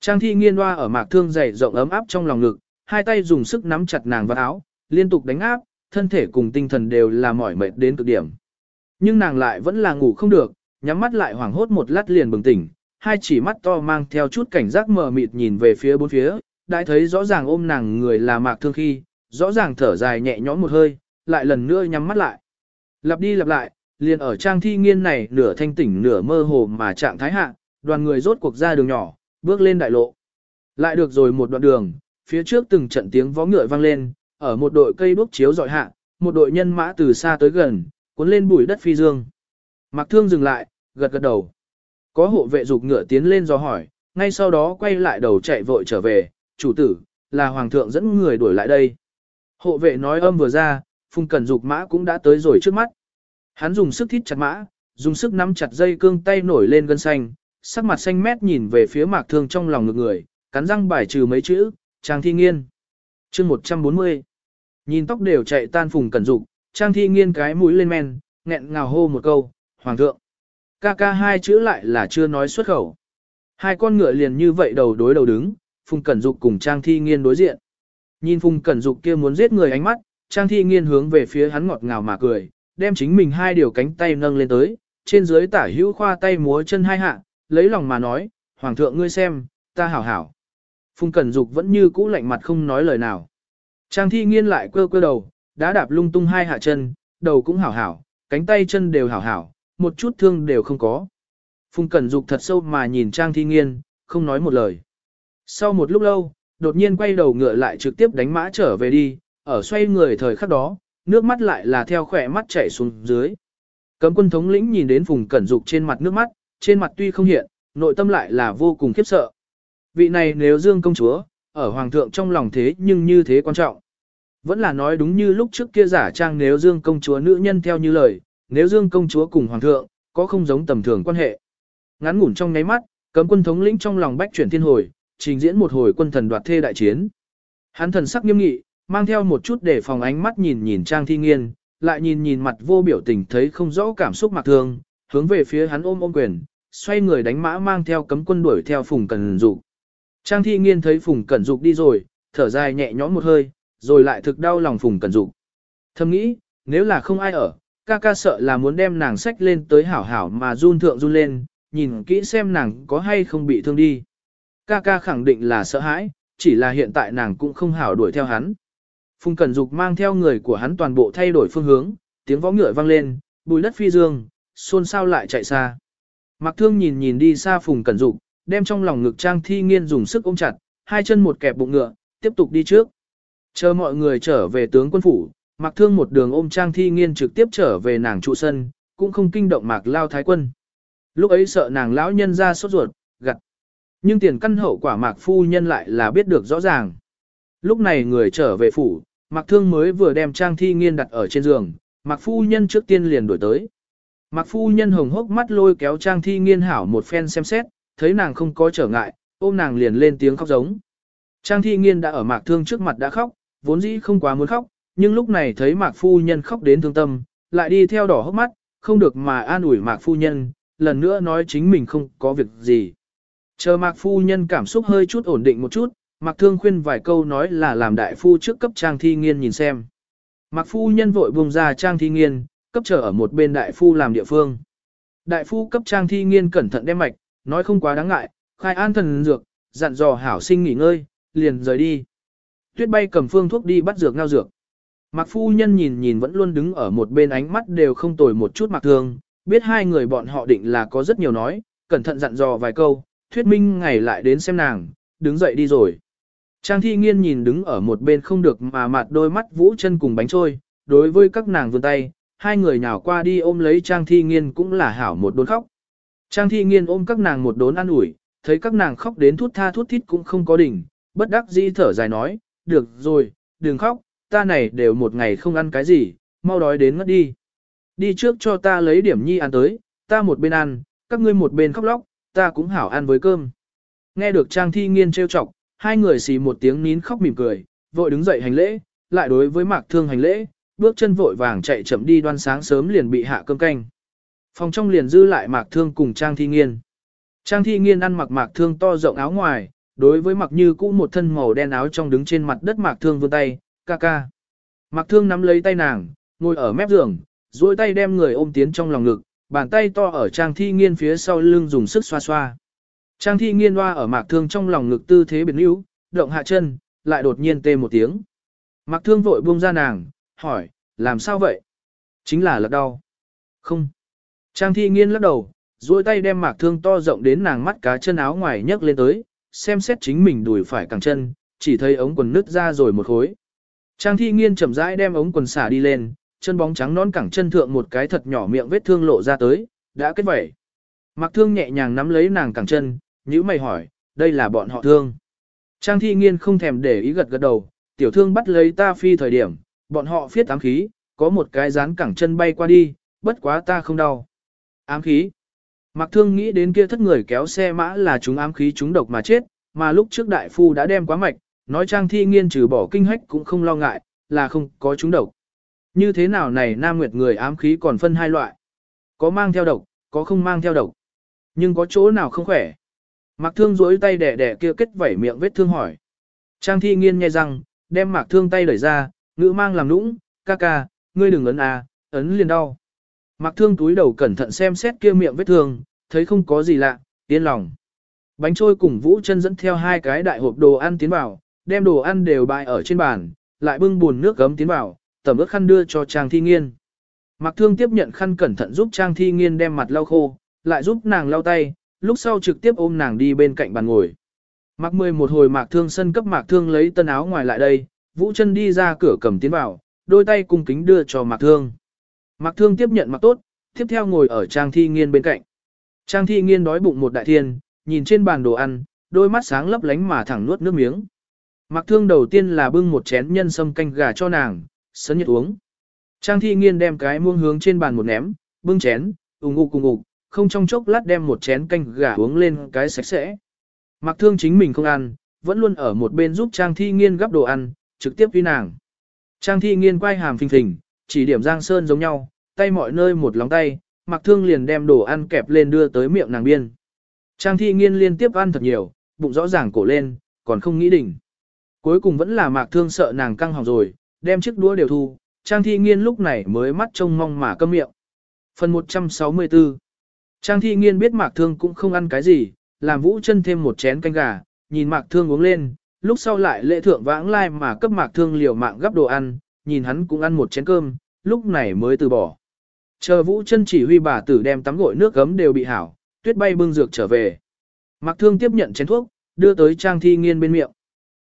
A: Trang thi nghiên hoa ở mạc thương dày rộng ấm áp trong lòng ngực, hai tay dùng sức nắm chặt nàng vào áo, liên tục đánh áp, thân thể cùng tinh thần đều là mỏi mệt đến cực điểm. Nhưng nàng lại vẫn là ngủ không được, nhắm mắt lại hoảng hốt một lát liền bừng tỉnh, hai chỉ mắt to mang theo chút cảnh giác mờ mịt nhìn về phía bốn phía, đã thấy rõ ràng ôm nàng người là mạc thương khi, rõ ràng thở dài nhẹ nhõm một hơi, lại lần nữa nhắm mắt lại. Lặp đi lặp lại, liền ở trang thi nghiên này nửa thanh tỉnh nửa mơ hồ mà trạng thái hạ, đoàn người rốt cuộc ra đường nhỏ, bước lên đại lộ. Lại được rồi một đoạn đường, phía trước từng trận tiếng vó ngựa vang lên, ở một đội cây đuốc chiếu dọi hạ, một đội nhân mã từ xa tới gần, cuốn lên bụi đất phi dương. Mặc thương dừng lại, gật gật đầu. Có hộ vệ dục ngựa tiến lên do hỏi, ngay sau đó quay lại đầu chạy vội trở về, chủ tử, là hoàng thượng dẫn người đuổi lại đây. Hộ vệ nói âm vừa ra, phùng cần dục mã cũng đã tới rồi trước mắt. Hắn dùng sức thít chặt mã, dùng sức nắm chặt dây cương tay nổi lên gân xanh, sắc mặt xanh mét nhìn về phía mạc thương trong lòng ngực người, cắn răng bài trừ mấy chữ, trang thi nghiên. chương 140. Nhìn tóc đều chạy tan phùng cẩn dục, trang thi nghiên cái mũi lên men, nghẹn ngào hô một câu, hoàng thượng. Ca ca hai chữ lại là chưa nói xuất khẩu. Hai con ngựa liền như vậy đầu đối đầu đứng, phùng cẩn dục cùng trang thi nghiên đối diện. Nhìn phùng cẩn dục kia muốn giết người ánh mắt, trang thi nghiên hướng về phía hắn ngọt ngào mà cười, đem chính mình hai điều cánh tay nâng lên tới, trên dưới tả hữu khoa tay múa chân hai hạ, lấy lòng mà nói, Hoàng thượng ngươi xem, ta hảo hảo. Phùng Cẩn Dục vẫn như cũ lạnh mặt không nói lời nào. Trang thi nghiên lại quơ quơ đầu, đã đạp lung tung hai hạ chân, đầu cũng hảo hảo, cánh tay chân đều hảo hảo, một chút thương đều không có. Phùng Cẩn Dục thật sâu mà nhìn Trang thi nghiên, không nói một lời. Sau một lúc lâu, đột nhiên quay đầu ngựa lại trực tiếp đánh mã trở về đi, ở xoay người thời khắc đó, nước mắt lại là theo khỏe mắt chảy xuống dưới. Cấm quân thống lĩnh nhìn đến Phùng Cẩn Dục trên mặt nước mắt, trên mặt tuy không hiện, nội tâm lại là vô cùng khiếp sợ. Vị này nếu dương công chúa, ở hoàng thượng trong lòng thế nhưng như thế quan trọng. Vẫn là nói đúng như lúc trước kia giả trang nếu dương công chúa nữ nhân theo như lời, nếu dương công chúa cùng hoàng thượng, có không giống tầm thường quan hệ. Ngắn ngủn trong nháy mắt, cấm quân thống lĩnh trong lòng bách chuyển thiên hồi, trình diễn một hồi quân thần đoạt thê đại chiến. Hắn thần sắc nghiêm nghị, mang theo một chút để phòng ánh mắt nhìn nhìn trang thi nghiên, lại nhìn nhìn mặt vô biểu tình thấy không rõ cảm xúc mặc thương, hướng về phía hắn ôm ôm quyền, xoay người đánh mã mang theo cấm quân đuổi theo Phùng Cẩn Dục. Trang Thi Nghiên thấy Phùng Cẩn Dục đi rồi, thở dài nhẹ nhõm một hơi, rồi lại thực đau lòng Phùng Cẩn Dục. Thầm nghĩ, nếu là không ai ở, ca ca sợ là muốn đem nàng sách lên tới hảo hảo mà run thượng run lên, nhìn kỹ xem nàng có hay không bị thương đi. Ca ca khẳng định là sợ hãi, chỉ là hiện tại nàng cũng không hảo đuổi theo hắn. Phùng Cẩn Dục mang theo người của hắn toàn bộ thay đổi phương hướng, tiếng võ ngựa vang lên, bùi đất phi dương, xôn xao lại chạy xa. mặc Thương nhìn nhìn đi xa Phùng Cẩn Dục, đem trong lòng ngực Trang Thi Nghiên dùng sức ôm chặt, hai chân một kẹp bụng ngựa, tiếp tục đi trước. Chờ mọi người trở về tướng quân phủ, Mạc Thương một đường ôm Trang Thi Nghiên trực tiếp trở về nàng trụ sân, cũng không kinh động Mạc Lao Thái Quân. Lúc ấy sợ nàng lão nhân ra sốt ruột, gặt. Nhưng tiền căn hậu quả Mạc Phu Nhân lại là biết được rõ ràng. Lúc này người trở về phủ, Mạc Thương mới vừa đem Trang Thi Nghiên đặt ở trên giường, Mạc Phu Nhân trước tiên liền đổi tới. Mạc phu nhân hồng hốc mắt lôi kéo Trang Thi Nghiên hảo một phen xem xét, thấy nàng không có trở ngại, ôm nàng liền lên tiếng khóc giống. Trang Thi Nghiên đã ở Mạc Thương trước mặt đã khóc, vốn dĩ không quá muốn khóc, nhưng lúc này thấy mạc phu nhân khóc đến thương tâm, lại đi theo đỏ hốc mắt, không được mà an ủi mạc phu nhân, lần nữa nói chính mình không có việc gì. Chờ mạc phu nhân cảm xúc hơi chút ổn định một chút, mạc thương khuyên vài câu nói là làm đại phu trước cấp trang thi nghiên nhìn xem. Mạc phu nhân vội vùng ra trang thi nghiên, cấp trở ở một bên đại phu làm địa phương. Đại phu cấp trang thi nghiên cẩn thận đem mạch, nói không quá đáng ngại, khai an thần dược, dặn dò hảo sinh nghỉ ngơi, liền rời đi. Tuyết bay cầm phương thuốc đi bắt dược ngao dược. Mạc phu nhân nhìn nhìn vẫn luôn đứng ở một bên ánh mắt đều không tồi một chút mặc thương, biết hai người bọn họ định là có rất nhiều nói, cẩn thận dặn dò vài câu, thuyết minh ngày lại đến xem nàng, đứng dậy đi rồi. Trang thi nghiên nhìn đứng ở một bên không được mà mặt đôi mắt vũ chân cùng bánh trôi, đối với các nàng vươn tay, hai người nhào qua đi ôm lấy Trang thi nghiên cũng là hảo một đốn khóc. Trang thi nghiên ôm các nàng một đốn an ủi, thấy các nàng khóc đến thút tha thút thít cũng không có đỉnh, bất đắc dĩ thở dài nói, được rồi, đừng khóc, ta này đều một ngày không ăn cái gì, mau đói đến ngất đi. Đi trước cho ta lấy điểm nhi ăn tới, ta một bên ăn, các ngươi một bên khóc lóc, ta cũng hảo ăn với cơm. Nghe được Trang Thi Nghiên trêu chọc, hai người xì một tiếng nín khóc mỉm cười, vội đứng dậy hành lễ, lại đối với Mạc Thương hành lễ, bước chân vội vàng chạy chậm đi đoan sáng sớm liền bị hạ cơm canh. Phòng trong liền dư lại Mạc Thương cùng Trang Thi Nghiên. Trang Thi Nghiên ăn mặc Mạc Thương to rộng áo ngoài, đối với mặc như cũ một thân màu đen áo trong đứng trên mặt đất Mạc Thương vươn tay, ca ca. Mạc Thương nắm lấy tay nàng, ngồi ở mép giường, duỗi tay đem người ôm tiến trong lòng ngực, bàn tay to ở Trang Thi Nghiên phía sau lưng dùng sức xoa xoa. Trang Thi Nghiên hoa ở Mạc Thương trong lòng ngực tư thế biến yếu, động hạ chân, lại đột nhiên tê một tiếng. Mạc Thương vội buông ra nàng, hỏi, làm sao vậy? Chính là lật đau. Không. Trang Thi Nghiên lắc đầu, duỗi tay đem Mạc Thương to rộng đến nàng mắt cá chân áo ngoài nhấc lên tới, xem xét chính mình đùi phải cẳng chân, chỉ thấy ống quần nứt ra rồi một khối. Trang thi nghiên chậm rãi đem ống quần xả đi lên, chân bóng trắng non cẳng chân thượng một cái thật nhỏ miệng vết thương lộ ra tới, đã kết vẩy. Mặc thương nhẹ nhàng nắm lấy nàng cẳng chân, nhữ mày hỏi, đây là bọn họ thương. Trang thi nghiên không thèm để ý gật gật đầu, tiểu thương bắt lấy ta phi thời điểm, bọn họ phiết ám khí, có một cái dán cẳng chân bay qua đi, bất quá ta không đau. Ám khí. Mạc thương nghĩ đến kia thất người kéo xe mã là chúng ám khí chúng độc mà chết, mà lúc trước đại phu đã đem quá mạch, nói trang thi nghiên trừ bỏ kinh hách cũng không lo ngại, là không có chúng độc. Như thế nào này nam nguyệt người ám khí còn phân hai loại. Có mang theo độc, có không mang theo độc. Nhưng có chỗ nào không khỏe. Mạc thương duỗi tay đẻ đẻ kia kết vảy miệng vết thương hỏi. Trang thi nghiên nghe răng, đem mạc thương tay đẩy ra, ngữ mang làm nũng, ca ca, ngươi đừng ấn à, ấn liền đau. Mạc thương túi đầu cẩn thận xem xét kia miệng vết thương, thấy không có gì lạ, yên lòng. Bánh trôi cùng Vũ chân dẫn theo hai cái đại hộp đồ ăn tiến vào, đem đồ ăn đều bày ở trên bàn, lại bưng buồn nước gấm tiến vào, tẩm ướt khăn đưa cho Trang Thi Nghiên. Mạc Thương tiếp nhận khăn cẩn thận giúp Trang Thi Nghiên đem mặt lau khô, lại giúp nàng lau tay, lúc sau trực tiếp ôm nàng đi bên cạnh bàn ngồi. Mạc Mười một hồi Mạc Thương sân cấp Mạc Thương lấy tân áo ngoài lại đây, Vũ chân đi ra cửa cầm tiến vào, đôi tay cung kính đưa cho Mạc Thương. Mạc Thương tiếp nhận mặc tốt, tiếp theo ngồi ở Trang Thi Nghiên bên cạnh. Trang Thi Nghiên đói bụng một đại thiên, nhìn trên bàn đồ ăn, đôi mắt sáng lấp lánh mà thẳng nuốt nước miếng. Mạc thương đầu tiên là bưng một chén nhân sâm canh gà cho nàng, sấn nhiệt uống. Trang thi nghiên đem cái muông hướng trên bàn một ném, bưng chén, ủng ục cùng ục, không trong chốc lát đem một chén canh gà uống lên cái sạch sẽ. Mạc thương chính mình không ăn, vẫn luôn ở một bên giúp Trang thi nghiên gắp đồ ăn, trực tiếp với nàng. Trang thi nghiên quay hàm phình phình, chỉ điểm giang sơn giống nhau, tay mọi nơi một lóng tay, mặc thương liền đem đồ ăn kẹp lên đưa tới miệng nàng biên. Trang thi nghiên liên tiếp ăn thật nhiều, bụng rõ ràng cổ lên, còn không nghĩ đỉnh. Cuối cùng vẫn là mạc thương sợ nàng căng hỏng rồi, đem chiếc đũa đều thu, Trang Thi Nghiên lúc này mới mắt trông mong mà câm miệng. Phần 164 Trang Thi Nghiên biết mạc thương cũng không ăn cái gì, làm vũ chân thêm một chén canh gà, nhìn mạc thương uống lên, lúc sau lại lễ thượng vãng lai mà cấp mạc thương liều mạng gấp đồ ăn, nhìn hắn cũng ăn một chén cơm, lúc này mới từ bỏ. Chờ vũ chân chỉ huy bà tử đem tắm gội nước gấm đều bị hảo, tuyết bay bưng dược trở về. Mạc thương tiếp nhận chén thuốc, đưa tới Trang Thi Nghiên bên miệng.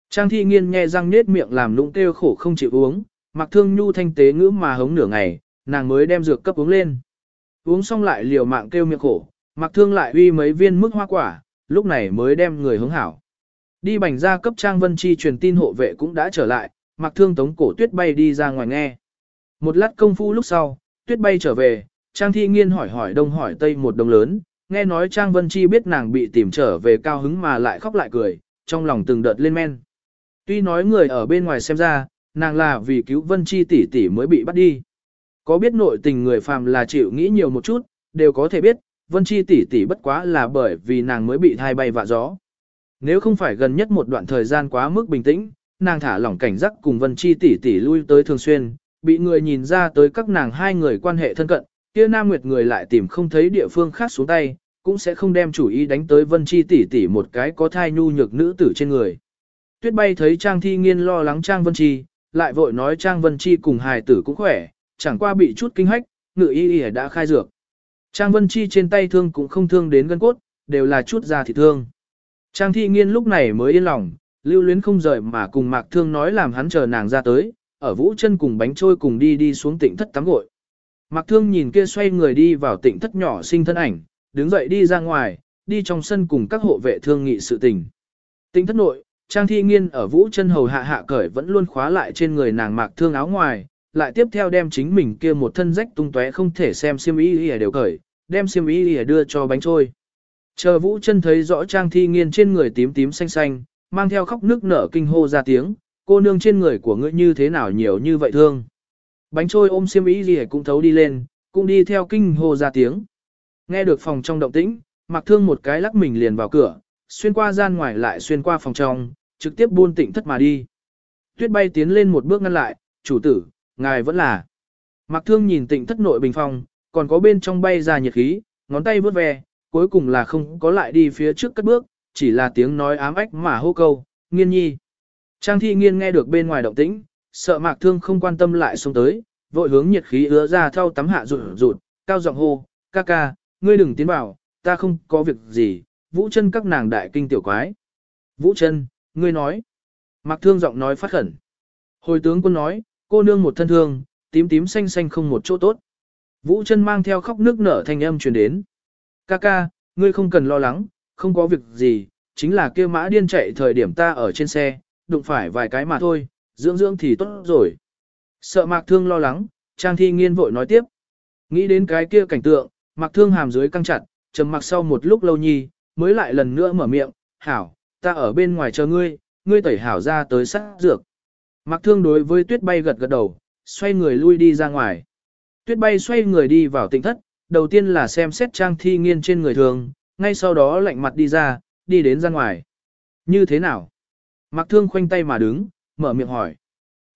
A: Trang thi nghiên nghe răng nết miệng làm lũng kêu khổ không chịu uống, mặc thương nhu thanh tế ngữ mà hống nửa ngày, nàng mới đem dược cấp uống lên. Uống xong lại liều mạng kêu miệng khổ, mặc thương lại uy mấy viên mức hoa quả, lúc này mới đem người hứng hảo. Đi bành ra cấp Trang Vân Chi truyền tin hộ vệ cũng đã trở lại, mặc thương tống cổ tuyết bay đi ra ngoài nghe. Một lát công phu lúc sau, tuyết bay trở về, Trang thi nghiên hỏi hỏi đông hỏi tây một đồng lớn, nghe nói Trang Vân Chi biết nàng bị tìm trở về cao hứng mà lại khóc lại cười, trong lòng từng đợt lên men. Tuy nói người ở bên ngoài xem ra, nàng là vì cứu Vân Chi tỷ tỷ mới bị bắt đi. Có biết nội tình người phàm là chịu nghĩ nhiều một chút, đều có thể biết, Vân Chi tỷ tỷ bất quá là bởi vì nàng mới bị thai bay vạ gió. Nếu không phải gần nhất một đoạn thời gian quá mức bình tĩnh, nàng thả lỏng cảnh giác cùng Vân Chi tỷ tỷ lui tới thường xuyên, bị người nhìn ra tới các nàng hai người quan hệ thân cận, kia Nam Nguyệt người lại tìm không thấy địa phương khác xuống tay, cũng sẽ không đem chủ ý đánh tới Vân Chi tỷ tỷ một cái có thai nhu nhược nữ tử trên người. Tuyết bay thấy Trang Thi Nghiên lo lắng Trang Vân Chi, lại vội nói Trang Vân Chi cùng hài tử cũng khỏe, chẳng qua bị chút kinh hách, ngự y y đã khai dược. Trang Vân Chi trên tay thương cũng không thương đến gân cốt, đều là chút da thịt thương. Trang Thi Nghiên lúc này mới yên lòng, lưu luyến không rời mà cùng Mạc Thương nói làm hắn chờ nàng ra tới, ở vũ chân cùng bánh trôi cùng đi đi xuống tỉnh thất tắm gội. Mạc Thương nhìn kia xoay người đi vào tỉnh thất nhỏ sinh thân ảnh, đứng dậy đi ra ngoài, đi trong sân cùng các hộ vệ thương nghị sự tình. Tỉnh thất nội, Trang Thi Nghiên ở vũ chân hầu hạ hạ cởi vẫn luôn khóa lại trên người nàng Mạc Thương áo ngoài, lại tiếp theo đem chính mình kia một thân rách tung tóe không thể xem xiêm y y đều cởi, đem xiêm y y đưa cho bánh trôi. Chờ Vũ chân thấy rõ Trang Thi Nghiên trên người tím tím xanh xanh, mang theo khóc nước nở kinh hô ra tiếng, cô nương trên người của ngươi như thế nào nhiều như vậy thương. Bánh trôi ôm xiêm ý gì cũng thấu đi lên, cũng đi theo kinh hô ra tiếng. Nghe được phòng trong động tĩnh, mặc thương một cái lắc mình liền vào cửa, xuyên qua gian ngoài lại xuyên qua phòng trong, trực tiếp buôn tịnh thất mà đi. Tuyết bay tiến lên một bước ngăn lại, chủ tử, ngài vẫn là. Mặc thương nhìn tịnh thất nội bình phong, còn có bên trong bay ra nhiệt khí, ngón tay vớt ve, cuối cùng là không có lại đi phía trước cất bước, chỉ là tiếng nói ám ách mà hô câu, nghiên nhi. Trang thi nghiên nghe được bên ngoài động tĩnh, sợ mạc thương không quan tâm lại xuống tới, vội hướng nhiệt khí ứa ra thao tắm hạ rụt rụt, cao giọng hô, ca ca, ngươi đừng tiến vào, ta không có việc gì, vũ chân các nàng đại kinh tiểu quái. Vũ chân, ngươi nói. Mạc thương giọng nói phát khẩn. Hồi tướng quân nói, cô nương một thân thương, tím tím xanh xanh không một chỗ tốt. Vũ chân mang theo khóc nước nở thanh âm truyền đến. Ca ca, ngươi không cần lo lắng, không có việc gì, chính là kia mã điên chạy thời điểm ta ở trên xe, đụng phải vài cái mà thôi, dưỡng dưỡng thì tốt rồi. Sợ mạc thương lo lắng, Trang Thi Nghiên vội nói tiếp. Nghĩ đến cái kia cảnh tượng, mạc thương hàm dưới căng chặt, trầm mặc sau một lúc lâu nhi, mới lại lần nữa mở miệng, hảo, ta ở bên ngoài chờ ngươi, ngươi tẩy hảo ra tới sát dược. Mạc thương đối với tuyết bay gật gật đầu, xoay người lui đi ra ngoài. Tuyết bay xoay người đi vào tịnh thất, đầu tiên là xem xét Trang Thi Nghiên trên người thường, ngay sau đó lạnh mặt đi ra, đi đến ra ngoài. Như thế nào? Mạc Thương khoanh tay mà đứng, mở miệng hỏi.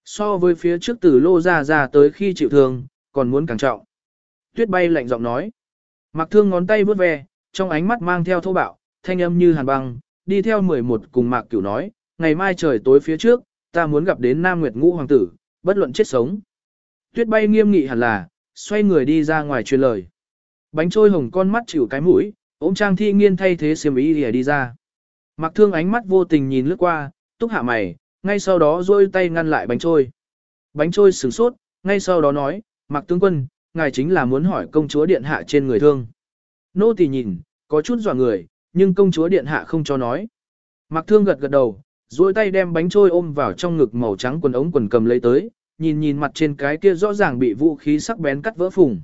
A: So với phía trước từ lô ra ra tới khi chịu thương, còn muốn càng trọng. Tuyết bay lạnh giọng nói. Mạc Thương ngón tay vướt ve, trong ánh mắt mang theo thô bạo, thanh âm như hàn băng, đi theo 11 cùng Mạc Cửu nói, ngày mai trời tối phía trước, ta muốn gặp đến Nam Nguyệt Ngũ Hoàng tử, bất luận chết sống. Tuyết bay nghiêm nghị hẳn là, xoay người đi ra ngoài truyền lời. Bánh trôi hồng con mắt chịu cái mũi, ôm trang thi nghiên thay thế xiêm ý đi, đi ra. Mặc thương ánh mắt vô tình nhìn lướt qua, túc hạ mày, ngay sau đó rôi tay ngăn lại bánh trôi. Bánh trôi sửng sốt, ngay sau đó nói, mặc tướng quân, ngài chính là muốn hỏi công chúa điện hạ trên người thương. Nô tỳ nhìn, có chút dọa người, nhưng công chúa điện hạ không cho nói. Mặc thương gật gật đầu, duỗi tay đem bánh trôi ôm vào trong ngực màu trắng quần ống quần cầm lấy tới, nhìn nhìn mặt trên cái kia rõ ràng bị vũ khí sắc bén cắt vỡ phùng.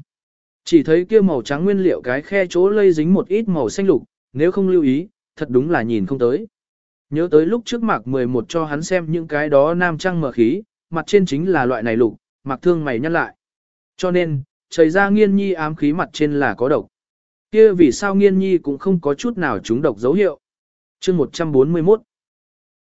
A: Chỉ thấy kia màu trắng nguyên liệu cái khe chỗ lây dính một ít màu xanh lục, nếu không lưu ý, thật đúng là nhìn không tới. Nhớ tới lúc trước mạc 11 cho hắn xem những cái đó nam trăng mở khí, mặt trên chính là loại này lục, mạc thương mày nhắc lại. Cho nên, trời ra nghiên nhi ám khí mặt trên là có độc. kia vì sao nghiên nhi cũng không có chút nào trúng độc dấu hiệu. chương 141